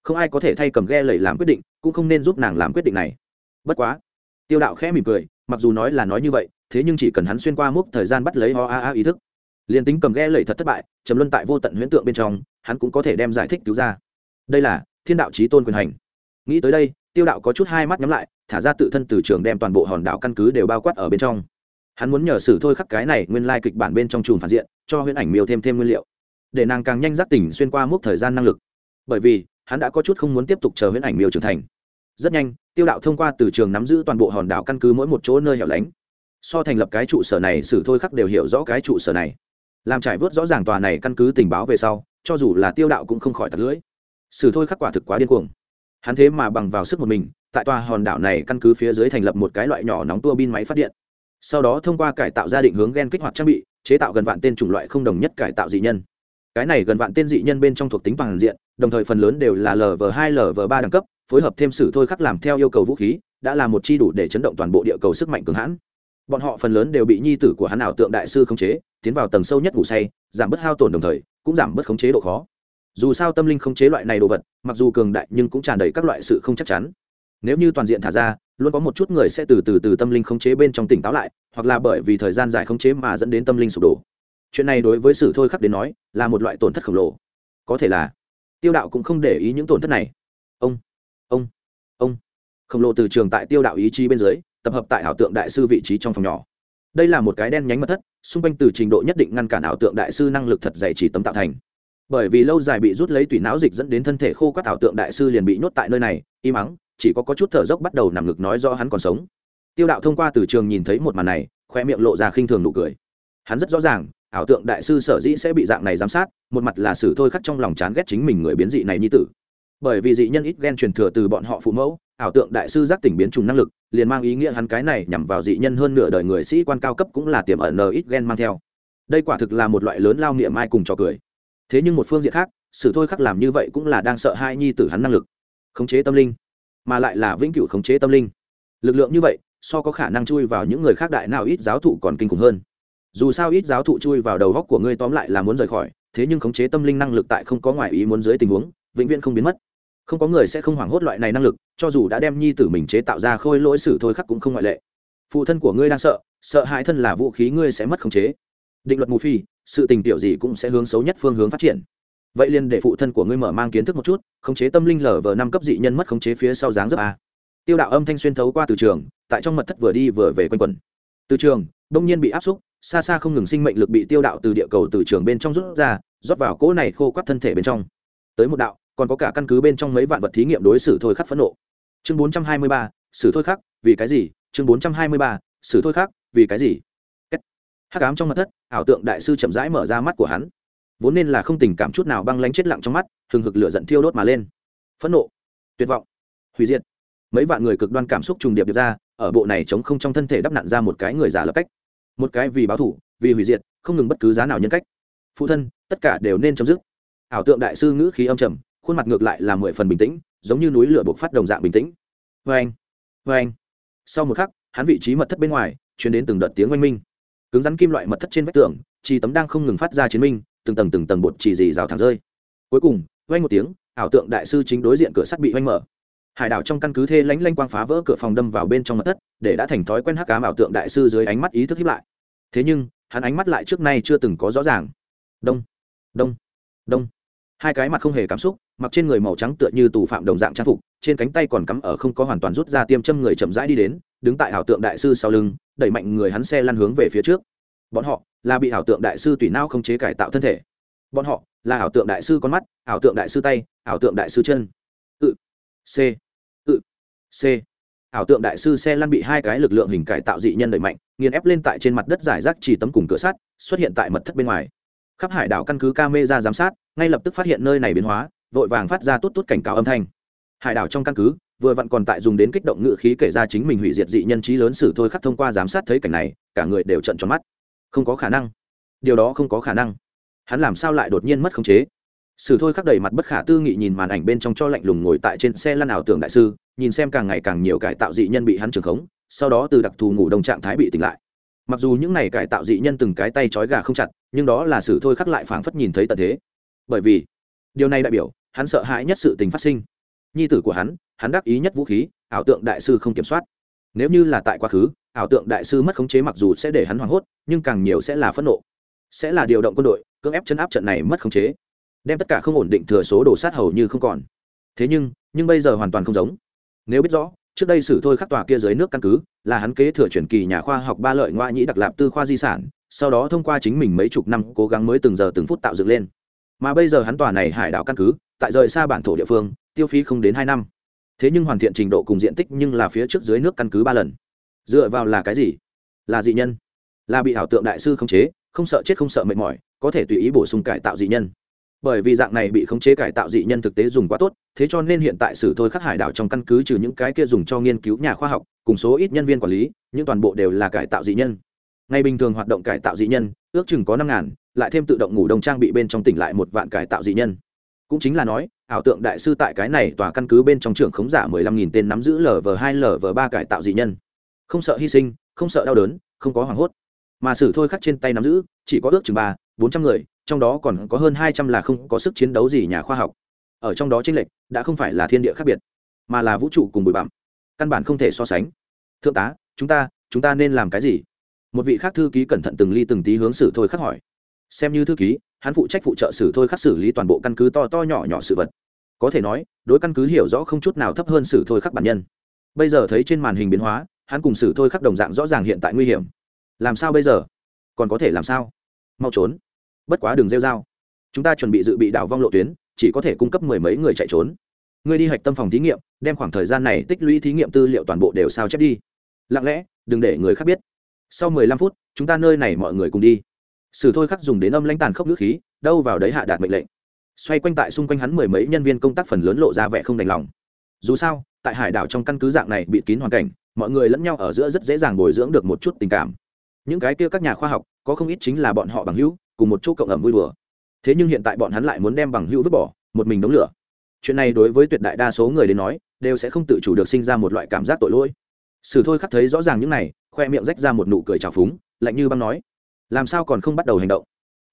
không ai có thể thay cầm ghe lẩy làm quyết định, cũng không nên giúp nàng làm quyết định này. Bất quá, tiêu đạo khẽ mỉm cười, mặc dù nói là nói như vậy, thế nhưng chỉ cần hắn xuyên qua mốc thời gian bắt lấy ho a a ý thức, liền tính cầm ghe lẩy thật thất bại, trầm luân tại vô tận huyễn tượng bên trong, hắn cũng có thể đem giải thích cứu ra. Đây là thiên đạo trí tôn quyền hành. Nghĩ tới đây, tiêu đạo có chút hai mắt nhắm lại, thả ra tự thân từ trường đem toàn bộ hòn đảo căn cứ đều bao quát ở bên trong. Hắn muốn nhờ sử thôi khắc cái này nguyên lai kịch bản bên trong chùm phản diện, cho huyễn ảnh miêu thêm thêm nguyên liệu, để nàng càng nhanh giác tỉnh xuyên qua mốc thời gian năng lực. Bởi vì hắn đã có chút không muốn tiếp tục chờ huyễn ảnh miêu trưởng thành. Rất nhanh, tiêu đạo thông qua từ trường nắm giữ toàn bộ hòn đảo căn cứ mỗi một chỗ nơi hẻo lánh. So thành lập cái trụ sở này, sử thôi khắc đều hiểu rõ cái trụ sở này. Làm trải vớt rõ ràng tòa này căn cứ tình báo về sau, cho dù là tiêu đạo cũng không khỏi tạt lưỡi. Sử thôi khắc quả thực quá điên cuồng. Hắn thế mà bằng vào sức một mình, tại tòa hòn đảo này căn cứ phía dưới thành lập một cái loại nhỏ nóng tua bin máy phát điện. Sau đó thông qua cải tạo gia định hướng gen kích hoạt trang bị, chế tạo gần vạn tên chủng loại không đồng nhất cải tạo dị nhân cái này gần vạn tên dị nhân bên trong thuộc tính bằng diện, đồng thời phần lớn đều là lv hai lv ba đẳng cấp, phối hợp thêm sử thôi khắc làm theo yêu cầu vũ khí, đã là một chi đủ để chấn động toàn bộ địa cầu sức mạnh cường hãn. Bọn họ phần lớn đều bị nhi tử của hắn ảo tượng đại sư khống chế, tiến vào tầng sâu nhất ngủ say, giảm bớt hao tổn đồng thời, cũng giảm bớt khống chế độ khó. Dù sao tâm linh khống chế loại này đồ vật, mặc dù cường đại nhưng cũng tràn đầy các loại sự không chắc chắn. Nếu như toàn diện thả ra, luôn có một chút người sẽ từ từ từ tâm linh khống chế bên trong tỉnh táo lại, hoặc là bởi vì thời gian dài khống chế mà dẫn đến tâm linh sụp đổ chuyện này đối với sử thôi khắc đến nói là một loại tổn thất khổng lồ. Có thể là tiêu đạo cũng không để ý những tổn thất này. Ông ông ông. Khổng lồ từ trường tại tiêu đạo ý chí bên dưới tập hợp tại ảo tượng đại sư vị trí trong phòng nhỏ. Đây là một cái đen nhánh mật thất xung quanh từ trình độ nhất định ngăn cản ảo tượng đại sư năng lực thật dày chỉ tấm tạo thành. Bởi vì lâu dài bị rút lấy tủy não dịch dẫn đến thân thể khô các ảo tượng đại sư liền bị nhốt tại nơi này im ắng chỉ có, có chút thở dốc bắt đầu nằm ngực nói do hắn còn sống. Tiêu đạo thông qua từ trường nhìn thấy một màn này khoe miệng lộ ra khinh thường nụ cười. Hắn rất rõ ràng ảo tượng đại sư sở dĩ sẽ bị dạng này giám sát, một mặt là xử thôi khắc trong lòng chán ghét chính mình người biến dị này như tử. Bởi vì dị nhân ít ghen truyền thừa từ bọn họ phụ mẫu, ảo tượng đại sư giác tỉnh biến trùng năng lực, liền mang ý nghĩa hắn cái này nhằm vào dị nhân hơn nửa đời người sĩ quan cao cấp cũng là tiềm ẩn ít ghen mang theo. Đây quả thực là một loại lớn lao niệm ai cùng trò cười. Thế nhưng một phương diện khác, sử thôi khắc làm như vậy cũng là đang sợ hai nhi tử hắn năng lực. Khống chế tâm linh, mà lại là vĩnh cửu khống chế tâm linh. Lực lượng như vậy, so có khả năng chui vào những người khác đại nào ít giáo thụ còn kinh khủng hơn dù sao ít giáo thụ chui vào đầu góc của ngươi tóm lại là muốn rời khỏi, thế nhưng khống chế tâm linh năng lực tại không có ngoại ý muốn dưới tình huống, vĩnh viễn không biến mất. Không có người sẽ không hoảng hốt loại này năng lực, cho dù đã đem nhi tử mình chế tạo ra khôi lỗi sử thôi khắc cũng không ngoại lệ. Phụ thân của ngươi đang sợ sợ hãi thân là vũ khí ngươi sẽ mất khống chế. Định luật mù phi, sự tình tiểu gì cũng sẽ hướng xấu nhất phương hướng phát triển. Vậy liền để phụ thân của ngươi mở mang kiến thức một chút, khống chế tâm linh lở vờ năm cấp dị nhân mất khống chế phía sau dáng dấp a. Tiêu đạo âm thanh xuyên thấu qua từ trường, tại trong mật thất vừa đi vừa về quanh quẩn. Từ trường, đông nhiên bị áp xúc xa xa không ngừng sinh mệnh lực bị tiêu đạo từ địa cầu từ trường bên trong rút ra, rót vào cỗ này khô quắt thân thể bên trong. Tới một đạo, còn có cả căn cứ bên trong mấy vạn vật thí nghiệm đối xử thôi khắc phẫn nộ. Chương bốn trăm hai mươi ba, xử thôi khắc, vì cái gì? Chương bốn trăm hai mươi ba, xử thôi khắc, vì cái gì? Hắc ám trong mặt thất, ảo tượng đại sư chậm rãi mở ra mắt của hắn. Vốn nên là không tình cảm chút nào băng lánh chết lặng trong mắt, hừng hực lửa giận thiêu đốt mà lên. Phẫn nộ, tuyệt vọng, hủy diệt. Mấy vạn người cực đoan cảm xúc trùng điệp điệp ra, ở bộ này chống không trong thân thể đắp nặn ra một cái người giả lập cách một cái vì báo thủ, vì hủy diệt, không ngừng bất cứ giá nào nhân cách. Phụ thân, tất cả đều nên chấm dứt. Ảo tượng đại sư ngữ khí âm trầm, khuôn mặt ngược lại là mười phần bình tĩnh, giống như núi lửa buộc phát đồng dạng bình tĩnh. Vê anh vê anh sau một khắc, hắn vị trí mật thất bên ngoài chuyển đến từng đợt tiếng oanh minh. Cứng rắn kim loại mật thất trên vách tường trì tấm đang không ngừng phát ra chiến minh, từng tầng từng tầng bột chỉ dì rào thẳng rơi. Cuối cùng, oanh một tiếng, ảo tượng đại sư chính đối diện cửa sắt bị oanh mở hải đảo trong căn cứ thê lánh lanh quang phá vỡ cửa phòng đâm vào bên trong mặt thất, để đã thành thói quen hắc cám ảo tượng đại sư dưới ánh mắt ý thức hiếp lại. Thế nhưng, hắn ánh mắt lại trước nay chưa từng có rõ ràng. Đông đông đông. Hai cái mặt không hề cảm xúc, mặc trên người màu trắng tựa như tù phạm đồng dạng trang phục, trên cánh tay còn cắm ở không có hoàn toàn rút ra tiêm châm người chậm rãi đi đến, đứng tại ảo tượng đại sư sau lưng, đẩy mạnh người hắn xe lăn hướng về phía trước. Bọn họ là bị ảo tượng đại sư tùy nao không chế cải tạo thân thể. Bọn họ là ảo tượng đại sư con mắt, ảo tượng đại sư tay, ảo tượng đại sư chân. Tự c c. Ảo tượng đại sư xe lăn bị hai cái lực lượng hình cải tạo dị nhân đẩy mạnh, nghiền ép lên tại trên mặt đất giải rác chỉ tấm cùng cửa sắt, xuất hiện tại mật thất bên ngoài. Khắp hải đảo căn cứ camera giám sát, ngay lập tức phát hiện nơi này biến hóa, vội vàng phát ra tốt tốt cảnh cáo âm thanh. Hải đảo trong căn cứ, vừa vặn còn tại dùng đến kích động ngự khí kể ra chính mình hủy diệt dị nhân trí lớn sử thôi khắc thông qua giám sát thấy cảnh này, cả người đều trận tròn mắt. Không có khả năng. Điều đó không có khả năng. Hắn làm sao lại đột nhiên mất khống chế? Sử thôi khắc đầy mặt bất khả tư nghị nhìn màn ảnh bên trong cho lạnh lùng ngồi tại trên xe lăn ảo tưởng đại sư, nhìn xem càng ngày càng nhiều cải tạo dị nhân bị hắn trường khống, sau đó từ đặc thù ngủ đồng trạng thái bị tỉnh lại. Mặc dù những này cải tạo dị nhân từng cái tay trói gà không chặt, nhưng đó là sử thôi khắc lại phảng phất nhìn thấy tận thế. Bởi vì, điều này đại biểu, hắn sợ hãi nhất sự tình phát sinh. Nhi tử của hắn hắn đắc ý nhất vũ khí, ảo tượng đại sư không kiểm soát. Nếu như là tại quá khứ, ảo tượng đại sư mất khống chế mặc dù sẽ để hắn hoảng hốt, nhưng càng nhiều sẽ là phẫn nộ. Sẽ là điều động quân đội, cưỡng ép chấn áp trận này mất khống chế đem tất cả không ổn định thừa số đổ sát hầu như không còn. Thế nhưng nhưng bây giờ hoàn toàn không giống. Nếu biết rõ, trước đây sử thôi khắc tòa kia dưới nước căn cứ, là hắn kế thừa truyền kỳ nhà khoa học ba lợi ngoại nhĩ đặc lạp tư khoa di sản, sau đó thông qua chính mình mấy chục năm cố gắng mới từng giờ từng phút tạo dựng lên. Mà bây giờ hắn tòa này hải đảo căn cứ, tại rời xa bản thổ địa phương, tiêu phí không đến hai năm. Thế nhưng hoàn thiện trình độ cùng diện tích nhưng là phía trước dưới nước căn cứ ba lần. Dựa vào là cái gì? Là dị nhân. Là bị ảo tượng đại sư khống chế, không sợ chết không sợ mệt mỏi, có thể tùy ý bổ sung cải tạo dị nhân bởi vì dạng này bị khống chế cải tạo dị nhân thực tế dùng quá tốt, thế cho nên hiện tại sử thôi khắc hải đảo trong căn cứ trừ những cái kia dùng cho nghiên cứu nhà khoa học, cùng số ít nhân viên quản lý nhưng toàn bộ đều là cải tạo dị nhân. Ngày bình thường hoạt động cải tạo dị nhân, ước chừng có năm ngàn, lại thêm tự động ngủ đông trang bị bên trong tỉnh lại một vạn cải tạo dị nhân. Cũng chính là nói, ảo tượng đại sư tại cái này tòa căn cứ bên trong trường khống giả mười lăm nghìn tên nắm giữ lv hai lv ba cải tạo dị nhân. Không sợ hy sinh, không sợ đau đớn, không có hoảng hốt. Mà sử thôi khắc trên tay nắm giữ, chỉ có ước chừng ba, bốn trăm người trong đó còn có hơn hai trăm là không có sức chiến đấu gì nhà khoa học. Ở trong đó chênh lệch đã không phải là thiên địa khác biệt, mà là vũ trụ cùng bụi bặm, căn bản không thể so sánh. Thượng tá, chúng ta chúng ta nên làm cái gì? Một vị khác thư ký cẩn thận từng ly từng tí hướng sử thôi khắc hỏi. Xem như thư ký, hắn phụ trách phụ trợ sử thôi khắc xử lý toàn bộ căn cứ to to nhỏ nhỏ sự vật. Có thể nói, đối căn cứ hiểu rõ không chút nào thấp hơn sử thôi khắc bản nhân. Bây giờ thấy trên màn hình biến hóa, hắn cùng sử thôi khắc đồng dạng rõ ràng hiện tại nguy hiểm. Làm sao bây giờ? Còn có thể làm sao? Mau trốn bất quá đường rêu dao chúng ta chuẩn bị dự bị đảo vong lộ tuyến, chỉ có thể cung cấp mười mấy người chạy trốn. Ngươi đi hạch tâm phòng thí nghiệm, đem khoảng thời gian này tích lũy thí nghiệm tư liệu toàn bộ đều sao chép đi. Lặng lẽ, đừng để người khác biết. Sau mười lăm phút, chúng ta nơi này mọi người cùng đi. Sử thôi khắc dùng đến âm lãnh tàn khốc nước khí, đâu vào đấy hạ đạt mệnh lệnh. Xoay quanh tại xung quanh hắn mười mấy nhân viên công tác phần lớn lộ ra vẻ không đành lòng. Dù sao, tại hải đảo trong căn cứ dạng này bị kín hoàn cảnh, mọi người lẫn nhau ở giữa rất dễ dàng bồi dưỡng được một chút tình cảm. Những cái kia các nhà khoa học, có không ít chính là bọn họ bằng hữu cùng một chỗ cộng ẩm vui đùa. Thế nhưng hiện tại bọn hắn lại muốn đem bằng hữu vứt bỏ, một mình đống lửa. Chuyện này đối với tuyệt đại đa số người đến nói, đều sẽ không tự chủ được sinh ra một loại cảm giác tội lỗi. Sử thôi khắc thấy rõ ràng những này, khoe miệng rách ra một nụ cười trào phúng, lạnh như băng nói, làm sao còn không bắt đầu hành động?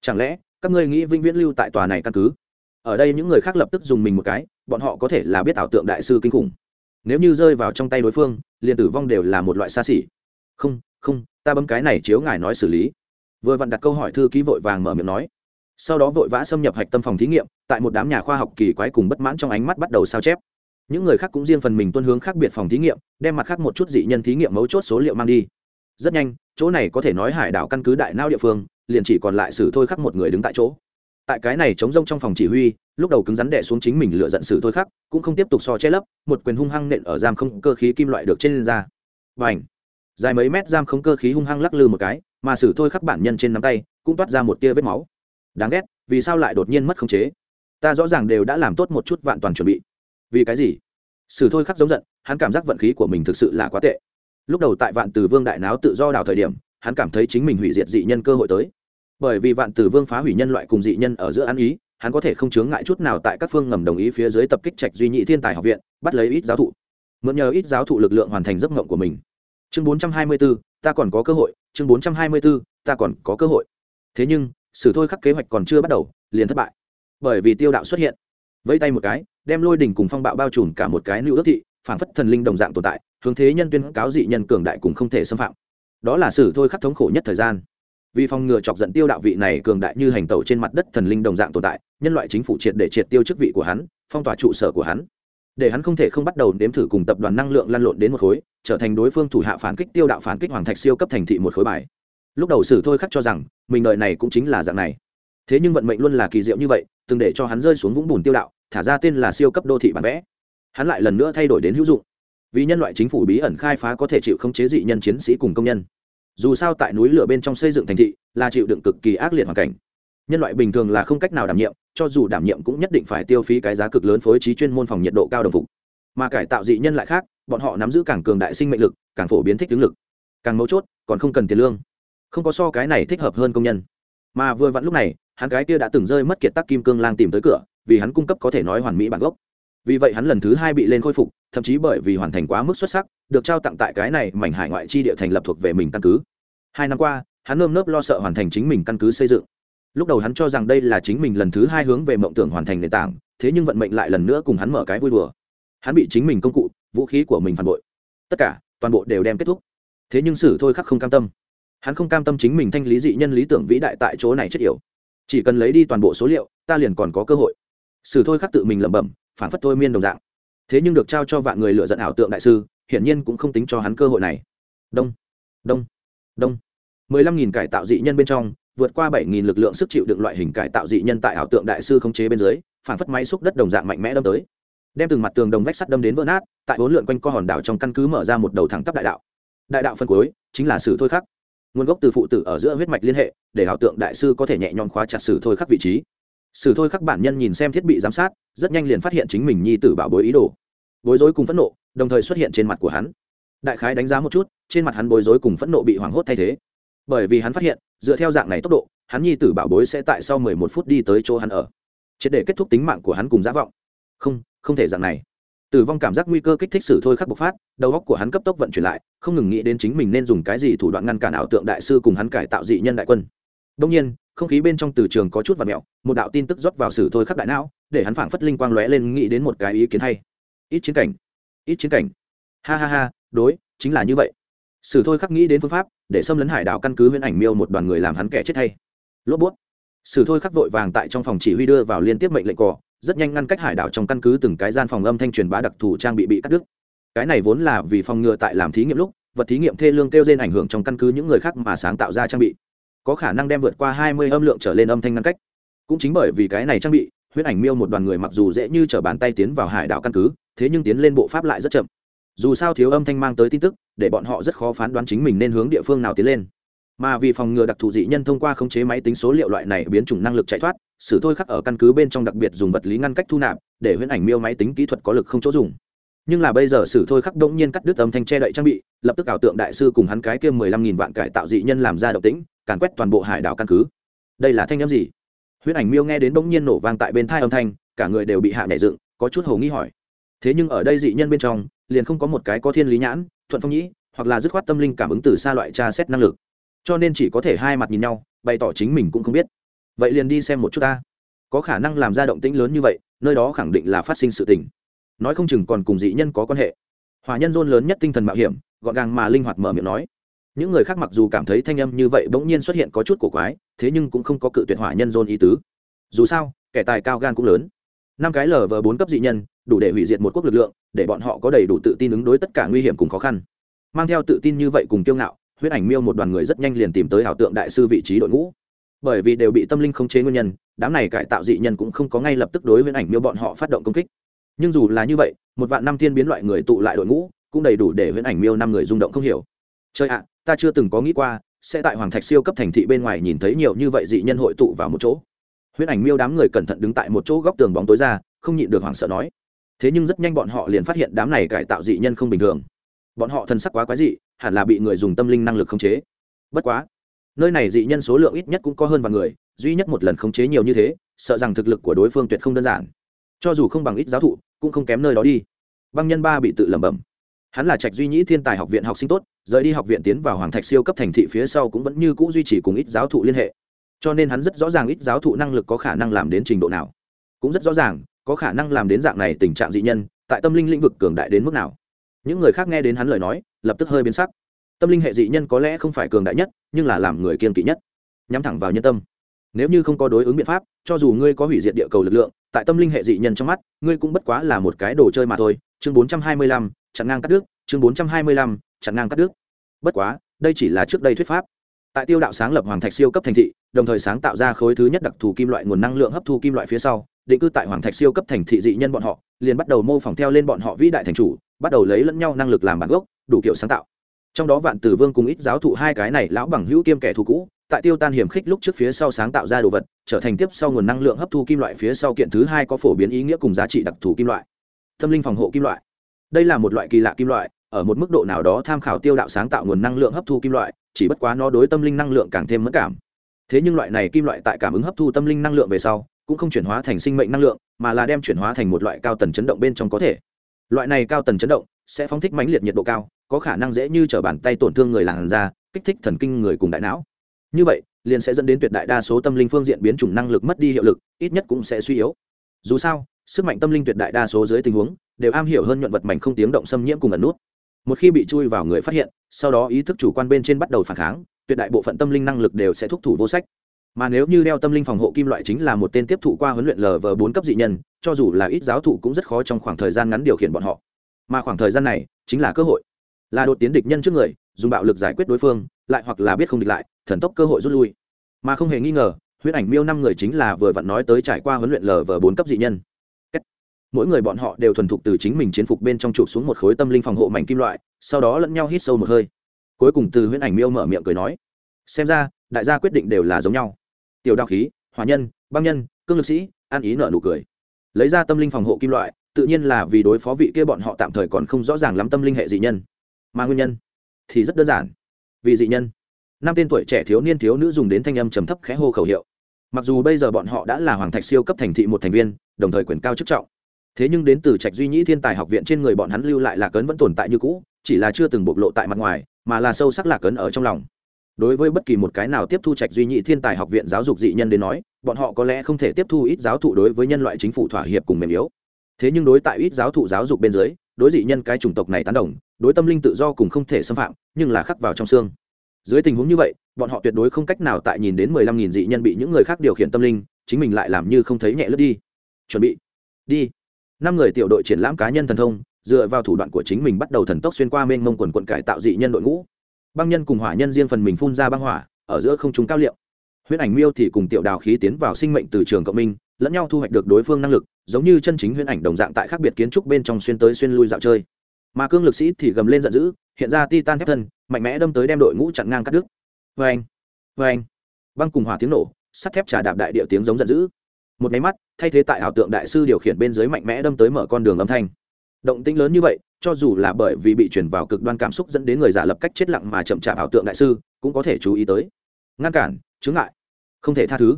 Chẳng lẽ các ngươi nghĩ vĩnh viễn lưu tại tòa này căn cứ? Ở đây những người khác lập tức dùng mình một cái, bọn họ có thể là biết ảo tượng đại sư kinh khủng. Nếu như rơi vào trong tay đối phương, liền tử vong đều là một loại xa xỉ. Không không, ta bấm cái này chiếu ngài nói xử lý vừa vặn đặt câu hỏi thư ký vội vàng mở miệng nói. Sau đó vội vã xâm nhập hạch tâm phòng thí nghiệm, tại một đám nhà khoa học kỳ quái cùng bất mãn trong ánh mắt bắt đầu sao chép. Những người khác cũng riêng phần mình tuân hướng khác biệt phòng thí nghiệm, đem mặt khác một chút dị nhân thí nghiệm mấu chốt số liệu mang đi. Rất nhanh, chỗ này có thể nói hải đảo căn cứ đại nao địa phương, liền chỉ còn lại sử thôi khắc một người đứng tại chỗ. Tại cái này chống rông trong phòng chỉ huy, lúc đầu cứng rắn đẻ xuống chính mình lựa giận sử thôi khắc, cũng không tiếp tục so che lấp, một quyền hung hăng nện ở giam không, cơ khí kim loại được trên da. Và ảnh dài mấy mét giam không cơ khí hung hăng lắc lư một cái, mà sử thôi khắc bản nhân trên nắm tay, cũng toát ra một tia vết máu. Đáng ghét, vì sao lại đột nhiên mất khống chế? Ta rõ ràng đều đã làm tốt một chút vạn toàn chuẩn bị. Vì cái gì? Sử thôi khắc giống giận, hắn cảm giác vận khí của mình thực sự là quá tệ. Lúc đầu tại vạn từ vương đại náo tự do đào thời điểm, hắn cảm thấy chính mình hủy diệt dị nhân cơ hội tới. Bởi vì vạn từ vương phá hủy nhân loại cùng dị nhân ở giữa ăn ý, hắn có thể không chướng ngại chút nào tại các phương ngầm đồng ý phía dưới tập kích trạch duy nhị thiên tài học viện, bắt lấy ít giáo thụ. Mượn nhờ ít giáo thụ lực lượng hoàn thành giấc mộng của mình chương 424, ta còn có cơ hội chương 424, ta còn có cơ hội. Thế nhưng sử thôi khắc kế hoạch còn chưa bắt đầu liền thất bại. Bởi vì tiêu đạo xuất hiện. Vẫy tay một cái đem lôi đỉnh cùng phong bạo bao trùm cả một cái nữ ước thị phản phất thần linh đồng dạng tồn tại hướng thế nhân tuyên cáo dị nhân cường đại cùng không thể xâm phạm. Đó là sử thôi khắc thống khổ nhất thời gian. Vì phòng ngừa chọc giận tiêu đạo vị này cường đại như hành tẩu trên mặt đất thần linh đồng dạng tồn tại nhân loại chính phủ triệt để triệt tiêu chức vị của hắn phong tỏa trụ sở của hắn để hắn không thể không bắt đầu đếm thử cùng tập đoàn năng lượng lăn lộn đến một khối, trở thành đối phương thủ hạ phản kích tiêu đạo phản kích hoàng thạch siêu cấp thành thị một khối bài. Lúc đầu sử thôi khắc cho rằng, mình đợi này cũng chính là dạng này. Thế nhưng vận mệnh luôn là kỳ diệu như vậy, từng để cho hắn rơi xuống vũng bùn tiêu đạo, thả ra tên là siêu cấp đô thị bản vẽ. Hắn lại lần nữa thay đổi đến hữu dụng. Vì nhân loại chính phủ bí ẩn khai phá có thể chịu không chế dị nhân chiến sĩ cùng công nhân. Dù sao tại núi lửa bên trong xây dựng thành thị, là chịu đựng cực kỳ ác liệt hoàn cảnh. Nhân loại bình thường là không cách nào đảm nhiệm cho dù đảm nhiệm cũng nhất định phải tiêu phí cái giá cực lớn phối trí chuyên môn phòng nhiệt độ cao đồng phục. Mà cải tạo dị nhân lại khác, bọn họ nắm giữ càng cường đại sinh mệnh lực, càng phổ biến thích tướng lực. Càng mấu chốt, còn không cần tiền lương. Không có so cái này thích hợp hơn công nhân. Mà vừa vặn lúc này, hắn cái kia đã từng rơi mất kiệt tác kim cương lang tìm tới cửa, vì hắn cung cấp có thể nói hoàn mỹ bản gốc. Vì vậy hắn lần thứ hai bị lên khôi phục, thậm chí bởi vì hoàn thành quá mức xuất sắc, được trao tặng tại cái này mảnh hải ngoại chi địa thành lập thuộc về mình căn cứ. Hai năm qua, hắn nơm nớp lo sợ hoàn thành chính mình căn cứ xây dựng lúc đầu hắn cho rằng đây là chính mình lần thứ hai hướng về mộng tưởng hoàn thành nền tảng, thế nhưng vận mệnh lại lần nữa cùng hắn mở cái vui đùa. Hắn bị chính mình công cụ, vũ khí của mình phản bội. Tất cả, toàn bộ đều đem kết thúc. Thế nhưng sử thôi khắc không cam tâm. Hắn không cam tâm chính mình thanh lý dị nhân lý tưởng vĩ đại tại chỗ này chất yểu. Chỉ cần lấy đi toàn bộ số liệu, ta liền còn có cơ hội. Sử thôi khắc tự mình lẩm bẩm, phản phất thôi miên đồng dạng. Thế nhưng được trao cho vạn người lựa giận ảo tượng đại sư, hiển nhiên cũng không tính cho hắn cơ hội này. Đông đông đông. Mười lăm nghìn cải tạo dị nhân bên trong vượt qua bảy nghìn lực lượng sức chịu đựng loại hình cải tạo dị nhân tại ảo tượng đại sư không chế bên dưới, phản phất máy xúc đất đồng dạng mạnh mẽ đâm tới. Đem từng mặt tường đồng vách sắt đâm đến vỡ nát, tại bốn lượn quanh co hòn đảo trong căn cứ mở ra một đầu thẳng tắp đại đạo. Đại đạo phân cuối, chính là sử thôi khắc. Nguồn gốc từ phụ tử ở giữa huyết mạch liên hệ, để ảo tượng đại sư có thể nhẹ nhõm khóa chặt sử thôi khắc vị trí. Sử thôi khắc bản nhân nhìn xem thiết bị giám sát, rất nhanh liền phát hiện chính mình nhi tử bảo bối ý đồ. Bối rối cùng phẫn nộ, đồng thời xuất hiện trên mặt của hắn. Đại khái đánh giá một chút, trên mặt hắn bối rối cùng phẫn nộ bị hoảng hốt thay thế bởi vì hắn phát hiện, dựa theo dạng này tốc độ, hắn nhi tử bảo bối sẽ tại sau mười một phút đi tới chỗ hắn ở. Triệt để kết thúc tính mạng của hắn cùng giả vọng. Không không thể dạng này. Tử vong cảm giác nguy cơ kích thích sử thôi khắc bộc phát, đầu óc của hắn cấp tốc vận chuyển lại, không ngừng nghĩ đến chính mình nên dùng cái gì thủ đoạn ngăn cản ảo tượng đại sư cùng hắn cải tạo dị nhân đại quân. Đông nhiên, không khí bên trong từ trường có chút và mẹo, một đạo tin tức rót vào sử thôi khắc đại não, để hắn phảng phất linh quang lóe lên nghĩ đến một cái ý kiến hay. Ít chiến cảnh. Ít chiến cảnh. Ha ha ha, đối, chính là như vậy sử thôi khắc nghĩ đến phương pháp, để xâm lấn hải đảo căn cứ huyễn ảnh miêu một đoàn người làm hắn kẻ chết hay lốp bút. Sử thôi khắc vội vàng tại trong phòng chỉ huy đưa vào liên tiếp mệnh lệnh cỏ rất nhanh ngăn cách hải đảo trong căn cứ từng cái gian phòng âm thanh truyền bá đặc thù trang bị bị cắt đứt. Cái này vốn là vì phòng ngừa tại làm thí nghiệm lúc, vật thí nghiệm thê lương kêu trên ảnh hưởng trong căn cứ những người khác mà sáng tạo ra trang bị. Có khả năng đem vượt qua hai mươi âm lượng trở lên âm thanh ngăn cách. Cũng chính bởi vì cái này trang bị, huyễn ảnh miêu một đoàn người mặc dù dễ như t bàn tay tiến vào hải đảo căn cứ, thế nhưng tiến lên bộ pháp lại rất chậm dù sao thiếu âm thanh mang tới tin tức, để bọn họ rất khó phán đoán chính mình nên hướng địa phương nào tiến lên. Mà vì phòng ngừa đặc thù dị nhân thông qua khống chế máy tính số liệu loại này biến chủng năng lực chạy thoát, sử thôi khắc ở căn cứ bên trong đặc biệt dùng vật lý ngăn cách thu nạp, để huyễn ảnh miêu máy tính kỹ thuật có lực không chỗ dùng. Nhưng là bây giờ sử thôi khắc đống nhiên cắt đứt âm thanh che đậy trang bị, lập tức ảo tượng đại sư cùng hắn cái kia mười lăm nghìn vạn cải tạo dị nhân làm ra độc tĩnh, càn quét toàn bộ hải đảo căn cứ. Đây là thanh âm gì? Huyễn ảnh miêu nghe đến đống nhiên nổ vang tại bên thai âm thanh, cả người đều bị hạ nhảy dựng, có chút hồ nghi hỏi. Thế nhưng ở đây dị nhân bên trong liền không có một cái có thiên lý nhãn, thuận phong nhĩ, hoặc là dứt khoát tâm linh cảm ứng từ xa loại tra xét năng lực. Cho nên chỉ có thể hai mặt nhìn nhau, bày tỏ chính mình cũng không biết. Vậy liền đi xem một chút ta. Có khả năng làm ra động tĩnh lớn như vậy, nơi đó khẳng định là phát sinh sự tình. Nói không chừng còn cùng dị nhân có quan hệ. Hòa nhân dôn lớn nhất tinh thần mạo hiểm, gọn gàng mà linh hoạt mở miệng nói. Những người khác mặc dù cảm thấy thanh âm như vậy bỗng nhiên xuất hiện có chút cổ quái, thế nhưng cũng không có cự tuyệt hỏa nhân dôn ý tứ. Dù sao, kẻ tài cao gan cũng lớn. Năm cái lờ vờ bốn cấp dị nhân, đủ để hủy diệt một quốc lực lượng để bọn họ có đầy đủ tự tin ứng đối tất cả nguy hiểm cùng khó khăn. Mang theo tự tin như vậy cùng kiêu ngạo, huyết ảnh miêu một đoàn người rất nhanh liền tìm tới ảo tượng đại sư vị trí đội ngũ. Bởi vì đều bị tâm linh khống chế nguyên nhân, đám này cải tạo dị nhân cũng không có ngay lập tức đối với ảnh miêu bọn họ phát động công kích. Nhưng dù là như vậy, một vạn năm tiên biến loại người tụ lại đội ngũ, cũng đầy đủ để huyễn ảnh miêu năm người rung động không hiểu. Chơi ạ, ta chưa từng có nghĩ qua, sẽ tại hoàng thạch siêu cấp thành thị bên ngoài nhìn thấy nhiều như vậy dị nhân hội tụ vào một chỗ. Huyễn ảnh miêu đám người cẩn thận đứng tại một chỗ góc tường bóng tối ra, không nhịn được hoảng sợ nói thế nhưng rất nhanh bọn họ liền phát hiện đám này cải tạo dị nhân không bình thường. Bọn họ thân sắc quá quái dị, hẳn là bị người dùng tâm linh năng lực khống chế. Bất quá, nơi này dị nhân số lượng ít nhất cũng có hơn vài người, duy nhất một lần khống chế nhiều như thế, sợ rằng thực lực của đối phương tuyệt không đơn giản. Cho dù không bằng ít giáo thụ, cũng không kém nơi đó đi. Băng nhân ba bị tự lẩm bẩm. Hắn là trạch duy nhĩ thiên tài học viện học sinh tốt, rời đi học viện tiến vào hoàng thạch siêu cấp thành thị phía sau cũng vẫn như c ũ duy trì cùng ít giáo thụ liên hệ. Cho nên hắn rất rõ ràng ít giáo thụ năng lực có khả năng làm đến trình độ nào. Cũng rất rõ ràng có khả năng làm đến dạng này tình trạng dị nhân, tại tâm linh lĩnh vực cường đại đến mức nào? Những người khác nghe đến hắn lời nói, lập tức hơi biến sắc. Tâm linh hệ dị nhân có lẽ không phải cường đại nhất, nhưng là làm người kiên kỵ nhất. Nhắm thẳng vào nhân tâm. Nếu như không có đối ứng biện pháp, cho dù ngươi có hủy diệt địa cầu lực lượng, tại tâm linh hệ dị nhân trong mắt, ngươi cũng bất quá là một cái đồ chơi mà thôi. Chương bốn trăm hai mươi lăm, chặn ngang cắt đứt. Chương bốn trăm hai mươi lăm, chặn ngang cắt đứt. Bất quá, đây chỉ là trước đây thuyết pháp. Tại tiêu đạo sáng lập hoàng thạch siêu cấp thành thị, đồng thời sáng tạo ra khối thứ nhất đặc thù kim loại nguồn năng lượng hấp thu kim loại phía sau định cư tại hoàng thạch siêu cấp thành thị dị nhân bọn họ, liền bắt đầu mô phỏng theo lên bọn họ vĩ đại thành chủ, bắt đầu lấy lẫn nhau năng lực làm bản gốc, đủ kiểu sáng tạo. Trong đó vạn tử vương cùng ít giáo thụ hai cái này lão bằng hữu kiêm kẻ thù cũ, tại tiêu tan hiểm khích lúc trước phía sau sáng tạo ra đồ vật, trở thành tiếp sau nguồn năng lượng hấp thu kim loại phía sau kiện thứ hai có phổ biến ý nghĩa cùng giá trị đặc thù kim loại. Tâm linh phòng hộ kim loại. Đây là một loại kỳ lạ kim loại, ở một mức độ nào đó tham khảo tiêu đạo sáng tạo nguồn năng lượng hấp thu kim loại, chỉ bất quá nó đối tâm linh năng lượng càng thêm mất cảm. Thế nhưng loại này kim loại tại cảm ứng hấp thu tâm linh năng lượng về sau cũng không chuyển hóa thành sinh mệnh năng lượng, mà là đem chuyển hóa thành một loại cao tần chấn động bên trong có thể. Loại này cao tần chấn động sẽ phóng thích mãnh liệt nhiệt độ cao, có khả năng dễ như t r ở bàn tay tổn thương người làn da, kích thích thần kinh người cùng đại não. Như vậy, liền sẽ dẫn đến tuyệt đại đa số tâm linh phương diện biến chủng năng lực mất đi hiệu lực, ít nhất cũng sẽ suy yếu. Dù sao, sức mạnh tâm linh tuyệt đại đa số dưới tình huống đều am hiểu hơn nhuận vật mảnh không tiếng động xâm nhiễm cùng ẩn nút. Một khi bị chui vào người phát hiện, sau đó ý thức chủ quan bên trên bắt đầu phản kháng, tuyệt đại bộ phận tâm linh năng lực đều sẽ thúc thủ vô sách mà nếu như đeo tâm linh phòng hộ kim loại chính là một tên tiếp thụ qua huấn luyện lv bốn cấp dị nhân, cho dù là ít giáo thụ cũng rất khó trong khoảng thời gian ngắn điều khiển bọn họ. Mà khoảng thời gian này, chính là cơ hội. Là đột tiến địch nhân trước người, dùng bạo lực giải quyết đối phương, lại hoặc là biết không địch lại, thần tốc cơ hội rút lui. Mà không hề nghi ngờ, huyết ảnh miêu năm người chính là vừa vặn nói tới trải qua huấn luyện lv bốn cấp dị nhân. Mỗi người bọn họ đều thuần thục từ chính mình chiến phục bên trong chụp xuống một khối tâm linh phòng hộ mảnh kim loại, sau đó lẫn nhau hít sâu một hơi. Cuối cùng từ huyễn ảnh miêu mở miệng cười nói, xem ra, đại gia quyết định đều là giống nhau tiểu đạo khí hòa nhân, băng nhân, cương lực sĩ, an ý nợ nụ cười. Lấy ra tâm linh phòng hộ kim loại, tự nhiên là vì đối phó vị kia bọn họ tạm thời còn không rõ ràng lắm tâm linh hệ dị nhân. Mà nguyên nhân thì rất đơn giản. Vì dị nhân, năm tên tuổi trẻ thiếu niên thiếu nữ dùng đến thanh âm trầm thấp khẽ hô khẩu hiệu. Mặc dù bây giờ bọn họ đã là hoàng thạch siêu cấp thành thị một thành viên, đồng thời quyền cao chức trọng. Thế nhưng đến từ trạch duy nhĩ thiên tài học viện trên người bọn hắn lưu lại lạc ấn vẫn tồn tại như cũ, chỉ là chưa từng bộc lộ tại mặt ngoài, mà là sâu sắc lạc ấn ở trong lòng đối với bất kỳ một cái nào tiếp thu trạch duy nhị thiên tài học viện giáo dục dị nhân đến nói, bọn họ có lẽ không thể tiếp thu ít giáo thụ đối với nhân loại chính phủ thỏa hiệp cùng mềm yếu. Thế nhưng đối tại ít giáo thụ giáo dục bên dưới, đối dị nhân cái chủng tộc này tán đồng, đối tâm linh tự do cùng không thể xâm phạm, nhưng là khắc vào trong xương. Dưới tình huống như vậy, bọn họ tuyệt đối không cách nào tại nhìn đến mười lăm nghìn dị nhân bị những người khác điều khiển tâm linh, chính mình lại làm như không thấy nhẹ lướt đi. Chuẩn bị. Đi. Năm người tiểu đội triển lãm cá nhân thần thông, dựa vào thủ đoạn của chính mình bắt đầu thần tốc xuyên qua mênh mông quần quận cải tạo dị nhân đội ngũ băng nhân cùng hỏa nhân riêng phần mình phun ra băng hỏa, ở giữa không trung cao liệu. Huyễn ảnh miêu thì cùng tiểu đào khí tiến vào sinh mệnh từ trường cộng minh, lẫn nhau thu hoạch được đối phương năng lực, giống như chân chính huyễn ảnh đồng dạng tại khác biệt kiến trúc bên trong xuyên tới xuyên lui dạo chơi. Mà cương lực sĩ thì gầm lên giận dữ, hiện ra titan thép thân, mạnh mẽ đâm tới đem đội ngũ chặn ngang cắt đứt. Vê anh vê anh băng cùng hỏa tiếng nổ, sắt thép trà đạp đại địa tiếng giống giận dữ. Một máy mắt, thay thế tại ảo tượng đại sư điều khiển bên dưới mạnh mẽ đâm tới mở con đường âm thanh. Động tĩnh lớn như vậy cho dù là bởi vì bị chuyển vào cực đoan cảm xúc dẫn đến người giả lập cách chết lặng mà chậm chạp ảo tượng đại sư, cũng có thể chú ý tới. Ngăn cản chứng ngại. Không thể tha thứ.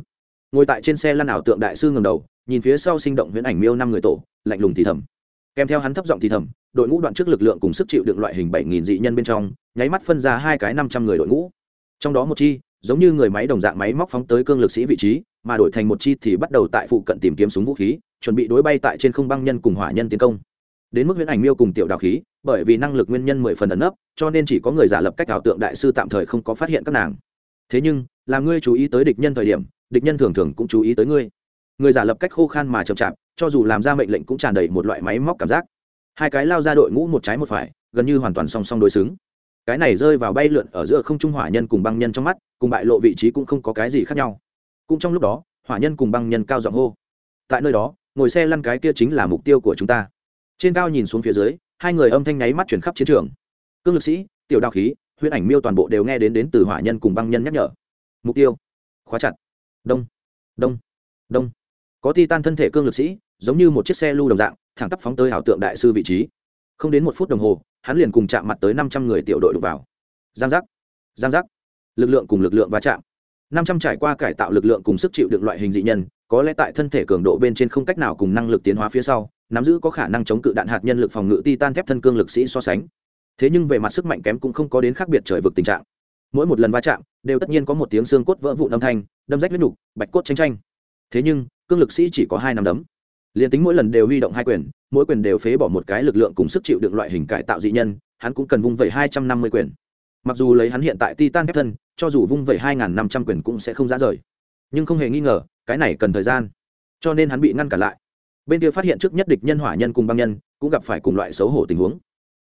Ngồi tại trên xe lăn ảo tượng đại sư ngầm đầu, nhìn phía sau sinh động huyễn ảnh miêu năm người tổ, lạnh lùng thì thầm. Kèm theo hắn thấp giọng thì thầm, đội ngũ đoạn trước lực lượng cùng sức chịu đựng loại hình bảy nghìn dị nhân bên trong, nháy mắt phân ra hai cái năm trăm người đội ngũ. Trong đó một chi, giống như người máy đồng dạng máy móc phóng tới cương lực sĩ vị trí, mà đổi thành một chi thì bắt đầu tại phụ cận tìm kiếm súng vũ khí, chuẩn bị đối bay tại trên không băng nhân cùng hỏa nhân tiến công đến mức huyễn ảnh miêu cùng tiểu đào khí, bởi vì năng lực nguyên nhân mười phần ẩn nấp, cho nên chỉ có người giả lập cách ảo tượng đại sư tạm thời không có phát hiện các nàng. Thế nhưng làm ngươi chú ý tới địch nhân thời điểm, địch nhân thường thường cũng chú ý tới ngươi. Người giả lập cách khô khan mà chậm chạp, cho dù làm ra mệnh lệnh cũng tràn đầy một loại máy móc cảm giác. Hai cái lao ra đội ngũ một trái một phải, gần như hoàn toàn song song đối xứng. Cái này rơi vào bay lượn ở giữa không trung hỏa nhân cùng băng nhân trong mắt, cùng bại lộ vị trí cũng không có cái gì khác nhau. Cũng trong lúc đó, hỏa nhân cùng băng nhân cao giọng hô. Tại nơi đó, ngồi xe lăn cái kia chính là mục tiêu của chúng ta trên cao nhìn xuống phía dưới, hai người âm thanh nháy mắt chuyển khắp chiến trường. Cương lực sĩ, tiểu đao khí, huyễn ảnh miêu toàn bộ đều nghe đến đến từ hỏa nhân cùng băng nhân nhắc nhở. Mục tiêu, khóa chặt. Đông đông đông. Có ti tan thân thể cương lực sĩ, giống như một chiếc xe lưu đồng dạng, thẳng tắp phóng tới ảo tượng đại sư vị trí. Không đến một phút đồng hồ, hắn liền cùng chạm mặt tới năm trăm người tiểu đội đục vào. Giang giác giang giác. Lực lượng cùng lực lượng va chạm. năm trăm trải qua cải tạo lực lượng cùng sức chịu được loại hình dị nhân, có lẽ tại thân thể cường độ bên trên không cách nào cùng năng lực tiến hóa phía sau nắm giữ có khả năng chống cự đạn hạt nhân lực phòng ngự titan thép thân cương lực sĩ so sánh. Thế nhưng về mặt sức mạnh kém cũng không có đến khác biệt trời vực tình trạng. Mỗi một lần va chạm, đều tất nhiên có một tiếng xương cốt vỡ vụn âm thanh, đâm rách huyết nục, bạch cốt tranh tranh thế nhưng, cương lực sĩ chỉ có hai nắm đấm. Liền tính mỗi lần đều huy động hai quyền, mỗi quyền đều phế bỏ một cái lực lượng cùng sức chịu đựng loại hình cải tạo dị nhân, hắn cũng cần vung vẩy hai trăm năm mươi quyền. Mặc dù lấy hắn hiện tại titan thép thân, cho dù vung vẩy hai năm trăm quyền cũng sẽ không ra rời. Nhưng không hề nghi ngờ, cái này cần thời gian. Cho nên hắn bị ngăn cản lại bên kia phát hiện trước nhất địch nhân hỏa nhân cùng băng nhân, cũng gặp phải cùng loại xấu hổ tình huống.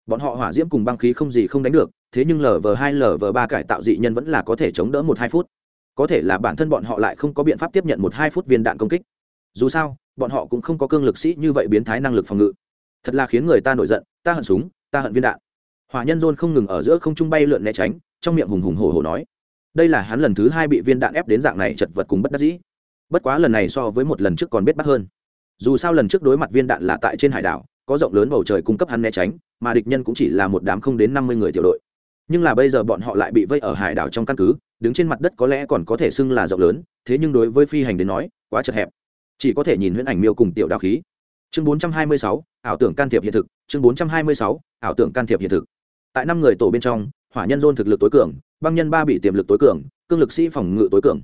Bọn họ hỏa diễm cùng băng khí không gì không đánh được, thế nhưng lv hai lv ba cải tạo dị nhân vẫn là có thể chống đỡ một hai phút. Có thể là bản thân bọn họ lại không có biện pháp tiếp nhận một hai phút viên đạn công kích. Dù sao, bọn họ cũng không có cương lực sĩ như vậy biến thái năng lực phòng ngự. Thật là khiến người ta nổi giận, ta hận súng, ta hận viên đạn. Hỏa nhân dôn không ngừng ở giữa không trung bay lượn né tránh, trong miệng hùng hùng hổ hổ nói. Đây là hắn lần thứ hai bị viên đạn ép đến dạng này chật vật cùng bất đắc dĩ. Bất quá lần này so với một lần trước còn biết bắt hơn dù sao lần trước đối mặt viên đạn là tại trên hải đảo có rộng lớn bầu trời cung cấp hắn né tránh mà địch nhân cũng chỉ là một đám không đến năm mươi người tiểu đội. Nhưng là bây giờ bọn họ lại bị vây ở hải đảo trong căn cứ đứng trên mặt đất có lẽ còn có thể xưng là rộng lớn thế nhưng đối với phi hành đến nói quá chật hẹp. Chỉ có thể nhìn huyễn ảnh miêu cùng tiểu đạo khí. Chương 426, ảo tưởng can thiệp hiện thực. Chương 426, ảo tưởng can thiệp hiện thực. Tại năm người tổ bên trong hỏa nhân dôn thực lực tối cường băng nhân ba bị tiềm lực tối cường cương lực sĩ phòng ngự tối cường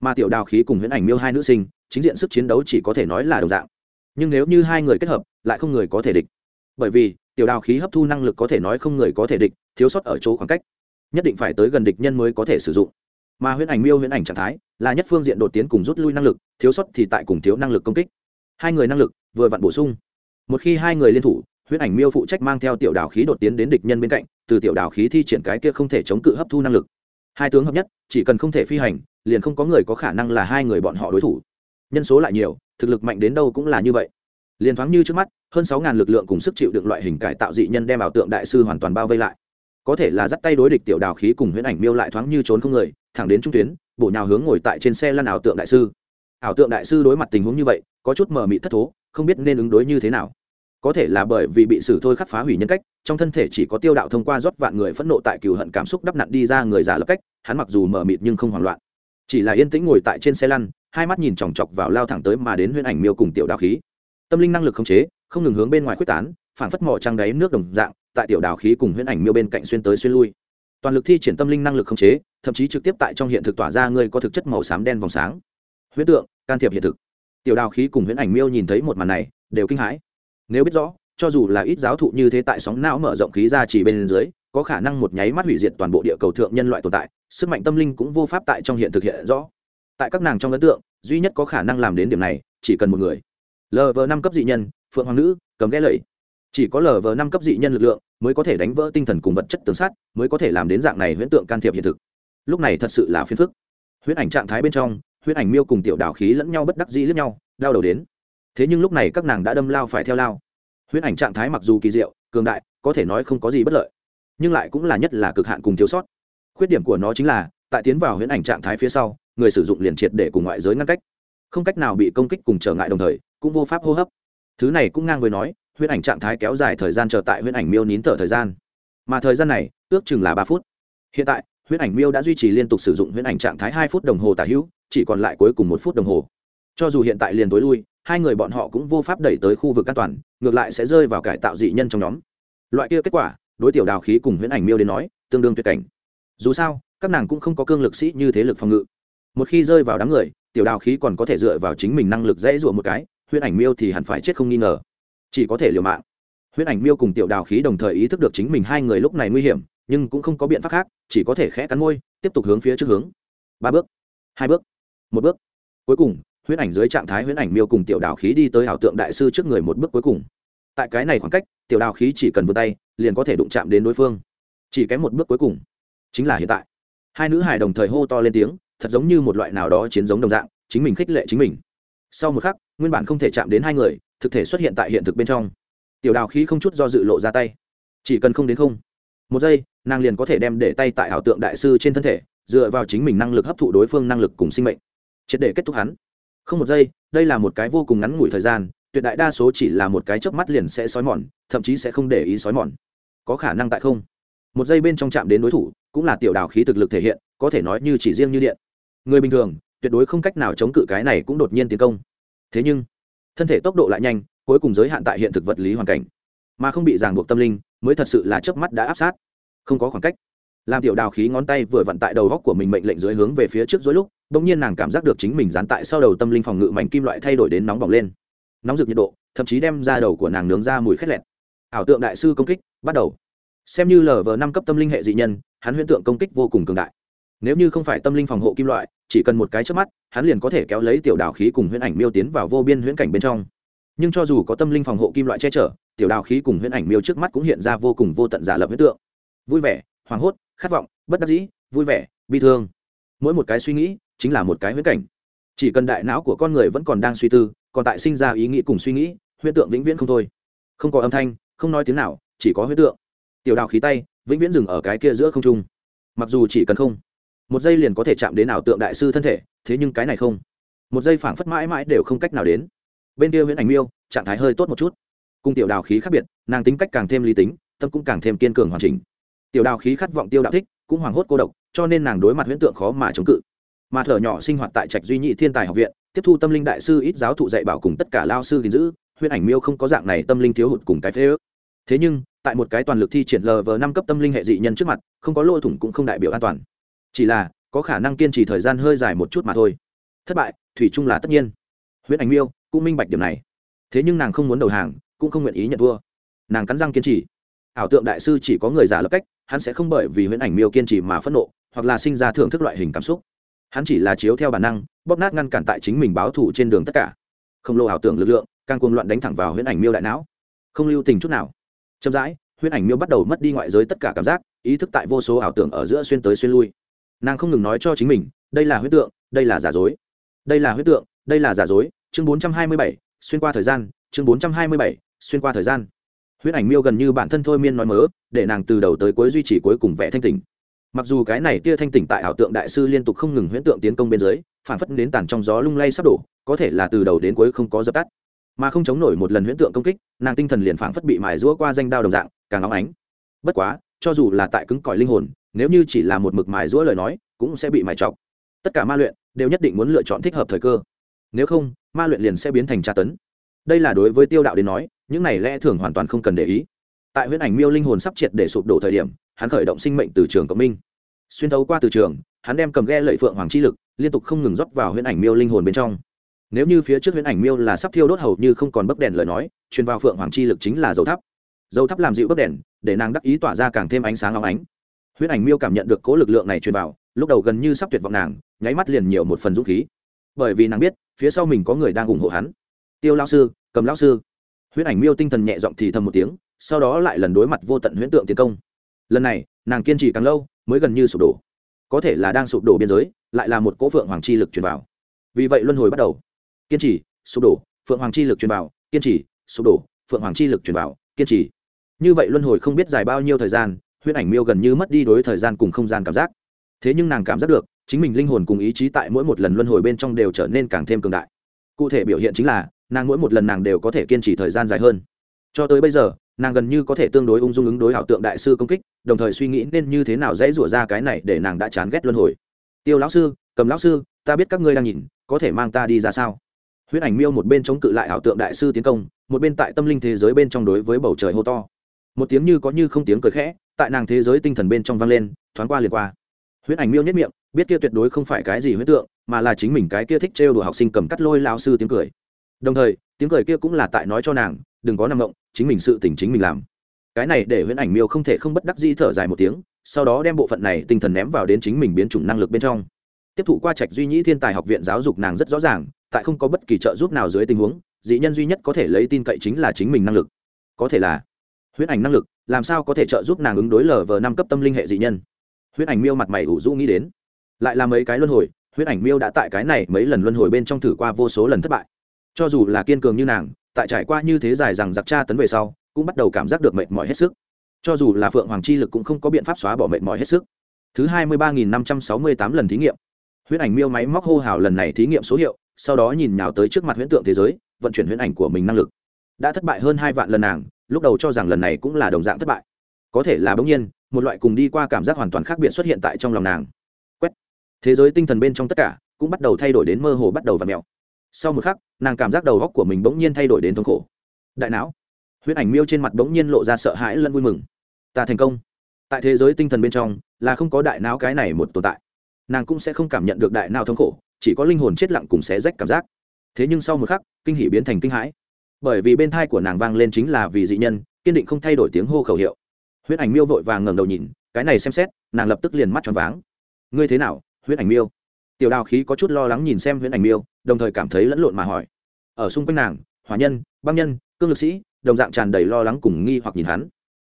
mà tiểu đào khí cùng huyễn ảnh miêu hai nữ sinh, chính diện sức chiến đấu chỉ có thể nói là đồng dạng. Nhưng nếu như hai người kết hợp, lại không người có thể địch. Bởi vì, tiểu đào khí hấp thu năng lực có thể nói không người có thể địch, thiếu sót ở chỗ khoảng cách. Nhất định phải tới gần địch nhân mới có thể sử dụng. Mà huyễn ảnh miêu, huyễn ảnh trạng thái, là nhất phương diện đột tiến cùng rút lui năng lực, thiếu sót thì tại cùng thiếu năng lực công kích. Hai người năng lực, vừa vặn bổ sung. Một khi hai người liên thủ, huyễn ảnh miêu phụ trách mang theo tiểu đào khí đột tiến đến địch nhân bên cạnh, từ tiểu đào khí thi triển cái kia không thể chống cự hấp thu năng lực. Hai tướng hợp nhất, chỉ cần không thể phi hành liền không có người có khả năng là hai người bọn họ đối thủ. Nhân số lại nhiều, thực lực mạnh đến đâu cũng là như vậy. Liền thoáng như trước mắt, hơn sáu ngàn lực lượng cùng sức chịu được loại hình cải tạo dị nhân đem ảo tượng đại sư hoàn toàn bao vây lại. Có thể là dắt tay đối địch tiểu đào khí cùng huyễn ảnh miêu lại thoáng như trốn không người, thẳng đến trung tuyến, bổ nhào hướng ngồi tại trên xe lăn ảo tượng đại sư. Ảo tượng đại sư đối mặt tình huống như vậy, có chút mờ mị thất thố, không biết nên ứng đối như thế nào. Có thể là bởi vì bị xử thôi khắc phá hủy nhân cách, trong thân thể chỉ có tiêu đạo thông qua rót vạn người phẫn nộ tại cừu hận cảm xúc đắp nặn đi ra người già lập cách, hắn mặc dù mờ mịt nhưng không hoảng loạn chỉ là yên tĩnh ngồi tại trên xe lăn, hai mắt nhìn chòng chọc vào lao thẳng tới mà đến huyễn ảnh miêu cùng tiểu đào khí. Tâm linh năng lực khống chế, không ngừng hướng bên ngoài quyết tán phản phất mò trăng đáy nước đồng dạng, tại tiểu đào khí cùng huyễn ảnh miêu bên cạnh xuyên tới xuyên lui. Toàn lực thi triển tâm linh năng lực khống chế, thậm chí trực tiếp tại trong hiện thực tỏa ra người có thực chất màu xám đen vòng sáng. Huyễn tượng, can thiệp hiện thực. Tiểu đào khí cùng huyễn ảnh miêu nhìn thấy một màn này, đều kinh hãi. Nếu biết rõ, cho dù là ít giáo thụ như thế tại sóng não mở rộng khí ra chỉ bên dưới có khả năng một nháy mắt hủy diệt toàn bộ địa cầu thượng nhân loại tồn tại, sức mạnh tâm linh cũng vô pháp tại trong hiện thực hiện rõ. Tại các nàng trong ấn tượng, duy nhất có khả năng làm đến điểm này, chỉ cần một người. Lv năm cấp dị nhân, phượng hoàng nữ, cầm ghé lầy. Chỉ có lv năm cấp dị nhân lực lượng mới có thể đánh vỡ tinh thần cùng vật chất tương sát mới có thể làm đến dạng này huyễn tượng can thiệp hiện thực. Lúc này thật sự là phiền phức. Huyễn ảnh trạng thái bên trong, huyễn ảnh miêu cùng tiểu đảo khí lẫn nhau bất đắc dĩ lẫn nhau, đau đầu đến. Thế nhưng lúc này các nàng đã đâm lao phải theo lao. Huyễn ảnh trạng thái mặc dù kỳ diệu, cường đại, có thể nói không có gì bất lợi nhưng lại cũng là nhất là cực hạn cùng thiếu sót. Khuyết điểm của nó chính là, tại tiến vào huyễn ảnh trạng thái phía sau, người sử dụng liền triệt để cùng ngoại giới ngăn cách. Không cách nào bị công kích cùng trở ngại đồng thời, cũng vô pháp hô hấp. Thứ này cũng ngang với nói, huyễn ảnh trạng thái kéo dài thời gian chờ tại huyễn ảnh miêu nín thở thời gian. Mà thời gian này, ước chừng là ba phút. Hiện tại, huyễn ảnh miêu đã duy trì liên tục sử dụng huyễn ảnh trạng thái hai phút đồng hồ tả hữu, chỉ còn lại cuối cùng một phút đồng hồ. Cho dù hiện tại liền tối lui, hai người bọn họ cũng vô pháp đẩy tới khu vực an toàn, ngược lại sẽ rơi vào cải tạo dị nhân trong nhóm. Loại kia kết quả đối tiểu đào khí cùng huyễn ảnh miêu đến nói, tương đương tuyệt cảnh. Dù sao, các nàng cũng không có cương lực sĩ như thế lực phòng ngự. Một khi rơi vào đám người, tiểu đào khí còn có thể dựa vào chính mình năng lực dễ dụa một cái, huyễn ảnh miêu thì hẳn phải chết không nghi ngờ. Chỉ có thể liều mạng. Huyễn ảnh miêu cùng tiểu đào khí đồng thời ý thức được chính mình hai người lúc này nguy hiểm, nhưng cũng không có biện pháp khác, chỉ có thể khẽ cắn môi, tiếp tục hướng phía trước hướng. Ba bước, hai bước, một bước. Cuối cùng, huyễn ảnh dưới trạng thái huyễn ảnh miêu cùng tiểu đào khí đi tới ảo tượng đại sư trước người một bước cuối cùng tại cái này khoảng cách, tiểu đào khí chỉ cần vươn tay, liền có thể đụng chạm đến đối phương. Chỉ kém một bước cuối cùng, chính là hiện tại. Hai nữ hải đồng thời hô to lên tiếng, thật giống như một loại nào đó chiến giống đồng dạng, chính mình khích lệ chính mình. Sau một khắc, nguyên bản không thể chạm đến hai người, thực thể xuất hiện tại hiện thực bên trong. Tiểu đào khí không chút do dự lộ ra tay. Chỉ cần không đến không, một giây, nàng liền có thể đem để tay tại ảo tượng đại sư trên thân thể, dựa vào chính mình năng lực hấp thụ đối phương năng lực cùng sinh mệnh. Triệt để kết thúc hắn. Không một giây, đây là một cái vô cùng ngắn ngủi thời gian tuyệt đại đa số chỉ là một cái chớp mắt liền sẽ sói mòn, thậm chí sẽ không để ý sói mòn. Có khả năng tại không. Một giây bên trong chạm đến đối thủ, cũng là tiểu đào khí thực lực thể hiện, có thể nói như chỉ riêng như điện. Người bình thường, tuyệt đối không cách nào chống cự cái này cũng đột nhiên tiến công. Thế nhưng, thân thể tốc độ lại nhanh, cuối cùng giới hạn tại hiện thực vật lý hoàn cảnh. Mà không bị ràng buộc tâm linh, mới thật sự là chớp mắt đã áp sát. Không có khoảng cách. Làm tiểu đào khí ngón tay vừa vặn tại đầu góc của mình mệnh lệnh dưới hướng về phía trước dối lúc đ ỗ n g nhiên nàng cảm giác được chính mình dán tại sau đầu tâm linh phòng ngự mảnh kim loại thay đổi đến nóng bỏng lên nóng rực nhiệt độ, thậm chí đem ra đầu của nàng nướng ra mùi khét lẹt. Ảo tượng đại sư công kích, bắt đầu. Xem như lờ vờ năm cấp tâm linh hệ dị nhân, hắn huyễn tượng công kích vô cùng cường đại. Nếu như không phải tâm linh phòng hộ kim loại, chỉ cần một cái trước mắt, hắn liền có thể kéo lấy tiểu đào khí cùng huyễn ảnh miêu tiến vào vô biên huyễn cảnh bên trong. Nhưng cho dù có tâm linh phòng hộ kim loại che chở, tiểu đào khí cùng huyễn ảnh miêu trước mắt cũng hiện ra vô cùng vô tận giả lập huyễn tượng. Vui vẻ, hoảng hốt, khát vọng, bất đắc dĩ, vui vẻ, bi thương. Mỗi một cái suy nghĩ, chính là một cái huyễn cảnh chỉ cần đại não của con người vẫn còn đang suy tư, còn tại sinh ra ý nghĩ cùng suy nghĩ, huyễn tượng vĩnh viễn không thôi. Không có âm thanh, không nói tiếng nào, chỉ có huyễn tượng. Tiểu đào khí tay, vĩnh viễn dừng ở cái kia giữa không trung. Mặc dù chỉ cần không, một giây liền có thể chạm đến ảo tượng đại sư thân thể, thế nhưng cái này không. Một giây phảng phất mãi mãi đều không cách nào đến. Bên kia huyễn ảnh miêu, trạng thái hơi tốt một chút. Cùng tiểu đào khí khác biệt, nàng tính cách càng thêm lý tính, tâm cũng càng thêm kiên cường hoàn chỉnh. Tiểu đào khí khát vọng tiêu đạo thích, cũng hoảng hốt cô độc, cho nên nàng đối mặt huyễn tượng khó mà chống cự mà thở nhỏ sinh hoạt tại trạch duy nhị thiên tài học viện, tiếp thu tâm linh đại sư ít giáo thụ dạy bảo cùng tất cả lao sư gìn giữ, huyễn ảnh miêu không có dạng này tâm linh thiếu hụt cùng cái phế ước. Thế nhưng, tại một cái toàn lực thi triển lờ vờ năm cấp tâm linh hệ dị nhân trước mặt, không có lỗ thủng cũng không đại biểu an toàn. Chỉ là, có khả năng kiên trì thời gian hơi dài một chút mà thôi. Thất bại, thủy chung là tất nhiên. Huyễn ảnh miêu, cũng minh bạch điểm này. Thế nhưng nàng không muốn đầu hàng, cũng không nguyện ý nhận thua nàng cắn răng kiên trì. Ảo tượng đại sư chỉ có người giả lập cách, hắn sẽ không bởi vì huyễn ảnh miêu kiên trì mà phẫn nộ, hoặc là sinh ra thưởng thức loại hình cảm xúc hắn chỉ là chiếu theo bản năng, bóp nát ngăn cản tại chính mình báo thù trên đường tất cả. Không lô ảo tưởng lực lượng, càng cuồng loạn đánh thẳng vào huyễn ảnh miêu đại não. Không lưu tình chút nào. Chậm rãi, huyễn ảnh miêu bắt đầu mất đi ngoại giới tất cả cảm giác, ý thức tại vô số ảo tưởng ở giữa xuyên tới xuyên lui. Nàng không ngừng nói cho chính mình, đây là huyết tượng, đây là giả dối. Đây là huyết tượng, đây là giả dối. Chương bốn trăm hai mươi bảy, xuyên qua thời gian. Chương bốn trăm hai mươi bảy, xuyên qua thời gian. Huyết ảnh miêu gần như bản thân thôi miên nói mớ, để nàng từ đầu tới cuối duy trì cuối cùng vẽ thanh tình mặc dù cái này tia thanh tỉnh tại ảo tượng đại sư liên tục không ngừng huyễn tượng tiến công bên dưới, phản phất đến tàn trong gió lung lay sắp đổ, có thể là từ đầu đến cuối không có dập tắt. Mà không chống nổi một lần huyễn tượng công kích, nàng tinh thần liền phản phất bị mài rũa qua danh đao đồng dạng, càng óng ánh. Bất quá, cho dù là tại cứng cỏi linh hồn, nếu như chỉ là một mực mài rũa lời nói, cũng sẽ bị mài chọc. Tất cả ma luyện đều nhất định muốn lựa chọn thích hợp thời cơ. Nếu không, ma luyện liền sẽ biến thành tra tấn. Đây là đối với tiêu đạo đến nói, những này lẽ thường hoàn toàn không cần để ý. Tại huyễn ảnh miêu linh hồn sắp triệt để sụp đổ thời điểm hắn khởi động sinh mệnh từ trường cộng minh. Xuyên thấu qua từ trường, hắn đem cầm ghe lợi phượng hoàng chi lực, liên tục không ngừng rót vào huyễn ảnh miêu linh hồn bên trong. Nếu như phía trước huyễn ảnh miêu là sắp thiêu đốt hầu như không còn bấc đèn lời nói, truyền vào phượng hoàng chi lực chính là dầu thắp. Dầu thắp làm dịu bấc đèn, để nàng đắc ý tỏa ra càng thêm ánh sáng óng ánh. Huyễn ảnh miêu cảm nhận được cố lực lượng này truyền vào, lúc đầu gần như sắp tuyệt vọng nàng, nháy mắt liền nhiều một phần dũng khí. Bởi vì nàng biết, phía sau mình có người đang ủng hộ hắn. Tiêu lao sư, cầm lao sư. Huyễn ảnh miêu tinh thần nhẹ giọng thì thầm một tiếng, sau đó lại lần đối mặt vô tận huyễn tượng tiến công lần này nàng kiên trì càng lâu mới gần như sụp đổ. Có thể là đang sụp đổ biên giới, lại là một cỗ phượng hoàng chi lực truyền vào. Vì vậy luân hồi bắt đầu. Kiên trì, sụp đổ, phượng hoàng chi lực truyền vào, kiên trì, sụp đổ, phượng hoàng chi lực truyền vào, kiên trì. Như vậy luân hồi không biết dài bao nhiêu thời gian, huyễn ảnh miêu gần như mất đi đối thời gian cùng không gian cảm giác. Thế nhưng nàng cảm giác được, chính mình linh hồn cùng ý chí tại mỗi một lần luân hồi bên trong đều trở nên càng thêm cường đại. Cụ thể biểu hiện chính là, nàng mỗi một lần nàng đều có thể kiên trì thời gian dài hơn. Cho tới bây giờ, nàng gần như có thể tương đối ung dung ứng đối ảo tượng đại sư công kích đồng thời suy nghĩ nên như thế nào dễ rủa ra cái này để nàng đã chán ghét luân hồi. Tiêu lão sư, cầm lão sư, ta biết các ngươi đang nhìn, có thể mang ta đi ra sao? Huyết ảnh miêu một bên chống cự lại ảo tượng đại sư tiến công, một bên tại tâm linh thế giới bên trong đối với bầu trời hô to. Một tiếng như có như không tiếng cười khẽ, tại nàng thế giới tinh thần bên trong vang lên, thoáng qua liền qua. Huyết ảnh miêu nhất miệng, biết kia tuyệt đối không phải cái gì huyết tượng, mà là chính mình cái kia thích trêu đùa học sinh cầm cắt lôi lao sư tiếng cười. Đồng thời, tiếng cười kia cũng là tại nói cho nàng, đừng có nằm động chính mình sự tỉnh chính mình làm cái này để huyễn ảnh miêu không thể không bất đắc di thở dài một tiếng, sau đó đem bộ phận này tinh thần ném vào đến chính mình biến chủng năng lực bên trong. Tiếp thụ qua trạch duy nhĩ thiên tài học viện giáo dục nàng rất rõ ràng, tại không có bất kỳ trợ giúp nào dưới tình huống, dị nhân duy nhất có thể lấy tin cậy chính là chính mình năng lực. Có thể là huyễn ảnh năng lực, làm sao có thể trợ giúp nàng ứng đối lờ vờ năm cấp tâm linh hệ dị nhân? Huyễn ảnh miêu mặt mày ủ rũ nghĩ đến. Lại là mấy cái luân hồi, huyễn ảnh miêu đã tại cái này mấy lần luân hồi bên trong thử qua vô số lần thất bại. Cho dù là kiên cường như nàng, tại trải qua như thế dài rằng giặc tra tấn về sau cũng bắt đầu cảm giác được mệt mỏi hết sức. Cho dù là phượng hoàng chi lực cũng không có biện pháp xóa bỏ mệt mỏi hết sức. Thứ hai mươi ba nghìn năm trăm sáu mươi tám lần thí nghiệm. Huyễn ảnh miêu máy móc hô hào lần này thí nghiệm số hiệu, sau đó nhìn nhào tới trước mặt huyễn tượng thế giới, vận chuyển huyễn ảnh của mình năng lực. Đã thất bại hơn hai vạn lần nàng, lúc đầu cho rằng lần này cũng là đồng dạng thất bại. Có thể là bỗng nhiên, một loại cùng đi qua cảm giác hoàn toàn khác biệt xuất hiện tại trong lòng nàng. Quét. Thế giới tinh thần bên trong tất cả cũng bắt đầu thay đổi đến mơ hồ bắt đầu và mèo. Sau một khắc, nàng cảm giác đầu góc của mình bỗng nhiên thay đổi đến thống khổ. Đại não huyết ảnh miêu trên mặt bỗng nhiên lộ ra sợ hãi lẫn vui mừng. Ta thành công. Tại thế giới tinh thần bên trong, là không có đại não cái này một tồn tại. Nàng cũng sẽ không cảm nhận được đại não thống khổ, chỉ có linh hồn chết lặng cùng xé rách cảm giác. Thế nhưng sau một khắc, kinh hỉ biến thành kinh hãi. Bởi vì bên thai của nàng vang lên chính là vì dị nhân, kiên định không thay đổi tiếng hô khẩu hiệu. Huyết ảnh miêu vội vàng ngẩng đầu nhìn, cái này xem xét, nàng lập tức liền mắt tròn váng. Ngươi thế nào huyết ảnh miêu? Tiểu đào khí có chút lo lắng nhìn xem huyễn ảnh miêu, đồng thời cảm thấy lẫn lộn mà hỏi. Ở xung quanh nàng, hỏa nhân, băng nhân, cương lực sĩ đồng dạng tràn đầy lo lắng cùng nghi hoặc nhìn hắn.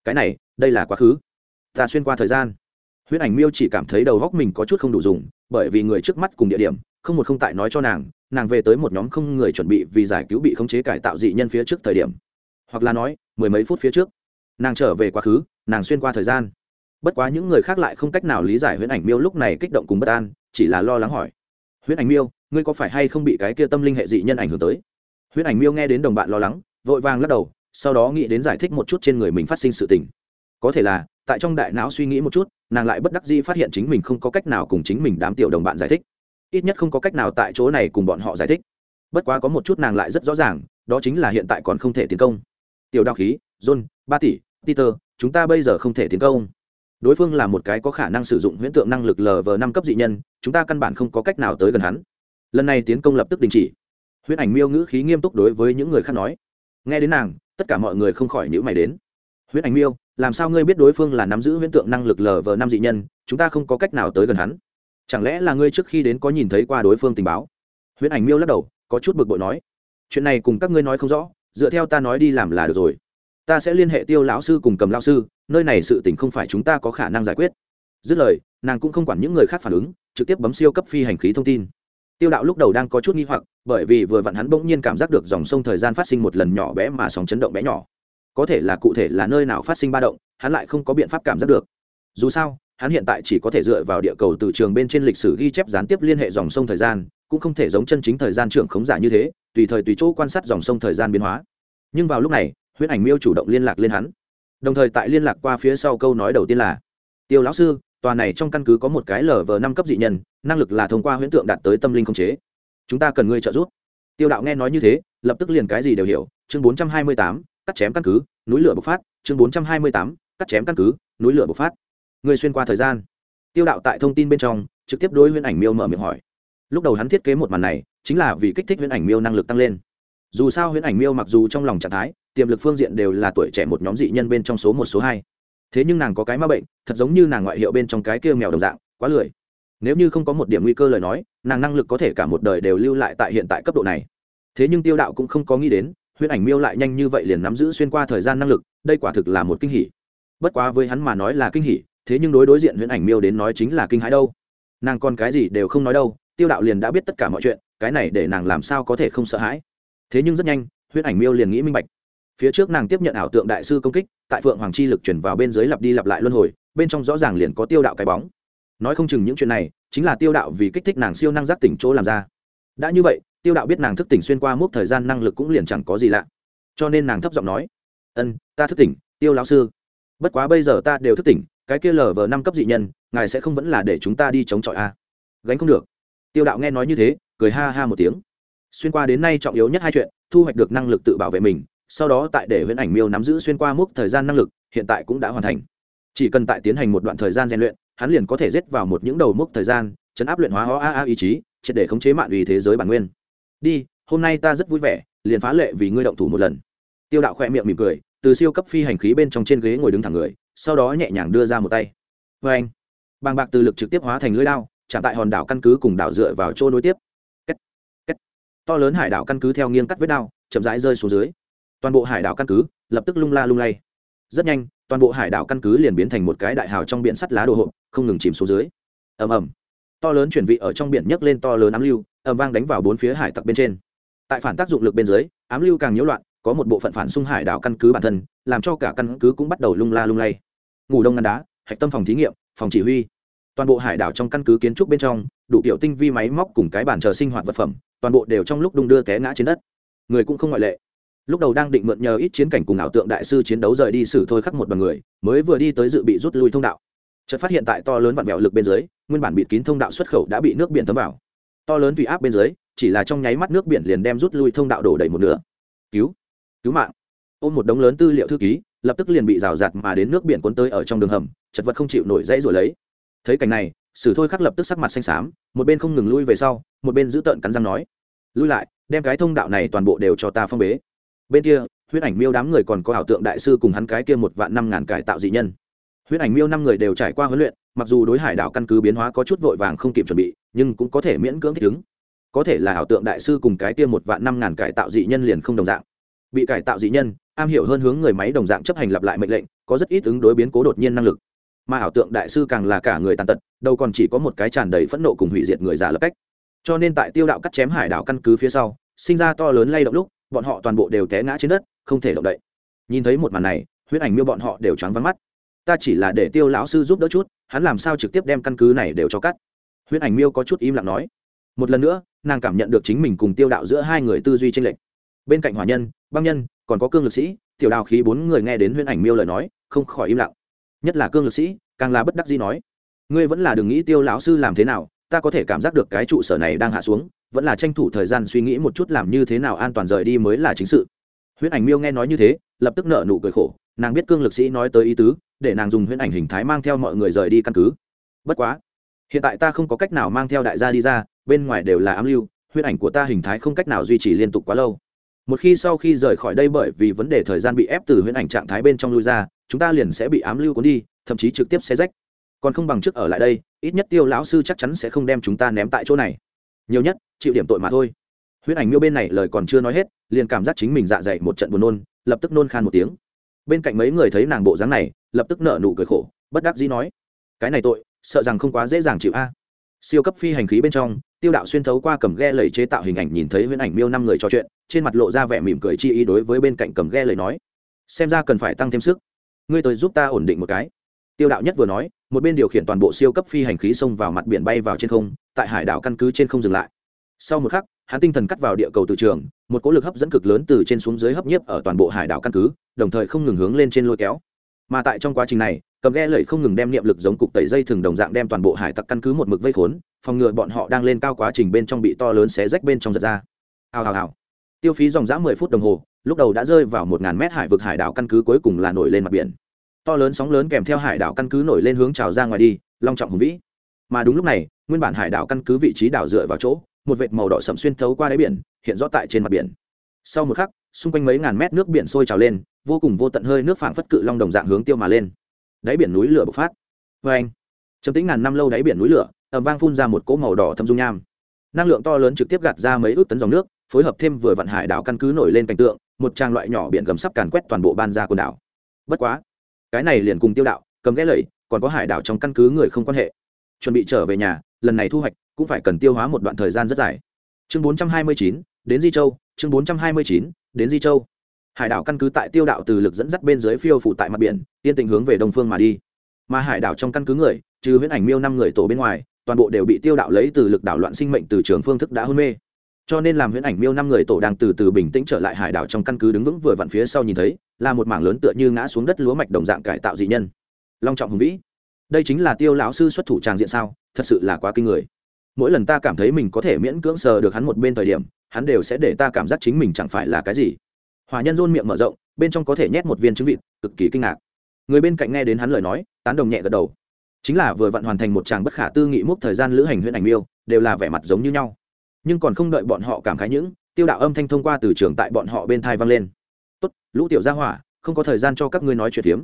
Cái này, đây là quá khứ. Ta xuyên qua thời gian. Huyễn ảnh miêu chỉ cảm thấy đầu góc mình có chút không đủ dùng, bởi vì người trước mắt cùng địa điểm, không một không tại nói cho nàng nàng về tới một nhóm không người chuẩn bị vì giải cứu bị khống chế cải tạo dị nhân phía trước thời điểm. Hoặc là nói, mười mấy phút phía trước. Nàng trở về quá khứ, nàng xuyên qua thời gian. Bất quá những người khác lại không cách nào lý giải huyễn ảnh miêu lúc này kích động cùng bất an, chỉ là lo lắng hỏi. Huyễn ảnh miêu, ngươi có phải hay không bị cái kia tâm linh hệ dị nhân ảnh hưởng tới? Huyễn ảnh miêu nghe đến đồng bạn lo lắng vội vàng lắc đầu, sau đó nghĩ đến giải thích một chút trên người mình phát sinh sự tình. Có thể là, tại trong đại não suy nghĩ một chút, nàng lại bất đắc dĩ phát hiện chính mình không có cách nào cùng chính mình đám tiểu đồng bạn giải thích. Ít nhất không có cách nào tại chỗ này cùng bọn họ giải thích. Bất quá có một chút nàng lại rất rõ ràng, đó chính là hiện tại còn không thể tiến công. Tiểu đao khí, john, ba tỷ, peter, chúng ta bây giờ không thể tiến công. Đối phương là một cái có khả năng sử dụng huyễn tượng năng lực lv năm cấp dị nhân, chúng ta căn bản không có cách nào tới gần hắn. Lần này tiến công lập tức đình chỉ. Huyễn ảnh miêu ngữ khí nghiêm túc đối với những người khác nói nghe đến nàng, tất cả mọi người không khỏi nhữ mày đến. Huyễn ảnh miêu, làm sao ngươi biết đối phương là nắm giữ huyễn tượng năng lực lờ vờ năm dị nhân, chúng ta không có cách nào tới gần hắn. Chẳng lẽ là ngươi trước khi đến có nhìn thấy qua đối phương tình báo? Huyễn ảnh miêu lắc đầu, có chút bực bội nói. Chuyện này cùng các ngươi nói không rõ, dựa theo ta nói đi làm là được rồi. Ta sẽ liên hệ tiêu lão sư cùng cầm lão sư, nơi này sự tình không phải chúng ta có khả năng giải quyết. Dứt lời, nàng cũng không quản những người khác phản ứng, trực tiếp bấm siêu cấp phi hành khí thông tin tiêu đạo lúc đầu đang có chút nghi hoặc, bởi vì vừa vặn hắn bỗng nhiên cảm giác được dòng sông thời gian phát sinh một lần nhỏ bé mà sóng chấn động bé nhỏ. Có thể là cụ thể là nơi nào phát sinh ba động, hắn lại không có biện pháp cảm giác được. Dù sao, hắn hiện tại chỉ có thể dựa vào địa cầu từ trường bên trên lịch sử ghi chép gián tiếp liên hệ dòng sông thời gian, cũng không thể giống chân chính thời gian trưởng khống giả như thế, tùy thời tùy chỗ quan sát dòng sông thời gian biến hóa. Nhưng vào lúc này, huyễn ảnh miêu chủ động liên lạc lên hắn. Đồng thời tại liên lạc qua phía sau câu nói đầu tiên là, tiêu lão sư tòa này trong căn cứ có một cái lv năm cấp dị nhân, năng lực là thông qua huyễn tượng đạt tới tâm linh không chế. Chúng ta cần ngươi trợ giúp. Tiêu đạo nghe nói như thế, lập tức liền cái gì đều hiểu, chương bốn trăm hai mươi tám, cắt chém căn cứ, núi lửa bộc phát, chương bốn trăm hai mươi tám, cắt chém căn cứ, núi lửa bộc phát. Ngươi xuyên qua thời gian. Tiêu đạo tại thông tin bên trong, trực tiếp đối huyễn ảnh miêu mở miệng hỏi. Lúc đầu hắn thiết kế một màn này, chính là vì kích thích huyễn ảnh miêu năng lực tăng lên. Dù sao huyễn ảnh miêu mặc dù trong lòng trạng thái, tiềm lực phương diện đều là tuổi trẻ một nhóm dị nhân bên trong số một, số hai thế nhưng nàng có cái ma bệnh, thật giống như nàng ngoại hiệu bên trong cái kia mèo đồng dạng, quá lười. Nếu như không có một điểm nguy cơ lời nói, nàng năng lực có thể cả một đời đều lưu lại tại hiện tại cấp độ này. Thế nhưng tiêu đạo cũng không có nghĩ đến huyễn ảnh miêu lại nhanh như vậy liền nắm giữ xuyên qua thời gian năng lực, đây quả thực là một kinh hỉ. Bất quá với hắn mà nói là kinh hỉ, thế nhưng đối đối diện huyễn ảnh miêu đến nói chính là kinh hãi đâu. Nàng còn cái gì đều không nói đâu, tiêu đạo liền đã biết tất cả mọi chuyện, cái này để nàng làm sao có thể không sợ hãi. Thế nhưng rất nhanh, huyễn ảnh miêu liền nghĩ minh bạch phía trước nàng tiếp nhận ảo tượng đại sư công kích, tại phượng hoàng chi lực chuyển vào bên dưới lặp đi lặp lại luân hồi, bên trong rõ ràng liền có tiêu đạo cái bóng. Nói không chừng những chuyện này, chính là tiêu đạo vì kích thích nàng siêu năng giác tỉnh chỗ làm ra. Đã như vậy, tiêu đạo biết nàng thức tỉnh xuyên qua mốc thời gian năng lực cũng liền chẳng có gì lạ. Cho nên nàng thấp giọng nói, ân, ta thức tỉnh, tiêu lão sư. Bất quá bây giờ ta đều thức tỉnh, cái kia lờ vờ năm cấp dị nhân, ngài sẽ không vẫn là để chúng ta đi chống chọi a gánh không được. Tiêu đạo nghe nói như thế, cười ha ha một tiếng. Xuyên qua đến nay trọng yếu nhất hai chuyện, thu hoạch được năng lực tự bảo vệ mình sau đó tại để huyễn ảnh miêu nắm giữ xuyên qua mốc thời gian năng lực, hiện tại cũng đã hoàn thành. Chỉ cần tại tiến hành một đoạn thời gian rèn luyện, hắn liền có thể rết vào một những đầu mốc thời gian, chấn áp luyện hóa hóa a a ý chí, triệt để khống chế mạng ủy thế giới bản nguyên. Đi, hôm nay ta rất vui vẻ, liền phá lệ vì ngươi động thủ một lần. Tiêu đạo khỏe miệng mỉm cười, từ siêu cấp phi hành khí bên trong trên ghế ngồi đứng thẳng người, sau đó nhẹ nhàng đưa ra một tay. Vê anh, bàng bạc từ lực trực tiếp hóa thành lưỡi lao chạm tại hòn đảo căn cứ cùng đảo dựa vào chỗ nối tiếp. Kết. Kết. to lớn hải đảo căn cứ theo nghiêng cắt vết đao, chậm rãi rơi xuống dưới toàn bộ hải đảo căn cứ lập tức lung la lung lay. Rất nhanh, toàn bộ hải đảo căn cứ liền biến thành một cái đại hào trong biển sắt lá đồ hộp, không ngừng chìm xuống dưới. Ầm ầm. To lớn chuyển vị ở trong biển nhấc lên to lớn ám lưu, ầm vang đánh vào bốn phía hải tặc bên trên. Tại phản tác dụng lực bên dưới, ám lưu càng nhiễu loạn, có một bộ phận phản xung hải đảo căn cứ bản thân, làm cho cả căn cứ cũng bắt đầu lung la lung lay. Ngủ đông ngăn đá, hạch tâm phòng thí nghiệm, phòng chỉ huy. Toàn bộ hải đảo trong căn cứ kiến trúc bên trong, đủ kiểu tinh vi máy móc cùng cái bàn chờ sinh hoạt vật phẩm, toàn bộ đều trong lúc đung đưa té ngã trên đất. Người cũng không ngoại lệ lúc đầu đang định mượn nhờ ít chiến cảnh cùng ảo tượng đại sư chiến đấu rời đi xử thôi khắc một bằng người, mới vừa đi tới dự bị rút lui thông đạo. Chợt phát hiện tại to lớn vặn vẹo lực bên dưới, nguyên bản bịt kín thông đạo xuất khẩu đã bị nước biển thấm vào. To lớn tùy áp bên dưới, chỉ là trong nháy mắt nước biển liền đem rút lui thông đạo đổ đầy một nửa. Cứu cứu mạng. Ôm một đống lớn tư liệu thư ký, lập tức liền bị rào rạt mà đến nước biển cuốn tới ở trong đường hầm, chật vật không chịu nổi dãy rồi lấy. Thấy cảnh này sử thôi khắc lập tức sắc mặt xanh xám, một bên không ngừng lui về sau, một bên giữ tợn cắn răng nói, lui lại, đem cái thông đạo này toàn bộ đều cho ta phong bế bên kia, huyết ảnh miêu đám người còn có ảo tượng đại sư cùng hắn cái kia một vạn năm ngàn cải tạo dị nhân. Huyết ảnh miêu năm người đều trải qua huấn luyện, mặc dù đối hải đảo căn cứ biến hóa có chút vội vàng không kịp chuẩn bị, nhưng cũng có thể miễn cưỡng thích ứng. Có thể là ảo tượng đại sư cùng cái kia một vạn năm ngàn cải tạo dị nhân liền không đồng dạng. Bị cải tạo dị nhân, am hiểu hơn hướng người máy đồng dạng chấp hành lặp lại mệnh lệnh, có rất ít ứng đối biến cố đột nhiên năng lực. Mà ảo tượng đại sư càng là cả người tàn tật, đâu còn chỉ có một cái tràn đầy phẫn nộ cùng hủy diệt người già lập cách. Cho nên tại tiêu đạo cắt chém hải đảo căn cứ phía sau, sinh ra to lớn lay động lúc bọn họ toàn bộ đều té ngã trên đất, không thể động đậy. Nhìn thấy một màn này, huyết ảnh miêu bọn họ đều choáng vắng mắt. Ta chỉ là để tiêu lão sư giúp đỡ chút, hắn làm sao trực tiếp đem căn cứ này đều cho cắt? Huyết ảnh miêu có chút im lặng nói. Một lần nữa, nàng cảm nhận được chính mình cùng tiêu đạo giữa hai người tư duy tranh lệch. Bên cạnh hòa nhân, băng nhân, còn có cương lực sĩ, tiểu đào khí bốn người nghe đến huyễn ảnh miêu lời nói, không khỏi im lặng. Nhất là cương lực sĩ, càng là bất đắc dĩ nói. Ngươi vẫn là đừng nghĩ tiêu lão sư làm thế nào ta có thể cảm giác được cái trụ sở này đang hạ xuống, vẫn là tranh thủ thời gian suy nghĩ một chút làm như thế nào an toàn rời đi mới là chính sự. Huyễn ảnh miêu nghe nói như thế, lập tức nợ nụ cười khổ, nàng biết cương lực sĩ nói tới ý tứ, để nàng dùng huyễn ảnh hình thái mang theo mọi người rời đi căn cứ. Bất quá, hiện tại ta không có cách nào mang theo đại gia đi ra, bên ngoài đều là ám lưu, huyễn ảnh của ta hình thái không cách nào duy trì liên tục quá lâu. Một khi sau khi rời khỏi đây bởi vì vấn đề thời gian bị ép từ huyễn ảnh trạng thái bên trong lui ra, chúng ta liền sẽ bị ám lưu cuốn đi, thậm chí trực tiếp xe rách. Còn không bằng trước ở lại đây ít nhất tiêu lão sư chắc chắn sẽ không đem chúng ta ném tại chỗ này. Nhiều nhất, chịu điểm tội mà thôi. Huyễn ảnh miêu bên này lời còn chưa nói hết, liền cảm giác chính mình dạ dày một trận buồn nôn, lập tức nôn khan một tiếng. Bên cạnh mấy người thấy nàng bộ dáng này, lập tức nở nụ cười khổ, bất đắc dĩ nói, cái này tội, sợ rằng không quá dễ dàng chịu a. Siêu cấp phi hành khí bên trong, tiêu đạo xuyên thấu qua cầm ghe lầy chế tạo hình ảnh nhìn thấy huyễn ảnh miêu năm người trò chuyện, trên mặt lộ ra vẻ mỉm cười chi ý đối với bên cạnh cầm ghe lầy nói, xem ra cần phải tăng thêm sức. Ngươi tới giúp ta ổn định một cái. Tiêu đạo nhất vừa nói một bên điều khiển toàn bộ siêu cấp phi hành khí xông vào mặt biển bay vào trên không, tại hải đảo căn cứ trên không dừng lại. Sau một khắc, hắn tinh thần cắt vào địa cầu từ trường, một cỗ lực hấp dẫn cực lớn từ trên xuống dưới hấp nhiếp ở toàn bộ hải đảo căn cứ, đồng thời không ngừng hướng lên trên lôi kéo. Mà tại trong quá trình này, cầm ghe lẩy không ngừng đem niệm lực giống cục tẩy dây thường đồng dạng đem toàn bộ hải tặc căn cứ một mực vây khốn, phòng ngừa bọn họ đang lên cao quá trình bên trong bị to lớn xé rách bên trong giật ra. Hào hào hào. Tiêu phí dòng dã mười phút đồng hồ, lúc đầu đã rơi vào một ngàn mét hải vực hải đảo căn cứ cuối cùng là nổi lên mặt biển to lớn sóng lớn kèm theo hải đảo căn cứ nổi lên hướng trào ra ngoài đi, long trọng hùng vĩ. Mà đúng lúc này, nguyên bản hải đảo căn cứ vị trí đảo dựa vào chỗ, một vệt màu đỏ sậm xuyên thấu qua đáy biển, hiện rõ tại trên mặt biển. Sau một khắc, xung quanh mấy ngàn mét nước biển sôi trào lên, vô cùng vô tận hơi nước phảng phất cự long đồng dạng hướng tiêu mà lên. Đáy biển núi lửa bộc phát. Vê anh trầm tính ngàn năm lâu đáy biển núi lửa ẩm vang phun ra một cỗ màu đỏ thâm dung nham. Năng lượng to lớn trực tiếp gạt ra mấy ước tấn dòng nước, phối hợp thêm vừa vận hải đảo căn cứ nổi lên cảnh tượng, một trang loại nhỏ biển gầm sắp càn quét toàn bộ ban ra quần đảo. Bất quá cái này liền cùng tiêu đạo, cầm ghé lầy, còn có hải đảo trong căn cứ người không quan hệ. Chuẩn bị trở về nhà, lần này thu hoạch cũng phải cần tiêu hóa một đoạn thời gian rất dài. Chương bốn trăm hai mươi chín, đến di châu, chương bốn trăm hai mươi chín, đến di châu. Hải đảo căn cứ tại tiêu đạo từ lực dẫn dắt bên dưới phiêu phụ tại mặt biển, yên tình hướng về đông phương mà đi. Mà hải đảo trong căn cứ người, trừ huyễn ảnh miêu năm người tổ bên ngoài, toàn bộ đều bị tiêu đạo lấy từ lực đảo loạn sinh mệnh từ trường phương thức đã hôn mê cho nên làm huyễn ảnh miêu năm người tổ đang từ từ bình tĩnh trở lại hải đảo trong căn cứ đứng vững vừa vặn phía sau nhìn thấy, là một mảng lớn tựa như ngã xuống đất lúa mạch đồng dạng cải tạo dị nhân. Long trọng hùng vĩ, đây chính là tiêu lão sư xuất thủ tràng diện sao? Thật sự là quá kinh người. Mỗi lần ta cảm thấy mình có thể miễn cưỡng sờ được hắn một bên thời điểm, hắn đều sẽ để ta cảm giác chính mình chẳng phải là cái gì. Hòa nhân rôn miệng mở rộng, bên trong có thể nhét một viên trứng vịt, cực kỳ kinh ngạc. Người bên cạnh nghe đến hắn lời nói, tán đồng nhẹ gật đầu. Chính là vừa vặn hoàn thành một tràng bất khả tư nghị múc thời gian lữ hành huyện ảnh miêu, đều là vẻ mặt giống như nhau nhưng còn không đợi bọn họ cảm khái những tiêu đạo âm thanh thông qua từ trường tại bọn họ bên thai vang lên. Tốt, lũ tiểu gia hỏa, không có thời gian cho các ngươi nói chuyện phiếm.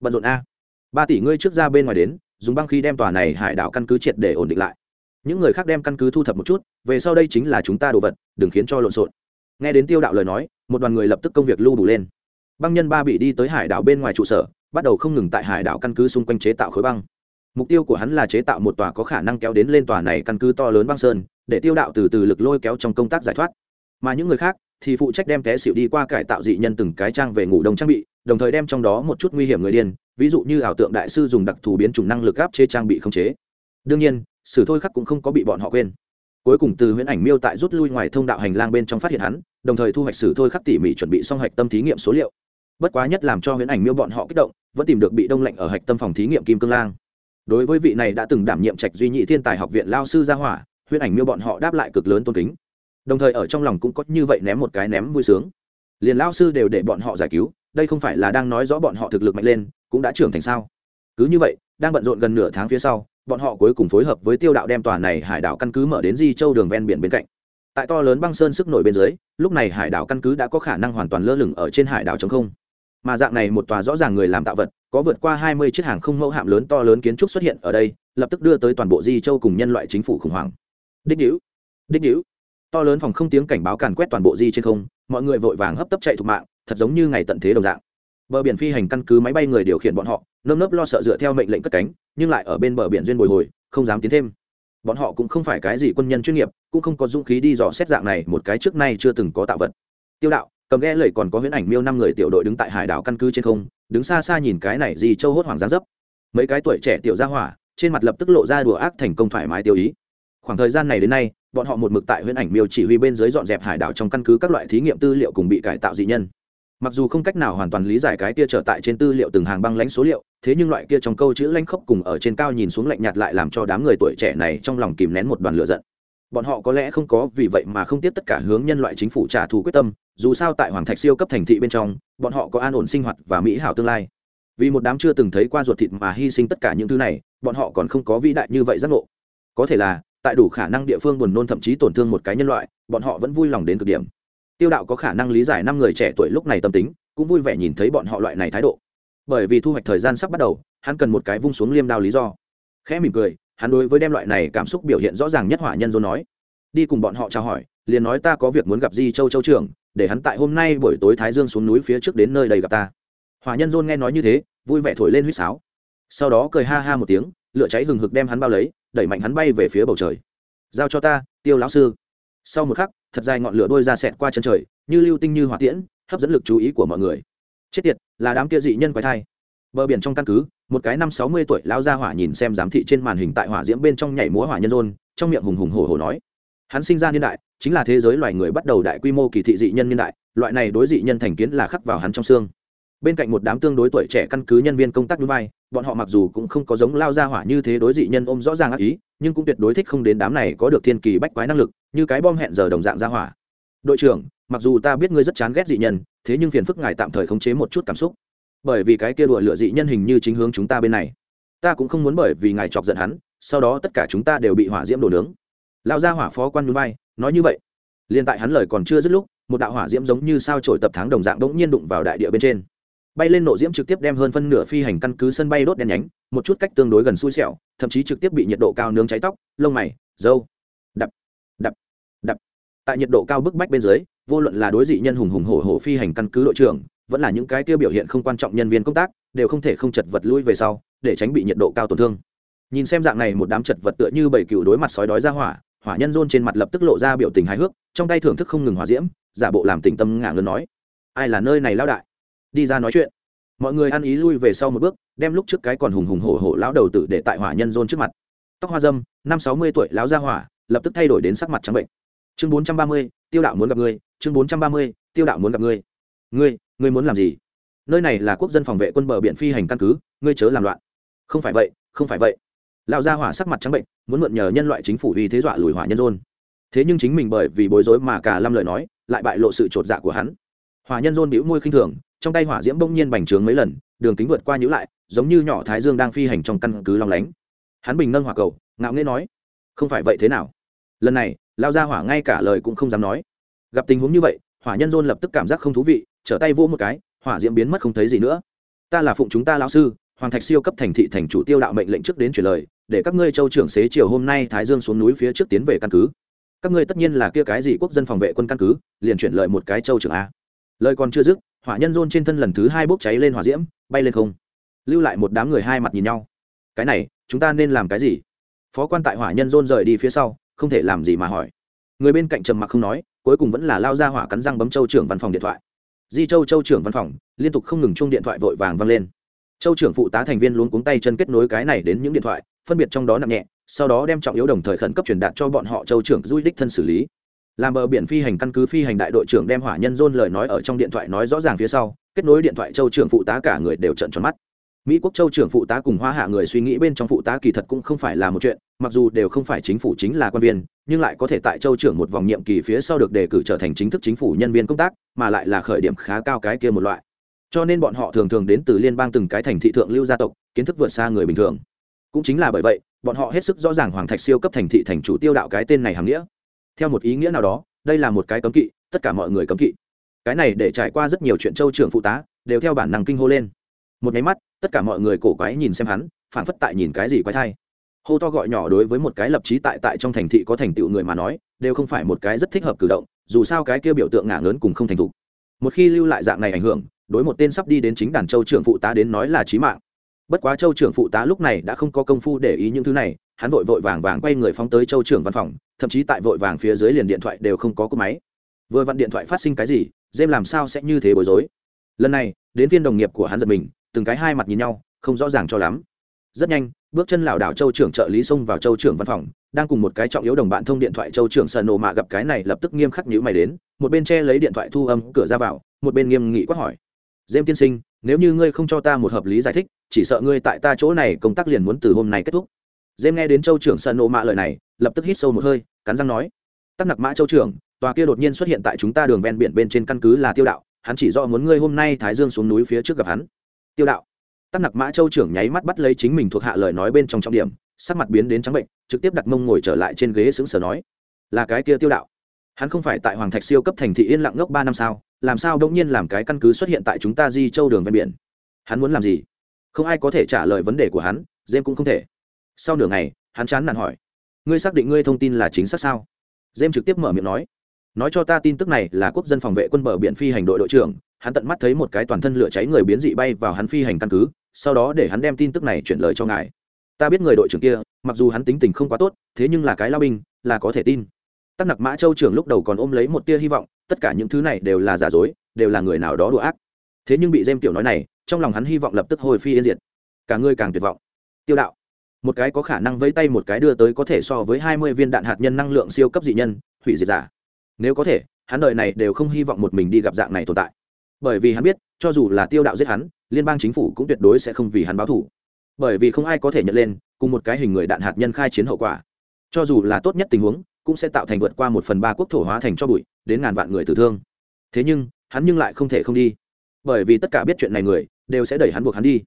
Bận rộn a. Ba tỷ ngươi trước ra bên ngoài đến, dùng băng khí đem tòa này hải đảo căn cứ triệt để ổn định lại. Những người khác đem căn cứ thu thập một chút, về sau đây chính là chúng ta đồ vật, đừng khiến cho lộn xộn. Nghe đến tiêu đạo lời nói, một đoàn người lập tức công việc lưu đủ lên. Băng nhân ba bị đi tới hải đảo bên ngoài trụ sở, bắt đầu không ngừng tại hải đảo căn cứ xung quanh chế tạo khối băng mục tiêu của hắn là chế tạo một tòa có khả năng kéo đến lên tòa này căn cứ to lớn băng sơn, để tiêu đạo từ từ lực lôi kéo trong công tác giải thoát. Mà những người khác thì phụ trách đem té xịu đi qua cải tạo dị nhân từng cái trang về ngủ đông trang bị, đồng thời đem trong đó một chút nguy hiểm người điên, ví dụ như ảo tượng đại sư dùng đặc thù biến chủng năng lực áp chế trang bị không chế. Đương nhiên, sử thôi khắc cũng không có bị bọn họ quên. Cuối cùng từ huyễn ảnh miêu tại rút lui ngoài thông đạo hành lang bên trong phát hiện hắn, đồng thời thu hoạch sử thôi khắc tỉ mỉ chuẩn bị xong hạch tâm thí nghiệm số liệu. Bất quá nhất làm cho huyễn ảnh miêu bọn họ kích động, vẫn tìm được bị đông lạnh ở hạch tâm phòng thí nghiệm kim cương lang đối với vị này đã từng đảm nhiệm trạch duy nhị thiên tài học viện lao sư gia hỏa, huyễn ảnh miêu bọn họ đáp lại cực lớn tôn kính. Đồng thời ở trong lòng cũng có như vậy ném một cái ném vui sướng. Liền lao sư đều để bọn họ giải cứu, đây không phải là đang nói rõ bọn họ thực lực mạnh lên, cũng đã trưởng thành sao? Cứ như vậy, đang bận rộn gần nửa tháng phía sau, bọn họ cuối cùng phối hợp với tiêu đạo đem tòa này hải đảo căn cứ mở đến di châu đường ven biển bên cạnh. Tại to lớn băng sơn sức nổi bên dưới, lúc này hải đảo căn cứ đã có khả năng hoàn toàn lơ lửng ở trên hải đảo chống không. Mà dạng này một tòa rõ ràng người làm tạo vật có vượt qua hai mươi chiếc hàng không mẫu hạm lớn to lớn kiến trúc xuất hiện ở đây, lập tức đưa tới toàn bộ di châu cùng nhân loại chính phủ khủng hoảng. Đích hữu đích hữu to lớn phòng không tiếng cảnh báo càn quét toàn bộ di trên không, mọi người vội vàng hấp tấp chạy thục mạng, thật giống như ngày tận thế đồng dạng. Bờ biển phi hành căn cứ máy bay người điều khiển bọn họ, nơm nớp lo sợ dựa theo mệnh lệnh cất cánh, nhưng lại ở bên bờ biển duyên bồi hồi, không dám tiến thêm. Bọn họ cũng không phải cái gì quân nhân chuyên nghiệp, cũng không có dũng khí đi dò xét dạng này một cái trước nay chưa từng có tạo vật. Tiêu đạo, cầm ghe lẩy còn có huyễn ảnh miêu năm người tiểu đội đứng tại hải đảo căn cứ trên không đứng xa xa nhìn cái này gì châu hốt hoảng giáng dấp. Mấy cái tuổi trẻ tiểu gia hỏa, trên mặt lập tức lộ ra đùa ác thành công thoải mái tiêu ý. Khoảng thời gian này đến nay, bọn họ một mực tại huyễn ảnh miêu chỉ huy bên dưới dọn dẹp hải đảo trong căn cứ các loại thí nghiệm tư liệu cùng bị cải tạo dị nhân. Mặc dù không cách nào hoàn toàn lý giải cái kia trở tại trên tư liệu từng hàng băng lãnh số liệu, thế nhưng loại kia trong câu chữ lãnh khốc cùng ở trên cao nhìn xuống lạnh nhạt lại làm cho đám người tuổi trẻ này trong lòng kìm nén một đoàn lửa giận bọn họ có lẽ không có vì vậy mà không tiếp tất cả hướng nhân loại chính phủ trả thù quyết tâm, dù sao tại hoàng thạch siêu cấp thành thị bên trong, bọn họ có an ổn sinh hoạt và mỹ hảo tương lai. Vì một đám chưa từng thấy qua ruột thịt mà hy sinh tất cả những thứ này, bọn họ còn không có vĩ đại như vậy giác ngộ. Có thể là, tại đủ khả năng địa phương buồn nôn thậm chí tổn thương một cái nhân loại, bọn họ vẫn vui lòng đến cực điểm. Tiêu đạo có khả năng lý giải năm người trẻ tuổi lúc này tâm tính, cũng vui vẻ nhìn thấy bọn họ loại này thái độ. Bởi vì thu hoạch thời gian sắp bắt đầu, hắn cần một cái vung xuống liêm đao lý do. Khẽ mỉm cười hắn đối với đem loại này cảm xúc biểu hiện rõ ràng nhất hỏa nhân dôn nói. Đi cùng bọn họ chào hỏi, liền nói ta có việc muốn gặp di châu châu trưởng, để hắn tại hôm nay buổi tối thái dương xuống núi phía trước đến nơi đây gặp ta. Hỏa nhân dôn nghe nói như thế, vui vẻ thổi lên huýt sáo. Sau đó cười ha ha một tiếng, lửa cháy hừng hực đem hắn bao lấy, đẩy mạnh hắn bay về phía bầu trời. Giao cho ta, tiêu lão sư. Sau một khắc, thật dài ngọn lửa đôi ra xẹt qua chân trời, như lưu tinh như hỏa tiễn, hấp dẫn lực chú ý của mọi người. Chết tiệt, là đám kia dị nhân quái thai. Bờ biển trong căn cứ một cái năm sáu mươi tuổi lão gia hỏa nhìn xem giám thị trên màn hình tại hỏa diễm bên trong nhảy múa hỏa nhân rôn, trong miệng hùng hùng hổ hổ nói. Hắn sinh ra niên đại, chính là thế giới loài người bắt đầu đại quy mô kỳ thị dị nhân niên đại, loại này đối dị nhân thành kiến là khắc vào hắn trong xương. Bên cạnh một đám tương đối tuổi trẻ căn cứ nhân viên công tác núi vai, bọn họ mặc dù cũng không có giống lao ra hỏa như thế đối dị nhân ôm rõ ràng ác ý, nhưng cũng tuyệt đối thích không đến đám này có được thiên kỳ bách quái năng lực, như cái bom hẹn giờ đồng dạng ra hỏa. Đội trưởng, mặc dù ta biết ngươi rất chán ghét dị nhân, thế nhưng phiền phức ngài tạm thời khống chế một chút cảm xúc bởi vì cái kia đùa lựa dị nhân hình như chính hướng chúng ta bên này. Ta cũng không muốn bởi vì ngài chọc giận hắn, sau đó tất cả chúng ta đều bị hỏa diễm đổ nướng. Lao ra hỏa phó quan núi bay nói như vậy. Liền tại hắn lời còn chưa dứt lúc, một đạo hỏa diễm giống như sao trổi tập tháng đồng dạng bỗng nhiên đụng vào đại địa bên trên. Bay lên nộ diễm trực tiếp đem hơn phân nửa phi hành căn cứ sân bay đốt đen nhánh, một chút cách tương đối gần xui xẻo, thậm chí trực tiếp bị nhiệt độ cao nướng cháy tóc, lông mày dâu đập đập đập. Tại nhiệt độ cao bức bách bên dưới, vô luận là đối dị nhân hùng hùng hổ hổ phi hành căn cứ đội trưởng vẫn là những cái tiêu biểu hiện không quan trọng nhân viên công tác, đều không thể không chật vật lui về sau, để tránh bị nhiệt độ cao tổn thương. Nhìn xem dạng này một đám chật vật tựa như bảy cựu đối mặt sói đói ra hỏa hỏa nhân rôn trên mặt lập tức lộ ra biểu tình hài hước, trong tay thưởng thức không ngừng hỏa diễm, giả bộ làm tỉnh tâm ngả lớn nói, ai là nơi này lao đại? Đi ra nói chuyện. Mọi người ăn ý lui về sau một bước, đem lúc trước cái còn hùng hùng hổ hổ lão đầu tử để tại hỏa nhân rôn trước mặt. Tóc hoa dâm, năm sáu mươi tuổi lão gia hỏa, lập tức thay đổi đến sắc mặt trắng bệnh. Chương bốn trăm ba mươi, tiêu đạo muốn gặp ngươi, chương bốn trăm ba mươi, tiêu đạo muốn gặp ngươi ngươi ngươi muốn làm gì? Nơi này là quốc dân phòng vệ quân bờ biển phi hành căn cứ, ngươi chớ làm loạn. Không phải vậy, không phải vậy. Lão gia hỏa sắc mặt trắng bệnh, muốn mượn nhờ nhân loại chính phủ vì thế dọa lùi hỏa nhân dôn. Thế nhưng chính mình bởi vì bối rối mà cả lâm lời nói, lại bại lộ sự t dạ của hắn. Hỏa nhân dôn bĩu môi khinh thường, trong tay hỏa diễm bỗng nhiên bành trướng mấy lần, đường kính vượt qua nhữ lại, giống như nhỏ thái dương đang phi hành trong căn cứ long lánh. Hắn bình nâng hỏa cầu, ngạo nghễ nói, không phải vậy thế nào? Lần này lao ra hỏa ngay cả lời cũng không dám nói. Gặp tình huống như vậy, hỏa nhân dôn lập tức cảm giác không thú vị trở tay vỗ một cái, hỏa diễm biến mất không thấy gì nữa. Ta là phụng chúng ta lão sư, hoàng thạch siêu cấp thành thị thành chủ tiêu đạo mệnh lệnh trước đến chuyển lời, để các ngươi châu trưởng xế chiều hôm nay thái dương xuống núi phía trước tiến về căn cứ. Các ngươi tất nhiên là kia cái gì quốc dân phòng vệ quân căn cứ, liền chuyển lời một cái châu trưởng a. Lời còn chưa dứt, hỏa nhân rôn trên thân lần thứ hai bốc cháy lên hỏa diễm, bay lên không. Lưu lại một đám người hai mặt nhìn nhau. Cái này, chúng ta nên làm cái gì? Phó quan tại hỏa nhân rôn rời đi phía sau, không thể làm gì mà hỏi. Người bên cạnh trầm mặc không nói, cuối cùng vẫn là lao ra hỏa cắn răng bấm châu trưởng văn phòng điện thoại di châu châu trưởng văn phòng, liên tục không ngừng chung điện thoại vội vàng vang lên. Châu trưởng phụ tá thành viên luôn cuống tay chân kết nối cái này đến những điện thoại, phân biệt trong đó nặng nhẹ, sau đó đem trọng yếu đồng thời khẩn cấp truyền đạt cho bọn họ châu trưởng duy đích thân xử lý. Làm bờ biển phi hành căn cứ phi hành đại đội trưởng đem hỏa nhân dôn lời nói ở trong điện thoại nói rõ ràng phía sau, kết nối điện thoại châu trưởng phụ tá cả người đều trận tròn mắt mỹ quốc châu trưởng phụ tá cùng hoa hạ người suy nghĩ bên trong phụ tá kỳ thật cũng không phải là một chuyện, mặc dù đều không phải chính phủ chính là quan viên, nhưng lại có thể tại châu trưởng một vòng nhiệm kỳ phía sau được đề cử trở thành chính thức chính phủ nhân viên công tác, mà lại là khởi điểm khá cao cái kia một loại. Cho nên bọn họ thường thường đến từ liên bang từng cái thành thị thượng lưu gia tộc, kiến thức vượt xa người bình thường. Cũng chính là bởi vậy, bọn họ hết sức rõ ràng hoàng thạch siêu cấp thành thị thành chủ tiêu đạo cái tên này hàm nghĩa. Theo một ý nghĩa nào đó, đây là một cái cấm kỵ, tất cả mọi người cấm kỵ. Cái này để trải qua rất nhiều chuyện châu trưởng phụ tá, đều theo bản năng kinh hô lên. Một máy mắt tất cả mọi người cổ quái nhìn xem hắn phản phất tại nhìn cái gì quái thai. Hô to gọi nhỏ đối với một cái lập trí tại tại trong thành thị có thành tựu người mà nói, đều không phải một cái rất thích hợp cử động, dù sao cái kia biểu tượng ngả lớn cùng không thành thục. Một khi lưu lại dạng này ảnh hưởng, đối một tên sắp đi đến chính đàn châu trưởng phụ tá đến nói là trí mạng. Bất quá châu trưởng phụ tá lúc này đã không có công phu để ý những thứ này, hắn vội vội vàng vàng quay người phóng tới châu trưởng văn phòng, thậm chí tại vội vàng phía dưới liền điện thoại đều không có cúp máy. Vừa vặn điện thoại phát sinh cái gì dêm làm sao sẽ như thế bối rối? Lần này, đến viên đồng nghiệp của hắn giật mình từng cái hai mặt nhìn nhau, không rõ ràng cho lắm. Rất nhanh, bước chân lảo đảo châu trưởng trợ lý xông vào châu trưởng văn phòng, đang cùng một cái trọng yếu đồng bạn thông điện thoại châu trưởng sợ nổ mạ gặp cái này lập tức nghiêm khắc nhữ mày đến, một bên che lấy điện thoại thu âm cửa ra vào, một bên nghiêm nghị quát hỏi. Dêm tiên sinh, nếu như ngươi không cho ta một hợp lý giải thích, chỉ sợ ngươi tại ta chỗ này công tác liền muốn từ hôm nay kết thúc. Dêm nghe đến châu trưởng sợ nổ mạ lời này, lập tức hít sâu một hơi, cắn răng nói. Tắc nặc mã châu trưởng, tòa kia đột nhiên xuất hiện tại chúng ta đường ven biển bên trên căn cứ là tiêu đạo, hắn chỉ do muốn ngươi hôm nay thái dương xuống núi phía trước gặp hắn tiêu đạo. Tắc nặc mã châu trưởng nháy mắt bắt lấy chính mình thuộc hạ lời nói bên trong trọng điểm, sắc mặt biến đến trắng bệnh, trực tiếp đặt mông ngồi trở lại trên ghế xứng sở nói, là cái kia tiêu đạo. Hắn không phải tại hoàng thạch siêu cấp thành thị yên lặng ngốc ba năm sao, làm sao đông nhiên làm cái căn cứ xuất hiện tại chúng ta di châu đường ven biển? Hắn muốn làm gì? Không ai có thể trả lời vấn đề của hắn Dêm cũng không thể. Sau nửa ngày, hắn chán nản hỏi, ngươi xác định ngươi thông tin là chính xác sao? Dêm trực tiếp mở miệng nói nói cho ta tin tức này là quốc dân phòng vệ quân bờ biển phi hành đội đội trưởng hắn tận mắt thấy một cái toàn thân lửa cháy người biến dị bay vào hắn phi hành căn cứ, sau đó để hắn đem tin tức này chuyển lời cho ngài. Ta biết người đội trưởng kia, mặc dù hắn tính tình không quá tốt, thế nhưng là cái lao binh, là có thể tin. Tắc nặc mã châu trưởng lúc đầu còn ôm lấy một tia hy vọng, tất cả những thứ này đều là giả dối, đều là người nào đó đùa ác. Thế nhưng bị dêm tiểu nói này, trong lòng hắn hy vọng lập tức hồi phi yên diệt. Cả người càng tuyệt vọng. Tiêu đạo. Một cái có khả năng vẫy tay một cái đưa tới có thể so với hai mươi viên đạn hạt nhân năng lượng siêu cấp dị nhân, hủy diệt giả. Nếu có thể, hắn đời này đều không hy vọng một mình đi gặp dạng này tồn tại bởi vì hắn biết, cho dù là tiêu đạo giết hắn, liên bang chính phủ cũng tuyệt đối sẽ không vì hắn báo thủ bởi vì không ai có thể nhận lên, cùng một cái hình người đạn hạt nhân khai chiến hậu quả. Cho dù là tốt nhất tình huống, cũng sẽ tạo thành vượt qua một phần ba quốc thổ hóa thành cho bụi, đến ngàn vạn người tử thương. Thế nhưng, hắn nhưng lại không thể không đi. Bởi vì tất cả biết chuyện này người, đều sẽ đẩy hắn buộc hắn đi.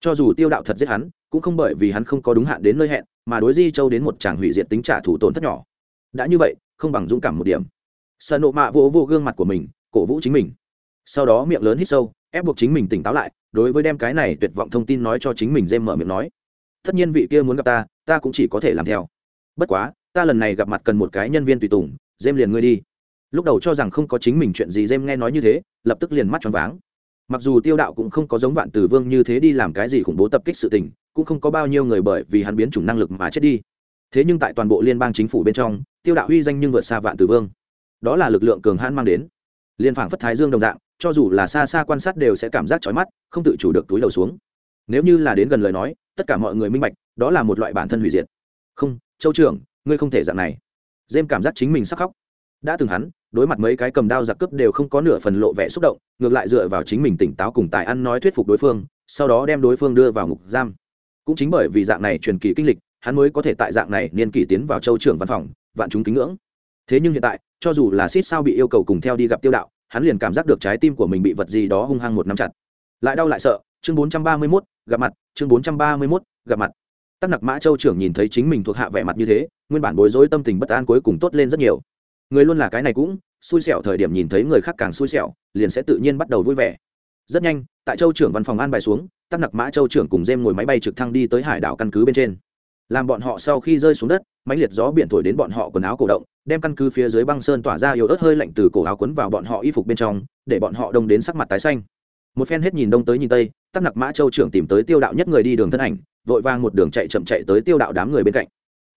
Cho dù tiêu đạo thật giết hắn, cũng không bởi vì hắn không có đúng hạn đến nơi hẹn, mà đối di châu đến một tràng hủy diệt tính trả thủ tổn thất nhỏ. Đã như vậy, không bằng dũng cảm một điểm. Sợ nộ mạ vỗ vô gương mặt của mình, cổ vũ chính mình sau đó miệng lớn hít sâu, ép buộc chính mình tỉnh táo lại, đối với đem cái này tuyệt vọng thông tin nói cho chính mình dêm mở miệng nói. Tất nhiên vị kia muốn gặp ta ta cũng chỉ có thể làm theo. Bất quá, ta lần này gặp mặt cần một cái nhân viên tùy tùng, dêm liền ngươi đi. Lúc đầu cho rằng không có chính mình chuyện gì dêm nghe nói như thế, lập tức liền mắt tròn váng. Mặc dù tiêu đạo cũng không có giống vạn tử vương như thế đi làm cái gì khủng bố tập kích sự tình, cũng không có bao nhiêu người bởi vì hắn biến chủng năng lực mà chết đi. Thế nhưng tại toàn bộ liên bang chính phủ bên trong, tiêu đạo uy danh nhưng vượt xa vạn tử vương. Đó là lực lượng cường hãn mang đến. Liên phảng phất thái dương đồng dạng cho dù là xa xa quan sát đều sẽ cảm giác chói mắt, không tự chủ được túi đầu xuống. Nếu như là đến gần lời nói, tất cả mọi người minh bạch, đó là một loại bản thân hủy diệt. Không, châu trưởng, ngươi không thể dạng này. Dêm cảm giác chính mình sắc khóc. Đã từng hắn, đối mặt mấy cái cầm đao giặc cướp đều không có nửa phần lộ vẻ xúc động, ngược lại dựa vào chính mình tỉnh táo cùng tài ăn nói thuyết phục đối phương, sau đó đem đối phương đưa vào ngục giam. Cũng chính bởi vì dạng này truyền kỳ kinh lịch, hắn mới có thể tại dạng này niên kỷ tiến vào châu trưởng văn phòng, vạn chúng kính ngưỡng. Thế nhưng hiện tại, cho dù là xít sao bị yêu cầu cùng theo đi gặp tiêu đạo hắn liền cảm giác được trái tim của mình bị vật gì đó hung hăng một nắm chặt. Lại đau lại sợ chương 431, gặp mặt chương 431, gặp mặt. Tắc nặc mã châu trưởng nhìn thấy chính mình thuộc hạ vẻ mặt như thế nguyên bản bối rối tâm tình bất an cuối cùng tốt lên rất nhiều. Người luôn là cái này cũng xui xẻo thời điểm nhìn thấy người khác càng xui xẻo liền sẽ tự nhiên bắt đầu vui vẻ. Rất nhanh tại châu trưởng văn phòng an bài xuống tắc nặc mã châu trưởng cùng dêm ngồi máy bay trực thăng đi tới hải đảo căn cứ bên trên làm bọn họ sau khi rơi xuống đất, mãnh liệt gió biển thổi đến bọn họ quần áo cổ động, đem căn cứ phía dưới băng sơn tỏa ra yếu ớt hơi lạnh từ cổ áo quấn vào bọn họ y phục bên trong, để bọn họ đông đến sắc mặt tái xanh. Một phen hết nhìn đông tới nhìn tây, tắc nặc mã châu trưởng tìm tới tiêu đạo nhất người đi đường thân ảnh, vội vang một đường chạy chậm chạy tới tiêu đạo đám người bên cạnh.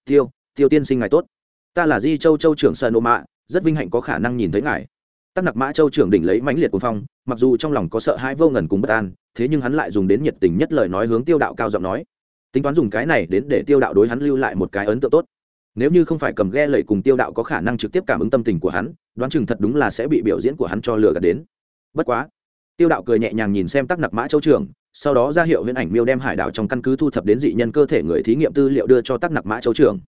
Tiêu tiêu tiên sinh ngài tốt. Ta là di châu châu trưởng sơn ô mạ, rất vinh hạnh có khả năng nhìn thấy ngài. Tắc nặc mã châu trưởng đỉnh lấy mãnh liệt cuồng phong, mặc dù trong lòng có sợ hãi vô ngần cùng bất an, thế nhưng hắn lại dùng đến nhiệt tình nhất lời nói hướng tiêu đạo cao giọng nói tính toán dùng cái này đến để tiêu đạo đối hắn lưu lại một cái ấn tượng tốt. Nếu như không phải cầm ghe lầy cùng tiêu đạo có khả năng trực tiếp cảm ứng tâm tình của hắn, đoán chừng thật đúng là sẽ bị biểu diễn của hắn cho lừa gạt đến. Bất quá, tiêu đạo cười nhẹ nhàng nhìn xem tắc nặc mã châu trưởng sau đó ra hiệu huyễn ảnh miêu đem hải đảo trong căn cứ thu thập đến dị nhân cơ thể người thí nghiệm tư liệu đưa cho tắc nặc mã châu trưởng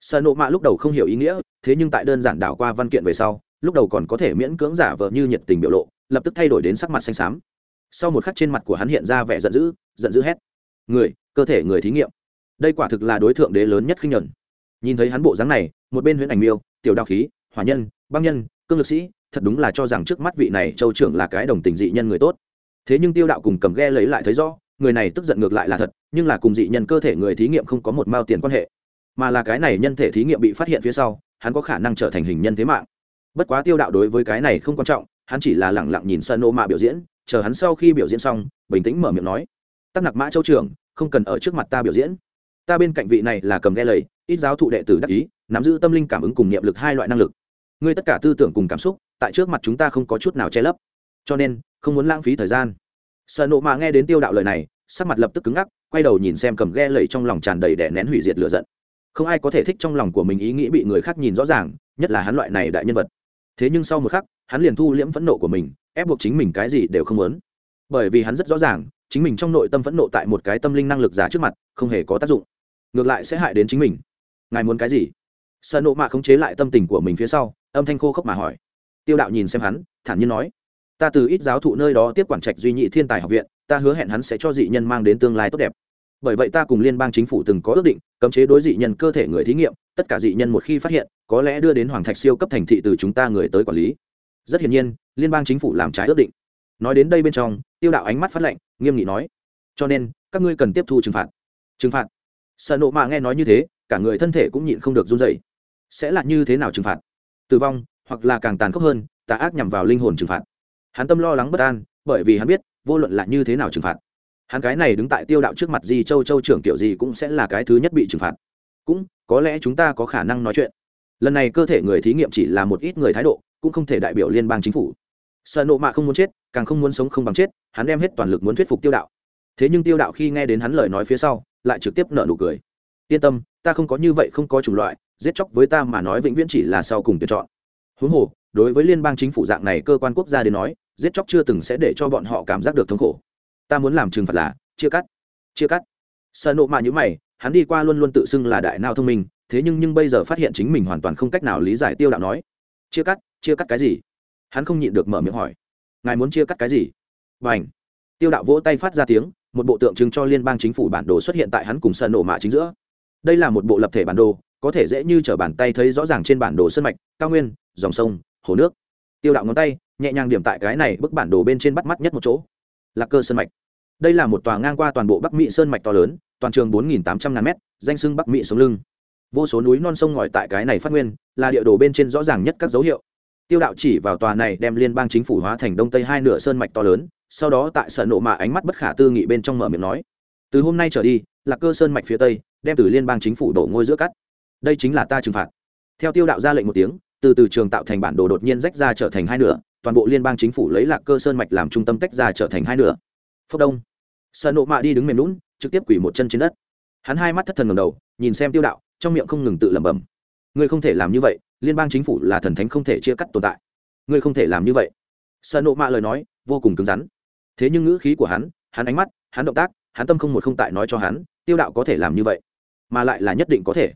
sợ nộ mạ lúc đầu không hiểu ý nghĩa, thế nhưng tại đơn giản đảo qua văn kiện về sau, lúc đầu còn có thể miễn cưỡng giả vờ như nhiệt tình biểu lộ, lập tức thay đổi đến sắc mặt xanh xám. Sau một khắc trên mặt của hắn hiện ra vẻ giận dữ giận dữ hét người, cơ thể người thí nghiệm. Đây quả thực là đối tượng đế lớn nhất khinh nhuận. Nhìn thấy hắn bộ dáng này, một bên huyễn ảnh miêu, tiểu đạo khí, hỏa nhân, băng nhân, cương lực sĩ, thật đúng là cho rằng trước mắt vị này châu trưởng là cái đồng tình dị nhân người tốt. Thế nhưng tiêu đạo cùng cầm ghe lấy lại thấy rõ, người này tức giận ngược lại là thật, nhưng là cùng dị nhân cơ thể người thí nghiệm không có một mao tiền quan hệ. Mà là cái này nhân thể thí nghiệm bị phát hiện phía sau, hắn có khả năng trở thành hình nhân thế mạng. Bất quá tiêu đạo đối với cái này không quan trọng, hắn chỉ là lẳng lặng nhìn sân ô mạ biểu diễn, chờ hắn sau khi biểu diễn xong, bình tĩnh mở miệng nói, tắc nặc mã châu trưởng không cần ở trước mặt ta biểu diễn. Ta bên cạnh vị này là cầm ghe lầy, ít giáo thụ đệ tử đắc ý, nắm giữ tâm linh cảm ứng cùng niệm lực hai loại năng lực. Ngươi tất cả tư tưởng cùng cảm xúc, tại trước mặt chúng ta không có chút nào che lấp. Cho nên, không muốn lãng phí thời gian. Sợ nộ mạ nghe đến tiêu đạo lời này, sắc mặt lập tức cứng ngắc, quay đầu nhìn xem cầm ghe lầy trong lòng tràn đầy đè nén hủy diệt lửa giận. Không ai có thể thích trong lòng của mình ý nghĩ bị người khác nhìn rõ ràng, nhất là hắn loại này đại nhân vật. Thế nhưng sau một khắc, hắn liền thu liễm phẫn nộ của mình, ép buộc chính mình cái gì đều không muốn. Bởi vì hắn rất rõ ràng chính mình trong nội tâm phẫn nộ tại một cái tâm linh năng lực giả trước mặt, không hề có tác dụng. Ngược lại sẽ hại đến chính mình. Ngài muốn cái gì? Sợ nộ mạ khống chế lại tâm tình của mình phía sau, âm thanh khô khốc mà hỏi. Tiêu đạo nhìn xem hắn, thản nhiên nói. Ta từ ít giáo thụ nơi đó tiếp quản trạch duy nhị thiên tài học viện, ta hứa hẹn hắn sẽ cho dị nhân mang đến tương lai tốt đẹp. Bởi vậy ta cùng liên bang chính phủ từng có ước định, cấm chế đối dị nhân cơ thể người thí nghiệm, tất cả dị nhân một khi phát hiện, có lẽ đưa đến hoàng thạch siêu cấp thành thị từ chúng ta người tới quản lý. Rất hiển nhiên, liên bang chính phủ làm trái ước định nói đến đây bên trong, tiêu đạo ánh mắt phát lệnh nghiêm nghị nói, cho nên, các ngươi cần tiếp thu trừng phạt. Trừng phạt? Sợ nộ mạ nghe nói như thế, cả người thân thể cũng nhịn không được run dậy sẽ là như thế nào trừng phạt? Tử vong, hoặc là càng tàn khốc hơn, tà ác nhằm vào linh hồn trừng phạt. Hắn tâm lo lắng bất an, bởi vì hắn biết, vô luận là như thế nào trừng phạt, hắn cái này đứng tại tiêu đạo trước mặt gì châu châu trưởng kiểu gì cũng sẽ là cái thứ nhất bị trừng phạt. Cũng, có lẽ chúng ta có khả năng nói chuyện. Lần này cơ thể người thí nghiệm chỉ là một ít người thái độ, cũng không thể đại biểu liên bang chính phủ sợ nộ mạ không muốn chết, càng không muốn sống không bằng chết, hắn đem hết toàn lực muốn thuyết phục tiêu đạo. Thế nhưng tiêu đạo khi nghe đến hắn lời nói phía sau, lại trực tiếp nợ nụ cười. Yên tâm, ta không có như vậy không có chủng loại, giết chóc với ta mà nói vĩnh viễn chỉ là sau cùng tuyển chọn. Huống hồ, đối với liên bang chính phủ dạng này cơ quan quốc gia đến nói, giết chóc chưa từng sẽ để cho bọn họ cảm giác được thống khổ. Ta muốn làm trừng phạt là, chia cắt chia cắt. Sợ nộ mạ như mày, hắn đi qua luôn luôn tự xưng là đại nào thông minh, thế nhưng nhưng bây giờ phát hiện chính mình hoàn toàn không cách nào lý giải tiêu đạo nói. Chia cắt chia cắt cái gì? Hắn không nhịn được mở miệng hỏi, ngài muốn chia cắt cái gì? Và h tiêu đạo vỗ tay phát ra tiếng, một bộ tượng trưng cho liên bang chính phủ bản đồ xuất hiện tại hắn cùng sân nổ mạ chính giữa. Đây là một bộ lập thể bản đồ, có thể dễ như t r ở bàn tay thấy rõ ràng trên bản đồ sân mạch, cao nguyên, dòng sông, hồ nước. Tiêu đạo ngón tay, nhẹ nhàng điểm tại cái này bức bản đồ bên trên bắt mắt nhất một chỗ. Là cơ sơn mạch. Đây là một tòa ngang qua toàn bộ bắc mỹ sơn mạch to lớn, toàn trường bốn tám trăm ngàn m danh sưng bắc mỹ sống lưng. Vô số núi non sông ngòi tại cái này phát nguyên, là địa đồ bên trên rõ ràng nhất các dấu hiệu tiêu đạo chỉ vào tòa này đem liên bang chính phủ hóa thành đông tây hai nửa sơn mạch to lớn, sau đó tại sở nộ mạ ánh mắt bất khả tư nghị bên trong mở miệng nói, từ hôm nay trở đi, là cơ sơn mạch phía tây, đem từ liên bang chính phủ đổ ngôi giữa cắt. Đây chính là ta trừng phạt. Theo tiêu đạo ra lệnh một tiếng, từ từ trường tạo thành bản đồ đột nhiên rách ra trở thành hai nửa, toàn bộ liên bang chính phủ lấy lạc cơ sơn mạch làm trung tâm tách ra trở thành hai nửa. Phúc đông. Sợ nộ mạ đi đứng mềm lún trực tiếp quỳ một chân trên đất. Hắn hai mắt thất thần ngầm đầu, nhìn xem tiêu đạo, trong miệng không ngừng tự lẩm bẩm, ngươi không thể làm như vậy liên bang chính phủ là thần thánh không thể chia cắt tồn tại. Ngươi không thể làm như vậy. Sợ nộ mạ lời nói, vô cùng cứng rắn. Thế nhưng ngữ khí của hắn hắn ánh mắt, hắn động tác, hắn tâm không một không tại nói cho hắn, tiêu đạo có thể làm như vậy, mà lại là nhất định có thể.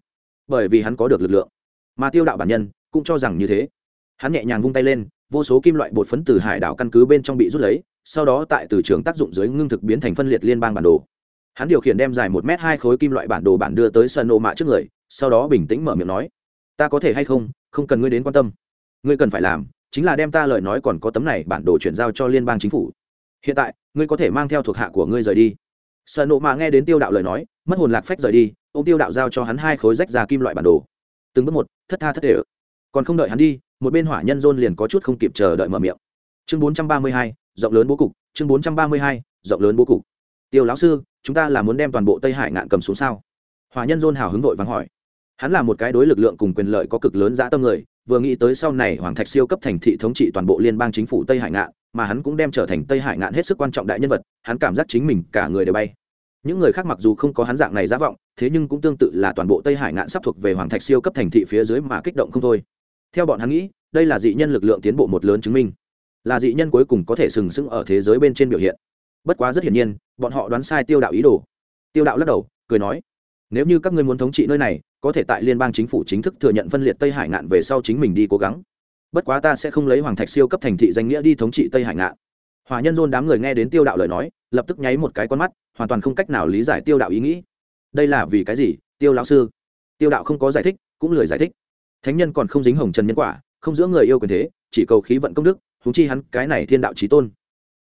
Bởi vì hắn có được lực lượng, mà tiêu đạo bản nhân cũng cho rằng như thế. Hắn nhẹ nhàng vung tay lên, vô số kim loại bột phấn từ hải đảo căn cứ bên trong bị rút lấy, sau đó tại từ trường tác dụng dưới ngưng thực biến thành phân liệt liên bang bản đồ. Hắn điều khiển đem dài một m hai khối kim loại bản đồ bản đưa tới sân ô mạ trước người, sau đó bình tĩnh mở miệng nói ta có thể hay không không cần ngươi đến quan tâm. Ngươi cần phải làm, chính là đem ta lời nói còn có tấm này bản đồ chuyển giao cho liên bang chính phủ. Hiện tại, ngươi có thể mang theo thuộc hạ của ngươi rời đi. Sợ nộ mà nghe đến tiêu đạo lời nói, mất hồn lạc phách rời đi, ông tiêu đạo giao cho hắn hai khối rách ra kim loại bản đồ. Từng bước một, thất tha thất đều còn không đợi hắn đi, một bên hỏa nhân dôn liền có chút không kịp chờ đợi mở miệng. Chương bốn trăm ba mươi hai, rộng lớn bố cục. Chương bốn trăm ba mươi hai, rộng lớn bố cục. Tiêu lão sư, chúng ta là muốn đem toàn bộ tây hải ngạn cầm xuống sao? Hỏa nhân dôn hào hứng vội vắng hỏi hắn là một cái đối lực lượng cùng quyền lợi có cực lớn dã tâm người, vừa nghĩ tới sau này hoàng thạch siêu cấp thành thị thống trị toàn bộ liên bang chính phủ tây hải ngạn, mà hắn cũng đem trở thành tây hải ngạn hết sức quan trọng đại nhân vật, hắn cảm giác chính mình cả người đều bay. Những người khác mặc dù không có hắn dạng này giá vọng, thế nhưng cũng tương tự là toàn bộ tây hải ngạn sắp thuộc về hoàng thạch siêu cấp thành thị phía dưới mà kích động không thôi. Theo bọn hắn nghĩ, đây là dị nhân lực lượng tiến bộ một lớn chứng minh. Là dị nhân cuối cùng có thể sừng sững ở thế giới bên trên biểu hiện. Bất quá rất hiển nhiên, bọn họ đoán sai tiêu đạo ý đồ. Tiêu đạo lắc đầu, cười nói, nếu như các ngươi muốn thống trị nơi này có thể tại liên bang chính phủ chính thức thừa nhận phân liệt tây hải ngạn về sau chính mình đi cố gắng. Bất quá ta sẽ không lấy hoàng thạch siêu cấp thành thị danh nghĩa đi thống trị tây hải ngạn. Hòa nhân dôn đám người nghe đến tiêu đạo lời nói, lập tức nháy một cái con mắt, hoàn toàn không cách nào lý giải tiêu đạo ý nghĩ. Đây là vì cái gì, tiêu lão sư? Tiêu đạo không có giải thích, cũng lười giải thích. Thánh nhân còn không dính hồng trần nhân quả, không giữa người yêu quyền thế, chỉ cầu khí vận công đức húng chi hắn cái này thiên đạo trí tôn.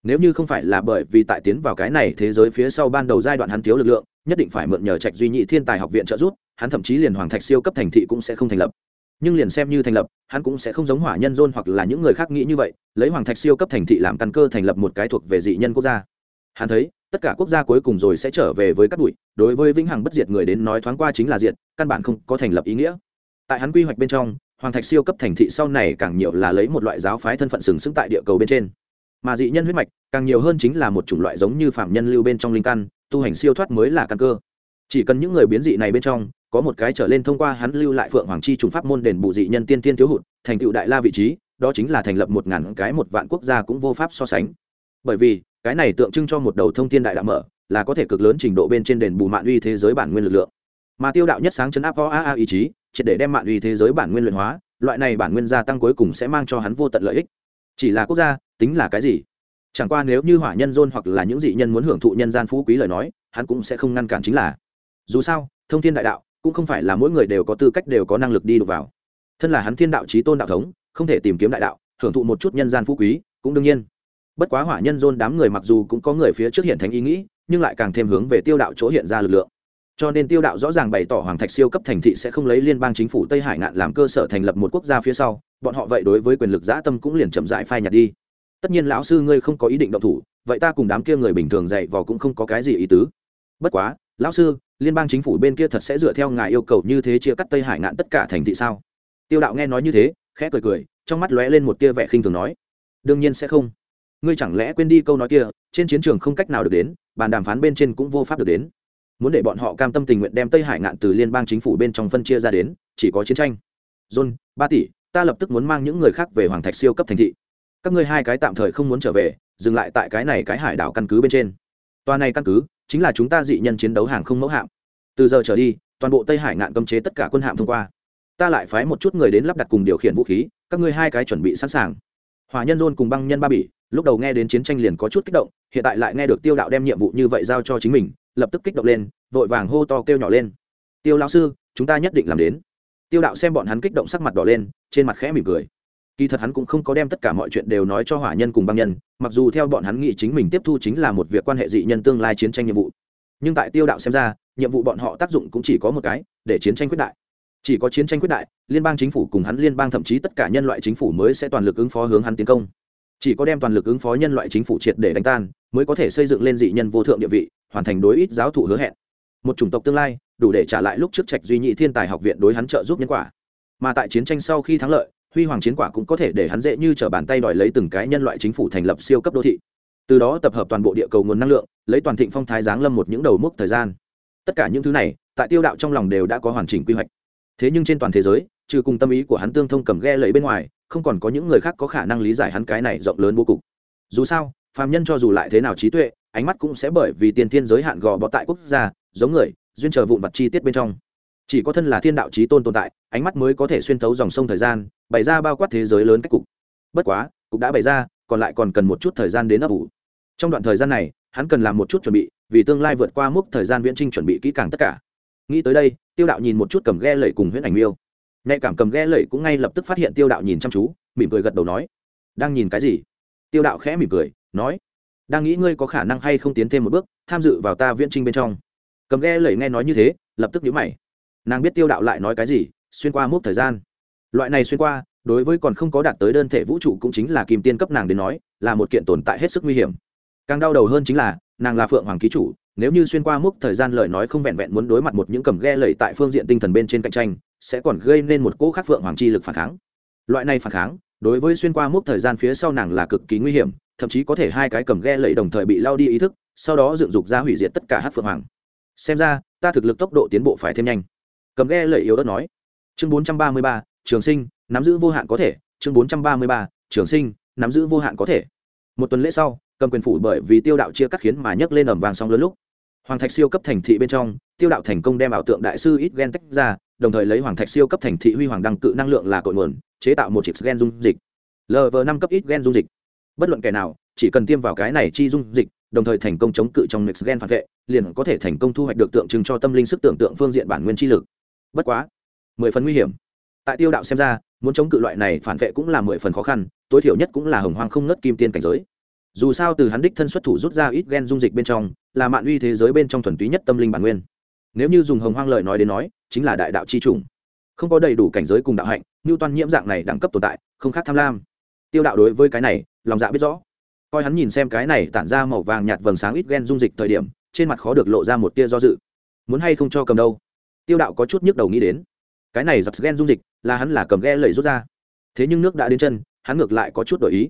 Nếu như không phải là bởi vì tại tiến vào cái này thế giới phía sau ban đầu giai đoạn hắn thiếu lực lượng, nhất định phải mượn nhờ trạch duy nhị thiên tài học viện trợ giúp hắn thậm chí liền hoàng thạch siêu cấp thành thị cũng sẽ không thành lập. Nhưng liền xem như thành lập, hắn cũng sẽ không giống hỏa nhân dôn hoặc là những người khác nghĩ như vậy, lấy hoàng thạch siêu cấp thành thị làm căn cơ thành lập một cái thuộc về dị nhân quốc gia. Hắn thấy, tất cả quốc gia cuối cùng rồi sẽ trở về với các bụi, đối với vĩnh hằng bất diệt người đến nói thoáng qua chính là diệt, căn bản không có thành lập ý nghĩa. Tại hắn quy hoạch bên trong, hoàng thạch siêu cấp thành thị sau này càng nhiều là lấy một loại giáo phái thân phận sừng sững tại địa cầu bên trên. Mà dị nhân huyết mạch, càng nhiều hơn chính là một chủng loại giống như phạm nhân lưu bên trong linh căn, tu hành siêu thoát mới là căn cơ. Chỉ cần những người biến dị này bên trong có một cái trở lên thông qua hắn lưu lại phượng hoàng chi trùng pháp môn đền bù dị nhân tiên tiên thiếu hụt, thành tựu đại la vị trí, đó chính là thành lập một ngàn cái một vạn quốc gia cũng vô pháp so sánh. Bởi vì, cái này tượng trưng cho một đầu thông thiên đại đạo mở, là có thể cực lớn trình độ bên trên đền bù mạng uy thế giới bản nguyên lực lượng. Mà tiêu đạo nhất sáng chấn áp vo a a ý chí, triệt để đem mạng uy thế giới bản nguyên luyện hóa, loại này bản nguyên gia tăng cuối cùng sẽ mang cho hắn vô tận lợi ích. Chỉ là quốc gia, tính là cái gì? Chẳng qua nếu như hỏa nhân dôn hoặc là những dị nhân muốn hưởng thụ nhân gian phú quý lời nói, hắn cũng sẽ không ngăn cản chính là. Dù sao, thông thiên đại đạo cũng không phải là mỗi người đều có tư cách đều có năng lực đi đục vào. Thân là hắn thiên đạo trí tôn đạo thống, không thể tìm kiếm đại đạo, hưởng thụ một chút nhân gian phú quý, cũng đương nhiên. Bất quá hỏa nhân dôn đám người mặc dù cũng có người phía trước hiện thành ý nghĩ, nhưng lại càng thêm hướng về tiêu đạo chỗ hiện ra lực lượng. Cho nên tiêu đạo rõ ràng bày tỏ hoàng thạch siêu cấp thành thị sẽ không lấy liên bang chính phủ tây hải ngạn làm cơ sở thành lập một quốc gia phía sau, bọn họ vậy đối với quyền lực giã tâm cũng liền chậm dại phai nhạt đi. Tất nhiên lão sư ngươi không có ý định động thủ, vậy ta cùng đám kia người bình thường dạy vò cũng không có cái gì ý tứ. Bất quá, lão sư liên bang chính phủ bên kia thật sẽ dựa theo ngài yêu cầu như thế chia cắt tây hải ngạn tất cả thành thị sao? Tiêu đạo nghe nói như thế, khẽ cười cười, trong mắt lóe lên một tia vẻ khinh thường nói. Đương nhiên sẽ không. Ngươi chẳng lẽ quên đi câu nói kia, trên chiến trường không cách nào được đến, bàn đàm phán bên trên cũng vô pháp được đến. Muốn để bọn họ cam tâm tình nguyện đem tây hải ngạn từ liên bang chính phủ bên trong phân chia ra đến, chỉ có chiến tranh. John, ba tỷ, ta lập tức muốn mang những người khác về hoàng thạch siêu cấp thành thị. Các ngươi hai cái tạm thời không muốn trở về, dừng lại tại cái này cái hải đảo căn cứ bên trên. Toa này căn cứ chính là chúng ta dị nhân chiến đấu hàng không mẫu hạm. Từ giờ trở đi, toàn bộ tây hải ngạn cấm chế tất cả quân hạm thông qua. Ta lại phái một chút người đến lắp đặt cùng điều khiển vũ khí, các ngươi hai cái chuẩn bị sẵn sàng. Hòa nhân dôn cùng băng nhân ba bỉ, lúc đầu nghe đến chiến tranh liền có chút kích động, hiện tại lại nghe được tiêu đạo đem nhiệm vụ như vậy giao cho chính mình, lập tức kích động lên, vội vàng hô to kêu nhỏ lên. Tiêu lão sư, chúng ta nhất định làm đến. Tiêu đạo xem bọn hắn kích động sắc mặt đỏ lên, trên mặt khẽ mỉm cười kỳ thật hắn cũng không có đem tất cả mọi chuyện đều nói cho hỏa nhân cùng băng nhân, mặc dù theo bọn hắn nghĩ chính mình tiếp thu chính là một việc quan hệ dị nhân tương lai chiến tranh nhiệm vụ. Nhưng tại tiêu đạo xem ra, nhiệm vụ bọn họ tác dụng cũng chỉ có một cái, để chiến tranh quyết đại. Chỉ có chiến tranh quyết đại, liên bang chính phủ cùng hắn liên bang thậm chí tất cả nhân loại chính phủ mới sẽ toàn lực ứng phó hướng hắn tiến công. Chỉ có đem toàn lực ứng phó nhân loại chính phủ triệt để đánh tan, mới có thể xây dựng lên dị nhân vô thượng địa vị, hoàn thành đối ít giáo thụ hứa hẹn. Một chủng tộc tương lai, đủ để trả lại lúc trước trạch duy nhị thiên tài học viện đối hắn trợ giúp nhân quả. Mà tại chiến tranh sau khi thắng lợi huy hoàng chiến quả cũng có thể để hắn dễ như t r ở bàn tay đòi lấy từng cái nhân loại chính phủ thành lập siêu cấp đô thị. Từ đó tập hợp toàn bộ địa cầu nguồn năng lượng, lấy toàn thịnh phong thái giáng lâm một những đầu mốc thời gian. Tất cả những thứ này, tại tiêu đạo trong lòng đều đã có hoàn chỉnh quy hoạch. Thế nhưng trên toàn thế giới, trừ cùng tâm ý của hắn tương thông cầm ghe lấy bên ngoài, không còn có những người khác có khả năng lý giải hắn cái này rộng lớn vô cục. Dù sao, phàm nhân cho dù lại thế nào trí tuệ, ánh mắt cũng sẽ bởi vì tiền thiên giới hạn gò bọ tại quốc gia, giống người, duyên chờ vụn vặt chi tiết bên trong. Chỉ có thân là thiên đạo trí tôn tồn tại ánh mắt mới có thể xuyên thấu dòng sông thời gian, bày ra bao quát thế giới lớn cách cục. Bất quá, cục đã bày ra, còn lại còn cần một chút thời gian đến ấp ủ. Trong đoạn thời gian này, hắn cần làm một chút chuẩn bị, vì tương lai vượt qua mức thời gian viễn trinh chuẩn bị kỹ càng tất cả. Nghĩ tới đây, tiêu đạo nhìn một chút cầm ghe lẩy cùng huyễn ảnh miêu. Nhạy cảm cầm ghe lẩy cũng ngay lập tức phát hiện tiêu đạo nhìn chăm chú, mỉm cười gật đầu nói, đang nhìn cái gì? Tiêu đạo khẽ mỉm cười, nói, đang nghĩ ngươi có khả năng hay không tiến thêm một bước, tham dự vào ta viễn trinh bên trong. Cầm ghe lẩy nghe nói như thế, lập tức nhíu mày. Nàng biết tiêu đạo lại nói cái gì xuyên qua mốc thời gian. Loại này xuyên qua, đối với còn không có đạt tới đơn thể vũ trụ cũng chính là kim tiên cấp nàng đến nói, là một kiện tồn tại hết sức nguy hiểm. Càng đau đầu hơn chính là, nàng là phượng hoàng ký chủ, nếu như xuyên qua mốc thời gian lời nói không vẹn vẹn muốn đối mặt một những cầm ghe lầy tại phương diện tinh thần bên trên cạnh tranh, sẽ còn gây nên một cỗ khác phượng hoàng chi lực phản kháng. Loại này phản kháng, đối với xuyên qua mốc thời gian phía sau nàng là cực kỳ nguy hiểm, thậm chí có thể hai cái cầm ghe lầy đồng thời bị lao đi ý thức, sau đó dựng dục ra hủy diệt tất cả hát phượng hoàng. Xem ra, ta thực lực tốc độ tiến bộ phải thêm nhanh. Cầm ghe lầy yếu đất nói chương bốn trăm ba mươi ba, trường sinh, nắm giữ vô hạn có thể. Chương bốn trăm ba mươi ba, trường sinh, nắm giữ vô hạn có thể. Một tuần lễ sau, cầm quyền phủ bởi vì tiêu đạo chia cắt khiến mà nhấc lên ẩm vàng song lớn lúc. Hoàng thạch siêu cấp thành thị bên trong, tiêu đạo thành công đem ảo tượng đại sư ít gen tách ra, đồng thời lấy hoàng thạch siêu cấp thành thị huy hoàng đăng cự năng lượng là cội nguồn, chế tạo một chiếc gen dung dịch. Lv năm cấp ít gen dung dịch. Bất luận kẻ nào, chỉ cần tiêm vào cái này chi dung dịch, đồng thời thành công chống cự trong mix gen phản vệ, liền có thể thành công thu hoạch được tượng trưng cho tâm linh sức tưởng tượng phương diện bản nguyên chi lực. Bất quá mười phần nguy hiểm. Tại tiêu đạo xem ra, muốn chống cự loại này phản vệ cũng là mười phần khó khăn, tối thiểu nhất cũng là hồng hoang không ngất kim tiên cảnh giới. Dù sao từ hắn đích thân xuất thủ rút ra ít gen dung dịch bên trong, là mạn uy thế giới bên trong thuần túy nhất tâm linh bản nguyên. Nếu như dùng hồng hoang lời nói đến nói, chính là đại đạo c h i chủng. Không có đầy đủ cảnh giới cùng đạo hạnh như toàn nhiễm dạng này đẳng cấp tồn tại, không khác tham lam. Tiêu đạo đối với cái này, lòng dạ biết rõ. Coi hắn nhìn xem cái này tản ra màu vàng nhạt vầng sáng ít gen dung dịch thời điểm, trên mặt khó được lộ ra một tia do dự. Muốn hay không cho cầm đâu? Tiêu đạo có chút nhức đầu nghĩ đến cái này giặc gen dung dịch là hắn là cầm ghe lẩy rút ra. Thế nhưng nước đã đến chân, hắn ngược lại có chút đổi ý.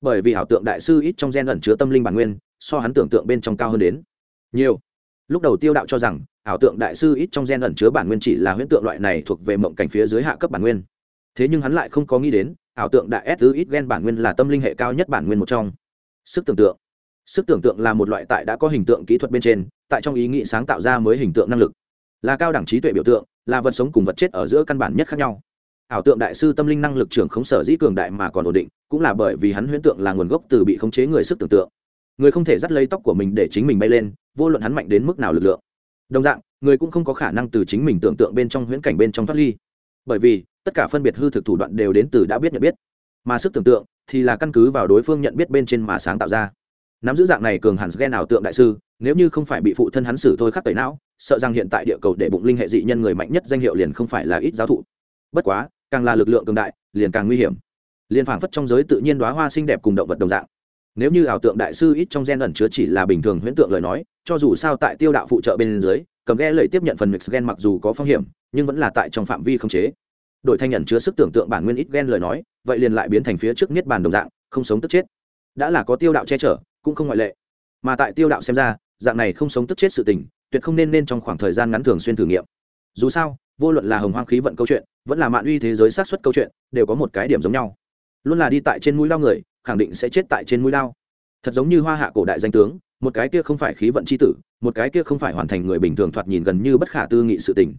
Bởi vì ảo tượng đại sư ít trong gen ẩn chứa tâm linh bản nguyên, so hắn tưởng tượng bên trong cao hơn đến. Nhiều. Lúc đầu tiêu đạo cho rằng, ảo tượng đại sư ít trong gen ẩn chứa bản nguyên chỉ là huyễn tượng loại này thuộc về mộng cảnh phía dưới hạ cấp bản nguyên. Thế nhưng hắn lại không có nghĩ đến, ảo tượng đại s thứ ít gen bản nguyên là tâm linh hệ cao nhất bản nguyên một trong. Sức tưởng tượng. Sức tưởng tượng là một loại tại đã có hình tượng kỹ thuật bên trên, tại trong ý nghĩ sáng tạo ra mới hình tượng năng lực. Là cao đẳng trí tuệ biểu tượng là vật sống cùng vật chết ở giữa căn bản nhất khác nhau. Ảo tượng đại sư tâm linh năng lực trưởng không sở dĩ cường đại mà còn ổn định, cũng là bởi vì hắn huyễn tượng là nguồn gốc từ bị khống chế người sức tưởng tượng. Người không thể dắt lấy tóc của mình để chính mình bay lên, vô luận hắn mạnh đến mức nào lực lượng. Đồng dạng, người cũng không có khả năng từ chính mình tưởng tượng bên trong huyễn cảnh bên trong thoát ly. Bởi vì, tất cả phân biệt hư thực thủ đoạn đều đến từ đã biết nhận biết. Mà sức tưởng tượng thì là căn cứ vào đối phương nhận biết bên trên mà sáng tạo ra. Nắm giữ dạng này cường hẳn ghen ảo tượng đại sư, nếu như không phải bị phụ thân hắn xử thôi khắc tẩy não sợ rằng hiện tại địa cầu để bụng linh hệ dị nhân người mạnh nhất danh hiệu liền không phải là ít giáo thụ. Bất quá, càng là lực lượng cường đại, liền càng nguy hiểm. Liền phảng phất trong giới tự nhiên đoá hoa xinh đẹp cùng động vật đồng dạng. Nếu như ảo tượng đại sư ít trong gen ẩn chứa chỉ là bình thường huyễn tượng lời nói, cho dù sao tại tiêu đạo phụ trợ bên dưới, cầm ghe lợi tiếp nhận phần mix gen mặc dù có phong hiểm, nhưng vẫn là tại trong phạm vi không chế. Đội thanh nhận chứa sức tưởng tượng bản nguyên ít gen lời nói, vậy liền lại biến thành phía trước niết bàn đồng dạng, không sống tức chết. Đã là có tiêu đạo che chở, cũng không ngoại lệ. Mà tại tiêu đạo xem ra, dạng này không sống tức chết sự tình tuyệt không nên nên trong khoảng thời gian ngắn thường xuyên thử nghiệm. Dù sao, vô luận là hồng hoang khí vận câu chuyện, vẫn là mạn uy thế giới sát xuất câu chuyện, đều có một cái điểm giống nhau. Luôn là đi tại trên mũi lao người, khẳng định sẽ chết tại trên mũi lao. Thật giống như hoa hạ cổ đại danh tướng, một cái kia không phải khí vận c h i tử, một cái kia không phải hoàn thành người bình thường thoạt nhìn gần như bất khả tư nghị sự tình.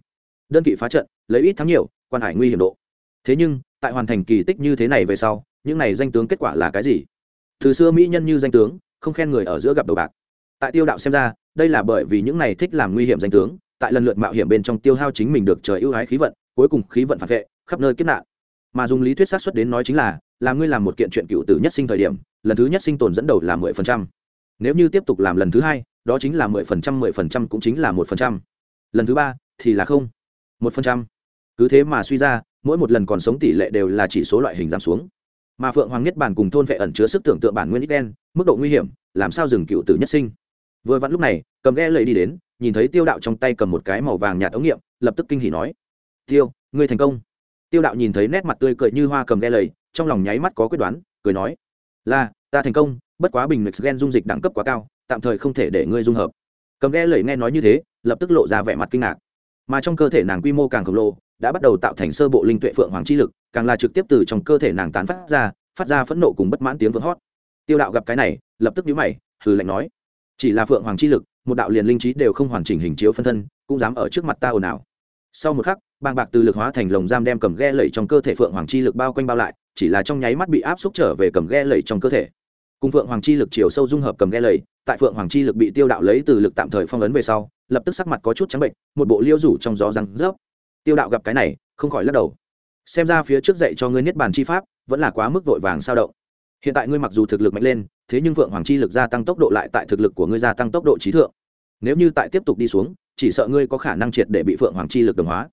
Đơn kỵ phá trận, lấy ít thắng nhiều, quan hải nguy hiểm độ. Thế nhưng, tại hoàn thành kỳ tích như thế này về sau, những này danh tướng kết quả là cái gì? Từ xưa mỹ nhân như danh tướng, không khen người ở giữa gặp đầu bạc tại tiêu đạo xem ra, đây là bởi vì những này thích làm nguy hiểm danh tướng, tại lần lượt mạo hiểm bên trong tiêu hao chính mình được trời ưu ái khí vận, cuối cùng khí vận phản vệ, khắp nơi kiếp nạn. Mà dùng lý thuyết xác suất đến nói chính là là ngươi làm một kiện chuyện cựu tử nhất sinh thời điểm, lần thứ nhất sinh tồn dẫn đầu là mười phần trăm. Nếu như tiếp tục làm lần thứ hai, đó chính là mười phần trăm, mười phần trăm cũng chính là một phần trăm. Lần thứ ba, thì là không. Một phần trăm. Cứ thế mà suy ra, mỗi một lần còn sống tỷ lệ đều là chỉ số loại hình giảm xuống. Mà phượng hoàng nhất bản cùng thôn vệ ẩn chứa sức tưởng tượng bản nguyên ít đen, mức độ nguy hiểm, làm sao dừng cựu tử nhất sinh? Vừa vặn lúc này, cầm ghe lầy đi đến, nhìn thấy tiêu đạo trong tay cầm một cái màu vàng nhạt ống nghiệm, lập tức kinh hỉ nói, tiêu, ngươi thành công. Tiêu đạo nhìn thấy nét mặt tươi cười như hoa cầm ghe lầy, trong lòng nháy mắt có quyết đoán, cười nói, là, ta thành công, bất quá bình mix gen dung dịch đẳng cấp quá cao, tạm thời không thể để ngươi dung hợp. Cầm ghe lầy nghe nói như thế, lập tức lộ ra vẻ mặt kinh ngạc. Mà trong cơ thể nàng quy mô càng khổng lồ, đã bắt đầu tạo thành sơ bộ linh tuệ phượng hoàng chi lực, càng là trực tiếp từ trong cơ thể nàng tán phát ra phát ra phẫn nộ cùng bất mãn tiếng vỡ hót. Tiêu đạo gặp cái này, lập tức nhíu mày, hừ lạnh nói chỉ là phượng hoàng chi lực, một đạo liền linh trí đều không hoàn chỉnh hình chiếu phân thân, cũng dám ở trước mặt ta ồn ào. Sau một khắc, bàng bạc từ lực hóa thành lồng giam đem cầm ghe lẩy trong cơ thể phượng hoàng chi lực bao quanh bao lại, chỉ là trong nháy mắt bị áp xúc trở về cầm ghe lẩy trong cơ thể. Cùng phượng hoàng chi lực chiều sâu dung hợp cầm ghe lẩy, tại phượng hoàng chi lực bị tiêu đạo lấy từ lực tạm thời phong ấn về sau, lập tức sắc mặt có chút trắng bệnh, một bộ liêu rủ trong gió răng rớp. Tiêu đạo gặp cái này, không khỏi lắc đầu. Xem ra phía trước dạy cho ngươi niết bàn chi pháp, vẫn là quá mức vội vàng sao động hiện tại ngươi mặc dù thực lực mạnh lên, thế nhưng phượng hoàng chi lực gia tăng tốc độ lại tại thực lực của ngươi gia tăng tốc độ trí thượng. Nếu như tại tiếp tục đi xuống, chỉ sợ ngươi có khả năng triệt để bị phượng hoàng chi lực đồng hóa.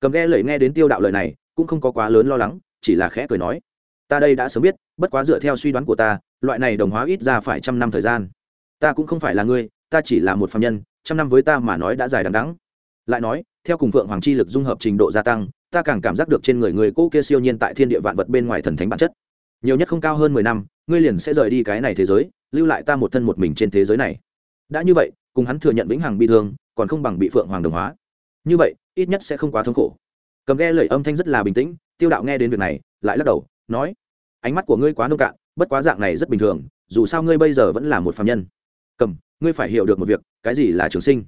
Cầm ghe lời nghe đến tiêu đạo lời này, cũng không có quá lớn lo lắng, chỉ là khẽ cười nói, ta đây đã sớm biết, bất quá dựa theo suy đoán của ta, loại này đồng hóa ít ra phải trăm năm thời gian. Ta cũng không phải là ngươi, ta chỉ là một phạm nhân, trăm năm với ta mà nói đã dài đằng đắng lại nói, theo cùng phượng hoàng chi lực dung hợp trình độ gia tăng, ta càng cảm giác được trên người người cũ kia siêu nhiên tại thiên địa vạn vật bên ngoài thần thánh bản chất nhiều nhất không cao hơn mười năm, ngươi liền sẽ rời đi cái này thế giới, lưu lại ta một thân một mình trên thế giới này. Đã như vậy, cùng hắn thừa nhận vĩnh hằng bị thương, còn không bằng bị phượng hoàng đồng hóa. Như vậy, ít nhất sẽ không quá thống khổ. Cầm nghe lời âm thanh rất là bình tĩnh, tiêu đạo nghe đến việc này, lại lắc đầu, nói, ánh mắt của ngươi quá nông cạn, bất quá dạng này rất bình thường, dù sao ngươi bây giờ vẫn là một phạm nhân. Cầm, ngươi phải hiểu được một việc, cái gì là trường sinh?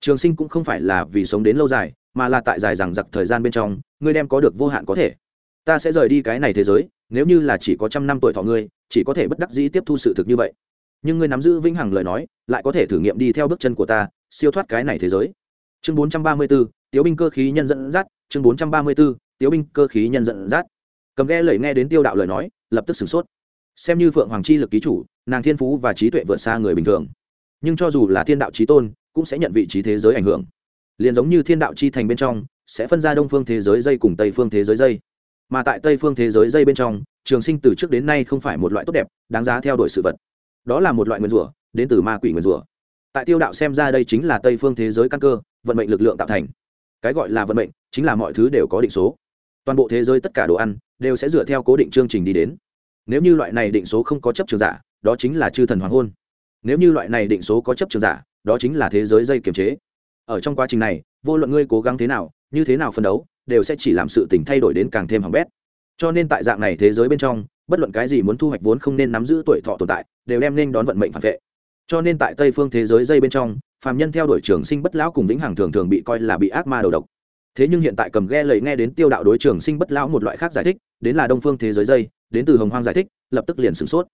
Trường sinh cũng không phải là vì sống đến lâu dài, mà là tại dài rằng giặc thời gian bên trong, ngươi đem có được vô hạn có thể. Ta sẽ rời đi cái này thế giới nếu như là chỉ có trăm năm tuổi thọ ngươi chỉ có thể bất đắc dĩ tiếp thu sự thực như vậy. Nhưng ngươi nắm giữ vĩnh hằng lời nói lại có thể thử nghiệm đi theo bước chân của ta siêu thoát cái này thế giới. Chương bốn trăm ba mươi 434, tiếu binh cơ khí nhân dẫn dắt chương bốn trăm ba mươi 434, tiếu binh cơ khí nhân dẫn dắt. Cầm ghe lời nghe đến tiêu đạo lời nói lập tức sửng sốt. Xem như phượng hoàng chi lực ký chủ nàng thiên phú và trí tuệ vượt xa người bình thường. Nhưng cho dù là thiên đạo trí tôn cũng sẽ nhận vị trí thế giới ảnh hưởng. Liền giống như thiên đạo chi thành bên trong sẽ phân ra đông phương thế giới dây cùng tây phương thế giới dây mà tại tây phương thế giới dây bên trong, trường sinh từ trước đến nay không phải một loại tốt đẹp, đáng giá theo đuổi sự vật. Đó là một loại nguyên rủa, đến từ ma quỷ nguyên rủa. Tại tiêu đạo xem ra đây chính là tây phương thế giới căn cơ, vận mệnh lực lượng tạo thành. Cái gọi là vận mệnh, chính là mọi thứ đều có định số. Toàn bộ thế giới tất cả đồ ăn, đều sẽ dựa theo cố định chương trình đi đến. Nếu như loại này định số không có chấp trường giả, đó chính là chư thần hoàng hôn. Nếu như loại này định số có chấp trường giả, đó chính là thế giới dây kiềm chế. Ở trong quá trình này, vô luận ngươi cố gắng thế nào, như thế nào phân đấu đều sẽ chỉ làm sự tình thay đổi đến càng thêm hỏng bét. Cho nên tại dạng này thế giới bên trong, bất luận cái gì muốn thu hoạch vốn không nên nắm giữ tuổi thọ tồn tại, đều đem nên đón vận mệnh phản vệ. Cho nên tại tây phương thế giới dây bên trong, phàm nhân theo đuổi trường sinh bất lão cùng vĩnh hằng thường thường bị coi là bị ác ma đầu độc. Thế nhưng hiện tại cầm ghe lầy nghe đến tiêu đạo đối trường sinh bất lão một loại khác giải thích, đến là đông phương thế giới dây, đến từ hồng hoang giải thích, lập tức liền sửng sốt.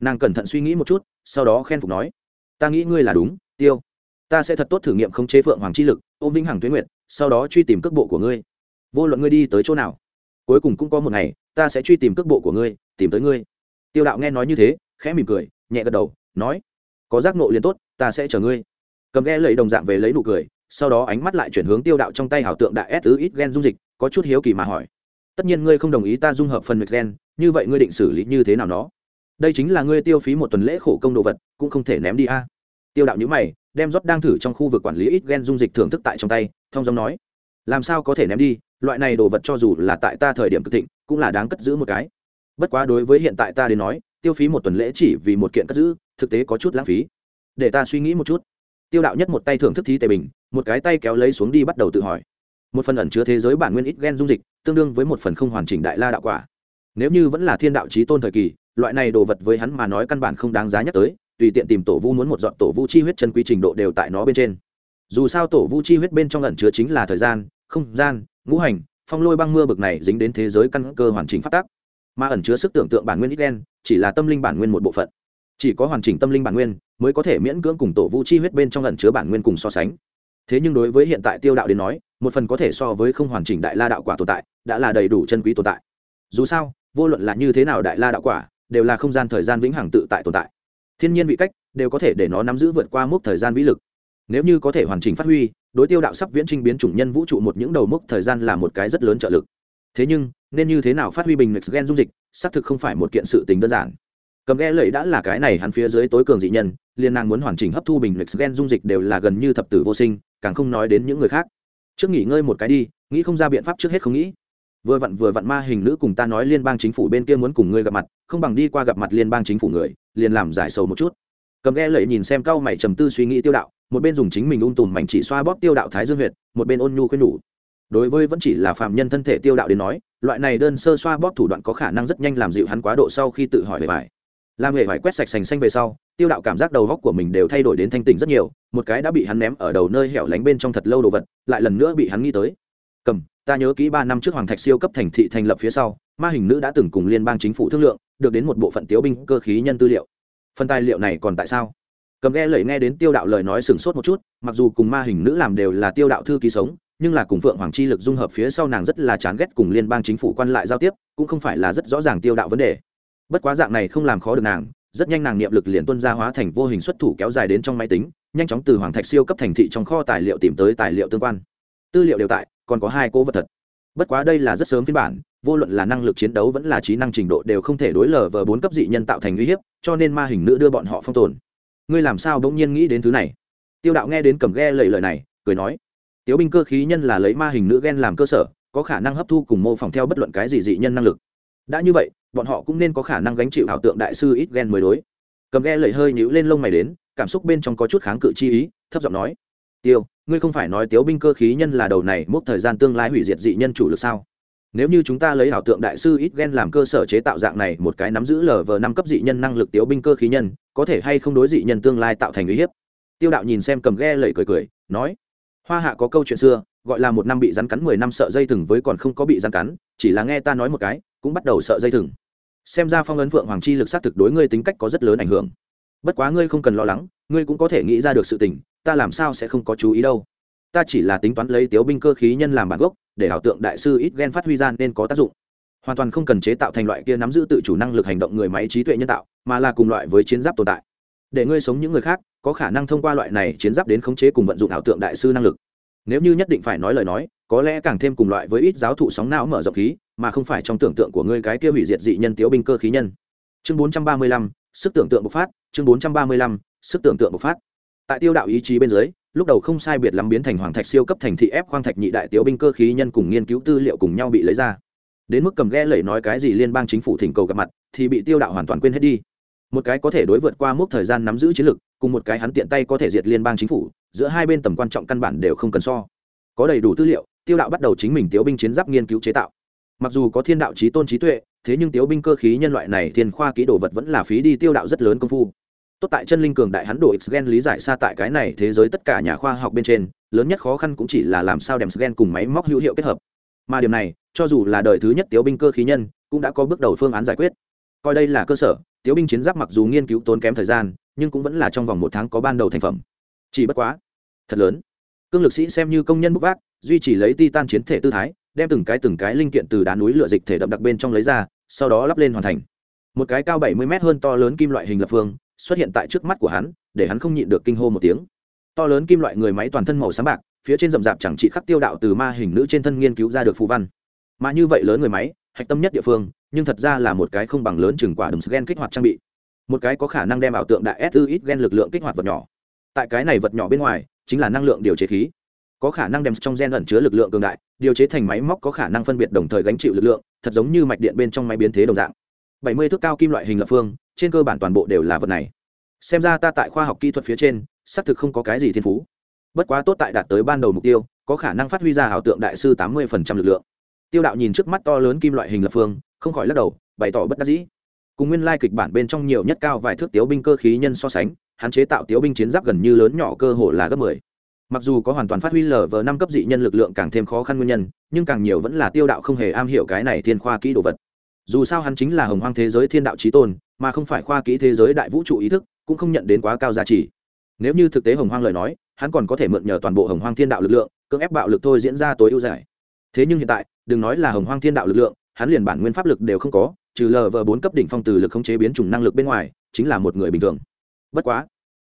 Nàng cẩn thận suy nghĩ một chút, sau đó khen phục nói, ta nghĩ ngươi là đúng, tiêu. Ta sẽ thật tốt thử nghiệm khống chế phượng hoàng chi lực, ôm vĩnh hằng tuyến nguyện sau đó truy tìm cước bộ của ngươi vô luận ngươi đi tới chỗ nào, cuối cùng cũng có một ngày, ta sẽ truy tìm cước bộ của ngươi, tìm tới ngươi. Tiêu đạo nghe nói như thế, khẽ mỉm cười, nhẹ gật đầu, nói, có giác nộ liền tốt, ta sẽ chờ ngươi. Cầm ghe lấy đồng dạng về lấy nụ cười, sau đó ánh mắt lại chuyển hướng tiêu đạo trong tay hảo tượng đại s tứ ít gen dung dịch, có chút hiếu kỳ mà hỏi, tất nhiên ngươi không đồng ý ta dung hợp phần mệt gen, như vậy ngươi định xử lý như thế nào nó? Đây chính là ngươi tiêu phí một tuần lễ khổ công đồ vật, cũng không thể ném đi a. Tiêu đạo nhữ mày, đem rót đang thử trong khu vực quản lý ít gen dung dịch thưởng thức tại trong tay, thông giọng nói, làm sao có thể ném đi? Loại này đồ vật cho dù là tại ta thời điểm cực thịnh, cũng là đáng cất giữ một cái. Bất quá đối với hiện tại ta đến nói, tiêu phí một tuần lễ chỉ vì một kiện cất giữ, thực tế có chút lãng phí. Để ta suy nghĩ một chút. Tiêu đạo nhất một tay thưởng thức thí tề bình, một cái tay kéo lấy xuống đi bắt đầu tự hỏi. Một phần ẩn chứa thế giới bản nguyên ít gen dung dịch, tương đương với một phần không hoàn chỉnh đại la đạo quả. Nếu như vẫn là thiên đạo trí tôn thời kỳ, loại này đồ vật với hắn mà nói căn bản không đáng giá nhắc tới, tùy tiện tìm tổ vu muốn một dọn tổ vu chi huyết chân quy trình độ đều tại nó bên trên. Dù sao tổ vu chi huyết bên trong ẩn chứa chính là thời gian, không gian ngũ hành, phong lôi băng mưa bực này dính đến thế giới căn cơ hoàn chỉnh phát tác. Mà ẩn chứa sức tưởng tượng bản nguyên ít đen chỉ là tâm linh bản nguyên một bộ phận. Chỉ có hoàn chỉnh tâm linh bản nguyên mới có thể miễn cưỡng cùng tổ vu chi huyết bên trong ẩn chứa bản nguyên cùng so sánh. Thế nhưng đối với hiện tại tiêu đạo đến nói, một phần có thể so với không hoàn chỉnh đại la đạo quả tồn tại, đã là đầy đủ chân quý tồn tại. Dù sao, vô luận là như thế nào đại la đạo quả, đều là không gian thời gian vĩnh hằng tự tại tồn tại. Thiên nhiên vị cách, đều có thể để nó nắm giữ vượt qua mốc thời gian vĩ lực. Nếu như có thể hoàn chỉnh phát huy đối tiêu đạo sắp viễn trinh biến chủng nhân vũ trụ một những đầu mốc thời gian là một cái rất lớn trợ lực. Thế nhưng, nên như thế nào phát huy bình mix gen dung dịch, xác thực không phải một kiện sự tính đơn giản. Cầm ghe lẫy đã là cái này hắn phía dưới tối cường dị nhân liên nàng muốn hoàn chỉnh hấp thu bình mix gen dung dịch đều là gần như thập tử vô sinh, càng không nói đến những người khác. Trước nghỉ ngơi một cái đi, nghĩ không ra biện pháp trước hết không nghĩ. Vừa vặn vừa vặn ma hình nữ cùng ta nói liên bang chính phủ bên kia muốn cùng ngươi gặp mặt, không bằng đi qua gặp mặt liên bang chính phủ người, liền làm giải sầu một chút. Cầm ghe lệ nhìn xem cao mày trầm tư suy nghĩ tiêu đạo một bên dùng chính mình ung tùm mảnh chỉ xoa bóp tiêu đạo thái dương huyệt, một bên ôn nhu khuyên nhủ. Đối với vẫn chỉ là phạm nhân thân thể tiêu đạo đến nói, loại này đơn sơ xoa bóp thủ đoạn có khả năng rất nhanh làm dịu hắn quá độ sau khi tự hỏi về bài làm hệ vải quét sạch sành xanh về sau, tiêu đạo cảm giác đầu góc của mình đều thay đổi đến thanh tỉnh rất nhiều, một cái đã bị hắn ném ở đầu nơi hẻo lánh bên trong thật lâu đồ vật, lại lần nữa bị hắn nghĩ tới. Cầm, ta nhớ kỹ ba năm trước hoàng thạch siêu cấp thành thị thành lập phía sau, ma hình nữ đã từng cùng liên bang chính phủ thương lượng, được đến một bộ phận tiếu binh cơ khí nhân tư liệu. Phần tài liệu này còn tại sao? Cầm ghe lẩy nghe đến tiêu đạo lời nói sửng sốt một chút, mặc dù cùng ma hình nữ làm đều là tiêu đạo thư ký sống, nhưng là cùng phượng hoàng chi lực dung hợp phía sau nàng rất là chán ghét cùng liên bang chính phủ quan lại giao tiếp, cũng không phải là rất rõ ràng tiêu đạo vấn đề. Bất quá dạng này không làm khó được nàng, rất nhanh nàng niệm lực liền tuân ra hóa thành vô hình xuất thủ kéo dài đến trong máy tính, nhanh chóng từ hoàng thạch siêu cấp thành thị trong kho tài liệu tìm tới tài liệu tương quan. Tư liệu đều tại, còn có hai cố vật thật. Bất quá đây là rất sớm phiên bản, vô luận là năng lực chiến đấu vẫn là trí năng trình độ đều không thể đối lờ vờ bốn cấp dị nhân tạo thành uy hiếp, cho nên ma hình nữ đưa bọn họ phong tồn ngươi làm sao bỗng nhiên nghĩ đến thứ này? Tiêu đạo nghe đến cầm ghe lầy lời này, cười nói, tiếu binh cơ khí nhân là lấy ma hình nữ ghen làm cơ sở, có khả năng hấp thu cùng mô phỏng theo bất luận cái gì dị nhân năng lực. Đã như vậy, bọn họ cũng nên có khả năng gánh chịu ảo tượng đại sư ít ghen mới đối. Cầm ghe lầy hơi nhíu lên lông mày đến, cảm xúc bên trong có chút kháng cự chi ý, thấp giọng nói, tiêu, ngươi không phải nói tiếu binh cơ khí nhân là đầu này mốc thời gian tương lai hủy diệt dị nhân chủ lực sao? Nếu như chúng ta lấy ảo tượng đại sư ít ghen làm cơ sở chế tạo dạng này một cái nắm giữ lờ vờ năm cấp dị nhân năng lực tiếu binh cơ khí nhân có thể hay không đối dị nhân tương lai tạo thành uy hiếp? Tiêu đạo nhìn xem cầm ghe lẩy cười cười, nói, hoa hạ có câu chuyện xưa, gọi là một năm bị rắn cắn mười năm sợ dây thừng với còn không có bị rắn cắn, chỉ là nghe ta nói một cái, cũng bắt đầu sợ dây thừng. Xem ra phong ấn phượng hoàng chi lực xác thực đối ngươi tính cách có rất lớn ảnh hưởng. Bất quá ngươi không cần lo lắng, ngươi cũng có thể nghĩ ra được sự tình, ta làm sao sẽ không có chú ý đâu. Ta chỉ là tính toán lấy tiếu binh cơ khí nhân làm bản gốc, để ảo tượng đại sư ít ghen phát huy ra nên có tác dụng. Hoàn toàn không cần chế tạo thành loại kia nắm giữ tự chủ năng lực hành động người máy trí tuệ nhân tạo mà là cùng loại với chiến giáp tồn tại. Để ngươi sống những người khác có khả năng thông qua loại này chiến giáp đến khống chế cùng vận dụng ảo tượng đại sư năng lực. Nếu như nhất định phải nói lời nói có lẽ càng thêm cùng loại với ít giáo thụ sóng não mở rộng khí mà không phải trong tưởng tượng của ngươi cái kia hủy diệt dị nhân tiếu binh cơ khí nhân. Chương 435, sức tưởng tượng bộc phát chương 435, sức tưởng tượng bộc phát. Tại tiêu đạo ý chí bên dưới lúc đầu không sai biệt lắm biến thành hoàng thạch siêu cấp thành thị ép khoang thạch nhị đại tiếu binh cơ khí nhân cùng nghiên cứu tư liệu cùng nhau bị lấy ra. Đến mức cầm ghe lẩy nói cái gì liên bang chính phủ thỉnh cầu gặp mặt thì bị tiêu đạo hoàn toàn quên hết đi một cái có thể đối vượt qua mốc thời gian nắm giữ chiến lược cùng một cái hắn tiện tay có thể diệt liên bang chính phủ, giữa hai bên tầm quan trọng căn bản đều không cần so. Có đầy đủ tư liệu, tiêu đạo bắt đầu chính mình tiếu binh chiến giáp nghiên cứu chế tạo. Mặc dù có thiên đạo trí tôn trí tuệ, thế nhưng tiếu binh cơ khí nhân loại này thiên khoa kỹ đồ vật vẫn là phí đi tiêu đạo rất lớn công phu. Tốt tại chân linh cường đại hắn độ x gen lý giải xa tại cái này thế giới tất cả nhà khoa học bên trên, lớn nhất khó khăn cũng chỉ là làm sao đem gen cùng máy móc hữu hiệu kết hợp. Mà điểm này, cho dù là đời thứ nhất tiếu binh cơ khí nhân, cũng đã có bước đầu phương án giải quyết. Coi đây là cơ sở tiếu binh chiến giáp mặc dù nghiên cứu tốn kém thời gian, nhưng cũng vẫn là trong vòng một tháng có ban đầu thành phẩm. Chỉ bất quá, thật lớn. Cương lực sĩ xem như công nhân bốc vác, duy trì lấy ti tan chiến thể tư thái, đem từng cái từng cái linh kiện từ đá núi lửa dịch thể đậm đặc bên trong lấy ra, sau đó lắp lên hoàn thành. Một cái cao bảy mươi m hơn to lớn kim loại hình lập phương, xuất hiện tại trước mắt của hắn, để hắn không nhịn được kinh hô một tiếng. To lớn kim loại người máy toàn thân màu sáng bạc, phía trên rậm rạp chẳng trị khắc tiêu đạo từ ma hình nữ trên thân nghiên cứu ra được phù văn. Mà như vậy lớn người máy hạch tâm nhất địa phương, nhưng thật ra là một cái không bằng lớn chừng quả đùm gen kích hoạt trang bị. Một cái có khả năng đem ảo tượng đại s ít gen lực lượng kích hoạt vật nhỏ. Tại cái này vật nhỏ bên ngoài, chính là năng lượng điều chế khí. Có khả năng đem trong gen ẩn chứa lực lượng cường đại, điều chế thành máy móc có khả năng phân biệt đồng thời gánh chịu lực lượng, thật giống như mạch điện bên trong máy biến thế đồng dạng. Bảy mươi thước cao kim loại hình lập phương, trên cơ bản toàn bộ đều là vật này. Xem ra ta tại khoa học kỹ thuật phía trên, xác thực không có cái gì thiên phú. Bất quá tốt tại đạt tới ban đầu mục tiêu, có khả năng phát huy ra ảo tượng đại sư tám mươi lực lượng tiêu đạo nhìn trước mắt to lớn kim loại hình lập phương, không khỏi lắc đầu, bày tỏ bất đắc dĩ. Cùng nguyên lai kịch bản bên trong nhiều nhất cao vài thước tiếu binh cơ khí nhân so sánh hạn chế tạo tiếu binh chiến giáp gần như lớn nhỏ cơ hồ là gấp mười. Mặc dù có hoàn toàn phát huy lờ vờ năm cấp dị nhân lực lượng càng thêm khó khăn nguyên nhân, nhưng càng nhiều vẫn là tiêu đạo không hề am hiểu cái này thiên khoa kỹ đồ vật. Dù sao hắn chính là hồng hoang thế giới thiên đạo trí tôn, mà không phải khoa kỹ thế giới đại vũ trụ ý thức, cũng không nhận đến quá cao giá trị. Nếu như thực tế hồng hoang lời nói, hắn còn có thể mượn nhờ toàn bộ hồng hoang thiên đạo lực lượng, cưỡng ép bạo lực thôi diễn ra tối ưu giải. Thế nhưng hiện tại đừng nói là hồng hoang thiên đạo lực lượng, hắn liền bản nguyên pháp lực đều không có, trừ lờ vờ bốn cấp đỉnh phong từ lực không chế biến chủng năng lực bên ngoài, chính là một người bình thường. Bất quá,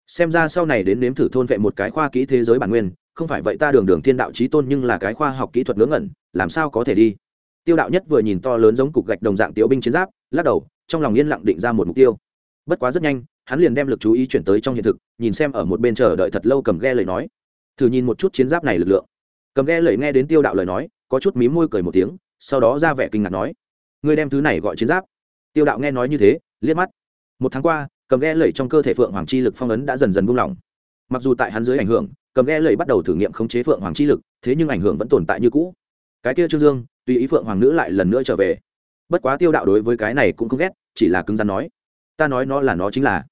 xem ra sau này đến nếm thử thôn vệ một cái khoa kỹ thế giới bản nguyên, không phải vậy ta đường đường thiên đạo trí tôn nhưng là cái khoa học kỹ thuật ngớ ngẩn, làm sao có thể đi? Tiêu đạo nhất vừa nhìn to lớn giống cục gạch đồng dạng tiểu binh chiến giáp, lắc đầu, trong lòng yên lặng định ra một mục tiêu. Bất quá rất nhanh, hắn liền đem lực chú ý chuyển tới trong hiện thực, nhìn xem ở một bên chờ đợi thật lâu cầm ghe lời nói. Thử nhìn một chút chiến giáp này lực lượng. Cầm ghe lời nghe đến tiêu đạo lời nói có chút mí môi cười một tiếng, sau đó ra vẻ kinh ngạc nói, ngươi đem thứ này gọi chiến giáp. Tiêu đạo nghe nói như thế, liếc mắt. Một tháng qua, cầm ghe lẩy trong cơ thể phượng hoàng chi lực phong ấn đã dần dần buông lỏng. Mặc dù tại hắn dưới ảnh hưởng, cầm ghe lẩy bắt đầu thử nghiệm khống chế phượng hoàng chi lực, thế nhưng ảnh hưởng vẫn tồn tại như cũ. Cái kia trương dương, tùy ý phượng hoàng nữ lại lần nữa trở về. Bất quá tiêu đạo đối với cái này cũng không ghét, chỉ là cứng rắn nói, ta nói nó là nó chính là.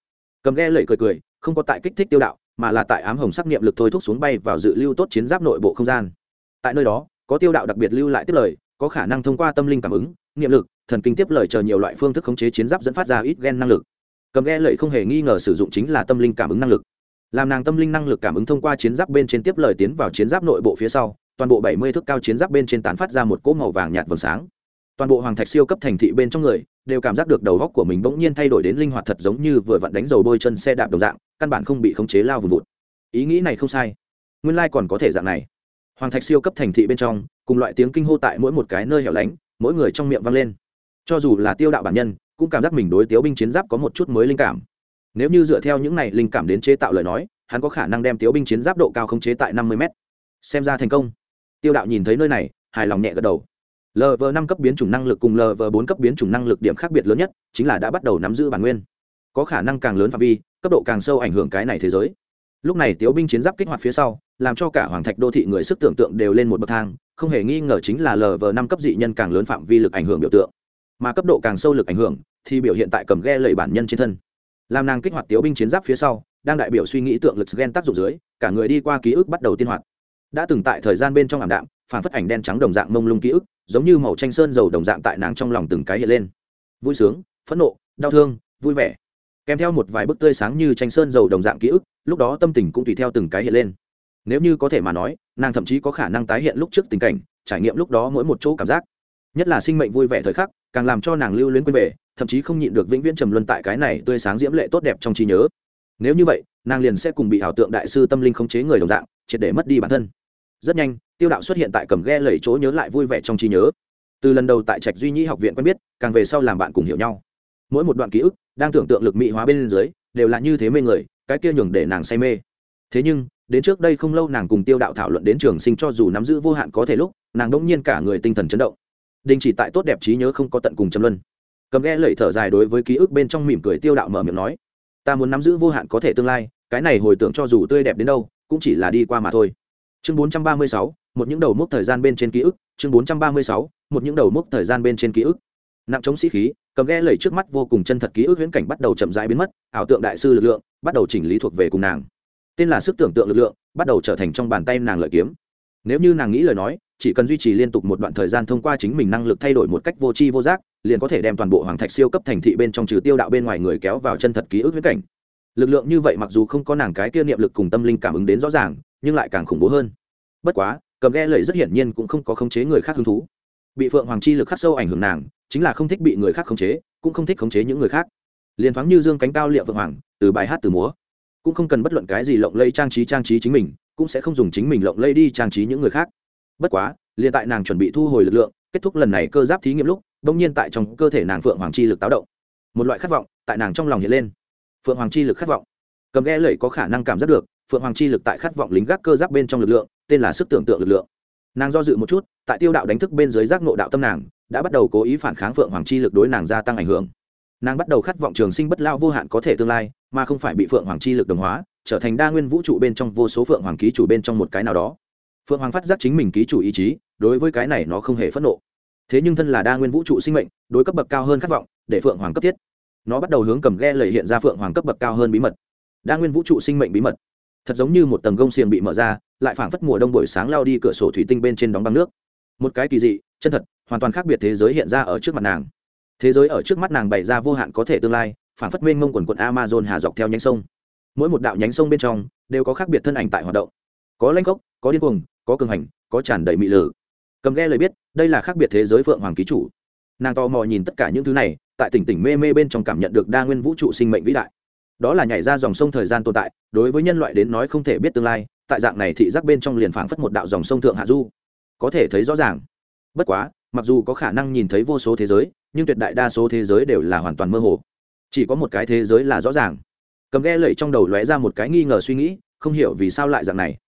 Cầm ghe lẩy cười cười, không có tại kích thích tiêu đạo, mà là tại ám hồng sắc niệm lực thôi thúc xuống bay vào dự lưu tốt chiến giáp nội bộ không gian. Tại nơi đó có tiêu đạo đặc biệt lưu lại tiếp lời, có khả năng thông qua tâm linh cảm ứng, niệm lực, thần kinh tiếp lời chờ nhiều loại phương thức khống chế chiến giáp dẫn phát ra ít gen năng lực. Cầm ghe lợi không hề nghi ngờ sử dụng chính là tâm linh cảm ứng năng lực. Làm nàng tâm linh năng lực cảm ứng thông qua chiến giáp bên trên tiếp lời tiến vào chiến giáp nội bộ phía sau, toàn bộ bảy mươi thước cao chiến giáp bên trên tán phát ra một cỗ màu vàng nhạt vầng sáng. Toàn bộ hoàng thạch siêu cấp thành thị bên trong người đều cảm giác được đầu góc của mình bỗng nhiên thay đổi đến linh hoạt thật giống như vừa vặn đánh dầu bôi chân xe đạp đồng dạng, căn bản không bị khống chế lao vùng vụt. Ý nghĩ này không sai. Nguyên lai、like、còn có thể dạng này hoàng thạch siêu cấp thành thị bên trong, cùng loại tiếng kinh hô tại mỗi một cái nơi hẻo lánh, mỗi người trong miệng vang lên. Cho dù là tiêu đạo bản nhân, cũng cảm giác mình đối tiếu binh chiến giáp có một chút mới linh cảm. Nếu như dựa theo những này linh cảm đến chế tạo lời nói, hắn có khả năng đem tiếu binh chiến giáp độ cao không chế tại năm mươi m xem ra thành công. Tiêu đạo nhìn thấy nơi này, hài lòng nhẹ gật đầu. Lv năm cấp biến chủng năng lực cùng lv bốn cấp biến chủng năng lực điểm khác biệt lớn nhất, chính là đã bắt đầu nắm giữ bản nguyên. Có khả năng càng lớn phạm vi, cấp độ càng sâu ảnh hưởng cái này thế giới lúc này tiếu binh chiến giáp kích hoạt phía sau, làm cho cả hoàng thạch đô thị người sức tưởng tượng đều lên một bậc thang, không hề nghi ngờ chính là lờ vờ năm cấp dị nhân càng lớn phạm vi lực ảnh hưởng biểu tượng. Mà cấp độ càng sâu lực ảnh hưởng, thì biểu hiện tại cầm ghe lầy bản nhân trên thân. Làm nàng kích hoạt tiếu binh chiến giáp phía sau, đang đại biểu suy nghĩ tượng lực gen tác dụng dưới, cả người đi qua ký ức bắt đầu tiên hoạt. Đã từng tại thời gian bên trong ảm đạm phản phất ảnh đen trắng đồng dạng mông lung ký ức, giống như màu tranh sơn dầu đồng dạng tại nàng trong lòng từng cái hiện lên. Vui sướng, phẫn nộ, đau thương, vui vẻ kèm theo một vài bức tươi sáng như tranh sơn dầu đồng dạng ký ức, lúc đó tâm tình cũng tùy theo từng cái hiện lên. Nếu như có thể mà nói, nàng thậm chí có khả năng tái hiện lúc trước tình cảnh, trải nghiệm lúc đó mỗi một chỗ cảm giác. Nhất là sinh mệnh vui vẻ thời khắc, càng làm cho nàng lưu luyến quên về, thậm chí không nhịn được vĩnh viễn trầm luân tại cái này tươi sáng diễm lệ tốt đẹp trong trí nhớ. Nếu như vậy, nàng liền sẽ cùng bị ảo tượng đại sư tâm linh khống chế người đồng dạng, triệt để mất đi bản thân. Rất nhanh, tiêu đạo xuất hiện tại cầm ghe lẩy chỗ nhớ lại vui vẻ trong trí nhớ. Từ lần đầu tại trạch duy nhĩ học viện quen biết, càng về sau làm bạn cùng hiểu nhau mỗi một đoạn ký ức đang tưởng tượng lực mỹ hóa bên dưới đều là như thế mê người, cái kia nhường để nàng say mê. Thế nhưng, đến trước đây không lâu nàng cùng tiêu đạo thảo luận đến trường sinh cho dù nắm giữ vô hạn có thể lúc, nàng đ ỗ n g nhiên cả người tinh thần chấn động. Đình chỉ tại tốt đẹp trí nhớ không có tận cùng châm luân. Cầm ghe lẩy thở dài đối với ký ức bên trong mỉm cười tiêu đạo mở miệng nói, ta muốn nắm giữ vô hạn có thể tương lai, cái này hồi tưởng cho dù tươi đẹp đến đâu, cũng chỉ là đi qua mà thôi. Chương bốn trăm ba mươi sáu, một những đầu mốc thời gian bên trên ký ức, chương bốn trăm ba mươi sáu, một những đầu mốc thời gian bên trên ký ức nặng chống sĩ khí, cầm ghe lẩy trước mắt vô cùng chân thật ký ức huyễn cảnh bắt đầu chậm rãi biến mất, ảo tượng đại sư lực lượng bắt đầu chỉnh lý thuộc về cùng nàng. Tên là sức tưởng tượng lực lượng, bắt đầu trở thành trong bàn tay nàng lợi kiếm. Nếu như nàng nghĩ lời nói, chỉ cần duy trì liên tục một đoạn thời gian thông qua chính mình năng lực thay đổi một cách vô tri vô giác, liền có thể đem toàn bộ hoàng thạch siêu cấp thành thị bên trong trừ tiêu đạo bên ngoài người kéo vào chân thật ký ức huyễn cảnh. Lực lượng như vậy mặc dù không có nàng cái kia niệm lực cùng tâm linh cảm ứng đến rõ ràng, nhưng lại càng khủng bố hơn. Bất quá, cầm ghe lẩy rất hiển nhiên cũng không có khống chế người khác hứng thú. Bị phượng hoàng chi lực khắc sâu ảnh hưởng nàng chính là không thích bị người khác khống chế, cũng không thích khống chế những người khác. Liền thoáng như dương cánh cao liệu vượng hoàng, từ bài hát từ múa. Cũng không cần bất luận cái gì lộng lây trang trí trang trí chính mình, cũng sẽ không dùng chính mình lộng lây đi trang trí những người khác. Bất quá, liền tại nàng chuẩn bị thu hồi lực lượng, kết thúc lần này cơ giáp thí nghiệm lúc, bỗng nhiên tại trong cơ thể nàng phượng hoàng chi lực táo động. Một loại khát vọng tại nàng trong lòng hiện lên. Phượng hoàng chi lực khát vọng. Cầm ghe lẩy có khả năng cảm giác được, phượng hoàng chi lực tại khát vọng lính gác cơ giáp bên trong lực lượng, tên là sức tưởng tượng lực lượng. Nàng do dự một chút, tại tiêu đạo đánh thức bên dưới giác nộ đạo tâm nàng đã bắt đầu cố ý phản kháng phượng hoàng chi lực đối nàng gia tăng ảnh hưởng. Nàng bắt đầu khát vọng trường sinh bất lao vô hạn có thể tương lai, mà không phải bị phượng hoàng chi lực đồng hóa, trở thành đa nguyên vũ trụ bên trong vô số phượng hoàng ký chủ bên trong một cái nào đó. Phượng hoàng phát giác chính mình ký chủ ý chí, đối với cái này nó không hề phẫn nộ. Thế nhưng thân là đa nguyên vũ trụ sinh mệnh, đối cấp bậc cao hơn khát vọng, để phượng hoàng cấp thiết. Nó bắt đầu hướng cầm ghe lầy hiện ra phượng hoàng cấp bậc cao hơn bí mật. Đa nguyên vũ trụ sinh mệnh bí mật. Thật giống như một tầng gông xiềng bị mở ra, lại phảng phất mùa đông buổi sáng lao đi cửa sổ thủy tinh bên trên đóng băng nước. Một cái kỳ dị, chân thật hoàn toàn khác biệt thế giới hiện ra ở trước mặt nàng. Thế giới ở trước mắt nàng bày ra vô hạn có thể tương lai phản phất mênh mông quần quận amazon hà dọc theo nhánh sông. Mỗi một đạo nhánh sông bên trong đều có khác biệt thân ảnh tại hoạt động. Có lanh gốc, có điên cuồng, có cường hành, có tràn đầy mị lử. Cầm ghe lời biết, đây là khác biệt thế giới phượng hoàng ký chủ. Nàng tò mò nhìn tất cả những thứ này, tại tỉnh tỉnh mê mê bên trong cảm nhận được đa nguyên vũ trụ sinh mệnh vĩ đại. Đó là nhảy ra dòng sông thời gian tồn tại, đối với nhân loại đến nói không thể biết tương lai, tại dạng này thị giác bên trong liền phảng phất một đạo dòng sông thượng hạ du. Có thể thấy rõ ràng. Bất quá mặc dù có khả năng nhìn thấy vô số thế giới, nhưng tuyệt đại đa số thế giới đều là hoàn toàn mơ hồ. Chỉ có một cái thế giới là rõ ràng. Cầm ghe lẩy trong đầu lóe ra một cái nghi ngờ suy nghĩ, không hiểu vì sao lại dạng này.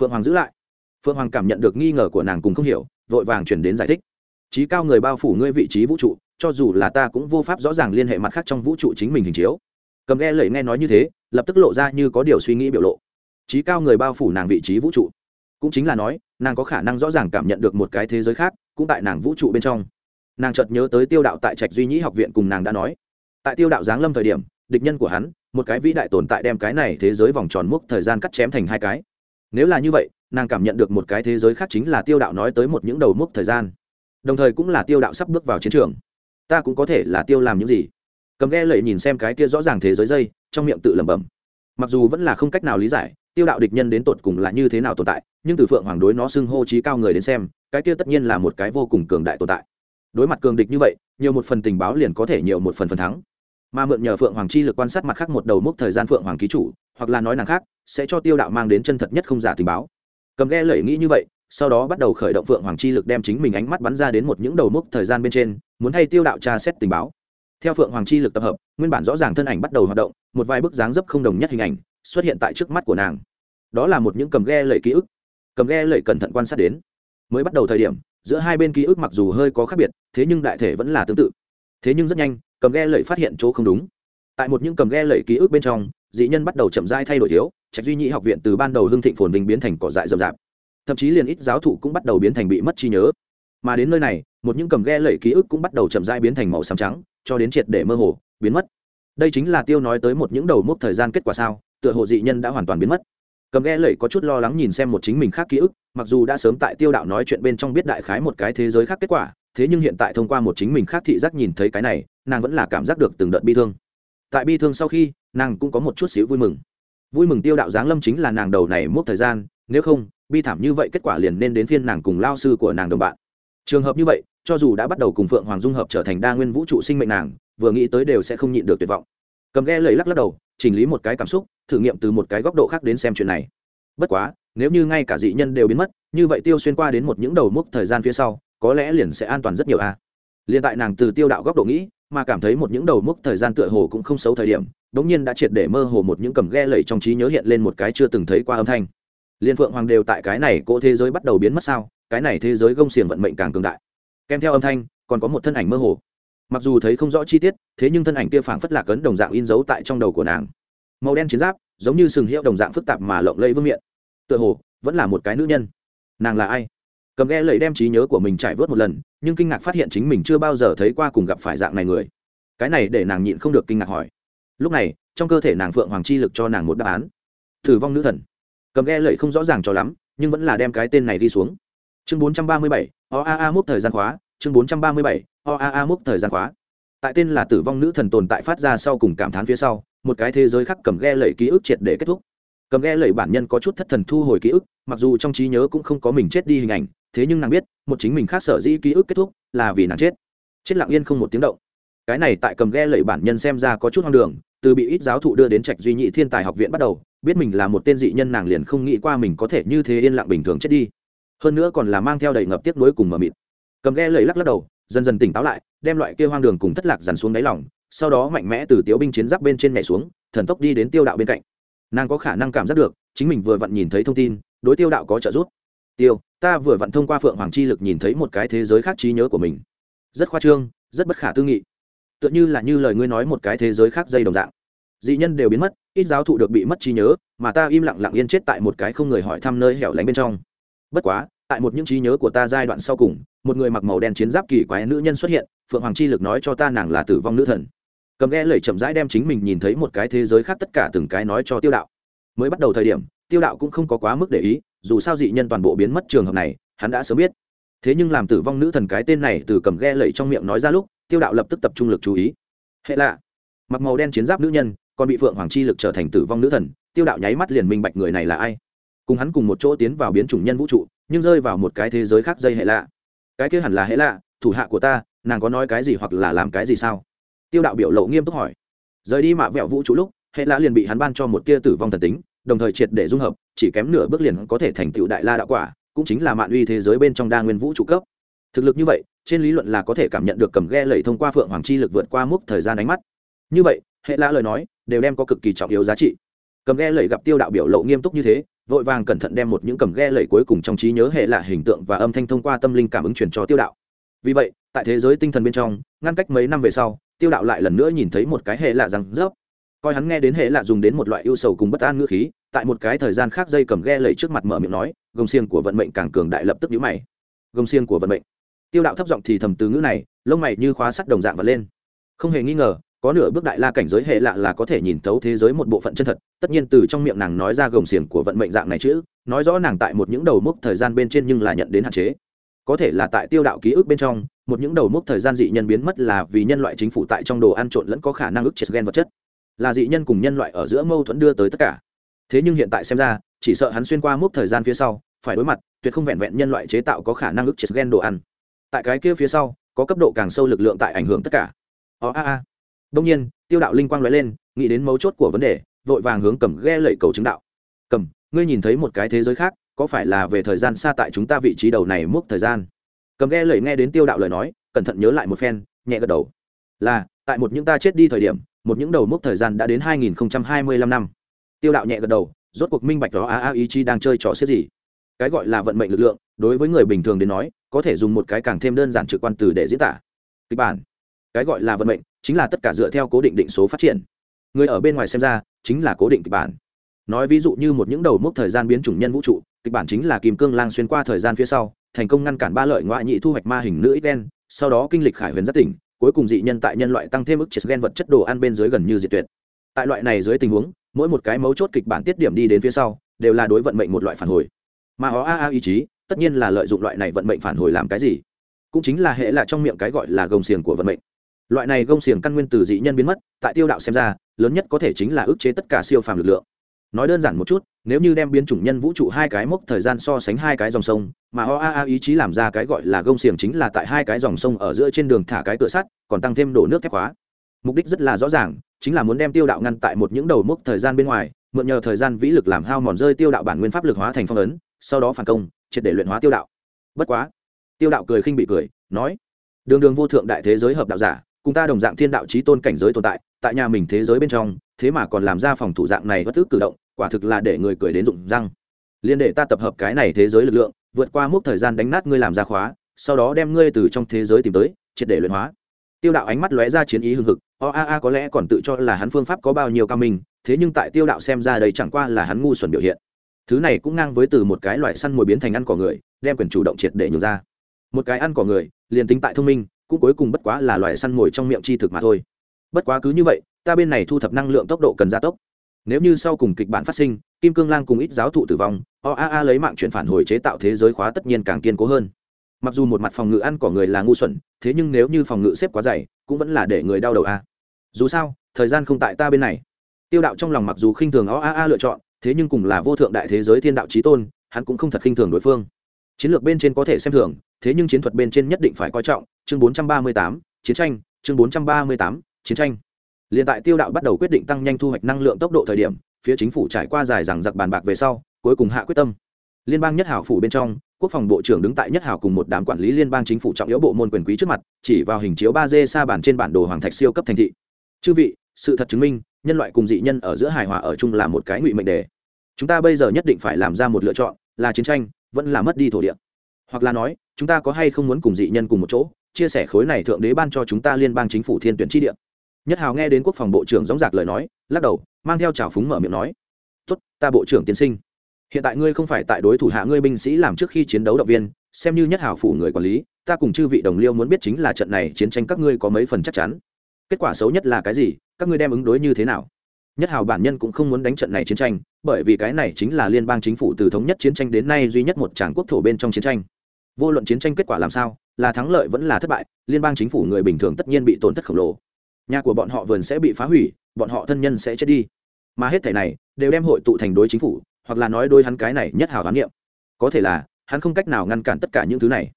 Phượng hoàng giữ lại. Phượng hoàng cảm nhận được nghi ngờ của nàng cùng không hiểu, vội vàng chuyển đến giải thích. Trí cao người bao phủ ngươi vị trí vũ trụ, cho dù là ta cũng vô pháp rõ ràng liên hệ mặt khác trong vũ trụ chính mình hình chiếu. Cầm ghe lẩy nghe nói như thế, lập tức lộ ra như có điều suy nghĩ biểu lộ. Trí cao người bao phủ nàng vị trí vũ trụ. Cũng chính là nói, nàng có khả năng rõ ràng cảm nhận được một cái thế giới khác cũng tại nàng vũ trụ bên trong. Nàng chợt nhớ tới tiêu đạo tại trạch duy nhĩ học viện cùng nàng đã nói. Tại tiêu đạo giáng lâm thời điểm, địch nhân của hắn, một cái vĩ đại tồn tại đem cái này thế giới vòng tròn múc thời gian cắt chém thành hai cái. Nếu là như vậy, nàng cảm nhận được một cái thế giới khác chính là tiêu đạo nói tới một những đầu múc thời gian. Đồng thời cũng là tiêu đạo sắp bước vào chiến trường. Ta cũng có thể là tiêu làm những gì? Cầm ghe lệ nhìn xem cái kia rõ ràng thế giới dây, trong miệng tự lẩm bẩm. Mặc dù vẫn là không cách nào lý giải tiêu đạo địch nhân đến tột cùng là như thế nào tồn tại, nhưng từ phượng hoàng đối nó xưng hô trí cao người đến xem, cái kia tất nhiên là một cái vô cùng cường đại tồn tại. Đối mặt cường địch như vậy, nhiều một phần tình báo liền có thể nhiều một phần phần thắng. Mà mượn nhờ phượng hoàng chi lực quan sát mặt khác một đầu mốc thời gian phượng hoàng ký chủ, hoặc là nói nàng khác, sẽ cho tiêu đạo mang đến chân thật nhất không giả tình báo. Cầm ghe lẩy nghĩ như vậy, sau đó bắt đầu khởi động phượng hoàng chi lực đem chính mình ánh mắt bắn ra đến một những đầu mốc thời gian bên trên, muốn thay tiêu đạo tra xét tình báo. Theo phượng hoàng chi lực tập hợp, nguyên bản rõ ràng thân ảnh bắt đầu hoạt động, một vài bức dáng dấp không đồng nhất hình ảnh xuất hiện tại trước mắt của nàng. Đó là một những cầm ghe lẩy ký ức. Cầm ghe lẩy cẩn thận quan sát đến. Mới bắt đầu thời điểm, giữa hai bên ký ức mặc dù hơi có khác biệt, thế nhưng đại thể vẫn là tương tự. Thế nhưng rất nhanh, cầm ghe lẩy phát hiện chỗ không đúng. Tại một những cầm ghe lẩy ký ức bên trong, dị nhân bắt đầu chậm rãi thay đổi thiếu, trạch duy nhị học viện từ ban đầu hưng thịnh phồn vinh biến thành cỏ dại rậm rạp. Thậm chí liền ít giáo thụ cũng bắt đầu biến thành bị mất trí nhớ. Mà đến nơi này, một những cầm ghe lẩy ký ức cũng bắt đầu chậm rãi biến thành màu xám trắng, cho đến triệt để mơ hồ, biến mất. Đây chính là tiêu nói tới một những đầu mốc thời gian kết quả sao tựa hồ dị nhân đã hoàn toàn biến mất. Cầm ghe lẩy có chút lo lắng nhìn xem một chính mình khác ký ức, mặc dù đã sớm tại tiêu đạo nói chuyện bên trong biết đại khái một cái thế giới khác kết quả, thế nhưng hiện tại thông qua một chính mình khác thị giác nhìn thấy cái này, nàng vẫn là cảm giác được từng đợt bi thương. Tại bi thương sau khi, nàng cũng có một chút xíu vui mừng. Vui mừng tiêu đạo giáng lâm chính là nàng đầu này mốt thời gian, nếu không, bi thảm như vậy kết quả liền nên đến phiên nàng cùng lao sư của nàng đồng bạn. Trường hợp như vậy, cho dù đã bắt đầu cùng phượng hoàng dung hợp trở thành đa nguyên vũ trụ sinh mệnh nàng, vừa nghĩ tới đều sẽ không nhịn được tuyệt vọng. Cầm ghe lầy lắc lắc đầu chỉnh lý một cái cảm xúc, thử nghiệm từ một cái góc độ khác đến xem chuyện này. Bất quá, nếu như ngay cả dị nhân đều biến mất, như vậy tiêu xuyên qua đến một những đầu mốc thời gian phía sau, có lẽ liền sẽ an toàn rất nhiều a. À. liền tại nàng từ tiêu đạo góc độ nghĩ, mà cảm thấy một những đầu mốc thời gian tựa hồ cũng không xấu thời điểm đống nhiên đã triệt để mơ hồ một những cầm ghe lầy trong trí nhớ hiện lên một cái chưa từng thấy qua âm thanh. Liên phượng hoàng đều tại cái này cỗ thế giới bắt đầu biến mất sao? Cái này thế giới gông xiềng vận mệnh càng cường đại. Kèm theo âm thanh, còn có một thân ảnh mơ hồ mặc dù thấy không rõ chi tiết, thế nhưng thân ảnh kia phảng phất lạc ấn đồng dạng in dấu tại trong đầu của nàng. Màu đen chiến giáp, giống như sừng hiệu đồng dạng phức tạp mà lộng lẫy vương miện. Tựa hồ, vẫn là một cái nữ nhân. Nàng là ai? Cầm ghe lẫy đem trí nhớ của mình trải vớt một lần, nhưng kinh ngạc phát hiện chính mình chưa bao giờ thấy qua cùng gặp phải dạng này người. Cái này để nàng nhịn không được kinh ngạc hỏi. Lúc này, trong cơ thể nàng phượng hoàng chi lực cho nàng một đáp án. Thử vong nữ thần. Cầm ghe lẫy không rõ ràng cho lắm, nhưng vẫn là đem cái tên này đi xuống. Chương bốn trăm ba mươi bảy, o a a múc thời gian khóa chương bốn trăm ba mươi bảy oaa múc thời gian khóa. Tại tên là tử vong nữ thần tồn tại phát ra sau cùng cảm thán phía sau, một cái thế giới khác cầm ghe lẩy ký ức triệt để kết thúc. Cầm ghe lẩy bản nhân có chút thất thần thu hồi ký ức, mặc dù trong trí nhớ cũng không có mình chết đi hình ảnh, thế nhưng nàng biết, một chính mình khác sở dĩ ký ức kết thúc là vì nàng chết. Chết lặng yên không một tiếng động. Cái này tại cầm ghe lẩy bản nhân xem ra có chút hoang đường, từ bị ít giáo thụ đưa đến trạch duy nhị thiên tài học viện bắt đầu, biết mình là một tên dị nhân nàng liền không nghĩ qua mình có thể như thế yên lặng bình thường chết đi. Hơn nữa còn là mang theo đầy ngập tiếc nuối cùng mờ mịt cầm ghe lầy lắc lắc đầu, dần dần tỉnh táo lại, đem loại kia hoang đường cùng thất lạc dằn xuống đáy lòng, sau đó mạnh mẽ từ tiếu binh chiến giáp bên trên nhảy xuống, thần tốc đi đến tiêu đạo bên cạnh. Nàng có khả năng cảm giác được, chính mình vừa vặn nhìn thấy thông tin, đối tiêu đạo có trợ giúp. Tiêu, ta vừa vặn thông qua phượng hoàng chi lực nhìn thấy một cái thế giới khác trí nhớ của mình. Rất khoa trương, rất bất khả tư nghị. Tựa như là như lời ngươi nói một cái thế giới khác dây đồng dạng. Dị nhân đều biến mất, ít giáo thụ được bị mất trí nhớ, mà ta im lặng lặng yên chết tại một cái không người hỏi thăm nơi hẻo lánh bên trong. Bất quá tại một những trí nhớ của ta giai đoạn sau cùng, một người mặc màu đen chiến giáp kỳ quái nữ nhân xuất hiện, phượng hoàng chi lực nói cho ta nàng là tử vong nữ thần. Cầm ghe lẩy chậm rãi đem chính mình nhìn thấy một cái thế giới khác tất cả từng cái nói cho tiêu đạo. Mới bắt đầu thời điểm, tiêu đạo cũng không có quá mức để ý, dù sao dị nhân toàn bộ biến mất trường hợp này, hắn đã sớm biết. Thế nhưng làm tử vong nữ thần cái tên này từ cầm ghe lẩy trong miệng nói ra lúc, tiêu đạo lập tức tập trung lực chú ý. Hệ lạ. Mặc màu đen chiến giáp nữ nhân, còn bị phượng hoàng chi lực trở thành tử vong nữ thần, tiêu đạo nháy mắt liền minh bạch người này là ai cùng hắn cùng một chỗ tiến vào biến chủng nhân vũ trụ, nhưng rơi vào một cái thế giới khác dây hệ lạ. Cái kia hẳn là hệ lạ, thủ hạ của ta, nàng có nói cái gì hoặc là làm cái gì sao? Tiêu đạo biểu lộ nghiêm túc hỏi. Rời đi mạ vẹo vũ trụ lúc, hệ lạ liền bị hắn ban cho một tia tử vong thần tính, đồng thời triệt để dung hợp, chỉ kém nửa bước liền có thể thành tựu đại la đạo quả, cũng chính là mạn uy thế giới bên trong đa nguyên vũ trụ cấp. Thực lực như vậy, trên lý luận là có thể cảm nhận được cầm ghe lẩy thông qua phượng hoàng chi lực vượt qua mức thời gian đánh mắt. Như vậy, hệ lạ lời nói, đều đem có cực kỳ trọng yếu giá trị. Cầm ghe lẩy gặp tiêu đạo biểu lộ nghiêm túc như thế vội vàng cẩn thận đem một những cầm ghe lẩy cuối cùng trong trí nhớ hệ lạ hình tượng và âm thanh thông qua tâm linh cảm ứng truyền cho tiêu đạo. Vì vậy, tại thế giới tinh thần bên trong, ngăn cách mấy năm về sau, tiêu đạo lại lần nữa nhìn thấy một cái hệ lạ rằng rớp. Coi hắn nghe đến hệ lạ dùng đến một loại ưu sầu cùng bất an ngữ khí, tại một cái thời gian khác dây cầm ghe lẩy trước mặt mở miệng nói, gồng xiềng của vận mệnh càng cường đại lập tức nhũ mày. Gồng xiềng của vận mệnh? Tiêu đạo thấp giọng thì thầm từ ngữ này, lông mày như khóa sắt đồng dạng và lên. Không hề nghi ngờ có nửa bước đại la cảnh giới hệ lạ là có thể nhìn thấu thế giới một bộ phận chân thật, tất nhiên từ trong miệng nàng nói ra gồng xiềng của vận mệnh dạng này chứ nói rõ nàng tại một những đầu mốc thời gian bên trên nhưng là nhận đến hạn chế. Có thể là tại tiêu đạo ký ức bên trong, một những đầu mốc thời gian dị nhân biến mất là vì nhân loại chính phủ tại trong đồ ăn trộn lẫn có khả năng ức chết gen vật chất. Là dị nhân cùng nhân loại ở giữa mâu thuẫn đưa tới tất cả. Thế nhưng hiện tại xem ra, chỉ sợ hắn xuyên qua mốc thời gian phía sau, phải đối mặt, tuyệt không vẹn vẹn nhân loại chế tạo có khả năng ức chết gen đồ ăn. Tại cái kia phía sau, có cấp độ càng sâu lực lượng tại ảnh hưởng tất cả. Ó a a đông nhiên, tiêu đạo linh quang lóe lên, nghĩ đến mấu chốt của vấn đề, vội vàng hướng cầm ghe lẩy cầu chứng đạo. Cầm, ngươi nhìn thấy một cái thế giới khác, có phải là về thời gian xa tại chúng ta vị trí đầu này mốc thời gian? Cầm ghe lẩy nghe đến tiêu đạo lời nói, cẩn thận nhớ lại một phen, nhẹ gật đầu. Là, tại một những ta chết đi thời điểm, một những đầu mốc thời gian đã đến 2025 năm. Tiêu đạo nhẹ gật đầu, rốt cuộc minh bạch đó, a a, ý chí đang chơi trò xiết gì. Cái gọi là vận mệnh lực lượng, đối với người bình thường đến nói, có thể dùng một cái càng thêm đơn giản trực quan từ để diễn tả. Kịch bản. Cái gọi là vận mệnh chính là tất cả dựa theo cố định định số phát triển. Người ở bên ngoài xem ra, chính là cố định kịch bản. Nói ví dụ như một những đầu mốc thời gian biến chủng nhân vũ trụ, kịch bản chính là kim cương lang xuyên qua thời gian phía sau, thành công ngăn cản ba lợi ngoại nhị thu hoạch ma hình nữ ít đen sau đó kinh lịch khải huyền rất tỉnh, cuối cùng dị nhân tại nhân loại tăng thêm ức chết gen vật chất đồ ăn bên dưới gần như diệt tuyệt. Tại loại này dưới tình huống, mỗi một cái mấu chốt kịch bản tiết điểm đi đến phía sau, đều là đối vận mệnh một loại phản hồi. Mà ó a a ý chí, tất nhiên là lợi dụng loại này vận mệnh phản hồi làm cái gì? Cũng chính là hệ là trong miệng cái gọi là gồng xiềng của vận mệnh loại này gông xiềng căn nguyên từ dị nhân biến mất, tại tiêu đạo xem ra, lớn nhất có thể chính là ức chế tất cả siêu phàm lực lượng. Nói đơn giản một chút, nếu như đem biến chủng nhân vũ trụ hai cái mốc thời gian so sánh hai cái dòng sông, mà o a a ý chí làm ra cái gọi là gông xiềng chính là tại hai cái dòng sông ở giữa trên đường thả cái cửa sắt, còn tăng thêm đổ nước thép khóa. Mục đích rất là rõ ràng, chính là muốn đem tiêu đạo ngăn tại một những đầu mốc thời gian bên ngoài, mượn nhờ thời gian vĩ lực làm hao mòn rơi tiêu đạo bản nguyên pháp lực hóa thành phong ấn, sau đó phản công, triệt để luyện hóa tiêu đạo. Bất quá, tiêu đạo cười khinh bị cười, nói, đường đường vô thượng đại thế giới hợp đạo giả cùng ta đồng dạng thiên đạo trí tôn cảnh giới tồn tại tại nhà mình thế giới bên trong, thế mà còn làm ra phòng thủ dạng này bất thức cử động, quả thực là để người cười đến rụng răng. Liên để ta tập hợp cái này thế giới lực lượng, vượt qua mốc thời gian đánh nát ngươi làm ra khóa, sau đó đem ngươi từ trong thế giới tìm tới, triệt để luyện hóa. Tiêu đạo ánh mắt lóe ra chiến ý hưng hực, o a a có lẽ còn tự cho là hắn phương pháp có bao nhiêu cao minh, thế nhưng tại tiêu đạo xem ra đây chẳng qua là hắn ngu xuẩn biểu hiện. Thứ này cũng ngang với từ một cái loại săn mồi biến thành ăn cỏ người, đem quyền chủ động triệt để nhường ra. Một cái ăn cỏ người, liền tính tại thông minh cũng cuối cùng bất quá là loại săn mồi trong miệng chi thực mà thôi. Bất quá cứ như vậy, ta bên này thu thập năng lượng tốc độ cần gia tốc. Nếu như sau cùng kịch bản phát sinh, kim cương lang cùng ít giáo thụ tử vong oaa lấy mạng chuyển phản hồi chế tạo thế giới khóa tất nhiên càng kiên cố hơn. Mặc dù một mặt phòng ngự ăn của người là ngu xuẩn, thế nhưng nếu như phòng ngự xếp quá dày, cũng vẫn là để người đau đầu a. Dù sao, thời gian không tại ta bên này. Tiêu đạo trong lòng mặc dù khinh thường oaa lựa chọn, thế nhưng cùng là vô thượng đại thế giới thiên đạo trí tôn, hắn cũng không thật khinh thường đối phương chiến lược bên trên có thể xem thường thế nhưng chiến thuật bên trên nhất định phải coi trọng chương 438, chiến tranh chương 438, chiến tranh Liên tại Tiêu đạo bắt đầu quyết định tăng nhanh thu hoạch năng lượng tốc độ thời điểm, phía chính phủ trải qua dài rằng giặc bàn bạc về sau, cuối cùng hạ quyết tâm. Liên bang nhất hảo phủ bên trong, quốc phòng bộ trưởng đứng tại nhất hảo cùng một đám quản lý liên bang chính phủ trọng yếu bộ môn quyền quý trước mặt, chỉ vào hình chiếu ba d xa bản trên bản đồ hoàng thạch siêu cấp thành thị. Chư vị, sự thật chứng minh, nhân loại cùng dị nhân ở giữa hài hòa ở chung là một cái ngụy mệnh đề. Chúng ta bây giờ nhất định phải làm ra một lựa chọn, là chiến tranh, vẫn là mất đi thổ địa. Hoặc là nói, chúng ta có hay không muốn cùng dị nhân cùng một chỗ, chia sẻ khối này thượng đế ban cho chúng ta liên bang chính phủ thiên tuyển chi địa. Nhất hào nghe đến quốc phòng bộ trưởng dóng dạc lời nói lắc đầu mang theo trào phúng mở miệng nói tốt ta bộ trưởng tiến sinh hiện tại ngươi không phải tại đối thủ hạ ngươi binh sĩ làm trước khi chiến đấu động viên xem như nhất hào phủ người quản lý ta cùng chư vị đồng liêu muốn biết chính là trận này chiến tranh các ngươi có mấy phần chắc chắn. Kết quả xấu nhất là cái gì các ngươi đem ứng đối như thế nào? Nhất hào bản nhân cũng không muốn đánh trận này chiến tranh, bởi vì cái này chính là liên bang chính phủ từ thống nhất chiến tranh đến nay duy nhất một tràng quốc thổ bên trong chiến tranh. Vô luận chiến tranh kết quả làm sao, là thắng lợi vẫn là thất bại, liên bang chính phủ người bình thường tất nhiên bị tổn thất khổng lồ. Nhà của bọn họ vườn sẽ bị phá hủy, bọn họ thân nhân sẽ chết đi. Mà hết thẻ này, đều đem hội tụ thành đối chính phủ, hoặc là nói đôi hắn cái này nhất hào hán niệm. Có thể là, hắn không cách nào ngăn cản tất cả những thứ này.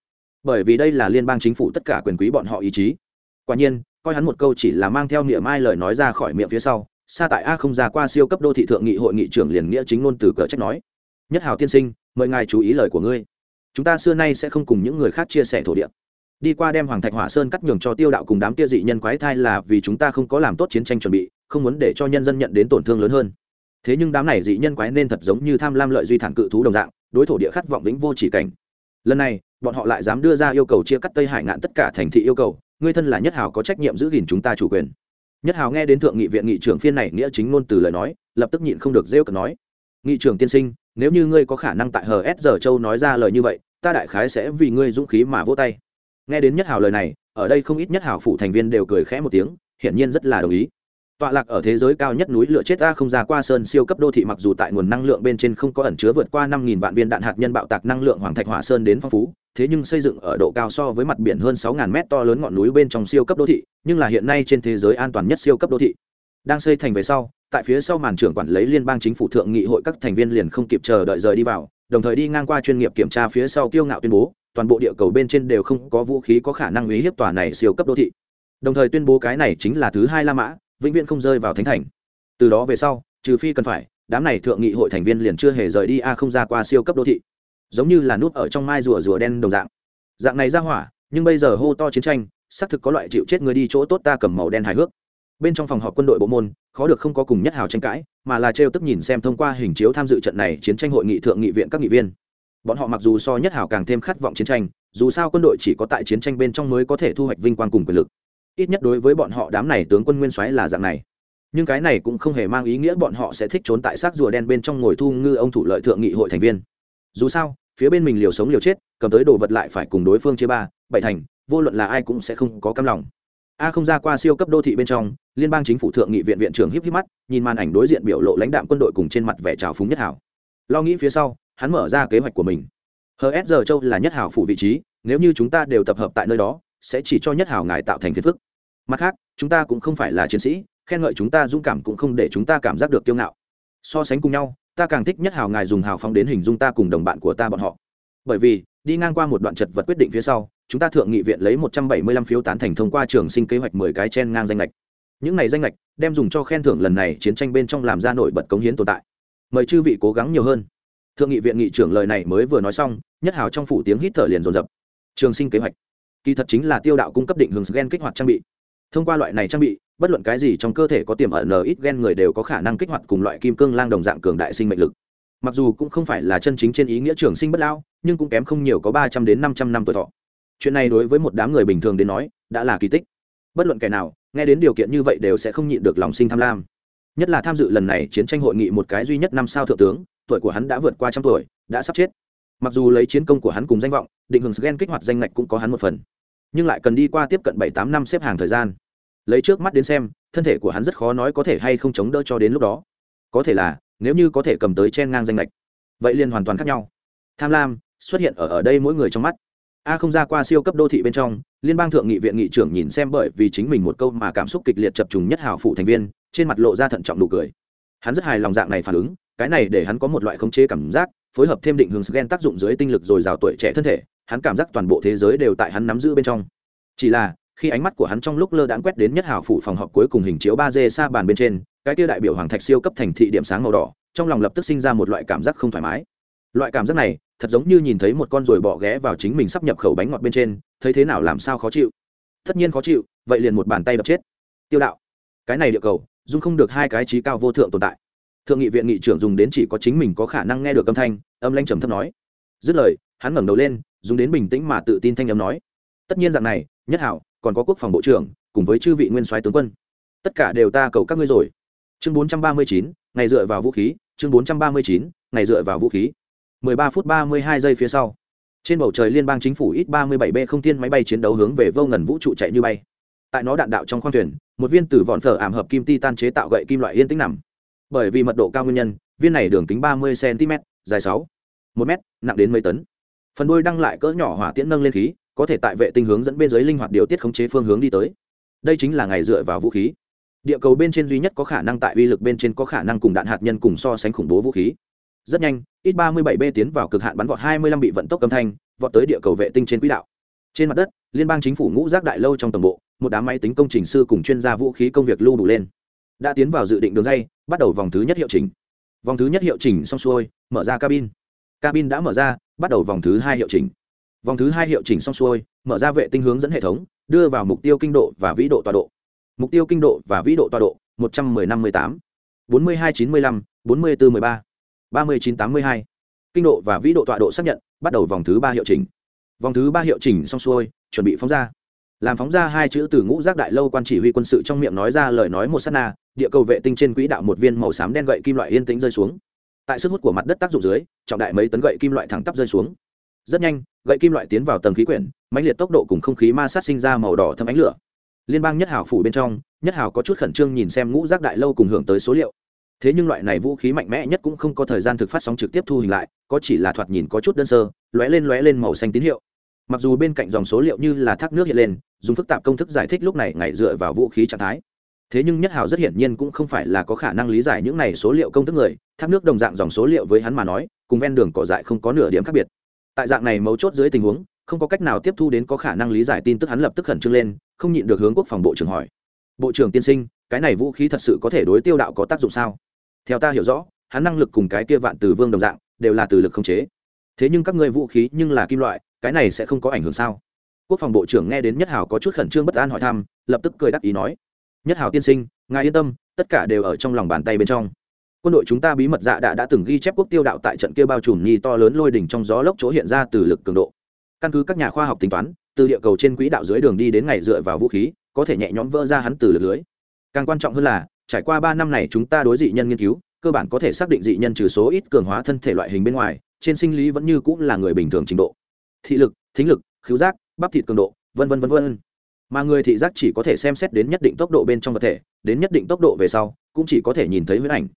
Bởi vì đây là liên bang chính phủ tất cả quyền quý bọn họ ý chí. Quả nhiên, coi hắn một câu chỉ là mang theo niệm mai lời nói ra khỏi miệng phía sau xa tại a không ra qua siêu cấp đô thị thượng nghị hội nghị trưởng liền nghĩa chính ngôn từ cờ trách nói, nhất hào tiên sinh, mời ngài chú ý lời của ngươi. Chúng ta xưa nay sẽ không cùng những người khác chia sẻ thổ địa. Đi qua đem hoàng thạch hỏa sơn cắt nhường cho tiêu đạo cùng đám kia dị nhân quái thai là vì chúng ta không có làm tốt chiến tranh chuẩn bị, không muốn để cho nhân dân nhận đến tổn thương lớn hơn. Thế nhưng đám này dị nhân quái nên thật giống như tham lam lợi duy thản cự thú đồng dạng, đối thổ địa khát vọng vĩnh vô chỉ cảnh. Lần này, bọn họ lại dám đưa ra yêu cầu chia cắt tây hải ngạn tất cả thành thị yêu cầu, ngươi thân là nhất hào có trách nhiệm giữ gìn chúng ta chủ quyền nhất hào nghe đến thượng nghị viện nghị trưởng phiên này nghĩa chính ngôn từ lời nói, lập tức nhịn không được rêu cực nói, nghị trưởng tiên sinh, nếu như ngươi có khả năng tại hờ s giờ châu nói ra lời như vậy, ta đại khái sẽ vì ngươi dũng khí mà vỗ tay. Nghe đến nhất hào lời này, ở đây không ít nhất hào phụ thành viên đều cười khẽ một tiếng, hiển nhiên rất là đồng ý. Tọa lạc ở thế giới cao nhất núi lửa chết ta không ra qua sơn siêu cấp đô thị mặc dù tại nguồn năng lượng bên trên không có ẩn chứa vượt qua năm nghìn vạn viên đạn hạt nhân bạo tạc năng lượng hoàng thạch hỏa sơn đến phong phú thế nhưng xây dựng ở độ cao so với mặt biển hơn 6.000 mét to lớn ngọn núi bên trong siêu cấp đô thị, nhưng là hiện nay trên thế giới an toàn nhất siêu cấp đô thị. Đang xây thành về sau, tại phía sau màn trưởng quản lấy liên bang chính phủ thượng nghị hội các thành viên liền không kịp chờ đợi rời đi vào, đồng thời đi ngang qua chuyên nghiệp kiểm tra phía sau kiêu ngạo tuyên bố, toàn bộ địa cầu bên trên đều không có vũ khí có khả năng uy hiếp tòa này siêu cấp đô thị. Đồng thời tuyên bố cái này chính là thứ hai la mã, vĩnh viễn không rơi vào thánh thành. Từ đó về sau, trừ phi cần phải, đám này thượng nghị hội thành viên liền chưa hề rời đi a không ra qua siêu cấp đô thị giống như là nút ở trong mai rùa rùa đen đồng dạng. Dạng này ra hỏa, nhưng bây giờ hô to chiến tranh, xác thực có loại chịu chết người đi chỗ tốt ta cầm màu đen hài hước. Bên trong phòng họp quân đội bộ môn, khó được không có cùng nhất hào tranh cãi, mà là trêu tức nhìn xem thông qua hình chiếu tham dự trận này chiến tranh hội nghị thượng nghị viện các nghị viên. Bọn họ mặc dù so nhất hào càng thêm khát vọng chiến tranh, dù sao quân đội chỉ có tại chiến tranh bên trong mới có thể thu hoạch vinh quang cùng quyền lực. Ít nhất đối với bọn họ đám này tướng quân nguyên soái là dạng này. Nhưng cái này cũng không hề mang ý nghĩa bọn họ sẽ thích trốn tại xác rùa đen bên trong ngồi thu ngư ông thủ lợi thượng nghị hội thành viên dù sao, phía bên mình liều sống liều chết, cầm tới đồ vật lại phải cùng đối phương chia ba, bảy thành, vô luận là ai cũng sẽ không có cam lòng. A không ra qua siêu cấp đô thị bên trong, liên bang chính phủ thượng nghị viện viện trưởng híp híp mắt, nhìn màn ảnh đối diện biểu lộ lãnh đạm quân đội cùng trên mặt vẻ trào phúng nhất hảo. Lo nghĩ phía sau, hắn mở ra kế hoạch của mình. Hs giờ châu là nhất hảo phủ vị trí, nếu như chúng ta đều tập hợp tại nơi đó, sẽ chỉ cho nhất hảo ngài tạo thành phiền phức. Mặt khác, chúng ta cũng không phải là chiến sĩ, khen ngợi chúng ta dũng cảm cũng không để chúng ta cảm giác được kiêu ngạo. So sánh cùng nhau ta càng thích nhất hào ngài dùng hào phóng đến hình dung ta cùng đồng bạn của ta bọn họ. Bởi vì, đi ngang qua một đoạn chật vật quyết định phía sau, chúng ta thượng nghị viện lấy một trăm bảy mươi lăm phiếu tán thành thông qua trường sinh kế hoạch mười cái chen ngang danh lệch những này danh lệch đem dùng cho khen thưởng lần này chiến tranh bên trong làm ra nổi bật cống hiến tồn tại. Mời chư vị cố gắng nhiều hơn. Thượng nghị viện nghị trưởng lời này mới vừa nói xong, nhất hào trong phủ tiếng hít thở liền dồn dập. Trường sinh kế hoạch. Kỳ thật chính là tiêu đạo cung cấp định hướng gen kích hoạt trang bị thông qua loại này trang bị, bất luận cái gì trong cơ thể có tiềm ẩn ít gen người đều có khả năng kích hoạt cùng loại kim cương lang đồng dạng cường đại sinh mệnh lực. Mặc dù cũng không phải là chân chính trên ý nghĩa trường sinh bất lao nhưng cũng kém không nhiều có ba trăm đến năm trăm năm tuổi thọ. Chuyện này đối với một đám người bình thường đến nói, đã là kỳ tích. Bất luận kẻ nào, nghe đến điều kiện như vậy đều sẽ không nhịn được lòng sinh tham lam. Nhất là tham dự lần này chiến tranh hội nghị một cái duy nhất năm sao thượng tướng, tuổi của hắn đã vượt qua trăm tuổi, đã sắp chết. Mặc dù lấy chiến công của hắn cùng danh vọng, định hưởng gen kích hoạt danh ngạch cũng có hắn một phần nhưng lại cần đi qua tiếp cận bảy tám năm xếp hàng thời gian. Lấy trước mắt đến xem, thân thể của hắn rất khó nói có thể hay không chống đỡ cho đến lúc đó. Có thể là, nếu như có thể cầm tới chen ngang danh lệch. Vậy liền hoàn toàn khác nhau. Tham lam xuất hiện ở ở đây mỗi người trong mắt. A không ra qua siêu cấp đô thị bên trong, liên bang thượng nghị viện nghị trưởng nhìn xem bởi vì chính mình một câu mà cảm xúc kịch liệt chập trùng nhất hào phụ thành viên, trên mặt lộ ra thận trọng nụ cười. Hắn rất hài lòng dạng này phản ứng, cái này để hắn có một loại khống chế cảm giác, phối hợp thêm định hướng gen tác dụng dưới tinh lực dồi dào tuổi trẻ thân thể hắn cảm giác toàn bộ thế giới đều tại hắn nắm giữ bên trong. Chỉ là, khi ánh mắt của hắn trong lúc lơ đãng quét đến nhất hào phủ phòng họp cuối cùng hình chiếu ba d xa bàn bên trên, cái kia đại biểu hoàng thạch siêu cấp thành thị điểm sáng màu đỏ, trong lòng lập tức sinh ra một loại cảm giác không thoải mái. Loại cảm giác này, thật giống như nhìn thấy một con ruồi bọ ghé vào chính mình sắp nhập khẩu bánh ngọt bên trên, thấy thế nào làm sao khó chịu. Tất nhiên khó chịu, vậy liền một bàn tay đập chết. Tiêu đạo, cái này địa cầu, dung không được hai cái trí cao vô thượng tồn tại. Thượng nghị viện nghị trưởng dùng đến chỉ có chính mình có khả năng nghe được âm thanh, âm lanh trầm thấp nói. Dứt lời, hắn ngẩng đầu lên dùng đến bình tĩnh mà tự tin thanh âm nói tất nhiên dạng này nhất hảo còn có quốc phòng bộ trưởng cùng với chư vị nguyên soái tướng quân. Tất cả đều ta cầu các ngươi rồi. Chương 439, ngày dựa vào vũ khí chương 439, ngày dựa vào vũ khí. 13 phút 32 giây phía sau trên bầu trời liên bang chính phủ ít 37 b không tiên máy bay chiến đấu hướng về vô ngần vũ trụ chạy như bay. Tại nó đạn đạo trong khoang thuyền một viên tử vòn phở ảm hợp kim titan chế tạo gậy kim loại yên tĩnh nằm. Bởi vì mật độ cao nguyên nhân viên này đường kính 30 cm dài 6 1 m nặng đến mấy tấn phần đuôi đăng lại cỡ nhỏ hỏa tiễn nâng lên khí, có thể tại vệ tinh hướng dẫn bên dưới linh hoạt điều tiết khống chế phương hướng đi tới. Đây chính là ngày dựa vào vũ khí. Địa cầu bên trên duy nhất có khả năng tại uy lực bên trên có khả năng cùng đạn hạt nhân cùng so sánh khủng bố vũ khí. Rất nhanh, ít ba mươi bảy b tiến vào cực hạn bắn vọt hai mươi lăm bị vận tốc âm thanh, vọt tới địa cầu vệ tinh trên quỹ đạo. Trên mặt đất, liên bang chính phủ ngũ giác đại lâu trong tổng bộ, một đám máy tính công trình sư cùng chuyên gia vũ khí công việc lưu đủ lên. Đã tiến vào dự định đường dây, bắt đầu vòng thứ nhất hiệu chỉnh. Vòng thứ nhất hiệu chỉnh xong xuôi, mở ra cabin. Cabin đã mở ra bắt đầu vòng thứ hai hiệu chỉnh. Vòng thứ hai hiệu chỉnh xong xuôi, mở ra vệ tinh hướng dẫn hệ thống, đưa vào mục tiêu kinh độ và vĩ độ tọa độ. Mục tiêu kinh độ và vĩ độ tọa độ, một trăm m ư ơ i năm mươi tám, bốn mươi hai chín mươi lăm, bốn mươi bốn m ư ơ i ba ba mươi chín tám mươi hai. Kinh độ và vĩ độ tọa độ xác nhận, bắt đầu vòng thứ ba hiệu chỉnh. Vòng thứ ba hiệu chỉnh xong xuôi, chuẩn bị phóng ra. Làm phóng ra hai chữ từ ngũ giác đại lâu quan chỉ huy quân sự trong miệng nói ra lời nói một s á t na, địa cầu vệ tinh trên quỹ đạo một viên màu xám đen gậy kim loại yên tĩnh rơi xuống tại sức hút của mặt đất tác dụng dưới, trọng đại mấy tấn gậy kim loại thẳng tắp rơi xuống. Rất nhanh, gậy kim loại tiến vào tầng khí quyển, mãnh liệt tốc độ cùng không khí ma sát sinh ra màu đỏ thâm ánh lửa. Liên bang nhất Hào phủ bên trong, nhất Hào có chút khẩn trương nhìn xem ngũ giác đại lâu cùng hưởng tới số liệu. Thế nhưng loại này vũ khí mạnh mẽ nhất cũng không có thời gian thực phát sóng trực tiếp thu hình lại, có chỉ là thoạt nhìn có chút đơn sơ, lóe lên lóe lên màu xanh tín hiệu. Mặc dù bên cạnh dòng số liệu như là thác nước hiện lên, dùng phức tạp công thức giải thích lúc này ngày dựa vào vũ khí trạng thái thế nhưng nhất hào rất hiển nhiên cũng không phải là có khả năng lý giải những này số liệu công thức người, thác nước đồng dạng dòng số liệu với hắn mà nói, cùng ven đường cỏ dại không có nửa điểm khác biệt. Tại dạng này mấu chốt dưới tình huống, không có cách nào tiếp thu đến có khả năng lý giải tin tức hắn lập tức khẩn trương lên, không nhịn được hướng quốc phòng bộ trưởng hỏi. Bộ trưởng tiên sinh, cái này vũ khí thật sự có thể đối tiêu đạo có tác dụng sao? Theo ta hiểu rõ, hắn năng lực cùng cái kia vạn từ vương đồng dạng, đều là từ lực không chế. Thế nhưng các ngươi vũ khí nhưng là kim loại, cái này sẽ không có ảnh hưởng sao? Quốc phòng bộ trưởng nghe đến nhất hào có chút khẩn trương bất an hỏi thăm, lập tức cười đắc ý nói nhất hảo tiên sinh, ngài yên tâm, tất cả đều ở trong lòng bàn tay bên trong. Quân đội chúng ta bí mật dạ đã đã từng ghi chép quốc tiêu đạo tại trận kia bao trùm nhi to lớn lôi đỉnh trong gió lốc chỗ hiện ra từ lực cường độ. Căn cứ các nhà khoa học tính toán, từ địa cầu trên quỹ đạo dưới đường đi đến ngày dựa vào vũ khí, có thể nhẹ nhõm vỡ ra hắn từ lực lưới. Càng quan trọng hơn là, trải qua ba năm này chúng ta đối dị nhân nghiên cứu, cơ bản có thể xác định dị nhân trừ số ít cường hóa thân thể loại hình bên ngoài, trên sinh lý vẫn như cũng là người bình thường trình độ. Thị lực, thính lực, khứu giác, bắp thịt cường độ, vân vân vân vân mà người thị giác chỉ có thể xem xét đến nhất định tốc độ bên trong vật thể, đến nhất định tốc độ về sau, cũng chỉ có thể nhìn thấy huyết ảnh.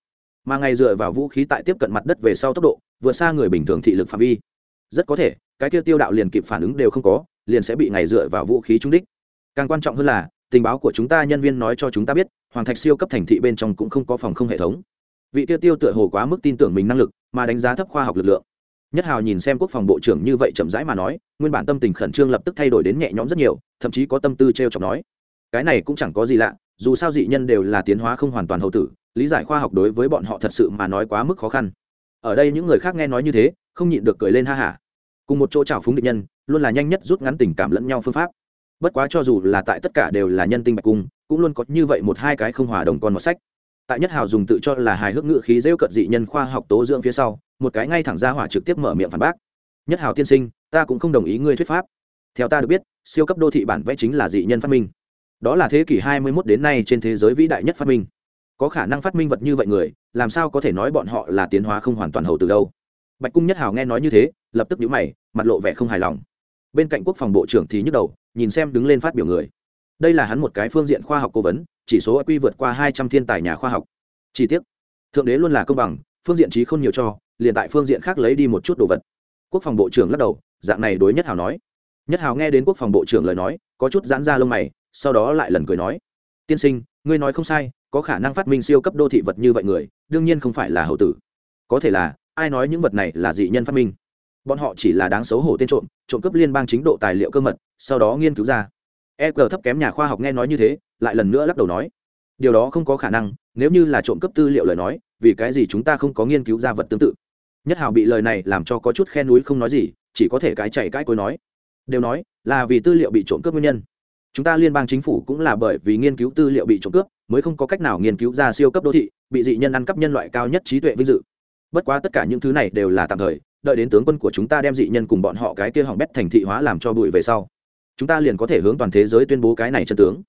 Mà ngày dựa vào vũ khí tại tiếp cận mặt đất về sau tốc độ, vượt xa người bình thường thị lực phạm vi. Rất có thể, cái kia tiêu đạo liền kịp phản ứng đều không có, liền sẽ bị ngày dựa vào vũ khí trúng đích. Càng quan trọng hơn là, tình báo của chúng ta nhân viên nói cho chúng ta biết, hoàng thạch siêu cấp thành thị bên trong cũng không có phòng không hệ thống. Vị tiêu tiêu tựa hồ quá mức tin tưởng mình năng lực, mà đánh giá thấp khoa học lực lượng nhất hào nhìn xem quốc phòng bộ trưởng như vậy chậm rãi mà nói, nguyên bản tâm tình khẩn trương lập tức thay đổi đến nhẹ nhõm rất nhiều, thậm chí có tâm tư t r e o chọc nói. Cái này cũng chẳng có gì lạ, dù sao dị nhân đều là tiến hóa không hoàn toàn hậu tử, lý giải khoa học đối với bọn họ thật sự mà nói quá mức khó khăn. Ở đây những người khác nghe nói như thế, không nhịn được cười lên ha hả. Cùng một chỗ trào phúng địch nhân, luôn là nhanh nhất rút ngắn tình cảm lẫn nhau phương pháp. Bất quá cho dù là tại tất cả đều là nhân tinh bạch cung, cũng luôn có như vậy một hai cái không hòa đồng con một sách. Tại nhất hào dùng tự cho là hài hước ngự khí rêu cận dị nhân khoa học tố dưỡng phía sau một cái ngay thẳng ra hỏa trực tiếp mở miệng phản bác. Nhất hào tiên sinh, ta cũng không đồng ý ngươi thuyết pháp. Theo ta được biết, siêu cấp đô thị bản vẽ chính là dị nhân phát minh. Đó là thế kỷ 21 đến nay trên thế giới vĩ đại nhất phát minh. Có khả năng phát minh vật như vậy người, làm sao có thể nói bọn họ là tiến hóa không hoàn toàn hầu từ đâu? Bạch cung nhất hào nghe nói như thế, lập tức nhíu mày, mặt lộ vẻ không hài lòng. Bên cạnh quốc phòng bộ trưởng thì nhức đầu, nhìn xem đứng lên phát biểu người. Đây là hắn một cái phương diện khoa học cố vấn, chỉ số quy vượt qua hai trăm thiên tài nhà khoa học. Chi tiết thượng đế luôn là công bằng phương diện trí không nhiều cho, liền tại phương diện khác lấy đi một chút đồ vật. Quốc phòng bộ trưởng lắc đầu, dạng này đối nhất hào nói. Nhất hào nghe đến quốc phòng bộ trưởng lời nói, có chút giãn ra lông mày, sau đó lại lần cười nói. Tiên sinh, ngươi nói không sai, có khả năng phát minh siêu cấp đô thị vật như vậy người, đương nhiên không phải là hậu tử. Có thể là, ai nói những vật này là dị nhân phát minh? Bọn họ chỉ là đáng xấu hổ tên trộm trộm cướp liên bang chính độ tài liệu cơ mật, sau đó nghiên cứu ra. E g thấp kém nhà khoa học nghe nói như thế, lại lần nữa lắc đầu nói. Điều đó không có khả năng, nếu như là trộm cắp tư liệu lời nói vì cái gì chúng ta không có nghiên cứu ra vật tương tự? Nhất hào bị lời này làm cho có chút khe núi không nói gì, chỉ có thể cái chạy cái cối nói. Đều nói, là vì tư liệu bị trộm cướp nguyên nhân. Chúng ta liên bang chính phủ cũng là bởi vì nghiên cứu tư liệu bị trộm cướp, mới không có cách nào nghiên cứu ra siêu cấp đô thị, bị dị nhân ăn cắp nhân loại cao nhất trí tuệ vinh dự. Bất quá tất cả những thứ này đều là tạm thời, đợi đến tướng quân của chúng ta đem dị nhân cùng bọn họ cái kia hỏng bét thành thị hóa làm cho bụi về sau, chúng ta liền có thể hướng toàn thế giới tuyên bố cái này chân tướng.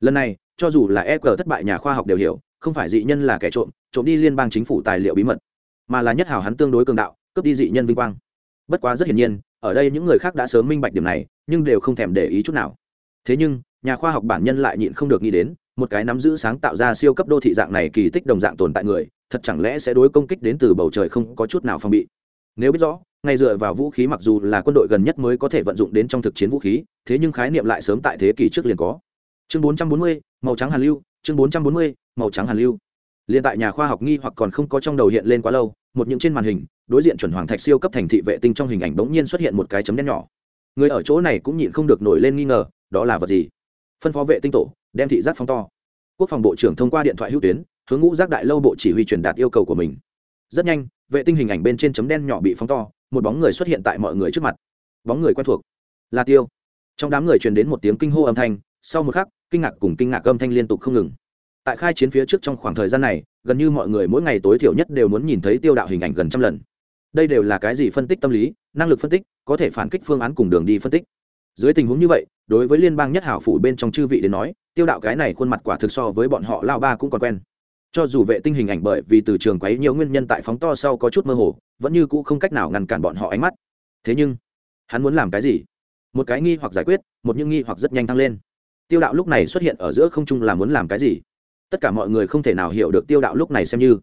Lần này, cho dù là e thất bại nhà khoa học đều hiểu, không phải dị nhân là kẻ trộm trộm đi liên bang chính phủ tài liệu bí mật mà là nhất hảo hắn tương đối cường đạo cướp đi dị nhân vinh quang. Bất quá rất hiển nhiên ở đây những người khác đã sớm minh bạch điểm này nhưng đều không thèm để ý chút nào. Thế nhưng nhà khoa học bản nhân lại nhịn không được nghĩ đến một cái nắm giữ sáng tạo ra siêu cấp đô thị dạng này kỳ tích đồng dạng tồn tại người thật chẳng lẽ sẽ đối công kích đến từ bầu trời không có chút nào phòng bị? Nếu biết rõ ngay dựa vào vũ khí mặc dù là quân đội gần nhất mới có thể vận dụng đến trong thực chiến vũ khí thế nhưng khái niệm lại sớm tại thế kỷ trước liền có. Chương 440, màu trắng hàn lưu chương 440, màu trắng hàn lưu liên tại nhà khoa học nghi hoặc còn không có trong đầu hiện lên quá lâu, một những trên màn hình, đối diện chuẩn hoàng thạch siêu cấp thành thị vệ tinh trong hình ảnh bỗng nhiên xuất hiện một cái chấm đen nhỏ. Người ở chỗ này cũng nhịn không được nổi lên nghi ngờ, đó là vật gì? Phân phó vệ tinh tổ, đem thị giác phóng to. Quốc phòng bộ trưởng thông qua điện thoại hữu tuyến, hướng ngũ giác đại lâu bộ chỉ huy truyền đạt yêu cầu của mình. Rất nhanh, vệ tinh hình ảnh bên trên chấm đen nhỏ bị phóng to, một bóng người xuất hiện tại mọi người trước mặt. Bóng người quen thuộc. Là tiêu. Trong đám người truyền đến một tiếng kinh hô âm thanh, sau một khắc, kinh ngạc cùng kinh ngạc âm thanh liên tục không ngừng tại khai chiến phía trước trong khoảng thời gian này, gần như mọi người mỗi ngày tối thiểu nhất đều muốn nhìn thấy tiêu đạo hình ảnh gần trăm lần. Đây đều là cái gì phân tích tâm lý, năng lực phân tích, có thể phản kích phương án cùng đường đi phân tích. Dưới tình huống như vậy, đối với liên bang nhất hảo phủ bên trong chư vị đến nói, tiêu đạo cái này khuôn mặt quả thực so với bọn họ lao ba cũng còn quen. Cho dù vệ tinh hình ảnh bởi vì từ trường quấy nhiều nguyên nhân tại phóng to sau có chút mơ hồ, vẫn như cũ không cách nào ngăn cản bọn họ ánh mắt. Thế nhưng, hắn muốn làm cái gì? Một cái nghi hoặc giải quyết, một những nghi hoặc rất nhanh thăng lên. Tiêu đạo lúc này xuất hiện ở giữa không trung là muốn làm cái gì? Tất cả mọi người không thể nào hiểu được tiêu đạo lúc này xem như.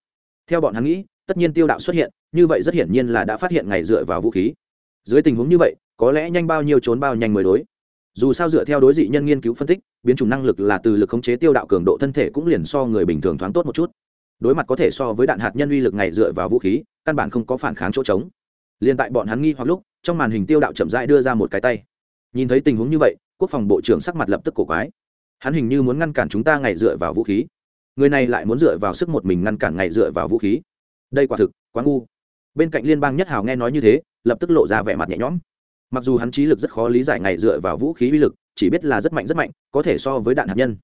Theo bọn hắn nghĩ, tất nhiên tiêu đạo xuất hiện, như vậy rất hiển nhiên là đã phát hiện ngày dựa vào vũ khí. Dưới tình huống như vậy, có lẽ nhanh bao nhiêu trốn bao nhanh mới đối. Dù sao dựa theo đối dị nhân nghiên cứu phân tích, biến chủng năng lực là từ lực khống chế tiêu đạo cường độ thân thể cũng liền so người bình thường thoáng tốt một chút. Đối mặt có thể so với đạn hạt nhân uy lực ngày dựa vào vũ khí, căn bản không có phản kháng chỗ trống. Liền tại bọn hắn nghi hoặc lúc, trong màn hình tiêu đạo chậm rãi đưa ra một cái tay. Nhìn thấy tình huống như vậy, quốc phòng bộ trưởng sắc mặt lập tức cổ quái. Hắn hình như muốn ngăn cản chúng ta ngày dựa vào vũ khí người này lại muốn dựa vào sức một mình ngăn cản ngày dựa vào vũ khí. Đây quả thực quá ngu. Bên cạnh liên bang nhất hào nghe nói như thế, lập tức lộ ra vẻ mặt nhẹ nhõm. Mặc dù hắn trí lực rất khó lý giải ngày dựa vào vũ khí uy lực, chỉ biết là rất mạnh rất mạnh, có thể so với đạn hạt nhân.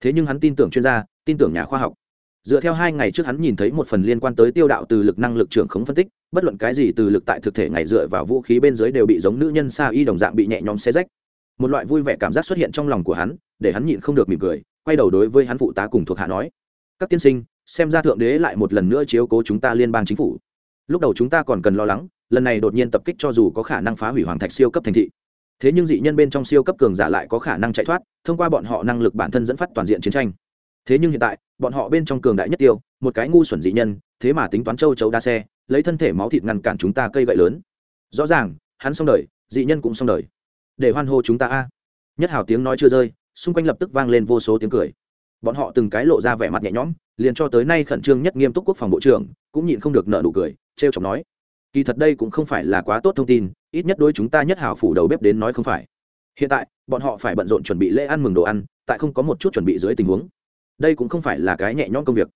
Thế nhưng hắn tin tưởng chuyên gia, tin tưởng nhà khoa học. Dựa theo hai ngày trước hắn nhìn thấy một phần liên quan tới tiêu đạo từ lực năng lực trưởng khống phân tích, bất luận cái gì từ lực tại thực thể ngày dựa vào vũ khí bên dưới đều bị giống nữ nhân sa y đồng dạng bị nhẹ nhõm xe rách. Một loại vui vẻ cảm giác xuất hiện trong lòng của hắn, để hắn nhịn không được mỉm cười quay đầu đối với hắn phụ tá cùng thuộc hạ nói, các tiên sinh, xem ra thượng đế lại một lần nữa chiếu cố chúng ta liên bang chính phủ. Lúc đầu chúng ta còn cần lo lắng, lần này đột nhiên tập kích cho dù có khả năng phá hủy hoàng thạch siêu cấp thành thị. Thế nhưng dị nhân bên trong siêu cấp cường giả lại có khả năng chạy thoát, thông qua bọn họ năng lực bản thân dẫn phát toàn diện chiến tranh. Thế nhưng hiện tại, bọn họ bên trong cường đại nhất tiêu, một cái ngu xuẩn dị nhân, thế mà tính toán châu chấu đa xe, lấy thân thể máu thịt ngăn cản chúng ta cây gậy lớn. Rõ ràng, hắn xong đời, dị nhân cũng xong đời. Để hoan hô chúng ta a. Nhất hào tiếng nói chưa rơi xung quanh lập tức vang lên vô số tiếng cười. Bọn họ từng cái lộ ra vẻ mặt nhẹ nhõm, liền cho tới nay khẩn trương nhất nghiêm túc quốc phòng bộ trưởng, cũng nhịn không được nợ nụ cười, trêu chọc nói, kỳ thật đây cũng không phải là quá tốt thông tin, ít nhất đối chúng ta nhất hào phủ đầu bếp đến nói không phải. Hiện tại, bọn họ phải bận rộn chuẩn bị lễ ăn mừng đồ ăn, tại không có một chút chuẩn bị dưới tình huống. Đây cũng không phải là cái nhẹ nhõm công việc.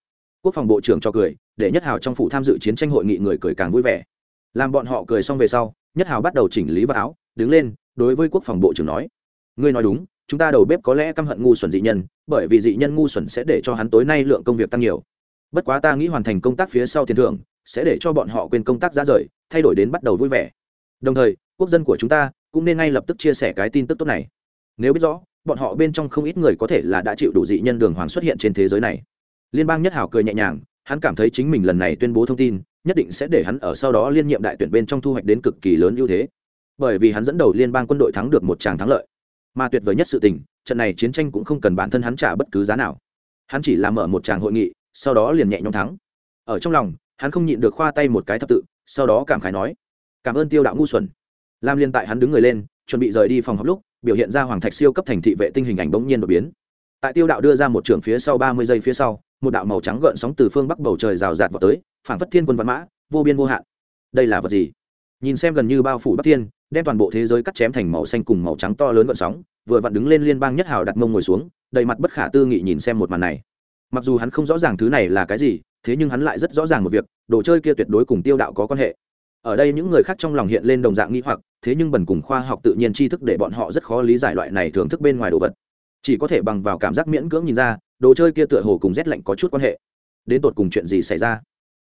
Quốc phòng bộ trưởng cho cười, để nhất hào trong phủ tham dự chiến tranh hội nghị người cười càng vui vẻ. Làm bọn họ cười xong về sau, nhất hào bắt đầu chỉnh lý vào áo, đứng lên, đối với quốc phòng bộ trưởng nói, ngươi nói đúng chúng ta đầu bếp có lẽ căm hận ngu xuẩn dị nhân, bởi vì dị nhân ngu xuẩn sẽ để cho hắn tối nay lượng công việc tăng nhiều. Bất quá ta nghĩ hoàn thành công tác phía sau tiền thưởng, sẽ để cho bọn họ quên công tác ra rời, thay đổi đến bắt đầu vui vẻ. Đồng thời, quốc dân của chúng ta cũng nên ngay lập tức chia sẻ cái tin tức tốt này. Nếu biết rõ, bọn họ bên trong không ít người có thể là đã chịu đủ dị nhân đường hoàng xuất hiện trên thế giới này. Liên bang nhất hảo cười nhẹ nhàng, hắn cảm thấy chính mình lần này tuyên bố thông tin, nhất định sẽ để hắn ở sau đó liên nhiệm đại tuyển bên trong thu hoạch đến cực kỳ lớn ưu thế. Bởi vì hắn dẫn đầu liên bang quân đội thắng được một tràng thắng lợi mà tuyệt vời nhất sự tình, trận này chiến tranh cũng không cần bản thân hắn trả bất cứ giá nào. Hắn chỉ làm mở một tràng hội nghị, sau đó liền nhẹ nhõm thắng. Ở trong lòng, hắn không nhịn được khoa tay một cái thập tự, sau đó cảm khái nói, cảm ơn tiêu đạo ngu xuẩn. Lam liên tại hắn đứng người lên, chuẩn bị rời đi phòng học lúc, biểu hiện ra hoàng thạch siêu cấp thành thị vệ tinh hình ảnh bỗng nhiên đột biến. Tại tiêu đạo đưa ra một trường phía sau ba mươi giây phía sau, một đạo màu trắng gợn sóng từ phương bắc bầu trời rào rạt vào tới phản phất thiên quân văn mã, vô biên vô hạn. Đây là vật gì? Nhìn xem gần như bao phủ bắc thiên, đem toàn bộ thế giới cắt chém thành màu xanh cùng màu trắng to lớn gợn sóng, vừa vặn đứng lên liên bang nhất hào đặt mông ngồi xuống, đầy mặt bất khả tư nghị nhìn xem một màn này. Mặc dù hắn không rõ ràng thứ này là cái gì, thế nhưng hắn lại rất rõ ràng một việc, đồ chơi kia tuyệt đối cùng tiêu đạo có quan hệ. Ở đây những người khác trong lòng hiện lên đồng dạng nghi hoặc, thế nhưng bần cùng khoa học tự nhiên tri thức để bọn họ rất khó lý giải loại này thưởng thức bên ngoài đồ vật. Chỉ có thể bằng vào cảm giác miễn cưỡng nhìn ra, đồ chơi kia tựa hồ cùng rét lạnh có chút quan hệ. Đến tột cùng chuyện gì xảy ra?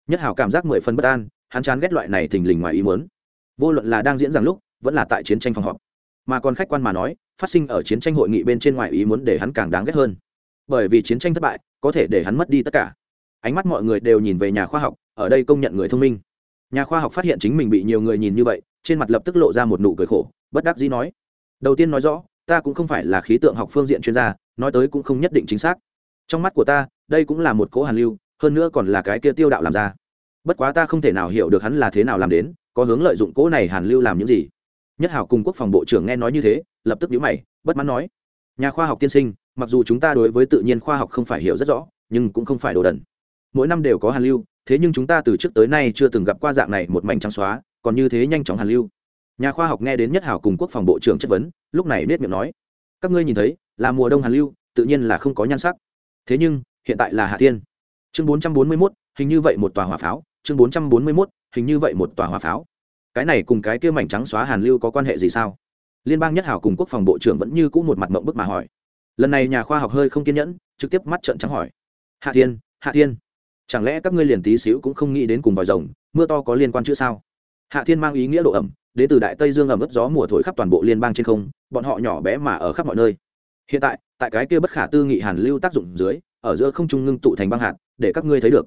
Nhất hào cảm giác mười phân bất an, hắn chán ghét loại này thình lình ngoài ý muốn vô luận là đang diễn rằng lúc, vẫn là tại chiến tranh phòng họp. Mà còn khách quan mà nói, phát sinh ở chiến tranh hội nghị bên trên ngoài ý muốn để hắn càng đáng ghét hơn. Bởi vì chiến tranh thất bại, có thể để hắn mất đi tất cả. Ánh mắt mọi người đều nhìn về nhà khoa học, ở đây công nhận người thông minh. Nhà khoa học phát hiện chính mình bị nhiều người nhìn như vậy, trên mặt lập tức lộ ra một nụ cười khổ, bất đắc dĩ nói. Đầu tiên nói rõ, ta cũng không phải là khí tượng học phương diện chuyên gia, nói tới cũng không nhất định chính xác. Trong mắt của ta, đây cũng là một cố hàn lưu, hơn nữa còn là cái kia tiêu đạo làm ra bất quá ta không thể nào hiểu được hắn là thế nào làm đến, có hướng lợi dụng cố này hàn lưu làm những gì. Nhất hảo cùng quốc phòng bộ trưởng nghe nói như thế, lập tức nhíu mày, bất mãn nói, nhà khoa học tiên sinh, mặc dù chúng ta đối với tự nhiên khoa học không phải hiểu rất rõ, nhưng cũng không phải đồ đần. Mỗi năm đều có hàn lưu, thế nhưng chúng ta từ trước tới nay chưa từng gặp qua dạng này một mảnh trắng xóa, còn như thế nhanh chóng hàn lưu. Nhà khoa học nghe đến nhất hảo cùng quốc phòng bộ trưởng chất vấn, lúc này biết miệng nói, các ngươi nhìn thấy, là mùa đông hàn lưu, tự nhiên là không có nhan sắc. Thế nhưng, hiện tại là hạ Tiên chương bốn trăm bốn mươi mốt, hình như vậy một tòa hỏa pháo chương bốn trăm bốn mươi mốt, hình như vậy một tòa hỏa pháo. Cái này cùng cái kia mảnh trắng xóa hàn lưu có quan hệ gì sao? Liên bang nhất hảo cùng quốc phòng bộ trưởng vẫn như cũ một mặt mộng bức mà hỏi. Lần này nhà khoa học hơi không kiên nhẫn, trực tiếp mắt trợn trắng hỏi. Hạ thiên hạ thiên, chẳng lẽ các ngươi liền tí xíu cũng không nghĩ đến cùng vòi rồng, mưa to có liên quan chứ sao? Hạ thiên mang ý nghĩa độ ẩm, đến từ đại tây dương ẩm ướt gió mùa thổi khắp toàn bộ liên bang trên không, bọn họ nhỏ bé mà ở khắp mọi nơi. Hiện tại tại cái kia bất khả tư nghị hàn lưu tác dụng dưới, ở giữa không trung ngưng tụ thành băng hạt, để các ngươi thấy được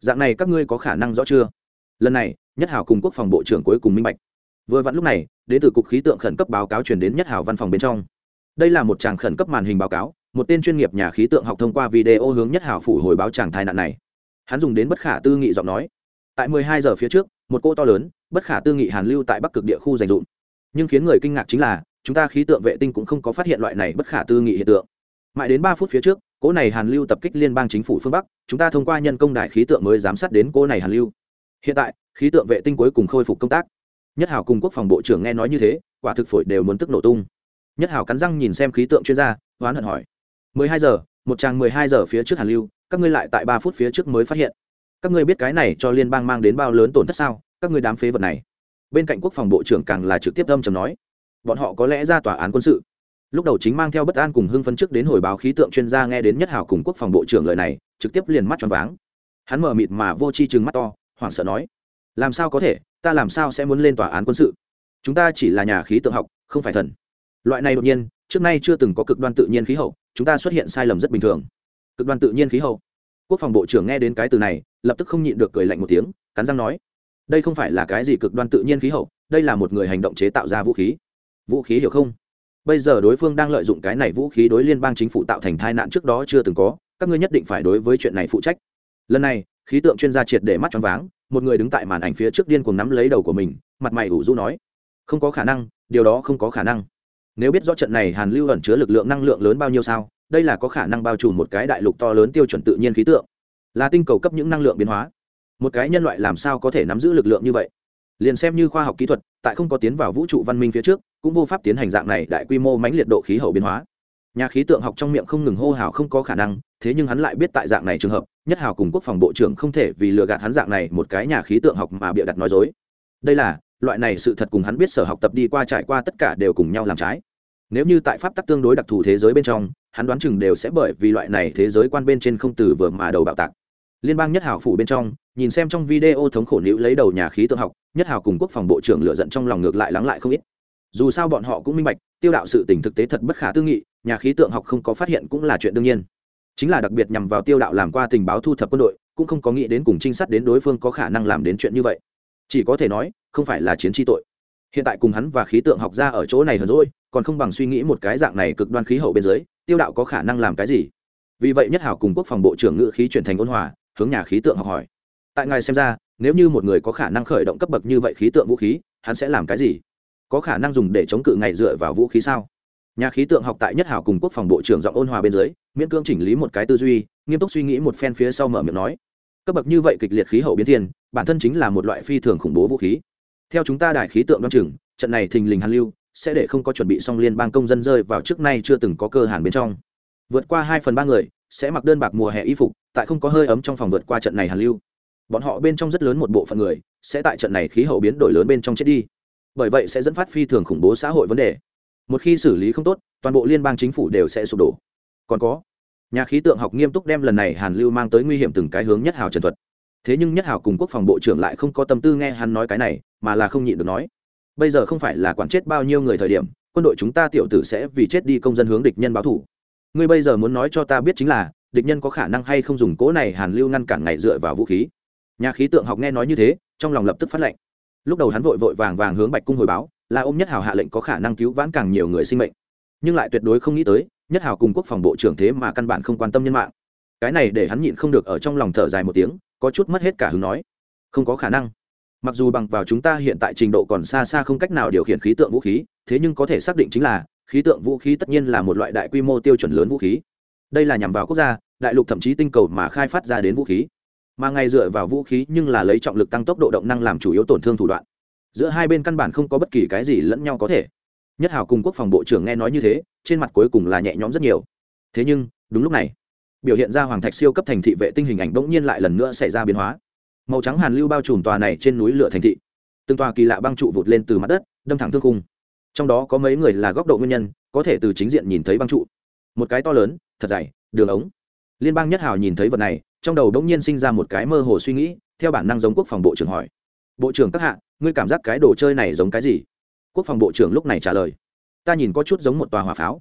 dạng này các ngươi có khả năng rõ chưa? Lần này, nhất hảo cùng quốc phòng bộ trưởng cuối cùng minh bạch. Vừa vặn lúc này đến từ cục khí tượng khẩn cấp báo cáo truyền đến nhất hảo văn phòng bên trong. Đây là một tràng khẩn cấp màn hình báo cáo, một tên chuyên nghiệp nhà khí tượng học thông qua video hướng nhất hảo phủ hồi báo tràng tai nạn này. Hắn dùng đến bất khả tư nghị giọng nói. Tại 12 giờ phía trước, một cô to lớn, bất khả tư nghị hàn lưu tại bắc cực địa khu dành dụm. Nhưng khiến người kinh ngạc chính là, chúng ta khí tượng vệ tinh cũng không có phát hiện loại này bất khả tư nghị hiện tượng. Mãi đến ba phút phía trước cỗ này hàn lưu tập kích liên bang chính phủ phương bắc, chúng ta thông qua nhân công đại khí tượng mới giám sát đến cỗ này hàn lưu. Hiện tại, khí tượng vệ tinh cuối cùng khôi phục công tác. Nhất hào cùng quốc phòng bộ trưởng nghe nói như thế, quả thực phổi đều muốn tức nổ tung. Nhất hào cắn răng nhìn xem khí tượng chuyên gia, hoán hận hỏi. 12 giờ, một tràng 12 giờ phía trước hàn lưu, các ngươi lại tại ba phút phía trước mới phát hiện. Các ngươi biết cái này cho liên bang mang đến bao lớn tổn thất sao? Các ngươi đám phế vật này. Bên cạnh quốc phòng bộ trưởng càng là trực tiếp âm chầm nói. Bọn họ có lẽ ra tòa án quân sự lúc đầu chính mang theo bất an cùng hưng phấn trước đến hồi báo khí tượng chuyên gia nghe đến nhất hảo cùng quốc phòng bộ trưởng lời này, trực tiếp liền mắt tròn váng. Hắn mở mịt mà vô chi chừng mắt to, hoảng sợ nói, làm sao có thể? Ta làm sao sẽ muốn lên tòa án quân sự? Chúng ta chỉ là nhà khí tượng học, không phải thần. Loại này đột nhiên, trước nay chưa từng có cực đoan tự nhiên khí hậu, chúng ta xuất hiện sai lầm rất bình thường. Cực đoan tự nhiên khí hậu. Quốc phòng bộ trưởng nghe đến cái từ này, lập tức không nhịn được cười lạnh một tiếng, cắn răng nói, đây không phải là cái gì cực đoan tự nhiên khí hậu, đây là một người hành động chế tạo ra vũ khí. Vũ khí hiểu không? Bây giờ đối phương đang lợi dụng cái này vũ khí đối liên bang chính phủ tạo thành tai nạn trước đó chưa từng có, các ngươi nhất định phải đối với chuyện này phụ trách. Lần này, khí tượng chuyên gia triệt để mắt choáng váng, một người đứng tại màn ảnh phía trước điên cuồng nắm lấy đầu của mình, mặt mày ủ rũ nói, không có khả năng, điều đó không có khả năng. Nếu biết rõ trận này hàn lưu ẩn chứa lực lượng năng lượng lớn bao nhiêu sao, đây là có khả năng bao trùm một cái đại lục to lớn tiêu chuẩn tự nhiên khí tượng. Là tinh cầu cấp những năng lượng biến hóa. Một cái nhân loại làm sao có thể nắm giữ lực lượng như vậy? Liền xem như khoa học kỹ thuật, tại không có tiến vào vũ trụ văn minh phía trước cũng vô pháp tiến hành dạng này đại quy mô mãnh liệt độ khí hậu biến hóa. Nhà khí tượng học trong miệng không ngừng hô hào không có khả năng, thế nhưng hắn lại biết tại dạng này trường hợp, nhất hào cùng quốc phòng bộ trưởng không thể vì lừa gạt hắn dạng này một cái nhà khí tượng học mà bịa đặt nói dối. Đây là, loại này sự thật cùng hắn biết sở học tập đi qua trải qua tất cả đều cùng nhau làm trái. Nếu như tại pháp tắc tương đối đặc thù thế giới bên trong, hắn đoán chừng đều sẽ bởi vì loại này thế giới quan bên trên không từ vừa mà đầu bạo tạc. Liên bang nhất hảo phủ bên trong, nhìn xem trong video thống khổ nữ lấy đầu nhà khí tượng học, nhất hảo cùng quốc phòng bộ trưởng lựa giận trong lòng ngược lại lắng lại không ít dù sao bọn họ cũng minh bạch, tiêu đạo sự tình thực tế thật bất khả tư nghị, nhà khí tượng học không có phát hiện cũng là chuyện đương nhiên. Chính là đặc biệt nhằm vào tiêu đạo làm qua tình báo thu thập quân đội, cũng không có nghĩ đến cùng trinh sát đến đối phương có khả năng làm đến chuyện như vậy. Chỉ có thể nói, không phải là chiến tri tội. Hiện tại cùng hắn và khí tượng học ra ở chỗ này hờn rồi còn không bằng suy nghĩ một cái dạng này cực đoan khí hậu bên dưới, tiêu đạo có khả năng làm cái gì? Vì vậy nhất hảo cùng quốc phòng bộ trưởng ngự khí chuyển thành ôn hòa, hướng nhà khí tượng học hỏi. Tại ngài xem ra, nếu như một người có khả năng khởi động cấp bậc như vậy khí tượng vũ khí, hắn sẽ làm cái gì? Có khả năng dùng để chống cự ngày dựa vào vũ khí sao? Nhà khí tượng học tại nhất hảo cùng quốc phòng bộ trưởng giọng ôn hòa bên dưới, miễn cưỡng chỉnh lý một cái tư duy, nghiêm túc suy nghĩ một phen phía sau mở miệng nói, cấp bậc như vậy kịch liệt khí hậu biến thiên, bản thân chính là một loại phi thường khủng bố vũ khí. Theo chúng ta đại khí tượng đoan chừng, trận này thình lình hàn lưu sẽ để không có chuẩn bị xong liên bang công dân rơi vào trước nay chưa từng có cơ hàn bên trong. Vượt qua hai phần ba người, sẽ mặc đơn bạc mùa hè y phục, tại không có hơi ấm trong phòng vượt qua trận này hàn lưu. Bọn họ bên trong rất lớn một bộ phận người, sẽ tại trận này khí hậu biến đổi lớn bên trong chết đi bởi vậy sẽ dẫn phát phi thường khủng bố xã hội vấn đề. Một khi xử lý không tốt, toàn bộ liên bang chính phủ đều sẽ sụp đổ. Còn có, nhà khí tượng học nghiêm túc đem lần này hàn lưu mang tới nguy hiểm từng cái hướng nhất hào trần thuật. Thế nhưng nhất hào cùng quốc phòng bộ trưởng lại không có tâm tư nghe hắn nói cái này, mà là không nhịn được nói. Bây giờ không phải là quản chết bao nhiêu người thời điểm, quân đội chúng ta tiểu tử sẽ vì chết đi công dân hướng địch nhân báo thủ. Ngươi bây giờ muốn nói cho ta biết chính là, địch nhân có khả năng hay không dùng cỗ này hàn lưu ngăn cản ngày dựa vào vũ khí? Nhà khí tượng học nghe nói như thế, trong lòng lập tức phát lệnh lúc đầu hắn vội vội vàng vàng hướng bạch cung hồi báo, là ôm nhất hào hạ lệnh có khả năng cứu vãn càng nhiều người sinh mệnh. Nhưng lại tuyệt đối không nghĩ tới, nhất hào cùng quốc phòng bộ trưởng thế mà căn bản không quan tâm nhân mạng. Cái này để hắn nhịn không được ở trong lòng thở dài một tiếng, có chút mất hết cả hứng nói. Không có khả năng. Mặc dù bằng vào chúng ta hiện tại trình độ còn xa xa không cách nào điều khiển khí tượng vũ khí, thế nhưng có thể xác định chính là, khí tượng vũ khí tất nhiên là một loại đại quy mô tiêu chuẩn lớn vũ khí. Đây là nhằm vào quốc gia, đại lục thậm chí tinh cầu mà khai phát ra đến vũ khí mà ngày dựa vào vũ khí nhưng là lấy trọng lực tăng tốc độ động năng làm chủ yếu tổn thương thủ đoạn. Giữa hai bên căn bản không có bất kỳ cái gì lẫn nhau có thể. Nhất hào cùng quốc phòng bộ trưởng nghe nói như thế, trên mặt cuối cùng là nhẹ nhõm rất nhiều. Thế nhưng, đúng lúc này, biểu hiện ra hoàng thạch siêu cấp thành thị vệ tinh hình ảnh bỗng nhiên lại lần nữa xảy ra biến hóa. Màu trắng hàn lưu bao trùm tòa này trên núi lửa thành thị. Từng tòa kỳ lạ băng trụ vụt lên từ mặt đất, đâm thẳng thương khung. Trong đó có mấy người là góc độ nguyên nhân, có thể từ chính diện nhìn thấy băng trụ. Một cái to lớn, thật dày, đường ống. Liên bang nhất hào nhìn thấy vật này trong đầu đống nhiên sinh ra một cái mơ hồ suy nghĩ, theo bản năng giống quốc phòng bộ trưởng hỏi. Bộ trưởng các hạ, ngươi cảm giác cái đồ chơi này giống cái gì? Quốc phòng bộ trưởng lúc này trả lời. Ta nhìn có chút giống một tòa hỏa pháo.